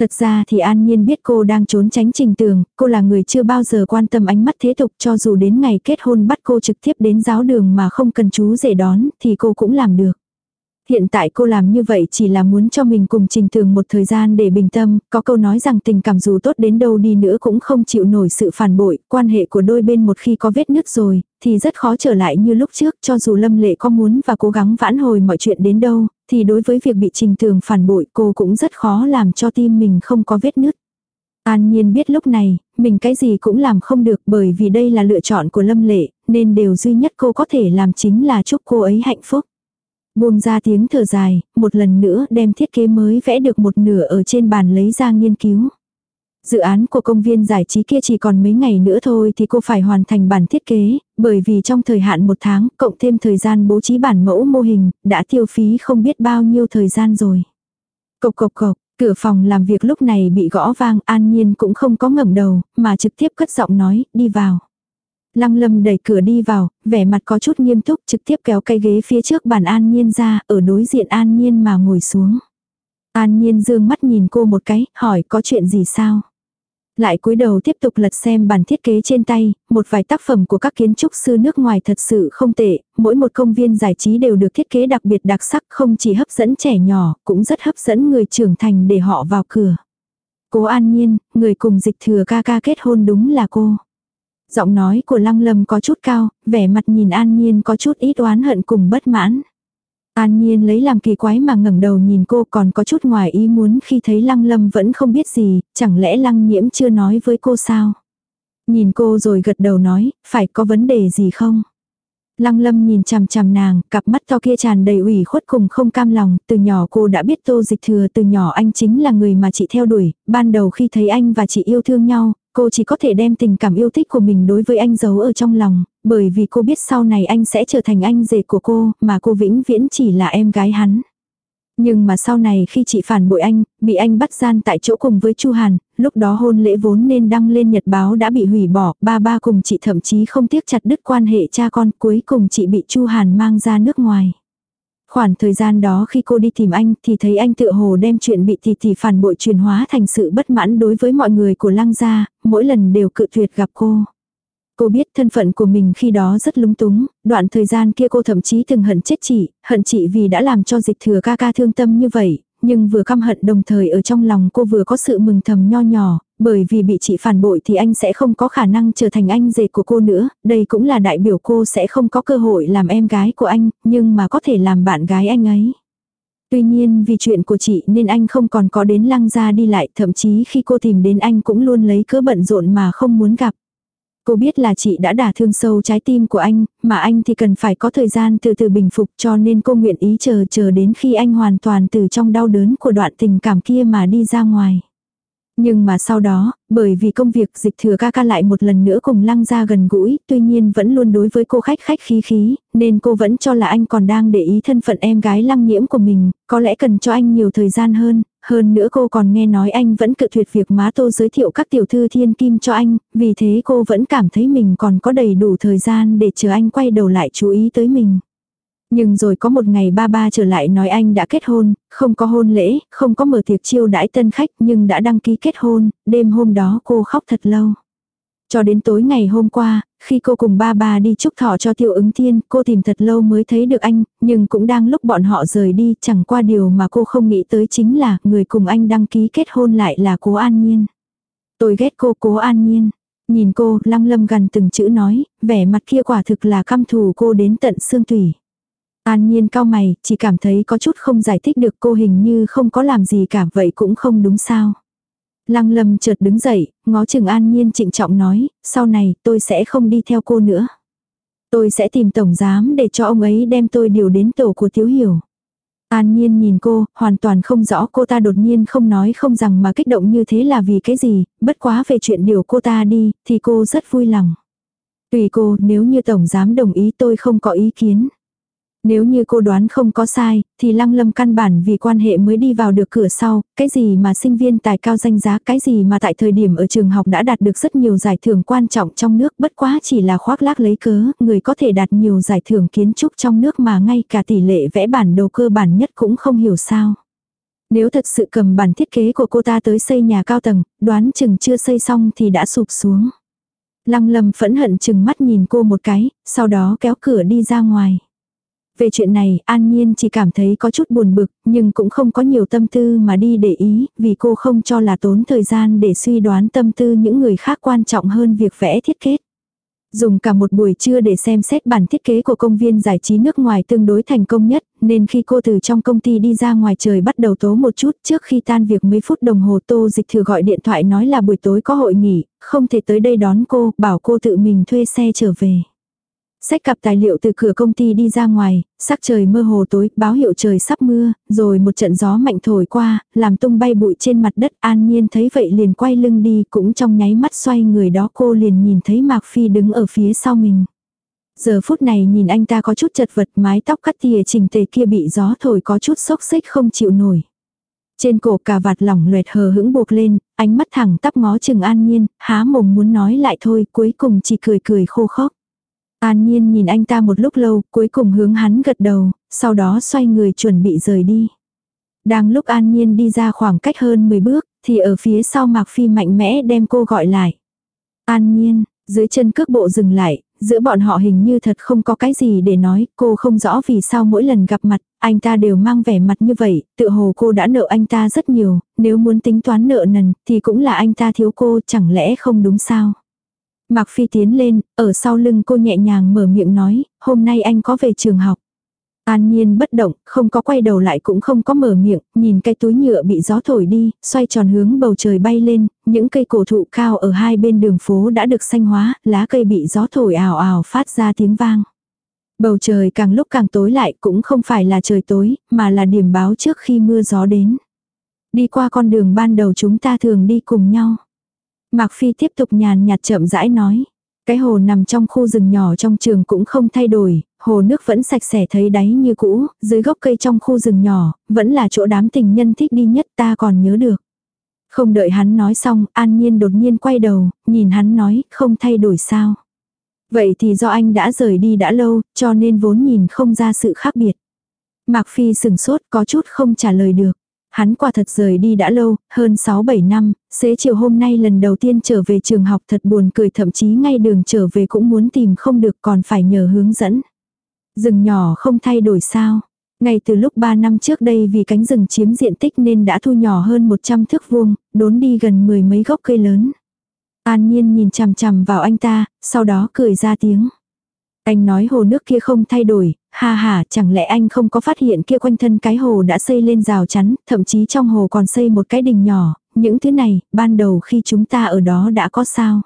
Thật ra thì An Nhiên biết cô đang trốn tránh trình tường, cô là người chưa bao giờ quan tâm ánh mắt thế tục cho dù đến ngày kết hôn bắt cô trực tiếp đến giáo đường mà không cần chú rể đón thì cô cũng làm được. Hiện tại cô làm như vậy chỉ là muốn cho mình cùng trình tường một thời gian để bình tâm, có câu nói rằng tình cảm dù tốt đến đâu đi nữa cũng không chịu nổi sự phản bội, quan hệ của đôi bên một khi có vết nứt rồi, thì rất khó trở lại như lúc trước cho dù Lâm Lệ có muốn và cố gắng vãn hồi mọi chuyện đến đâu, thì đối với việc bị trình tường phản bội cô cũng rất khó làm cho tim mình không có vết nứt. An Nhiên biết lúc này, mình cái gì cũng làm không được bởi vì đây là lựa chọn của Lâm Lệ, nên điều duy nhất cô có thể làm chính là chúc cô ấy hạnh phúc. Buông ra tiếng thở dài, một lần nữa đem thiết kế mới vẽ được một nửa ở trên bàn lấy ra nghiên cứu. Dự án của công viên giải trí kia chỉ còn mấy ngày nữa thôi thì cô phải hoàn thành bản thiết kế, bởi vì trong thời hạn một tháng, cộng thêm thời gian bố trí bản mẫu mô hình, đã tiêu phí không biết bao nhiêu thời gian rồi. Cộc cộc cộc, cửa phòng làm việc lúc này bị gõ vang, an nhiên cũng không có ngẩng đầu, mà trực tiếp cất giọng nói, đi vào. Lăng lâm đẩy cửa đi vào, vẻ mặt có chút nghiêm túc trực tiếp kéo cây ghế phía trước bàn an nhiên ra, ở đối diện an nhiên mà ngồi xuống. An nhiên dương mắt nhìn cô một cái, hỏi có chuyện gì sao? Lại cúi đầu tiếp tục lật xem bản thiết kế trên tay, một vài tác phẩm của các kiến trúc sư nước ngoài thật sự không tệ, mỗi một công viên giải trí đều được thiết kế đặc biệt đặc sắc không chỉ hấp dẫn trẻ nhỏ, cũng rất hấp dẫn người trưởng thành để họ vào cửa. Cố an nhiên, người cùng dịch thừa ca ca kết hôn đúng là cô. Giọng nói của lăng lâm có chút cao, vẻ mặt nhìn an nhiên có chút ít oán hận cùng bất mãn. An Nhiên lấy làm kỳ quái mà ngẩng đầu nhìn cô còn có chút ngoài ý muốn khi thấy Lăng Lâm vẫn không biết gì, chẳng lẽ Lăng Nhiễm chưa nói với cô sao? Nhìn cô rồi gật đầu nói, phải có vấn đề gì không? Lăng lâm nhìn chằm chằm nàng, cặp mắt to kia tràn đầy ủy khuất cùng không cam lòng, từ nhỏ cô đã biết tô dịch thừa từ nhỏ anh chính là người mà chị theo đuổi, ban đầu khi thấy anh và chị yêu thương nhau, cô chỉ có thể đem tình cảm yêu thích của mình đối với anh giấu ở trong lòng, bởi vì cô biết sau này anh sẽ trở thành anh rể của cô, mà cô vĩnh viễn chỉ là em gái hắn. Nhưng mà sau này khi chị phản bội anh, bị anh bắt gian tại chỗ cùng với Chu Hàn, lúc đó hôn lễ vốn nên đăng lên nhật báo đã bị hủy bỏ, ba ba cùng chị thậm chí không tiếc chặt đứt quan hệ cha con, cuối cùng chị bị Chu Hàn mang ra nước ngoài. Khoảng thời gian đó khi cô đi tìm anh thì thấy anh tự hồ đem chuyện bị tỷ tỷ phản bội truyền hóa thành sự bất mãn đối với mọi người của lăng gia, mỗi lần đều cự tuyệt gặp cô. Cô biết thân phận của mình khi đó rất lúng túng, đoạn thời gian kia cô thậm chí từng hận chết chị, hận chị vì đã làm cho dịch thừa ca ca thương tâm như vậy, nhưng vừa căm hận đồng thời ở trong lòng cô vừa có sự mừng thầm nho nhỏ, bởi vì bị chị phản bội thì anh sẽ không có khả năng trở thành anh rể của cô nữa, đây cũng là đại biểu cô sẽ không có cơ hội làm em gái của anh, nhưng mà có thể làm bạn gái anh ấy. Tuy nhiên vì chuyện của chị nên anh không còn có đến lăng ra đi lại, thậm chí khi cô tìm đến anh cũng luôn lấy cớ bận rộn mà không muốn gặp. Cô biết là chị đã đả thương sâu trái tim của anh, mà anh thì cần phải có thời gian từ từ bình phục cho nên cô nguyện ý chờ chờ đến khi anh hoàn toàn từ trong đau đớn của đoạn tình cảm kia mà đi ra ngoài. Nhưng mà sau đó, bởi vì công việc dịch thừa ca ca lại một lần nữa cùng lăng ra gần gũi, tuy nhiên vẫn luôn đối với cô khách khách khí khí, nên cô vẫn cho là anh còn đang để ý thân phận em gái lăng nhiễm của mình, có lẽ cần cho anh nhiều thời gian hơn, hơn nữa cô còn nghe nói anh vẫn cự tuyệt việc má tô giới thiệu các tiểu thư thiên kim cho anh, vì thế cô vẫn cảm thấy mình còn có đầy đủ thời gian để chờ anh quay đầu lại chú ý tới mình. Nhưng rồi có một ngày ba ba trở lại nói anh đã kết hôn, không có hôn lễ, không có mở tiệc chiêu đãi tân khách nhưng đã đăng ký kết hôn, đêm hôm đó cô khóc thật lâu. Cho đến tối ngày hôm qua, khi cô cùng ba ba đi chúc thọ cho tiêu ứng thiên, cô tìm thật lâu mới thấy được anh, nhưng cũng đang lúc bọn họ rời đi, chẳng qua điều mà cô không nghĩ tới chính là người cùng anh đăng ký kết hôn lại là cố An Nhiên. Tôi ghét cô cố An Nhiên. Nhìn cô, lăng lâm gần từng chữ nói, vẻ mặt kia quả thực là căm thù cô đến tận xương tủy. An nhiên cao mày, chỉ cảm thấy có chút không giải thích được cô hình như không có làm gì cả vậy cũng không đúng sao. Lăng lâm chợt đứng dậy, ngó chừng an nhiên trịnh trọng nói, sau này tôi sẽ không đi theo cô nữa. Tôi sẽ tìm tổng giám để cho ông ấy đem tôi điều đến tổ của thiếu Hiểu. An nhiên nhìn cô, hoàn toàn không rõ cô ta đột nhiên không nói không rằng mà kích động như thế là vì cái gì, bất quá về chuyện điều cô ta đi, thì cô rất vui lòng. Tùy cô, nếu như Tổng Giám đồng ý tôi không có ý kiến. Nếu như cô đoán không có sai, thì Lăng Lâm căn bản vì quan hệ mới đi vào được cửa sau, cái gì mà sinh viên tài cao danh giá, cái gì mà tại thời điểm ở trường học đã đạt được rất nhiều giải thưởng quan trọng trong nước, bất quá chỉ là khoác lác lấy cớ, người có thể đạt nhiều giải thưởng kiến trúc trong nước mà ngay cả tỷ lệ vẽ bản đồ cơ bản nhất cũng không hiểu sao. Nếu thật sự cầm bản thiết kế của cô ta tới xây nhà cao tầng, đoán chừng chưa xây xong thì đã sụp xuống. Lăng Lâm phẫn hận chừng mắt nhìn cô một cái, sau đó kéo cửa đi ra ngoài. Về chuyện này, An Nhiên chỉ cảm thấy có chút buồn bực, nhưng cũng không có nhiều tâm tư mà đi để ý, vì cô không cho là tốn thời gian để suy đoán tâm tư những người khác quan trọng hơn việc vẽ thiết kế. Dùng cả một buổi trưa để xem xét bản thiết kế của công viên giải trí nước ngoài tương đối thành công nhất, nên khi cô từ trong công ty đi ra ngoài trời bắt đầu tố một chút trước khi tan việc mấy phút đồng hồ tô dịch thử gọi điện thoại nói là buổi tối có hội nghỉ, không thể tới đây đón cô, bảo cô tự mình thuê xe trở về. Xách cặp tài liệu từ cửa công ty đi ra ngoài, sắc trời mơ hồ tối, báo hiệu trời sắp mưa, rồi một trận gió mạnh thổi qua, làm tung bay bụi trên mặt đất an nhiên thấy vậy liền quay lưng đi cũng trong nháy mắt xoay người đó cô liền nhìn thấy Mạc Phi đứng ở phía sau mình. Giờ phút này nhìn anh ta có chút chật vật mái tóc cắt tìa chỉnh tề kia bị gió thổi có chút xốc xích không chịu nổi. Trên cổ cà vạt lỏng loẹt hờ hững buộc lên, ánh mắt thẳng tắp ngó chừng an nhiên, há mồm muốn nói lại thôi cuối cùng chỉ cười cười khô khóc. An Nhiên nhìn anh ta một lúc lâu, cuối cùng hướng hắn gật đầu, sau đó xoay người chuẩn bị rời đi. Đang lúc An Nhiên đi ra khoảng cách hơn 10 bước, thì ở phía sau Mạc Phi mạnh mẽ đem cô gọi lại. An Nhiên, dưới chân cước bộ dừng lại, giữa bọn họ hình như thật không có cái gì để nói, cô không rõ vì sao mỗi lần gặp mặt, anh ta đều mang vẻ mặt như vậy, tự hồ cô đã nợ anh ta rất nhiều, nếu muốn tính toán nợ nần, thì cũng là anh ta thiếu cô, chẳng lẽ không đúng sao? Mạc Phi tiến lên, ở sau lưng cô nhẹ nhàng mở miệng nói, hôm nay anh có về trường học. An nhiên bất động, không có quay đầu lại cũng không có mở miệng, nhìn cái túi nhựa bị gió thổi đi, xoay tròn hướng bầu trời bay lên, những cây cổ thụ cao ở hai bên đường phố đã được xanh hóa, lá cây bị gió thổi ào ào phát ra tiếng vang. Bầu trời càng lúc càng tối lại cũng không phải là trời tối, mà là điểm báo trước khi mưa gió đến. Đi qua con đường ban đầu chúng ta thường đi cùng nhau. Mạc Phi tiếp tục nhàn nhạt chậm rãi nói. Cái hồ nằm trong khu rừng nhỏ trong trường cũng không thay đổi, hồ nước vẫn sạch sẽ thấy đáy như cũ, dưới gốc cây trong khu rừng nhỏ, vẫn là chỗ đám tình nhân thích đi nhất ta còn nhớ được. Không đợi hắn nói xong, an nhiên đột nhiên quay đầu, nhìn hắn nói, không thay đổi sao. Vậy thì do anh đã rời đi đã lâu, cho nên vốn nhìn không ra sự khác biệt. Mạc Phi sừng sốt có chút không trả lời được. Hắn quả thật rời đi đã lâu, hơn 6-7 năm, xế chiều hôm nay lần đầu tiên trở về trường học thật buồn cười thậm chí ngay đường trở về cũng muốn tìm không được còn phải nhờ hướng dẫn. Rừng nhỏ không thay đổi sao. Ngay từ lúc 3 năm trước đây vì cánh rừng chiếm diện tích nên đã thu nhỏ hơn 100 thước vuông, đốn đi gần mười mấy gốc cây lớn. An nhiên nhìn chằm chằm vào anh ta, sau đó cười ra tiếng. Anh nói hồ nước kia không thay đổi, ha ha, chẳng lẽ anh không có phát hiện kia quanh thân cái hồ đã xây lên rào chắn, thậm chí trong hồ còn xây một cái đình nhỏ, những thứ này, ban đầu khi chúng ta ở đó đã có sao.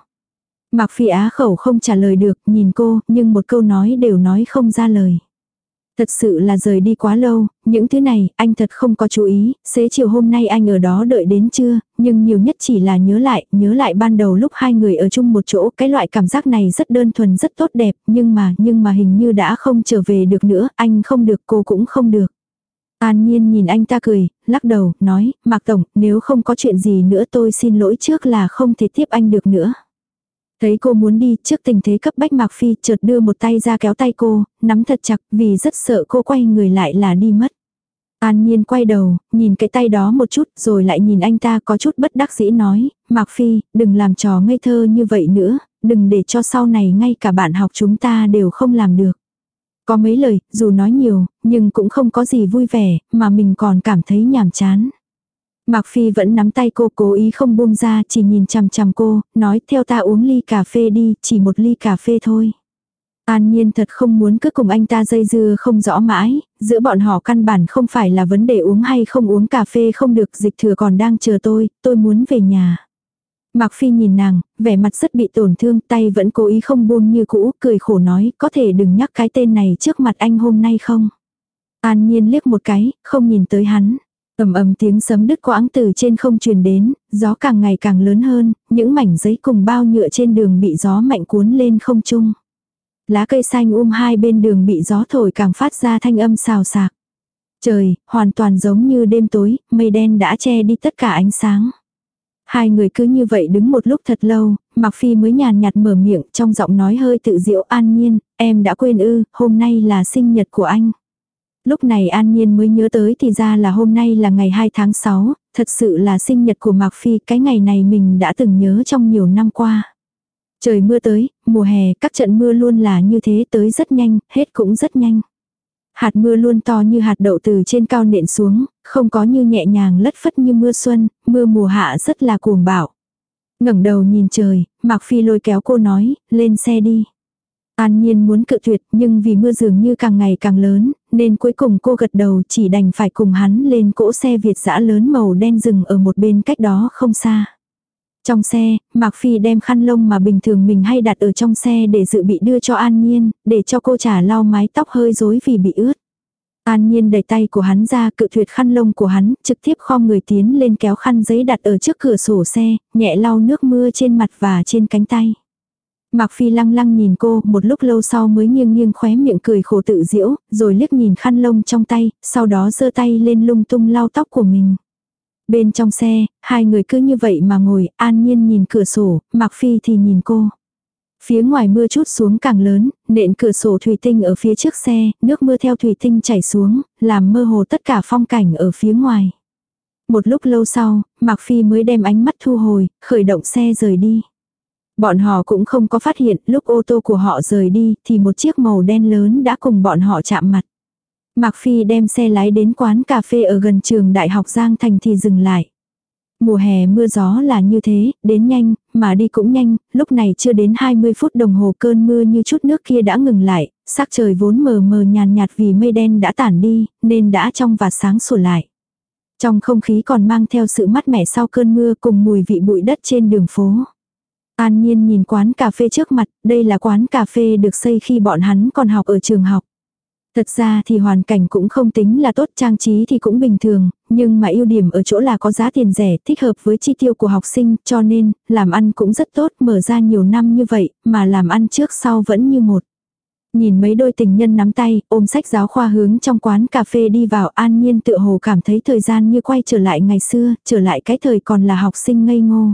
Mạc Phi Á khẩu không trả lời được, nhìn cô, nhưng một câu nói đều nói không ra lời. Thật sự là rời đi quá lâu, những thứ này, anh thật không có chú ý, xế chiều hôm nay anh ở đó đợi đến trưa, nhưng nhiều nhất chỉ là nhớ lại, nhớ lại ban đầu lúc hai người ở chung một chỗ, cái loại cảm giác này rất đơn thuần rất tốt đẹp, nhưng mà, nhưng mà hình như đã không trở về được nữa, anh không được cô cũng không được. An nhiên nhìn anh ta cười, lắc đầu, nói, Mạc Tổng, nếu không có chuyện gì nữa tôi xin lỗi trước là không thể tiếp anh được nữa. Thấy cô muốn đi trước tình thế cấp bách Mạc Phi chợt đưa một tay ra kéo tay cô, nắm thật chặt vì rất sợ cô quay người lại là đi mất. An Nhiên quay đầu, nhìn cái tay đó một chút rồi lại nhìn anh ta có chút bất đắc dĩ nói, Mạc Phi, đừng làm trò ngây thơ như vậy nữa, đừng để cho sau này ngay cả bạn học chúng ta đều không làm được. Có mấy lời, dù nói nhiều, nhưng cũng không có gì vui vẻ, mà mình còn cảm thấy nhàm chán. Mạc Phi vẫn nắm tay cô cố ý không buông ra chỉ nhìn chằm chằm cô, nói theo ta uống ly cà phê đi, chỉ một ly cà phê thôi. An Nhiên thật không muốn cứ cùng anh ta dây dưa không rõ mãi, giữa bọn họ căn bản không phải là vấn đề uống hay không uống cà phê không được dịch thừa còn đang chờ tôi, tôi muốn về nhà. Mạc Phi nhìn nàng, vẻ mặt rất bị tổn thương, tay vẫn cố ý không buông như cũ, cười khổ nói, có thể đừng nhắc cái tên này trước mặt anh hôm nay không? An Nhiên liếc một cái, không nhìn tới hắn. ầm ầm tiếng sấm đứt quãng từ trên không truyền đến, gió càng ngày càng lớn hơn, những mảnh giấy cùng bao nhựa trên đường bị gió mạnh cuốn lên không trung. Lá cây xanh um hai bên đường bị gió thổi càng phát ra thanh âm xào xạc. Trời, hoàn toàn giống như đêm tối, mây đen đã che đi tất cả ánh sáng. Hai người cứ như vậy đứng một lúc thật lâu, Mạc Phi mới nhàn nhạt mở miệng trong giọng nói hơi tự diệu an nhiên, em đã quên ư, hôm nay là sinh nhật của anh. Lúc này an nhiên mới nhớ tới thì ra là hôm nay là ngày 2 tháng 6, thật sự là sinh nhật của Mạc Phi, cái ngày này mình đã từng nhớ trong nhiều năm qua. Trời mưa tới, mùa hè, các trận mưa luôn là như thế tới rất nhanh, hết cũng rất nhanh. Hạt mưa luôn to như hạt đậu từ trên cao nện xuống, không có như nhẹ nhàng lất phất như mưa xuân, mưa mùa hạ rất là cuồng bạo. ngẩng đầu nhìn trời, Mạc Phi lôi kéo cô nói, lên xe đi. An nhiên muốn cự tuyệt nhưng vì mưa dường như càng ngày càng lớn, nên cuối cùng cô gật đầu chỉ đành phải cùng hắn lên cỗ xe Việt dã lớn màu đen rừng ở một bên cách đó không xa. Trong xe, Mạc Phi đem khăn lông mà bình thường mình hay đặt ở trong xe để dự bị đưa cho An Nhiên, để cho cô trả lau mái tóc hơi rối vì bị ướt. An Nhiên đẩy tay của hắn ra cự tuyệt khăn lông của hắn, trực tiếp khom người tiến lên kéo khăn giấy đặt ở trước cửa sổ xe, nhẹ lau nước mưa trên mặt và trên cánh tay. Mạc Phi lăng lăng nhìn cô, một lúc lâu sau mới nghiêng nghiêng khóe miệng cười khổ tự diễu, rồi liếc nhìn khăn lông trong tay, sau đó giơ tay lên lung tung lau tóc của mình. Bên trong xe, hai người cứ như vậy mà ngồi, an nhiên nhìn cửa sổ, Mạc Phi thì nhìn cô. Phía ngoài mưa chút xuống càng lớn, nện cửa sổ thủy tinh ở phía trước xe, nước mưa theo thủy tinh chảy xuống, làm mơ hồ tất cả phong cảnh ở phía ngoài. Một lúc lâu sau, Mạc Phi mới đem ánh mắt thu hồi, khởi động xe rời đi. Bọn họ cũng không có phát hiện lúc ô tô của họ rời đi thì một chiếc màu đen lớn đã cùng bọn họ chạm mặt. Mạc Phi đem xe lái đến quán cà phê ở gần trường Đại học Giang Thành thì dừng lại. Mùa hè mưa gió là như thế, đến nhanh, mà đi cũng nhanh, lúc này chưa đến 20 phút đồng hồ cơn mưa như chút nước kia đã ngừng lại, sắc trời vốn mờ mờ nhàn nhạt vì mây đen đã tản đi, nên đã trong và sáng sủa lại. Trong không khí còn mang theo sự mát mẻ sau cơn mưa cùng mùi vị bụi đất trên đường phố. An Nhiên nhìn quán cà phê trước mặt, đây là quán cà phê được xây khi bọn hắn còn học ở trường học. Thật ra thì hoàn cảnh cũng không tính là tốt, trang trí thì cũng bình thường, nhưng mà ưu điểm ở chỗ là có giá tiền rẻ, thích hợp với chi tiêu của học sinh, cho nên, làm ăn cũng rất tốt, mở ra nhiều năm như vậy, mà làm ăn trước sau vẫn như một. Nhìn mấy đôi tình nhân nắm tay, ôm sách giáo khoa hướng trong quán cà phê đi vào an nhiên tựa hồ cảm thấy thời gian như quay trở lại ngày xưa, trở lại cái thời còn là học sinh ngây ngô.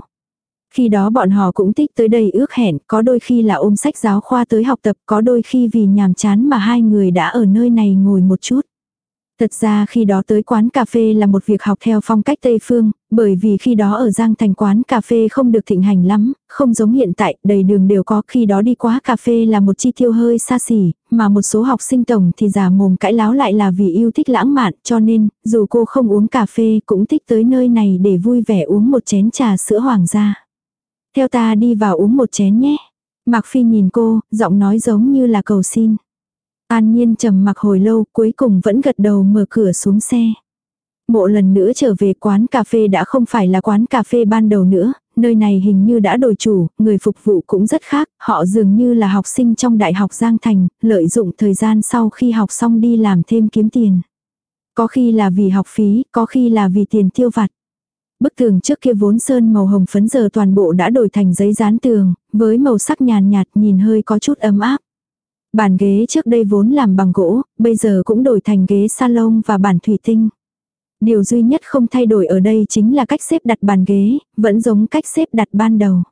Khi đó bọn họ cũng thích tới đây ước hẹn, có đôi khi là ôm sách giáo khoa tới học tập, có đôi khi vì nhàm chán mà hai người đã ở nơi này ngồi một chút. Thật ra khi đó tới quán cà phê là một việc học theo phong cách Tây Phương, bởi vì khi đó ở Giang Thành quán cà phê không được thịnh hành lắm, không giống hiện tại, đầy đường đều có, khi đó đi quá cà phê là một chi tiêu hơi xa xỉ, mà một số học sinh tổng thì giả mồm cãi láo lại là vì yêu thích lãng mạn, cho nên, dù cô không uống cà phê cũng thích tới nơi này để vui vẻ uống một chén trà sữa hoàng gia. Theo ta đi vào uống một chén nhé. Mạc Phi nhìn cô, giọng nói giống như là cầu xin. An nhiên trầm mặc hồi lâu, cuối cùng vẫn gật đầu mở cửa xuống xe. Mộ lần nữa trở về quán cà phê đã không phải là quán cà phê ban đầu nữa, nơi này hình như đã đổi chủ, người phục vụ cũng rất khác, họ dường như là học sinh trong Đại học Giang Thành, lợi dụng thời gian sau khi học xong đi làm thêm kiếm tiền. Có khi là vì học phí, có khi là vì tiền tiêu vặt. Bức tường trước kia vốn sơn màu hồng phấn giờ toàn bộ đã đổi thành giấy dán tường, với màu sắc nhàn nhạt nhìn hơi có chút ấm áp. Bàn ghế trước đây vốn làm bằng gỗ, bây giờ cũng đổi thành ghế salon và bàn thủy tinh. Điều duy nhất không thay đổi ở đây chính là cách xếp đặt bàn ghế, vẫn giống cách xếp đặt ban đầu.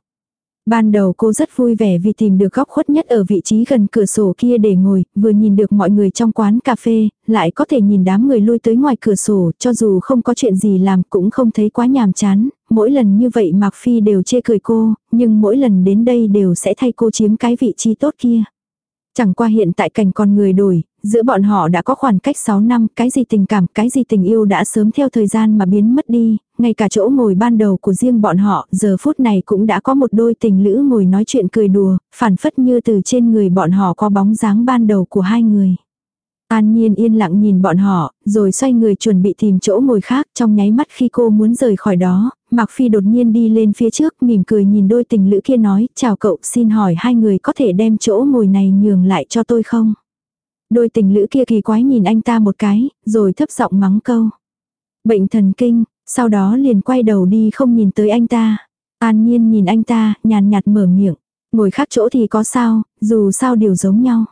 Ban đầu cô rất vui vẻ vì tìm được góc khuất nhất ở vị trí gần cửa sổ kia để ngồi, vừa nhìn được mọi người trong quán cà phê, lại có thể nhìn đám người lui tới ngoài cửa sổ, cho dù không có chuyện gì làm cũng không thấy quá nhàm chán, mỗi lần như vậy Mạc Phi đều chê cười cô, nhưng mỗi lần đến đây đều sẽ thay cô chiếm cái vị trí tốt kia. Chẳng qua hiện tại cảnh con người đổi, giữa bọn họ đã có khoảng cách 6 năm, cái gì tình cảm, cái gì tình yêu đã sớm theo thời gian mà biến mất đi, ngay cả chỗ ngồi ban đầu của riêng bọn họ, giờ phút này cũng đã có một đôi tình lữ ngồi nói chuyện cười đùa, phản phất như từ trên người bọn họ có bóng dáng ban đầu của hai người. An Nhiên yên lặng nhìn bọn họ, rồi xoay người chuẩn bị tìm chỗ ngồi khác trong nháy mắt khi cô muốn rời khỏi đó, Mạc Phi đột nhiên đi lên phía trước mỉm cười nhìn đôi tình lữ kia nói, chào cậu xin hỏi hai người có thể đem chỗ ngồi này nhường lại cho tôi không? Đôi tình lữ kia kỳ quái nhìn anh ta một cái, rồi thấp giọng mắng câu. Bệnh thần kinh, sau đó liền quay đầu đi không nhìn tới anh ta. An Nhiên nhìn anh ta, nhàn nhạt mở miệng. Ngồi khác chỗ thì có sao, dù sao đều giống nhau.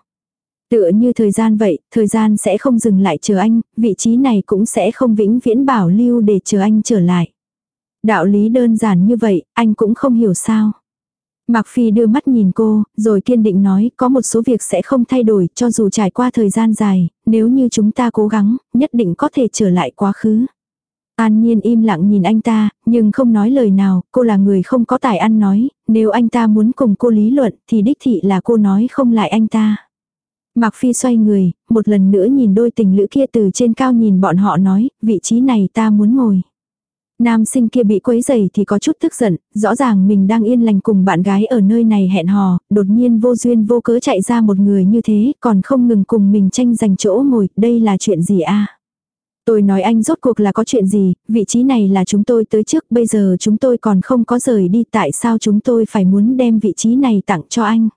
Tựa như thời gian vậy, thời gian sẽ không dừng lại chờ anh, vị trí này cũng sẽ không vĩnh viễn bảo lưu để chờ anh trở lại. Đạo lý đơn giản như vậy, anh cũng không hiểu sao. Mạc Phi đưa mắt nhìn cô, rồi kiên định nói có một số việc sẽ không thay đổi cho dù trải qua thời gian dài, nếu như chúng ta cố gắng, nhất định có thể trở lại quá khứ. An Nhiên im lặng nhìn anh ta, nhưng không nói lời nào, cô là người không có tài ăn nói, nếu anh ta muốn cùng cô lý luận thì đích thị là cô nói không lại anh ta. Mạc Phi xoay người, một lần nữa nhìn đôi tình lữ kia từ trên cao nhìn bọn họ nói, vị trí này ta muốn ngồi. Nam sinh kia bị quấy dày thì có chút tức giận, rõ ràng mình đang yên lành cùng bạn gái ở nơi này hẹn hò, đột nhiên vô duyên vô cớ chạy ra một người như thế, còn không ngừng cùng mình tranh giành chỗ ngồi, đây là chuyện gì a? Tôi nói anh rốt cuộc là có chuyện gì, vị trí này là chúng tôi tới trước, bây giờ chúng tôi còn không có rời đi, tại sao chúng tôi phải muốn đem vị trí này tặng cho anh?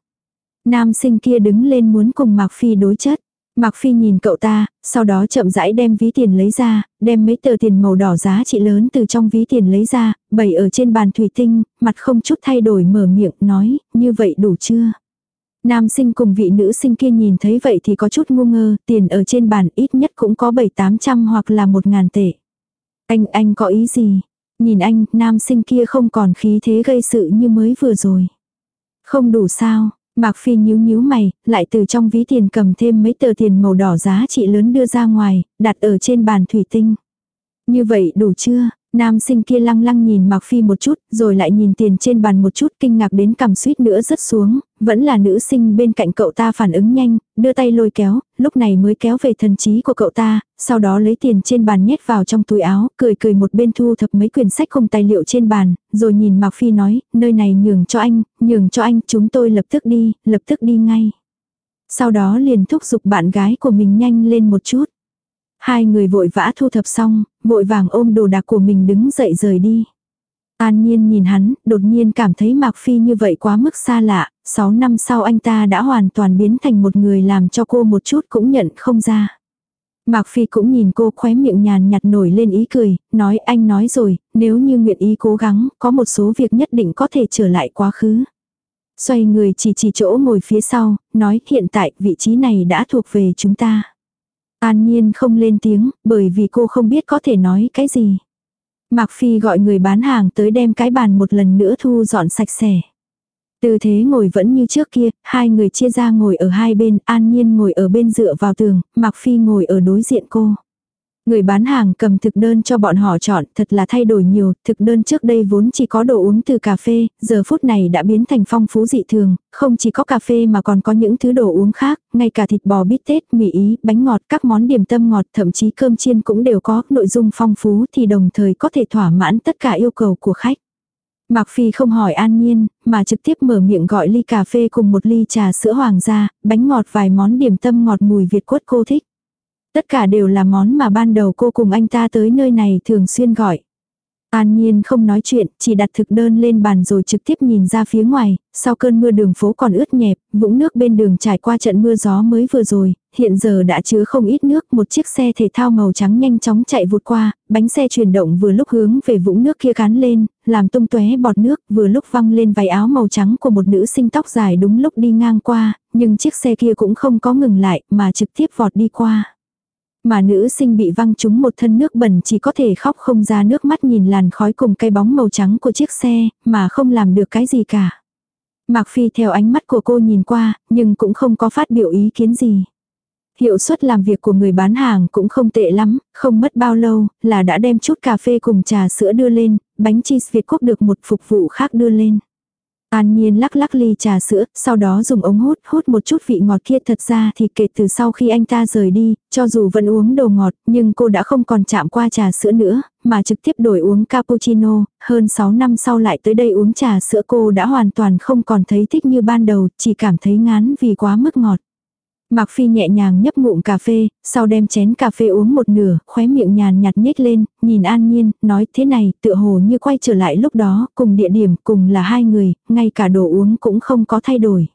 Nam sinh kia đứng lên muốn cùng Mạc Phi đối chất. Mạc Phi nhìn cậu ta, sau đó chậm rãi đem ví tiền lấy ra, đem mấy tờ tiền màu đỏ giá trị lớn từ trong ví tiền lấy ra, bày ở trên bàn thủy tinh, mặt không chút thay đổi mở miệng nói, như vậy đủ chưa? Nam sinh cùng vị nữ sinh kia nhìn thấy vậy thì có chút ngu ngơ, tiền ở trên bàn ít nhất cũng có 7-800 hoặc là 1.000 tệ. Anh, anh có ý gì? Nhìn anh, nam sinh kia không còn khí thế gây sự như mới vừa rồi. Không đủ sao, Mạc Phi nhíu nhíu mày, lại từ trong ví tiền cầm thêm mấy tờ tiền màu đỏ giá trị lớn đưa ra ngoài, đặt ở trên bàn thủy tinh. Như vậy đủ chưa? Nam sinh kia lăng lăng nhìn Mạc Phi một chút, rồi lại nhìn tiền trên bàn một chút kinh ngạc đến cầm suýt nữa rớt xuống, vẫn là nữ sinh bên cạnh cậu ta phản ứng nhanh, đưa tay lôi kéo, lúc này mới kéo về thần trí của cậu ta, sau đó lấy tiền trên bàn nhét vào trong túi áo, cười cười một bên thu thập mấy quyển sách không tài liệu trên bàn, rồi nhìn Mạc Phi nói, nơi này nhường cho anh, nhường cho anh, chúng tôi lập tức đi, lập tức đi ngay. Sau đó liền thúc giục bạn gái của mình nhanh lên một chút. Hai người vội vã thu thập xong, vội vàng ôm đồ đạc của mình đứng dậy rời đi. An nhiên nhìn hắn, đột nhiên cảm thấy Mạc Phi như vậy quá mức xa lạ, 6 năm sau anh ta đã hoàn toàn biến thành một người làm cho cô một chút cũng nhận không ra. Mạc Phi cũng nhìn cô khóe miệng nhàn nhạt nổi lên ý cười, nói anh nói rồi, nếu như nguyện ý cố gắng, có một số việc nhất định có thể trở lại quá khứ. Xoay người chỉ chỉ chỗ ngồi phía sau, nói hiện tại vị trí này đã thuộc về chúng ta. An Nhiên không lên tiếng, bởi vì cô không biết có thể nói cái gì. Mạc Phi gọi người bán hàng tới đem cái bàn một lần nữa thu dọn sạch sẽ. Tư thế ngồi vẫn như trước kia, hai người chia ra ngồi ở hai bên, An Nhiên ngồi ở bên dựa vào tường, Mạc Phi ngồi ở đối diện cô. Người bán hàng cầm thực đơn cho bọn họ chọn, thật là thay đổi nhiều, thực đơn trước đây vốn chỉ có đồ uống từ cà phê, giờ phút này đã biến thành phong phú dị thường, không chỉ có cà phê mà còn có những thứ đồ uống khác, ngay cả thịt bò bít tết, mì ý, bánh ngọt, các món điểm tâm ngọt, thậm chí cơm chiên cũng đều có, nội dung phong phú thì đồng thời có thể thỏa mãn tất cả yêu cầu của khách. Mạc Phi không hỏi an nhiên, mà trực tiếp mở miệng gọi ly cà phê cùng một ly trà sữa hoàng gia, bánh ngọt vài món điểm tâm ngọt mùi Việt quất cô thích. Tất cả đều là món mà ban đầu cô cùng anh ta tới nơi này thường xuyên gọi. An Nhiên không nói chuyện, chỉ đặt thực đơn lên bàn rồi trực tiếp nhìn ra phía ngoài, sau cơn mưa đường phố còn ướt nhẹp, vũng nước bên đường trải qua trận mưa gió mới vừa rồi, hiện giờ đã chứa không ít nước, một chiếc xe thể thao màu trắng nhanh chóng chạy vụt qua, bánh xe chuyển động vừa lúc hướng về vũng nước kia cán lên, làm tung tóe bọt nước, vừa lúc văng lên váy áo màu trắng của một nữ sinh tóc dài đúng lúc đi ngang qua, nhưng chiếc xe kia cũng không có ngừng lại, mà trực tiếp vọt đi qua. Mà nữ sinh bị văng trúng một thân nước bẩn chỉ có thể khóc không ra nước mắt nhìn làn khói cùng cái bóng màu trắng của chiếc xe, mà không làm được cái gì cả. Mạc Phi theo ánh mắt của cô nhìn qua, nhưng cũng không có phát biểu ý kiến gì. Hiệu suất làm việc của người bán hàng cũng không tệ lắm, không mất bao lâu, là đã đem chút cà phê cùng trà sữa đưa lên, bánh cheese Việt Quốc được một phục vụ khác đưa lên. An Nhiên lắc lắc ly trà sữa, sau đó dùng ống hút hút một chút vị ngọt kia thật ra thì kể từ sau khi anh ta rời đi, cho dù vẫn uống đồ ngọt, nhưng cô đã không còn chạm qua trà sữa nữa, mà trực tiếp đổi uống cappuccino, hơn 6 năm sau lại tới đây uống trà sữa cô đã hoàn toàn không còn thấy thích như ban đầu, chỉ cảm thấy ngán vì quá mức ngọt. Mạc Phi nhẹ nhàng nhấp ngụm cà phê, sau đem chén cà phê uống một nửa, khóe miệng nhàn nhạt nhếch lên, nhìn An Nhiên, nói thế này, tựa hồ như quay trở lại lúc đó, cùng địa điểm, cùng là hai người, ngay cả đồ uống cũng không có thay đổi.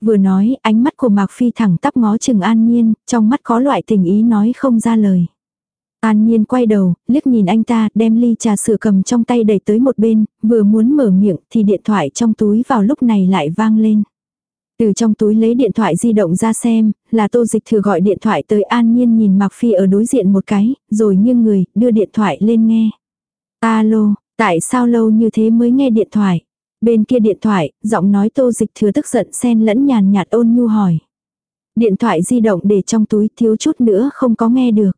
Vừa nói, ánh mắt của Mạc Phi thẳng tắp ngó chừng An Nhiên, trong mắt có loại tình ý nói không ra lời. An Nhiên quay đầu, liếc nhìn anh ta, đem ly trà sữa cầm trong tay đẩy tới một bên, vừa muốn mở miệng thì điện thoại trong túi vào lúc này lại vang lên. Từ trong túi lấy điện thoại di động ra xem, là tô dịch thừa gọi điện thoại tới an nhiên nhìn Mạc Phi ở đối diện một cái, rồi nghiêng người, đưa điện thoại lên nghe. Alo, tại sao lâu như thế mới nghe điện thoại? Bên kia điện thoại, giọng nói tô dịch thừa tức giận xen lẫn nhàn nhạt ôn nhu hỏi. Điện thoại di động để trong túi thiếu chút nữa không có nghe được.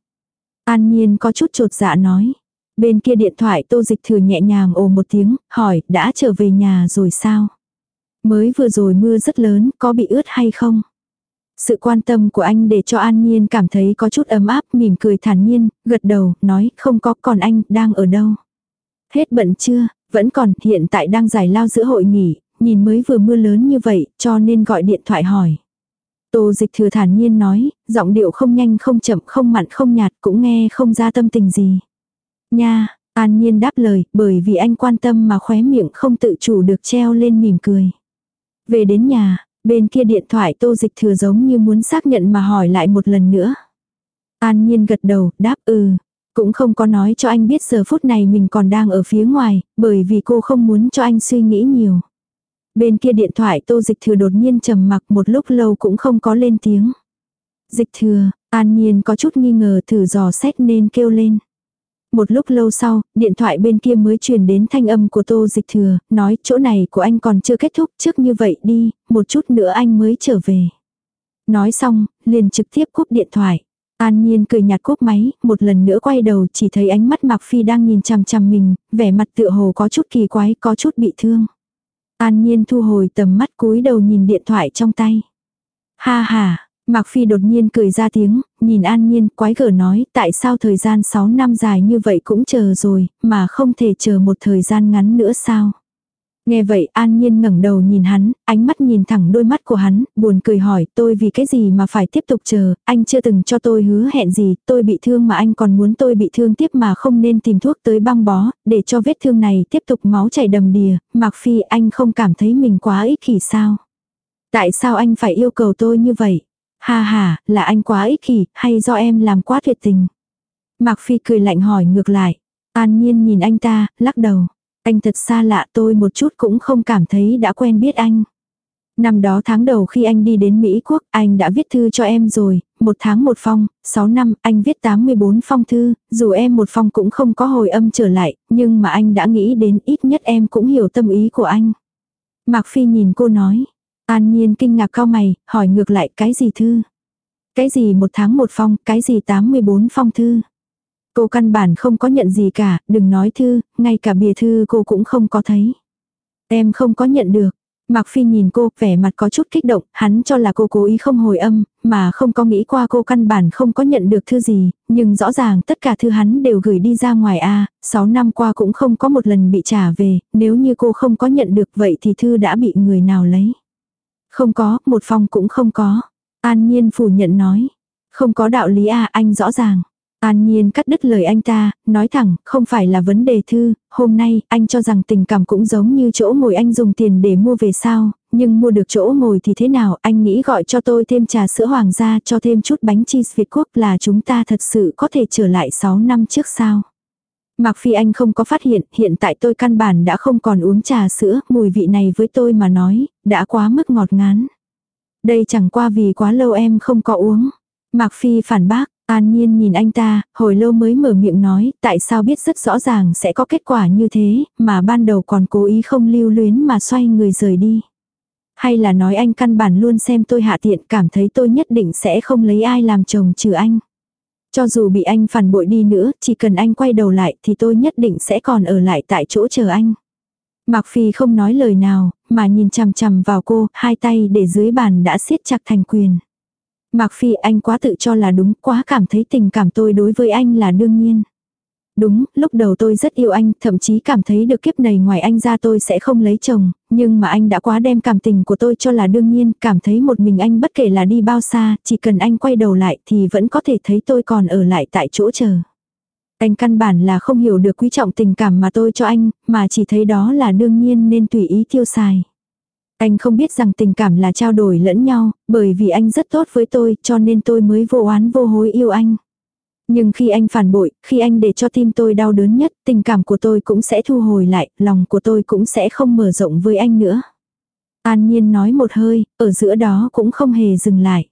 An nhiên có chút trột dạ nói. Bên kia điện thoại tô dịch thừa nhẹ nhàng ồ một tiếng, hỏi, đã trở về nhà rồi sao? Mới vừa rồi mưa rất lớn, có bị ướt hay không? Sự quan tâm của anh để cho An Nhiên cảm thấy có chút ấm áp, mỉm cười thản nhiên, gật đầu, nói không có, còn anh, đang ở đâu? Hết bận chưa? Vẫn còn, hiện tại đang giải lao giữa hội nghỉ, nhìn mới vừa mưa lớn như vậy, cho nên gọi điện thoại hỏi. Tô dịch thừa thản nhiên nói, giọng điệu không nhanh không chậm không mặn không nhạt cũng nghe không ra tâm tình gì. Nha, an nhiên đáp lời, bởi vì anh quan tâm mà khóe miệng không tự chủ được treo lên mỉm cười. Về đến nhà, bên kia điện thoại tô dịch thừa giống như muốn xác nhận mà hỏi lại một lần nữa. An nhiên gật đầu, đáp ừ. Cũng không có nói cho anh biết giờ phút này mình còn đang ở phía ngoài, bởi vì cô không muốn cho anh suy nghĩ nhiều. Bên kia điện thoại tô dịch thừa đột nhiên trầm mặc một lúc lâu cũng không có lên tiếng. Dịch thừa, an nhiên có chút nghi ngờ thử dò xét nên kêu lên. Một lúc lâu sau, điện thoại bên kia mới truyền đến thanh âm của tô dịch thừa, nói chỗ này của anh còn chưa kết thúc trước như vậy đi, một chút nữa anh mới trở về. Nói xong, liền trực tiếp cúp điện thoại. An Nhiên cười nhạt cúp máy, một lần nữa quay đầu chỉ thấy ánh mắt Mạc Phi đang nhìn chằm chằm mình, vẻ mặt tựa hồ có chút kỳ quái, có chút bị thương. An Nhiên thu hồi tầm mắt cúi đầu nhìn điện thoại trong tay. Ha ha, Mạc Phi đột nhiên cười ra tiếng, nhìn An Nhiên quái gở nói tại sao thời gian 6 năm dài như vậy cũng chờ rồi, mà không thể chờ một thời gian ngắn nữa sao. Nghe vậy An Nhiên ngẩng đầu nhìn hắn, ánh mắt nhìn thẳng đôi mắt của hắn, buồn cười hỏi tôi vì cái gì mà phải tiếp tục chờ, anh chưa từng cho tôi hứa hẹn gì, tôi bị thương mà anh còn muốn tôi bị thương tiếp mà không nên tìm thuốc tới băng bó, để cho vết thương này tiếp tục máu chảy đầm đìa, Mạc Phi anh không cảm thấy mình quá ích kỷ sao. Tại sao anh phải yêu cầu tôi như vậy? Ha ha, là anh quá ích kỷ, hay do em làm quá tuyệt tình? Mạc Phi cười lạnh hỏi ngược lại. An nhiên nhìn anh ta, lắc đầu. Anh thật xa lạ tôi một chút cũng không cảm thấy đã quen biết anh. Năm đó tháng đầu khi anh đi đến Mỹ Quốc, anh đã viết thư cho em rồi, một tháng một phong, 6 năm, anh viết 84 phong thư, dù em một phong cũng không có hồi âm trở lại, nhưng mà anh đã nghĩ đến ít nhất em cũng hiểu tâm ý của anh. Mạc Phi nhìn cô nói, An Nhiên kinh ngạc cao mày, hỏi ngược lại cái gì thư? Cái gì một tháng một phong, cái gì 84 phong thư? Cô căn bản không có nhận gì cả, đừng nói thư, ngay cả bìa thư cô cũng không có thấy. Em không có nhận được. Mạc Phi nhìn cô, vẻ mặt có chút kích động, hắn cho là cô cố ý không hồi âm, mà không có nghĩ qua cô căn bản không có nhận được thư gì, nhưng rõ ràng tất cả thư hắn đều gửi đi ra ngoài a, 6 năm qua cũng không có một lần bị trả về, nếu như cô không có nhận được vậy thì thư đã bị người nào lấy. Không có, một phong cũng không có. An Nhiên phủ nhận nói. Không có đạo lý à anh rõ ràng. An Nhiên cắt đứt lời anh ta, nói thẳng, không phải là vấn đề thư, hôm nay anh cho rằng tình cảm cũng giống như chỗ ngồi anh dùng tiền để mua về sao, nhưng mua được chỗ ngồi thì thế nào, anh nghĩ gọi cho tôi thêm trà sữa hoàng gia cho thêm chút bánh cheese Việt Quốc là chúng ta thật sự có thể trở lại 6 năm trước sao. Mạc Phi Anh không có phát hiện, hiện tại tôi căn bản đã không còn uống trà sữa, mùi vị này với tôi mà nói, đã quá mức ngọt ngán. Đây chẳng qua vì quá lâu em không có uống. Mạc Phi phản bác, an nhiên nhìn anh ta, hồi lâu mới mở miệng nói, tại sao biết rất rõ ràng sẽ có kết quả như thế, mà ban đầu còn cố ý không lưu luyến mà xoay người rời đi. Hay là nói anh căn bản luôn xem tôi hạ tiện cảm thấy tôi nhất định sẽ không lấy ai làm chồng trừ anh. Cho dù bị anh phản bội đi nữa, chỉ cần anh quay đầu lại thì tôi nhất định sẽ còn ở lại tại chỗ chờ anh. Mạc Phi không nói lời nào, mà nhìn chằm chằm vào cô, hai tay để dưới bàn đã siết chặt thành quyền. Mạc Phi anh quá tự cho là đúng, quá cảm thấy tình cảm tôi đối với anh là đương nhiên. Đúng, lúc đầu tôi rất yêu anh, thậm chí cảm thấy được kiếp này ngoài anh ra tôi sẽ không lấy chồng, nhưng mà anh đã quá đem cảm tình của tôi cho là đương nhiên, cảm thấy một mình anh bất kể là đi bao xa, chỉ cần anh quay đầu lại thì vẫn có thể thấy tôi còn ở lại tại chỗ chờ. Anh căn bản là không hiểu được quý trọng tình cảm mà tôi cho anh, mà chỉ thấy đó là đương nhiên nên tùy ý tiêu xài. Anh không biết rằng tình cảm là trao đổi lẫn nhau, bởi vì anh rất tốt với tôi cho nên tôi mới vô oán vô hối yêu anh. Nhưng khi anh phản bội, khi anh để cho tim tôi đau đớn nhất, tình cảm của tôi cũng sẽ thu hồi lại, lòng của tôi cũng sẽ không mở rộng với anh nữa. An Nhiên nói một hơi, ở giữa đó cũng không hề dừng lại.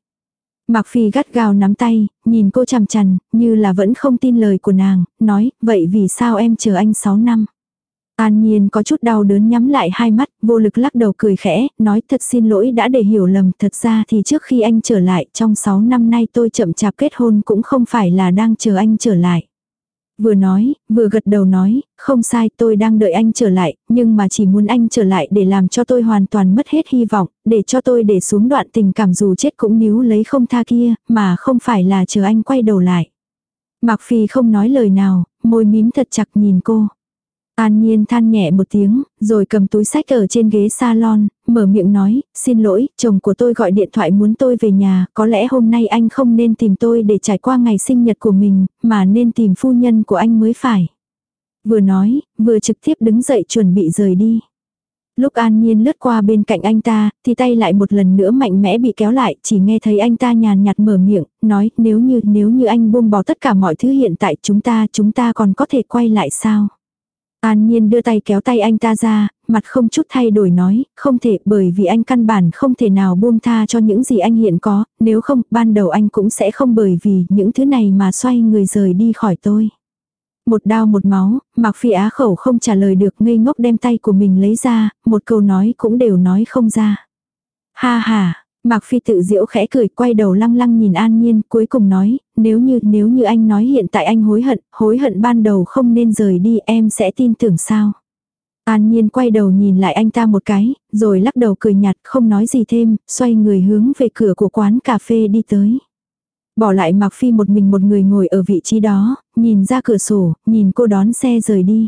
Mạc Phi gắt gao nắm tay, nhìn cô chằm chằm, như là vẫn không tin lời của nàng, nói, vậy vì sao em chờ anh 6 năm? An Nhiên có chút đau đớn nhắm lại hai mắt, vô lực lắc đầu cười khẽ, nói thật xin lỗi đã để hiểu lầm, thật ra thì trước khi anh trở lại, trong 6 năm nay tôi chậm chạp kết hôn cũng không phải là đang chờ anh trở lại. Vừa nói, vừa gật đầu nói, không sai tôi đang đợi anh trở lại, nhưng mà chỉ muốn anh trở lại để làm cho tôi hoàn toàn mất hết hy vọng, để cho tôi để xuống đoạn tình cảm dù chết cũng níu lấy không tha kia, mà không phải là chờ anh quay đầu lại. Mạc Phi không nói lời nào, môi mím thật chặt nhìn cô. An Nhiên than nhẹ một tiếng, rồi cầm túi sách ở trên ghế salon, mở miệng nói, xin lỗi, chồng của tôi gọi điện thoại muốn tôi về nhà, có lẽ hôm nay anh không nên tìm tôi để trải qua ngày sinh nhật của mình, mà nên tìm phu nhân của anh mới phải. Vừa nói, vừa trực tiếp đứng dậy chuẩn bị rời đi. Lúc An Nhiên lướt qua bên cạnh anh ta, thì tay lại một lần nữa mạnh mẽ bị kéo lại, chỉ nghe thấy anh ta nhàn nhạt mở miệng, nói nếu như nếu như anh buông bỏ tất cả mọi thứ hiện tại chúng ta, chúng ta còn có thể quay lại sao? An Nhiên đưa tay kéo tay anh ta ra, mặt không chút thay đổi nói, không thể bởi vì anh căn bản không thể nào buông tha cho những gì anh hiện có, nếu không, ban đầu anh cũng sẽ không bởi vì những thứ này mà xoay người rời đi khỏi tôi. Một đau một máu, Mạc Phi Á khẩu không trả lời được ngây ngốc đem tay của mình lấy ra, một câu nói cũng đều nói không ra. Ha ha, Mạc Phi tự diễu khẽ cười quay đầu lăng lăng nhìn An Nhiên cuối cùng nói, nếu như nếu như anh nói hiện tại anh hối hận, hối hận ban đầu không nên rời đi em sẽ tin tưởng sao. An Nhiên quay đầu nhìn lại anh ta một cái, rồi lắc đầu cười nhạt không nói gì thêm, xoay người hướng về cửa của quán cà phê đi tới. Bỏ lại Mạc Phi một mình một người ngồi ở vị trí đó, nhìn ra cửa sổ, nhìn cô đón xe rời đi.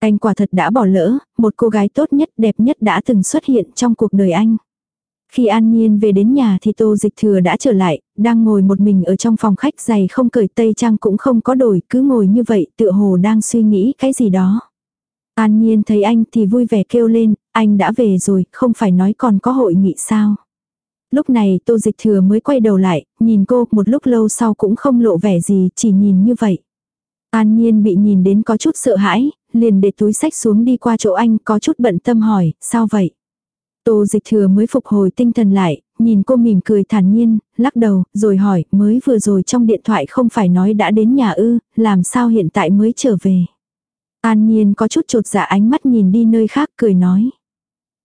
Anh quả thật đã bỏ lỡ, một cô gái tốt nhất đẹp nhất đã từng xuất hiện trong cuộc đời anh. Khi An Nhiên về đến nhà thì Tô Dịch Thừa đã trở lại, đang ngồi một mình ở trong phòng khách giày không cởi tây trang cũng không có đổi, cứ ngồi như vậy tựa hồ đang suy nghĩ cái gì đó. An Nhiên thấy anh thì vui vẻ kêu lên, anh đã về rồi, không phải nói còn có hội nghị sao. Lúc này Tô Dịch Thừa mới quay đầu lại, nhìn cô một lúc lâu sau cũng không lộ vẻ gì, chỉ nhìn như vậy. An Nhiên bị nhìn đến có chút sợ hãi, liền để túi sách xuống đi qua chỗ anh có chút bận tâm hỏi, sao vậy? Tô dịch thừa mới phục hồi tinh thần lại, nhìn cô mỉm cười thản nhiên, lắc đầu, rồi hỏi, mới vừa rồi trong điện thoại không phải nói đã đến nhà ư, làm sao hiện tại mới trở về. An nhiên có chút trột dạ ánh mắt nhìn đi nơi khác cười nói.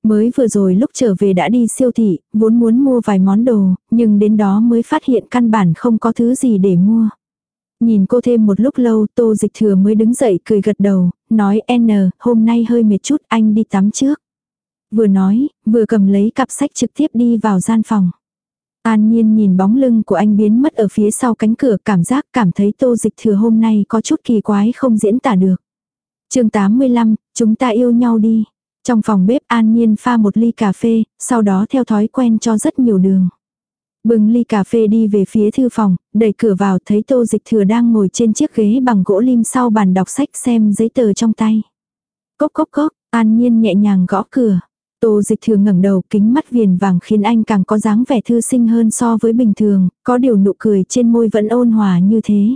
Mới vừa rồi lúc trở về đã đi siêu thị, vốn muốn mua vài món đồ, nhưng đến đó mới phát hiện căn bản không có thứ gì để mua. Nhìn cô thêm một lúc lâu, tô dịch thừa mới đứng dậy cười gật đầu, nói N, hôm nay hơi mệt chút, anh đi tắm trước. Vừa nói, vừa cầm lấy cặp sách trực tiếp đi vào gian phòng. An nhiên nhìn bóng lưng của anh biến mất ở phía sau cánh cửa cảm giác cảm thấy tô dịch thừa hôm nay có chút kỳ quái không diễn tả được. chương 85, chúng ta yêu nhau đi. Trong phòng bếp an nhiên pha một ly cà phê, sau đó theo thói quen cho rất nhiều đường. Bừng ly cà phê đi về phía thư phòng, đẩy cửa vào thấy tô dịch thừa đang ngồi trên chiếc ghế bằng gỗ lim sau bàn đọc sách xem giấy tờ trong tay. Cốc cốc cốc, an nhiên nhẹ nhàng gõ cửa. Tô dịch thường ngẩng đầu kính mắt viền vàng khiến anh càng có dáng vẻ thư sinh hơn so với bình thường, có điều nụ cười trên môi vẫn ôn hòa như thế.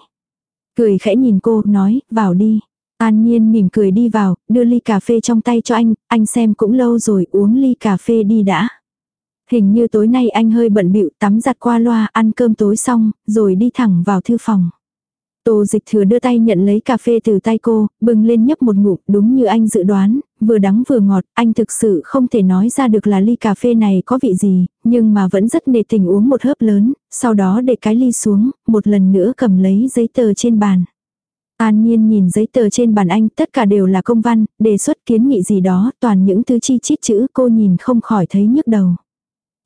Cười khẽ nhìn cô, nói, vào đi. An Nhiên mỉm cười đi vào, đưa ly cà phê trong tay cho anh, anh xem cũng lâu rồi uống ly cà phê đi đã. Hình như tối nay anh hơi bận bịu tắm giặt qua loa ăn cơm tối xong, rồi đi thẳng vào thư phòng. Tô dịch thừa đưa tay nhận lấy cà phê từ tay cô, bừng lên nhấp một ngụm, đúng như anh dự đoán, vừa đắng vừa ngọt, anh thực sự không thể nói ra được là ly cà phê này có vị gì, nhưng mà vẫn rất nề tình uống một hớp lớn, sau đó để cái ly xuống, một lần nữa cầm lấy giấy tờ trên bàn. An Nhiên nhìn giấy tờ trên bàn anh, tất cả đều là công văn, đề xuất kiến nghị gì đó, toàn những thứ chi chít chữ cô nhìn không khỏi thấy nhức đầu.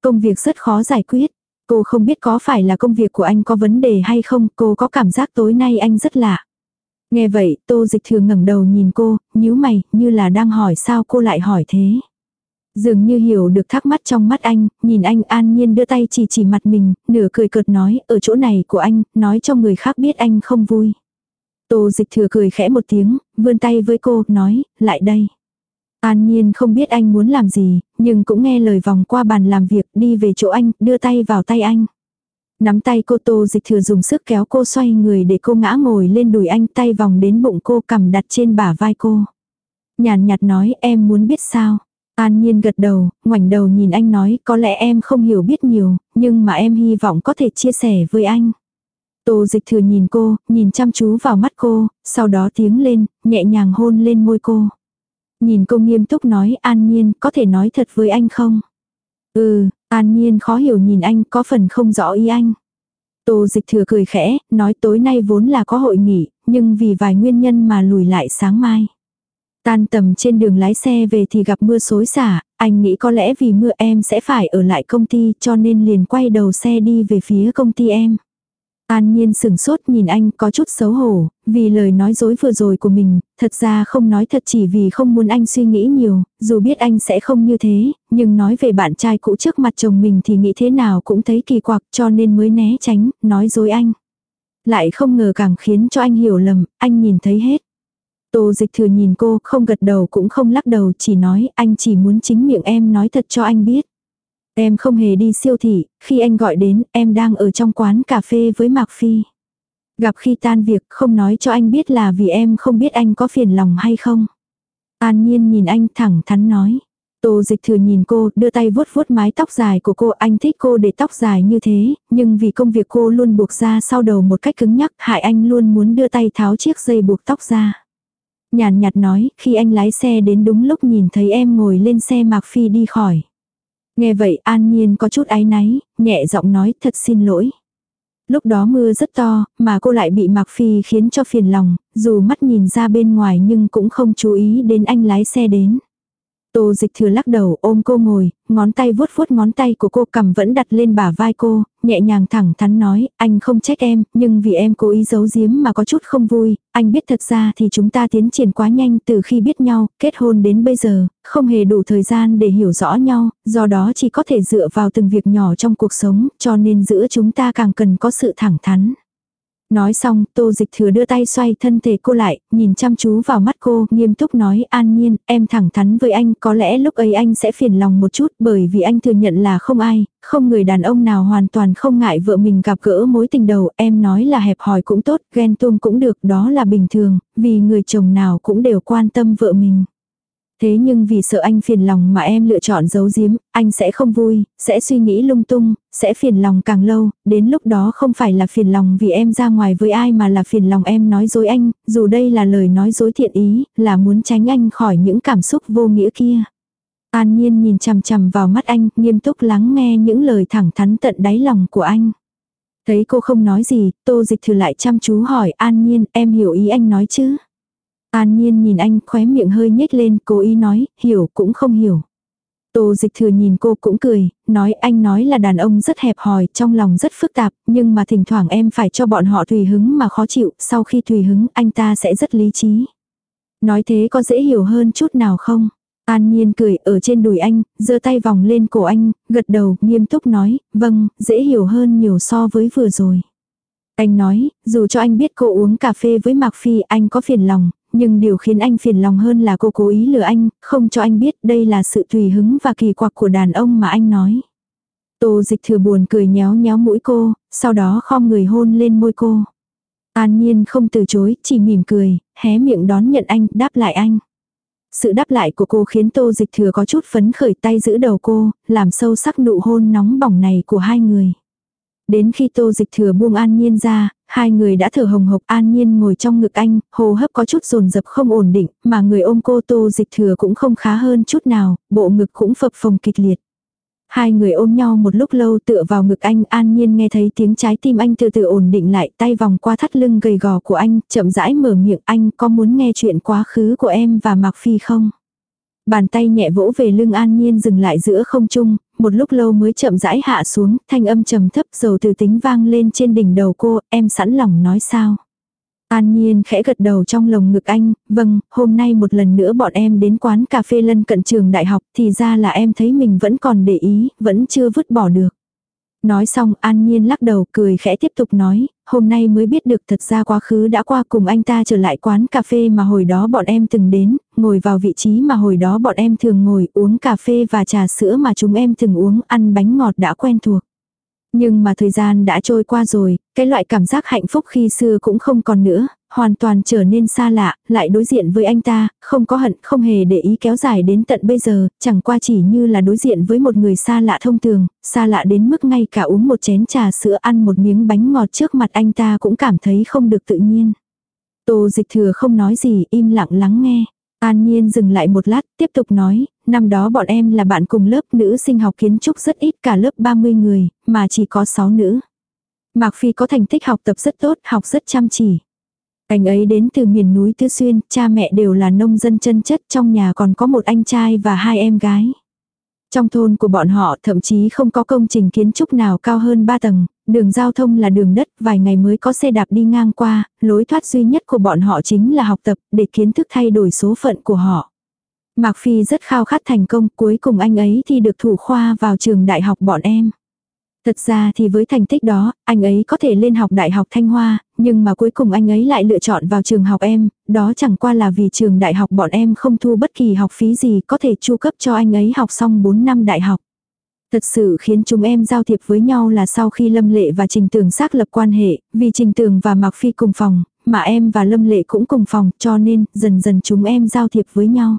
Công việc rất khó giải quyết. Cô không biết có phải là công việc của anh có vấn đề hay không, cô có cảm giác tối nay anh rất lạ. Nghe vậy, tô dịch thường ngẩng đầu nhìn cô, nhíu mày, như là đang hỏi sao cô lại hỏi thế. Dường như hiểu được thắc mắc trong mắt anh, nhìn anh an nhiên đưa tay chỉ chỉ mặt mình, nửa cười cợt nói, ở chỗ này của anh, nói cho người khác biết anh không vui. Tô dịch thừa cười khẽ một tiếng, vươn tay với cô, nói, lại đây. An nhiên không biết anh muốn làm gì, nhưng cũng nghe lời vòng qua bàn làm việc đi về chỗ anh, đưa tay vào tay anh. Nắm tay cô tô dịch thừa dùng sức kéo cô xoay người để cô ngã ngồi lên đùi anh tay vòng đến bụng cô cầm đặt trên bả vai cô. Nhàn nhạt nói em muốn biết sao. An Nhiên gật đầu, ngoảnh đầu nhìn anh nói có lẽ em không hiểu biết nhiều, nhưng mà em hy vọng có thể chia sẻ với anh. Tô dịch thừa nhìn cô, nhìn chăm chú vào mắt cô, sau đó tiếng lên, nhẹ nhàng hôn lên môi cô. Nhìn cô nghiêm túc nói An Nhiên có thể nói thật với anh không? Ừ, An Nhiên khó hiểu nhìn anh có phần không rõ ý anh. Tô dịch thừa cười khẽ, nói tối nay vốn là có hội nghị, nhưng vì vài nguyên nhân mà lùi lại sáng mai. Tan tầm trên đường lái xe về thì gặp mưa xối xả, anh nghĩ có lẽ vì mưa em sẽ phải ở lại công ty cho nên liền quay đầu xe đi về phía công ty em. An nhiên sừng sốt nhìn anh có chút xấu hổ, vì lời nói dối vừa rồi của mình, thật ra không nói thật chỉ vì không muốn anh suy nghĩ nhiều, dù biết anh sẽ không như thế, nhưng nói về bạn trai cũ trước mặt chồng mình thì nghĩ thế nào cũng thấy kỳ quặc cho nên mới né tránh, nói dối anh. Lại không ngờ càng khiến cho anh hiểu lầm, anh nhìn thấy hết. Tô dịch thừa nhìn cô, không gật đầu cũng không lắc đầu, chỉ nói anh chỉ muốn chính miệng em nói thật cho anh biết. Em không hề đi siêu thị, khi anh gọi đến, em đang ở trong quán cà phê với Mạc Phi. Gặp khi tan việc, không nói cho anh biết là vì em không biết anh có phiền lòng hay không. An nhiên nhìn anh thẳng thắn nói. Tô dịch thừa nhìn cô, đưa tay vuốt vuốt mái tóc dài của cô, anh thích cô để tóc dài như thế, nhưng vì công việc cô luôn buộc ra sau đầu một cách cứng nhắc, hại anh luôn muốn đưa tay tháo chiếc dây buộc tóc ra. Nhàn nhạt nói, khi anh lái xe đến đúng lúc nhìn thấy em ngồi lên xe Mạc Phi đi khỏi. Nghe vậy an nhiên có chút áy náy, nhẹ giọng nói thật xin lỗi. Lúc đó mưa rất to, mà cô lại bị Mạc Phi khiến cho phiền lòng, dù mắt nhìn ra bên ngoài nhưng cũng không chú ý đến anh lái xe đến. Tô dịch thừa lắc đầu ôm cô ngồi, ngón tay vuốt vuốt ngón tay của cô cầm vẫn đặt lên bả vai cô, nhẹ nhàng thẳng thắn nói, anh không trách em, nhưng vì em cố ý giấu giếm mà có chút không vui, anh biết thật ra thì chúng ta tiến triển quá nhanh từ khi biết nhau, kết hôn đến bây giờ, không hề đủ thời gian để hiểu rõ nhau, do đó chỉ có thể dựa vào từng việc nhỏ trong cuộc sống, cho nên giữa chúng ta càng cần có sự thẳng thắn. Nói xong, tô dịch thừa đưa tay xoay thân thể cô lại, nhìn chăm chú vào mắt cô, nghiêm túc nói an nhiên, em thẳng thắn với anh, có lẽ lúc ấy anh sẽ phiền lòng một chút bởi vì anh thừa nhận là không ai, không người đàn ông nào hoàn toàn không ngại vợ mình gặp gỡ mối tình đầu, em nói là hẹp hòi cũng tốt, ghen tuông cũng được, đó là bình thường, vì người chồng nào cũng đều quan tâm vợ mình. Thế nhưng vì sợ anh phiền lòng mà em lựa chọn giấu giếm, anh sẽ không vui, sẽ suy nghĩ lung tung, sẽ phiền lòng càng lâu, đến lúc đó không phải là phiền lòng vì em ra ngoài với ai mà là phiền lòng em nói dối anh, dù đây là lời nói dối thiện ý, là muốn tránh anh khỏi những cảm xúc vô nghĩa kia. An Nhiên nhìn chằm chằm vào mắt anh, nghiêm túc lắng nghe những lời thẳng thắn tận đáy lòng của anh. Thấy cô không nói gì, tô dịch thử lại chăm chú hỏi An Nhiên, em hiểu ý anh nói chứ? An nhiên nhìn anh khóe miệng hơi nhếch lên, cố ý nói, hiểu cũng không hiểu. Tô dịch thừa nhìn cô cũng cười, nói anh nói là đàn ông rất hẹp hòi, trong lòng rất phức tạp, nhưng mà thỉnh thoảng em phải cho bọn họ tùy hứng mà khó chịu, sau khi tùy hứng anh ta sẽ rất lý trí. Nói thế có dễ hiểu hơn chút nào không? An nhiên cười ở trên đùi anh, giơ tay vòng lên cổ anh, gật đầu, nghiêm túc nói, vâng, dễ hiểu hơn nhiều so với vừa rồi. Anh nói, dù cho anh biết cô uống cà phê với Mạc Phi anh có phiền lòng, nhưng điều khiến anh phiền lòng hơn là cô cố ý lừa anh, không cho anh biết đây là sự tùy hứng và kỳ quặc của đàn ông mà anh nói. Tô dịch thừa buồn cười nhéo nhéo mũi cô, sau đó khom người hôn lên môi cô. An nhiên không từ chối, chỉ mỉm cười, hé miệng đón nhận anh, đáp lại anh. Sự đáp lại của cô khiến tô dịch thừa có chút phấn khởi tay giữ đầu cô, làm sâu sắc nụ hôn nóng bỏng này của hai người. Đến khi tô dịch thừa buông an nhiên ra, hai người đã thở hồng hộc an nhiên ngồi trong ngực anh, hô hấp có chút rồn rập không ổn định, mà người ôm cô tô dịch thừa cũng không khá hơn chút nào, bộ ngực cũng phập phồng kịch liệt. Hai người ôm nhau một lúc lâu tựa vào ngực anh an nhiên nghe thấy tiếng trái tim anh từ từ ổn định lại tay vòng qua thắt lưng gầy gò của anh chậm rãi mở miệng anh có muốn nghe chuyện quá khứ của em và Mạc Phi không? Bàn tay nhẹ vỗ về lưng an nhiên dừng lại giữa không trung, một lúc lâu mới chậm rãi hạ xuống, thanh âm trầm thấp dầu từ tính vang lên trên đỉnh đầu cô, em sẵn lòng nói sao. An Nhiên khẽ gật đầu trong lồng ngực anh, vâng, hôm nay một lần nữa bọn em đến quán cà phê lân cận trường đại học thì ra là em thấy mình vẫn còn để ý, vẫn chưa vứt bỏ được. Nói xong An Nhiên lắc đầu cười khẽ tiếp tục nói, hôm nay mới biết được thật ra quá khứ đã qua cùng anh ta trở lại quán cà phê mà hồi đó bọn em từng đến, ngồi vào vị trí mà hồi đó bọn em thường ngồi uống cà phê và trà sữa mà chúng em từng uống ăn bánh ngọt đã quen thuộc. Nhưng mà thời gian đã trôi qua rồi, cái loại cảm giác hạnh phúc khi xưa cũng không còn nữa, hoàn toàn trở nên xa lạ, lại đối diện với anh ta, không có hận, không hề để ý kéo dài đến tận bây giờ, chẳng qua chỉ như là đối diện với một người xa lạ thông thường, xa lạ đến mức ngay cả uống một chén trà sữa ăn một miếng bánh ngọt trước mặt anh ta cũng cảm thấy không được tự nhiên. Tô dịch thừa không nói gì, im lặng lắng nghe. An Nhiên dừng lại một lát, tiếp tục nói, năm đó bọn em là bạn cùng lớp nữ sinh học kiến trúc rất ít cả lớp 30 người, mà chỉ có 6 nữ. Mạc Phi có thành tích học tập rất tốt, học rất chăm chỉ. Anh ấy đến từ miền núi Tứ Xuyên, cha mẹ đều là nông dân chân chất, trong nhà còn có một anh trai và hai em gái. Trong thôn của bọn họ thậm chí không có công trình kiến trúc nào cao hơn 3 tầng, đường giao thông là đường đất, vài ngày mới có xe đạp đi ngang qua, lối thoát duy nhất của bọn họ chính là học tập để kiến thức thay đổi số phận của họ. Mạc Phi rất khao khát thành công, cuối cùng anh ấy thì được thủ khoa vào trường đại học bọn em. Thật ra thì với thành tích đó, anh ấy có thể lên học Đại học Thanh Hoa, nhưng mà cuối cùng anh ấy lại lựa chọn vào trường học em, đó chẳng qua là vì trường đại học bọn em không thu bất kỳ học phí gì có thể chu cấp cho anh ấy học xong 4 năm đại học. Thật sự khiến chúng em giao thiệp với nhau là sau khi Lâm Lệ và Trình Tường xác lập quan hệ, vì Trình Tường và Mạc Phi cùng phòng, mà em và Lâm Lệ cũng cùng phòng, cho nên dần dần chúng em giao thiệp với nhau.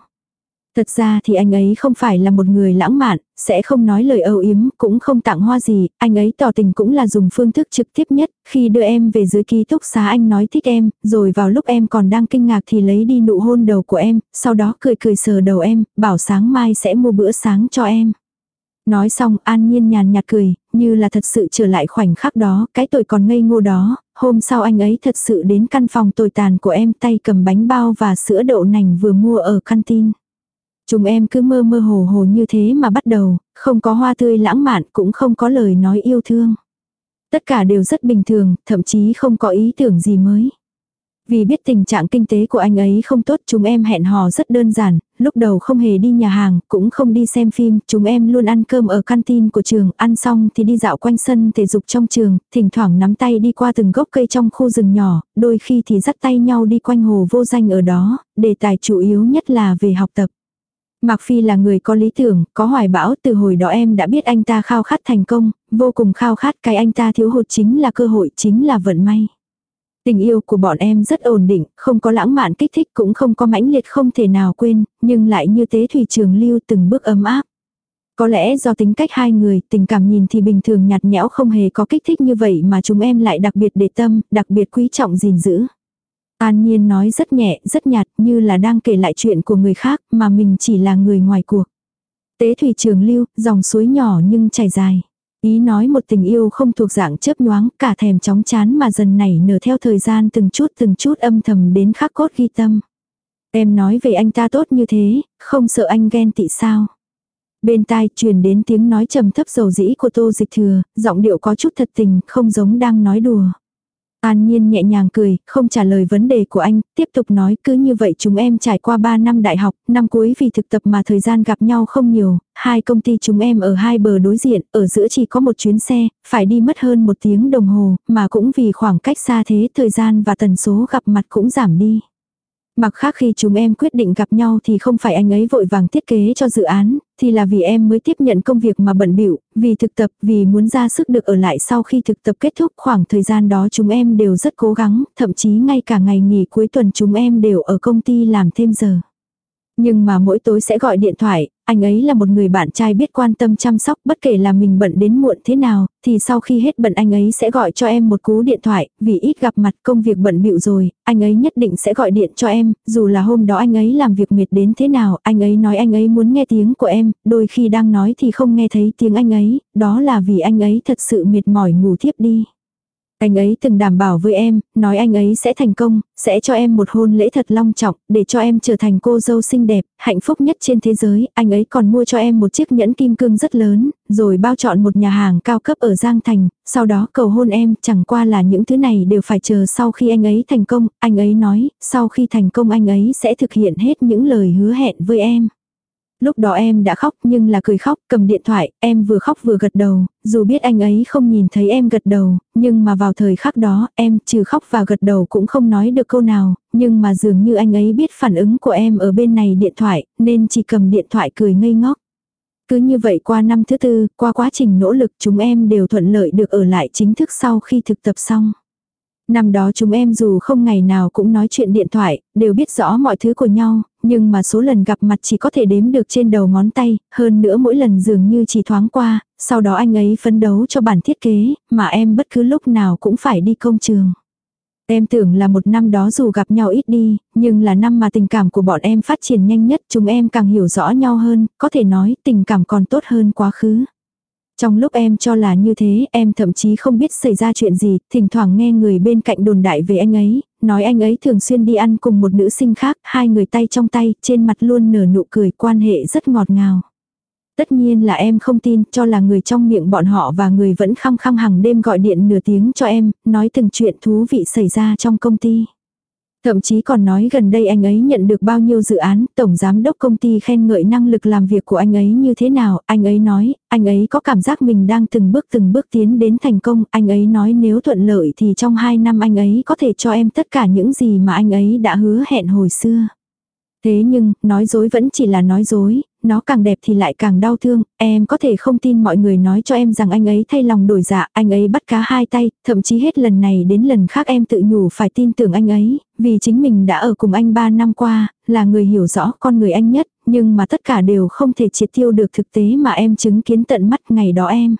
Thật ra thì anh ấy không phải là một người lãng mạn, sẽ không nói lời âu yếm, cũng không tặng hoa gì, anh ấy tỏ tình cũng là dùng phương thức trực tiếp nhất, khi đưa em về dưới ký túc xá anh nói thích em, rồi vào lúc em còn đang kinh ngạc thì lấy đi nụ hôn đầu của em, sau đó cười cười sờ đầu em, bảo sáng mai sẽ mua bữa sáng cho em. Nói xong an nhiên nhàn nhạt cười, như là thật sự trở lại khoảnh khắc đó, cái tội còn ngây ngô đó, hôm sau anh ấy thật sự đến căn phòng tồi tàn của em tay cầm bánh bao và sữa đậu nành vừa mua ở canteen. Chúng em cứ mơ mơ hồ hồ như thế mà bắt đầu, không có hoa tươi lãng mạn cũng không có lời nói yêu thương. Tất cả đều rất bình thường, thậm chí không có ý tưởng gì mới. Vì biết tình trạng kinh tế của anh ấy không tốt chúng em hẹn hò rất đơn giản, lúc đầu không hề đi nhà hàng, cũng không đi xem phim, chúng em luôn ăn cơm ở canteen của trường, ăn xong thì đi dạo quanh sân thể dục trong trường, thỉnh thoảng nắm tay đi qua từng gốc cây trong khu rừng nhỏ, đôi khi thì dắt tay nhau đi quanh hồ vô danh ở đó, đề tài chủ yếu nhất là về học tập. Mạc Phi là người có lý tưởng, có hoài bão, từ hồi đó em đã biết anh ta khao khát thành công, vô cùng khao khát cái anh ta thiếu hụt chính là cơ hội, chính là vận may. Tình yêu của bọn em rất ổn định, không có lãng mạn kích thích cũng không có mãnh liệt không thể nào quên, nhưng lại như tế thủy trường lưu từng bước ấm áp. Có lẽ do tính cách hai người, tình cảm nhìn thì bình thường nhạt nhẽo không hề có kích thích như vậy mà chúng em lại đặc biệt để tâm, đặc biệt quý trọng gìn giữ. An Nhiên nói rất nhẹ, rất nhạt như là đang kể lại chuyện của người khác mà mình chỉ là người ngoài cuộc. Tế thủy trường lưu, dòng suối nhỏ nhưng chảy dài. Ý nói một tình yêu không thuộc dạng chớp nhoáng, cả thèm chóng chán mà dần nảy nở theo thời gian từng chút từng chút âm thầm đến khắc cốt ghi tâm. Em nói về anh ta tốt như thế, không sợ anh ghen tị sao. Bên tai truyền đến tiếng nói trầm thấp dầu dĩ của tô dịch thừa, giọng điệu có chút thật tình, không giống đang nói đùa. An Nhiên nhẹ nhàng cười, không trả lời vấn đề của anh, tiếp tục nói cứ như vậy chúng em trải qua 3 năm đại học, năm cuối vì thực tập mà thời gian gặp nhau không nhiều, hai công ty chúng em ở hai bờ đối diện, ở giữa chỉ có một chuyến xe, phải đi mất hơn một tiếng đồng hồ, mà cũng vì khoảng cách xa thế thời gian và tần số gặp mặt cũng giảm đi. Mặc khác khi chúng em quyết định gặp nhau thì không phải anh ấy vội vàng thiết kế cho dự án, thì là vì em mới tiếp nhận công việc mà bận bịu, vì thực tập, vì muốn ra sức được ở lại sau khi thực tập kết thúc khoảng thời gian đó chúng em đều rất cố gắng, thậm chí ngay cả ngày nghỉ cuối tuần chúng em đều ở công ty làm thêm giờ. Nhưng mà mỗi tối sẽ gọi điện thoại, anh ấy là một người bạn trai biết quan tâm chăm sóc bất kể là mình bận đến muộn thế nào, thì sau khi hết bận anh ấy sẽ gọi cho em một cú điện thoại, vì ít gặp mặt công việc bận bịu rồi, anh ấy nhất định sẽ gọi điện cho em, dù là hôm đó anh ấy làm việc mệt đến thế nào, anh ấy nói anh ấy muốn nghe tiếng của em, đôi khi đang nói thì không nghe thấy tiếng anh ấy, đó là vì anh ấy thật sự mệt mỏi ngủ thiếp đi. Anh ấy từng đảm bảo với em, nói anh ấy sẽ thành công, sẽ cho em một hôn lễ thật long trọng, để cho em trở thành cô dâu xinh đẹp, hạnh phúc nhất trên thế giới. Anh ấy còn mua cho em một chiếc nhẫn kim cương rất lớn, rồi bao chọn một nhà hàng cao cấp ở Giang Thành, sau đó cầu hôn em, chẳng qua là những thứ này đều phải chờ sau khi anh ấy thành công. Anh ấy nói, sau khi thành công anh ấy sẽ thực hiện hết những lời hứa hẹn với em. Lúc đó em đã khóc nhưng là cười khóc, cầm điện thoại, em vừa khóc vừa gật đầu, dù biết anh ấy không nhìn thấy em gật đầu, nhưng mà vào thời khắc đó, em trừ khóc và gật đầu cũng không nói được câu nào, nhưng mà dường như anh ấy biết phản ứng của em ở bên này điện thoại, nên chỉ cầm điện thoại cười ngây ngốc. Cứ như vậy qua năm thứ tư, qua quá trình nỗ lực chúng em đều thuận lợi được ở lại chính thức sau khi thực tập xong. Năm đó chúng em dù không ngày nào cũng nói chuyện điện thoại, đều biết rõ mọi thứ của nhau, nhưng mà số lần gặp mặt chỉ có thể đếm được trên đầu ngón tay, hơn nữa mỗi lần dường như chỉ thoáng qua, sau đó anh ấy phấn đấu cho bản thiết kế, mà em bất cứ lúc nào cũng phải đi công trường. Em tưởng là một năm đó dù gặp nhau ít đi, nhưng là năm mà tình cảm của bọn em phát triển nhanh nhất, chúng em càng hiểu rõ nhau hơn, có thể nói tình cảm còn tốt hơn quá khứ. Trong lúc em cho là như thế, em thậm chí không biết xảy ra chuyện gì, thỉnh thoảng nghe người bên cạnh đồn đại về anh ấy, nói anh ấy thường xuyên đi ăn cùng một nữ sinh khác, hai người tay trong tay, trên mặt luôn nở nụ cười, quan hệ rất ngọt ngào. Tất nhiên là em không tin, cho là người trong miệng bọn họ và người vẫn khăng khăng hàng đêm gọi điện nửa tiếng cho em, nói từng chuyện thú vị xảy ra trong công ty. Thậm chí còn nói gần đây anh ấy nhận được bao nhiêu dự án, tổng giám đốc công ty khen ngợi năng lực làm việc của anh ấy như thế nào, anh ấy nói, anh ấy có cảm giác mình đang từng bước từng bước tiến đến thành công, anh ấy nói nếu thuận lợi thì trong 2 năm anh ấy có thể cho em tất cả những gì mà anh ấy đã hứa hẹn hồi xưa. Thế nhưng, nói dối vẫn chỉ là nói dối, nó càng đẹp thì lại càng đau thương, em có thể không tin mọi người nói cho em rằng anh ấy thay lòng đổi dạ, anh ấy bắt cá hai tay, thậm chí hết lần này đến lần khác em tự nhủ phải tin tưởng anh ấy, vì chính mình đã ở cùng anh ba năm qua, là người hiểu rõ con người anh nhất, nhưng mà tất cả đều không thể triệt tiêu được thực tế mà em chứng kiến tận mắt ngày đó em.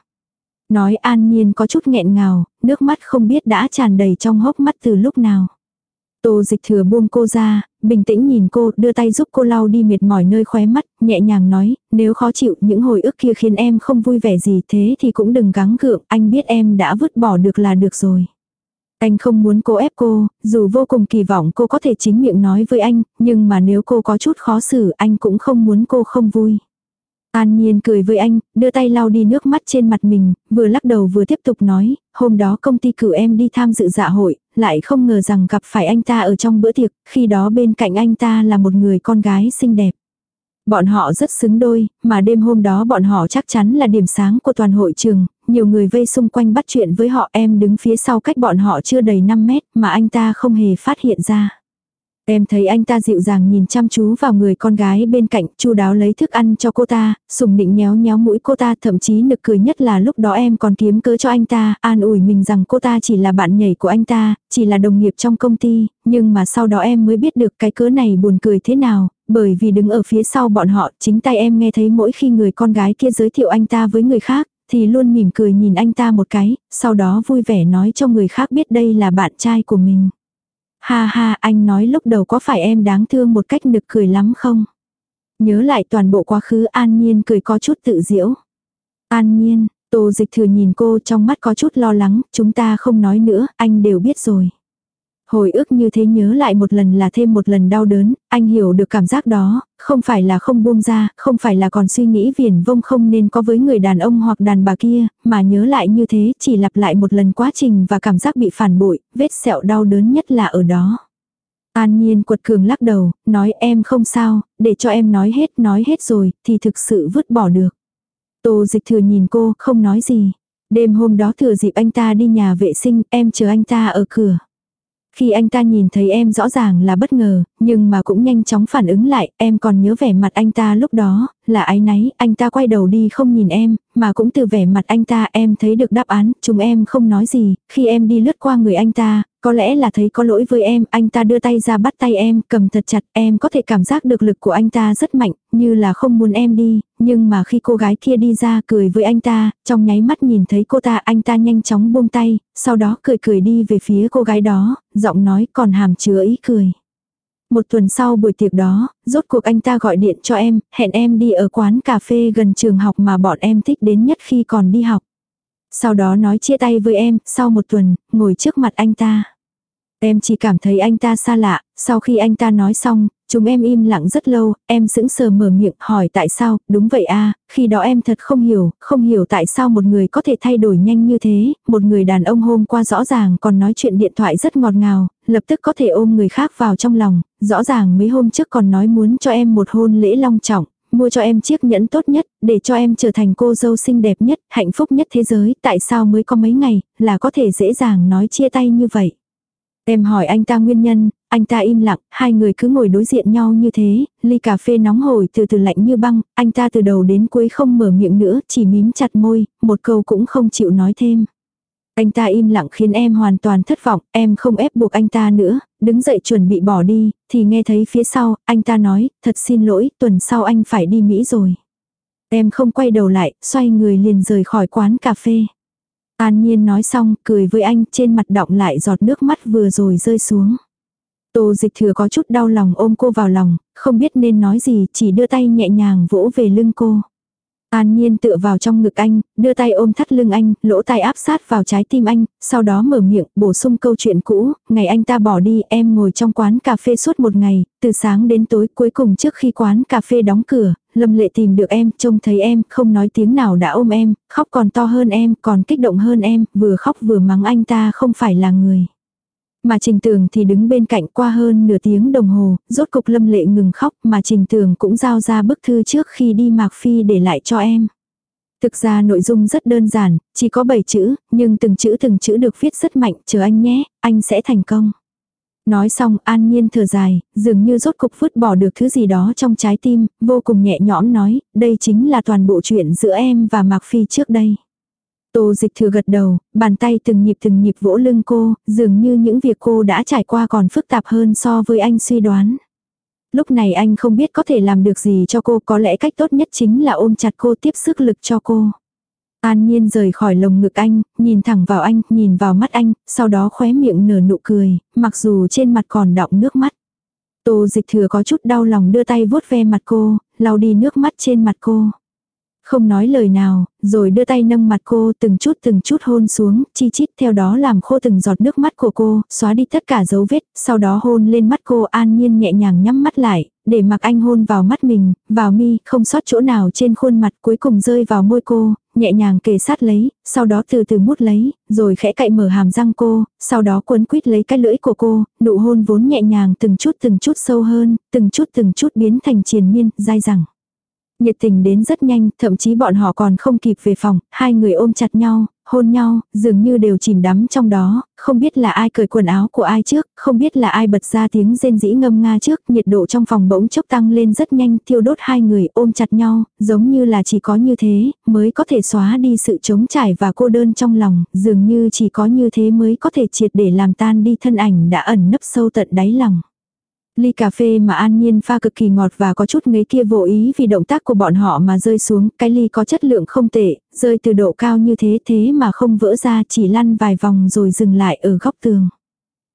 Nói an nhiên có chút nghẹn ngào, nước mắt không biết đã tràn đầy trong hốc mắt từ lúc nào. Tô dịch thừa buông cô ra, bình tĩnh nhìn cô, đưa tay giúp cô lau đi mệt mỏi nơi khóe mắt, nhẹ nhàng nói, nếu khó chịu những hồi ức kia khiến em không vui vẻ gì thế thì cũng đừng gắng gượng, anh biết em đã vứt bỏ được là được rồi. Anh không muốn cô ép cô, dù vô cùng kỳ vọng cô có thể chính miệng nói với anh, nhưng mà nếu cô có chút khó xử anh cũng không muốn cô không vui. An Nhiên cười với anh, đưa tay lau đi nước mắt trên mặt mình, vừa lắc đầu vừa tiếp tục nói, hôm đó công ty cử em đi tham dự dạ hội, lại không ngờ rằng gặp phải anh ta ở trong bữa tiệc, khi đó bên cạnh anh ta là một người con gái xinh đẹp. Bọn họ rất xứng đôi, mà đêm hôm đó bọn họ chắc chắn là điểm sáng của toàn hội trường, nhiều người vây xung quanh bắt chuyện với họ em đứng phía sau cách bọn họ chưa đầy 5 mét mà anh ta không hề phát hiện ra. Em thấy anh ta dịu dàng nhìn chăm chú vào người con gái bên cạnh, chu đáo lấy thức ăn cho cô ta, sùng định nhéo nhéo mũi cô ta, thậm chí nực cười nhất là lúc đó em còn kiếm cớ cho anh ta, an ủi mình rằng cô ta chỉ là bạn nhảy của anh ta, chỉ là đồng nghiệp trong công ty, nhưng mà sau đó em mới biết được cái cớ này buồn cười thế nào, bởi vì đứng ở phía sau bọn họ, chính tay em nghe thấy mỗi khi người con gái kia giới thiệu anh ta với người khác, thì luôn mỉm cười nhìn anh ta một cái, sau đó vui vẻ nói cho người khác biết đây là bạn trai của mình. Ha ha, anh nói lúc đầu có phải em đáng thương một cách nực cười lắm không? Nhớ lại toàn bộ quá khứ an nhiên cười có chút tự diễu. An nhiên, tô dịch thừa nhìn cô trong mắt có chút lo lắng, chúng ta không nói nữa, anh đều biết rồi. Hồi ức như thế nhớ lại một lần là thêm một lần đau đớn, anh hiểu được cảm giác đó, không phải là không buông ra, không phải là còn suy nghĩ viền vông không nên có với người đàn ông hoặc đàn bà kia, mà nhớ lại như thế chỉ lặp lại một lần quá trình và cảm giác bị phản bội, vết sẹo đau đớn nhất là ở đó. An Nhiên quật cường lắc đầu, nói em không sao, để cho em nói hết, nói hết rồi, thì thực sự vứt bỏ được. Tô dịch thừa nhìn cô, không nói gì. Đêm hôm đó thừa dịp anh ta đi nhà vệ sinh, em chờ anh ta ở cửa. Khi anh ta nhìn thấy em rõ ràng là bất ngờ, nhưng mà cũng nhanh chóng phản ứng lại, em còn nhớ vẻ mặt anh ta lúc đó, là ái náy, anh ta quay đầu đi không nhìn em, mà cũng từ vẻ mặt anh ta em thấy được đáp án, chúng em không nói gì, khi em đi lướt qua người anh ta, có lẽ là thấy có lỗi với em, anh ta đưa tay ra bắt tay em, cầm thật chặt, em có thể cảm giác được lực của anh ta rất mạnh, như là không muốn em đi, nhưng mà khi cô gái kia đi ra cười với anh ta, trong nháy mắt nhìn thấy cô ta, anh ta nhanh chóng buông tay, sau đó cười cười đi về phía cô gái đó, giọng nói còn hàm chứa ý cười. Một tuần sau buổi tiệc đó, rốt cuộc anh ta gọi điện cho em, hẹn em đi ở quán cà phê gần trường học mà bọn em thích đến nhất khi còn đi học. Sau đó nói chia tay với em, sau một tuần, ngồi trước mặt anh ta. Em chỉ cảm thấy anh ta xa lạ, sau khi anh ta nói xong, chúng em im lặng rất lâu, em sững sờ mở miệng hỏi tại sao, đúng vậy à, khi đó em thật không hiểu, không hiểu tại sao một người có thể thay đổi nhanh như thế, một người đàn ông hôm qua rõ ràng còn nói chuyện điện thoại rất ngọt ngào, lập tức có thể ôm người khác vào trong lòng, rõ ràng mấy hôm trước còn nói muốn cho em một hôn lễ long trọng, mua cho em chiếc nhẫn tốt nhất, để cho em trở thành cô dâu xinh đẹp nhất, hạnh phúc nhất thế giới, tại sao mới có mấy ngày, là có thể dễ dàng nói chia tay như vậy. Em hỏi anh ta nguyên nhân, anh ta im lặng, hai người cứ ngồi đối diện nhau như thế, ly cà phê nóng hổi từ từ lạnh như băng, anh ta từ đầu đến cuối không mở miệng nữa, chỉ mím chặt môi, một câu cũng không chịu nói thêm. Anh ta im lặng khiến em hoàn toàn thất vọng, em không ép buộc anh ta nữa, đứng dậy chuẩn bị bỏ đi, thì nghe thấy phía sau, anh ta nói, thật xin lỗi, tuần sau anh phải đi Mỹ rồi. Em không quay đầu lại, xoay người liền rời khỏi quán cà phê. An Nhiên nói xong, cười với anh, trên mặt đọng lại giọt nước mắt vừa rồi rơi xuống. Tô dịch thừa có chút đau lòng ôm cô vào lòng, không biết nên nói gì, chỉ đưa tay nhẹ nhàng vỗ về lưng cô. An Nhiên tựa vào trong ngực anh, đưa tay ôm thắt lưng anh, lỗ tai áp sát vào trái tim anh, sau đó mở miệng, bổ sung câu chuyện cũ, ngày anh ta bỏ đi, em ngồi trong quán cà phê suốt một ngày, từ sáng đến tối cuối cùng trước khi quán cà phê đóng cửa, Lâm Lệ tìm được em, trông thấy em, không nói tiếng nào đã ôm em, khóc còn to hơn em, còn kích động hơn em, vừa khóc vừa mắng anh ta không phải là người. Mà Trình Tường thì đứng bên cạnh qua hơn nửa tiếng đồng hồ, rốt cục Lâm Lệ ngừng khóc mà Trình Tường cũng giao ra bức thư trước khi đi Mạc Phi để lại cho em. Thực ra nội dung rất đơn giản, chỉ có 7 chữ, nhưng từng chữ từng chữ được viết rất mạnh, chờ anh nhé, anh sẽ thành công. Nói xong an nhiên thở dài, dường như rốt cục vứt bỏ được thứ gì đó trong trái tim, vô cùng nhẹ nhõm nói, đây chính là toàn bộ chuyện giữa em và Mạc Phi trước đây. Tô dịch thừa gật đầu, bàn tay từng nhịp từng nhịp vỗ lưng cô, dường như những việc cô đã trải qua còn phức tạp hơn so với anh suy đoán. Lúc này anh không biết có thể làm được gì cho cô, có lẽ cách tốt nhất chính là ôm chặt cô tiếp sức lực cho cô. An Nhiên rời khỏi lồng ngực anh, nhìn thẳng vào anh, nhìn vào mắt anh, sau đó khóe miệng nở nụ cười, mặc dù trên mặt còn đọng nước mắt. Tô dịch thừa có chút đau lòng đưa tay vuốt ve mặt cô, lau đi nước mắt trên mặt cô. Không nói lời nào, rồi đưa tay nâng mặt cô từng chút từng chút hôn xuống, chi chít theo đó làm khô từng giọt nước mắt của cô, xóa đi tất cả dấu vết, sau đó hôn lên mắt cô an nhiên nhẹ nhàng nhắm mắt lại, để mặc anh hôn vào mắt mình, vào mi, không sót chỗ nào trên khuôn mặt cuối cùng rơi vào môi cô, nhẹ nhàng kề sát lấy, sau đó từ từ mút lấy, rồi khẽ cậy mở hàm răng cô, sau đó cuốn quýt lấy cái lưỡi của cô, nụ hôn vốn nhẹ nhàng từng chút từng chút sâu hơn, từng chút từng chút biến thành triền miên, dai dẳng. Nhiệt tình đến rất nhanh, thậm chí bọn họ còn không kịp về phòng, hai người ôm chặt nhau, hôn nhau, dường như đều chìm đắm trong đó, không biết là ai cởi quần áo của ai trước, không biết là ai bật ra tiếng rên rĩ ngâm nga trước, nhiệt độ trong phòng bỗng chốc tăng lên rất nhanh, thiêu đốt hai người ôm chặt nhau, giống như là chỉ có như thế, mới có thể xóa đi sự trống trải và cô đơn trong lòng, dường như chỉ có như thế mới có thể triệt để làm tan đi thân ảnh đã ẩn nấp sâu tận đáy lòng. Ly cà phê mà An Nhiên pha cực kỳ ngọt và có chút ngấy kia vô ý vì động tác của bọn họ mà rơi xuống, cái ly có chất lượng không tệ, rơi từ độ cao như thế thế mà không vỡ ra chỉ lăn vài vòng rồi dừng lại ở góc tường.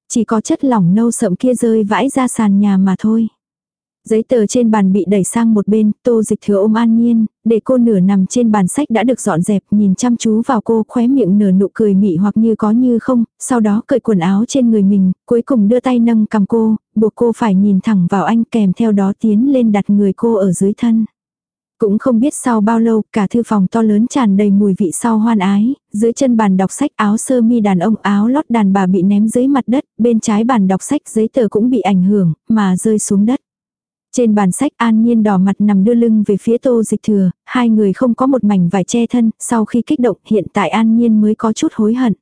Chỉ có chất lỏng nâu sậm kia rơi vãi ra sàn nhà mà thôi. Giấy tờ trên bàn bị đẩy sang một bên, tô dịch thừa ôm an nhiên, để cô nửa nằm trên bàn sách đã được dọn dẹp, nhìn chăm chú vào cô khóe miệng nở nụ cười mị hoặc như có như không, sau đó cởi quần áo trên người mình, cuối cùng đưa tay nâng cầm cô, buộc cô phải nhìn thẳng vào anh kèm theo đó tiến lên đặt người cô ở dưới thân. Cũng không biết sau bao lâu, cả thư phòng to lớn tràn đầy mùi vị sau hoan ái, dưới chân bàn đọc sách áo sơ mi đàn ông áo lót đàn bà bị ném dưới mặt đất, bên trái bàn đọc sách giấy tờ cũng bị ảnh hưởng, mà rơi xuống đất. Trên bàn sách an nhiên đỏ mặt nằm đưa lưng về phía tô dịch thừa, hai người không có một mảnh vải che thân, sau khi kích động hiện tại an nhiên mới có chút hối hận.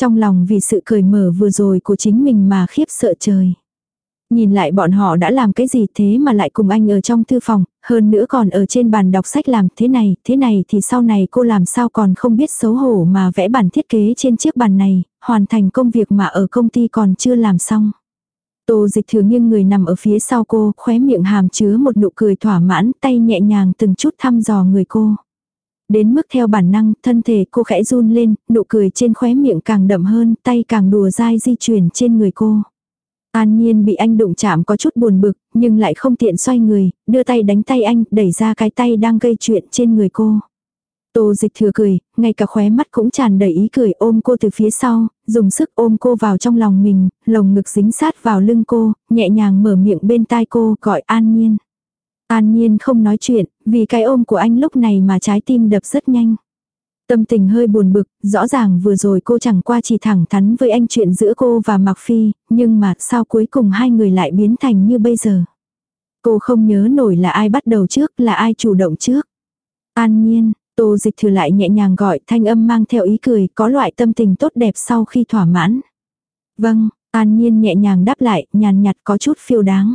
Trong lòng vì sự cởi mở vừa rồi của chính mình mà khiếp sợ trời. Nhìn lại bọn họ đã làm cái gì thế mà lại cùng anh ở trong thư phòng, hơn nữa còn ở trên bàn đọc sách làm thế này, thế này thì sau này cô làm sao còn không biết xấu hổ mà vẽ bản thiết kế trên chiếc bàn này, hoàn thành công việc mà ở công ty còn chưa làm xong. Tô dịch thừa nghiêng người nằm ở phía sau cô, khóe miệng hàm chứa một nụ cười thỏa mãn, tay nhẹ nhàng từng chút thăm dò người cô. Đến mức theo bản năng, thân thể cô khẽ run lên, nụ cười trên khóe miệng càng đậm hơn, tay càng đùa dai di chuyển trên người cô. An Nhiên bị anh đụng chạm có chút buồn bực, nhưng lại không tiện xoay người, đưa tay đánh tay anh, đẩy ra cái tay đang gây chuyện trên người cô. Tô dịch thừa cười, ngay cả khóe mắt cũng tràn đầy ý cười ôm cô từ phía sau, dùng sức ôm cô vào trong lòng mình, lồng ngực dính sát vào lưng cô, nhẹ nhàng mở miệng bên tai cô, gọi An Nhiên. An Nhiên không nói chuyện, vì cái ôm của anh lúc này mà trái tim đập rất nhanh. Tâm tình hơi buồn bực, rõ ràng vừa rồi cô chẳng qua chỉ thẳng thắn với anh chuyện giữa cô và Mạc Phi, nhưng mà sao cuối cùng hai người lại biến thành như bây giờ. Cô không nhớ nổi là ai bắt đầu trước, là ai chủ động trước. An nhiên, tô dịch thừa lại nhẹ nhàng gọi thanh âm mang theo ý cười, có loại tâm tình tốt đẹp sau khi thỏa mãn. Vâng, an nhiên nhẹ nhàng đáp lại, nhàn nhạt có chút phiêu đáng.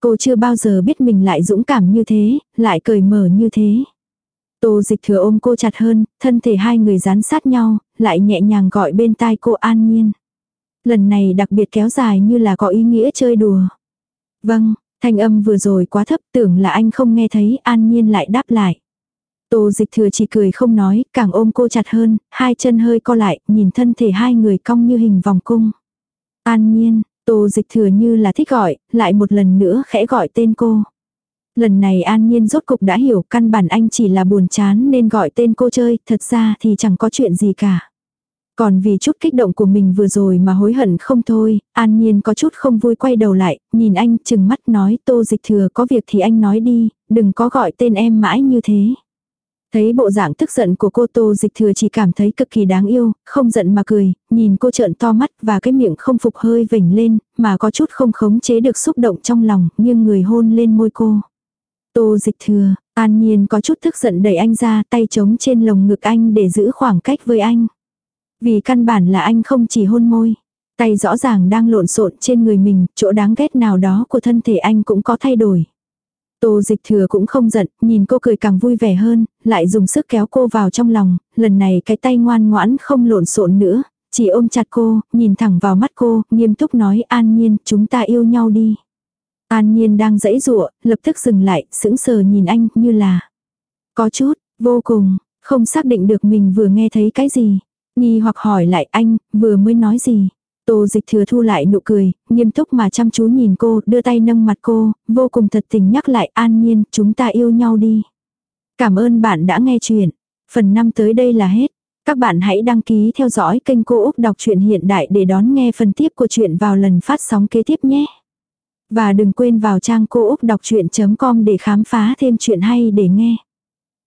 Cô chưa bao giờ biết mình lại dũng cảm như thế, lại cười mở như thế. Tô dịch thừa ôm cô chặt hơn, thân thể hai người dán sát nhau, lại nhẹ nhàng gọi bên tai cô an nhiên. Lần này đặc biệt kéo dài như là có ý nghĩa chơi đùa. Vâng, thanh âm vừa rồi quá thấp tưởng là anh không nghe thấy an nhiên lại đáp lại. Tô dịch thừa chỉ cười không nói, càng ôm cô chặt hơn, hai chân hơi co lại, nhìn thân thể hai người cong như hình vòng cung. An nhiên, tô dịch thừa như là thích gọi, lại một lần nữa khẽ gọi tên cô. Lần này an nhiên rốt cục đã hiểu căn bản anh chỉ là buồn chán nên gọi tên cô chơi, thật ra thì chẳng có chuyện gì cả. Còn vì chút kích động của mình vừa rồi mà hối hận không thôi, an nhiên có chút không vui quay đầu lại, nhìn anh chừng mắt nói tô dịch thừa có việc thì anh nói đi, đừng có gọi tên em mãi như thế. Thấy bộ dạng tức giận của cô tô dịch thừa chỉ cảm thấy cực kỳ đáng yêu, không giận mà cười, nhìn cô trợn to mắt và cái miệng không phục hơi vểnh lên, mà có chút không khống chế được xúc động trong lòng, nhưng người hôn lên môi cô. Tô dịch thừa, an nhiên có chút tức giận đẩy anh ra tay trống trên lồng ngực anh để giữ khoảng cách với anh. Vì căn bản là anh không chỉ hôn môi. Tay rõ ràng đang lộn xộn trên người mình, chỗ đáng ghét nào đó của thân thể anh cũng có thay đổi. Tô dịch thừa cũng không giận, nhìn cô cười càng vui vẻ hơn, lại dùng sức kéo cô vào trong lòng, lần này cái tay ngoan ngoãn không lộn xộn nữa, chỉ ôm chặt cô, nhìn thẳng vào mắt cô, nghiêm túc nói an nhiên, chúng ta yêu nhau đi. An Nhiên đang dãy rụa, lập tức dừng lại, sững sờ nhìn anh như là có chút, vô cùng, không xác định được mình vừa nghe thấy cái gì. Nghi hoặc hỏi lại anh, vừa mới nói gì. Tô dịch thừa thu lại nụ cười, nghiêm túc mà chăm chú nhìn cô, đưa tay nâng mặt cô, vô cùng thật tình nhắc lại an nhiên, chúng ta yêu nhau đi. Cảm ơn bạn đã nghe chuyện. Phần 5 tới đây là hết. Các bạn hãy đăng ký theo dõi kênh Cô Úc Đọc truyện Hiện Đại để đón nghe phần tiếp của chuyện vào lần phát sóng kế tiếp nhé. Và đừng quên vào trang cô úc đọc chuyện.com để khám phá thêm chuyện hay để nghe.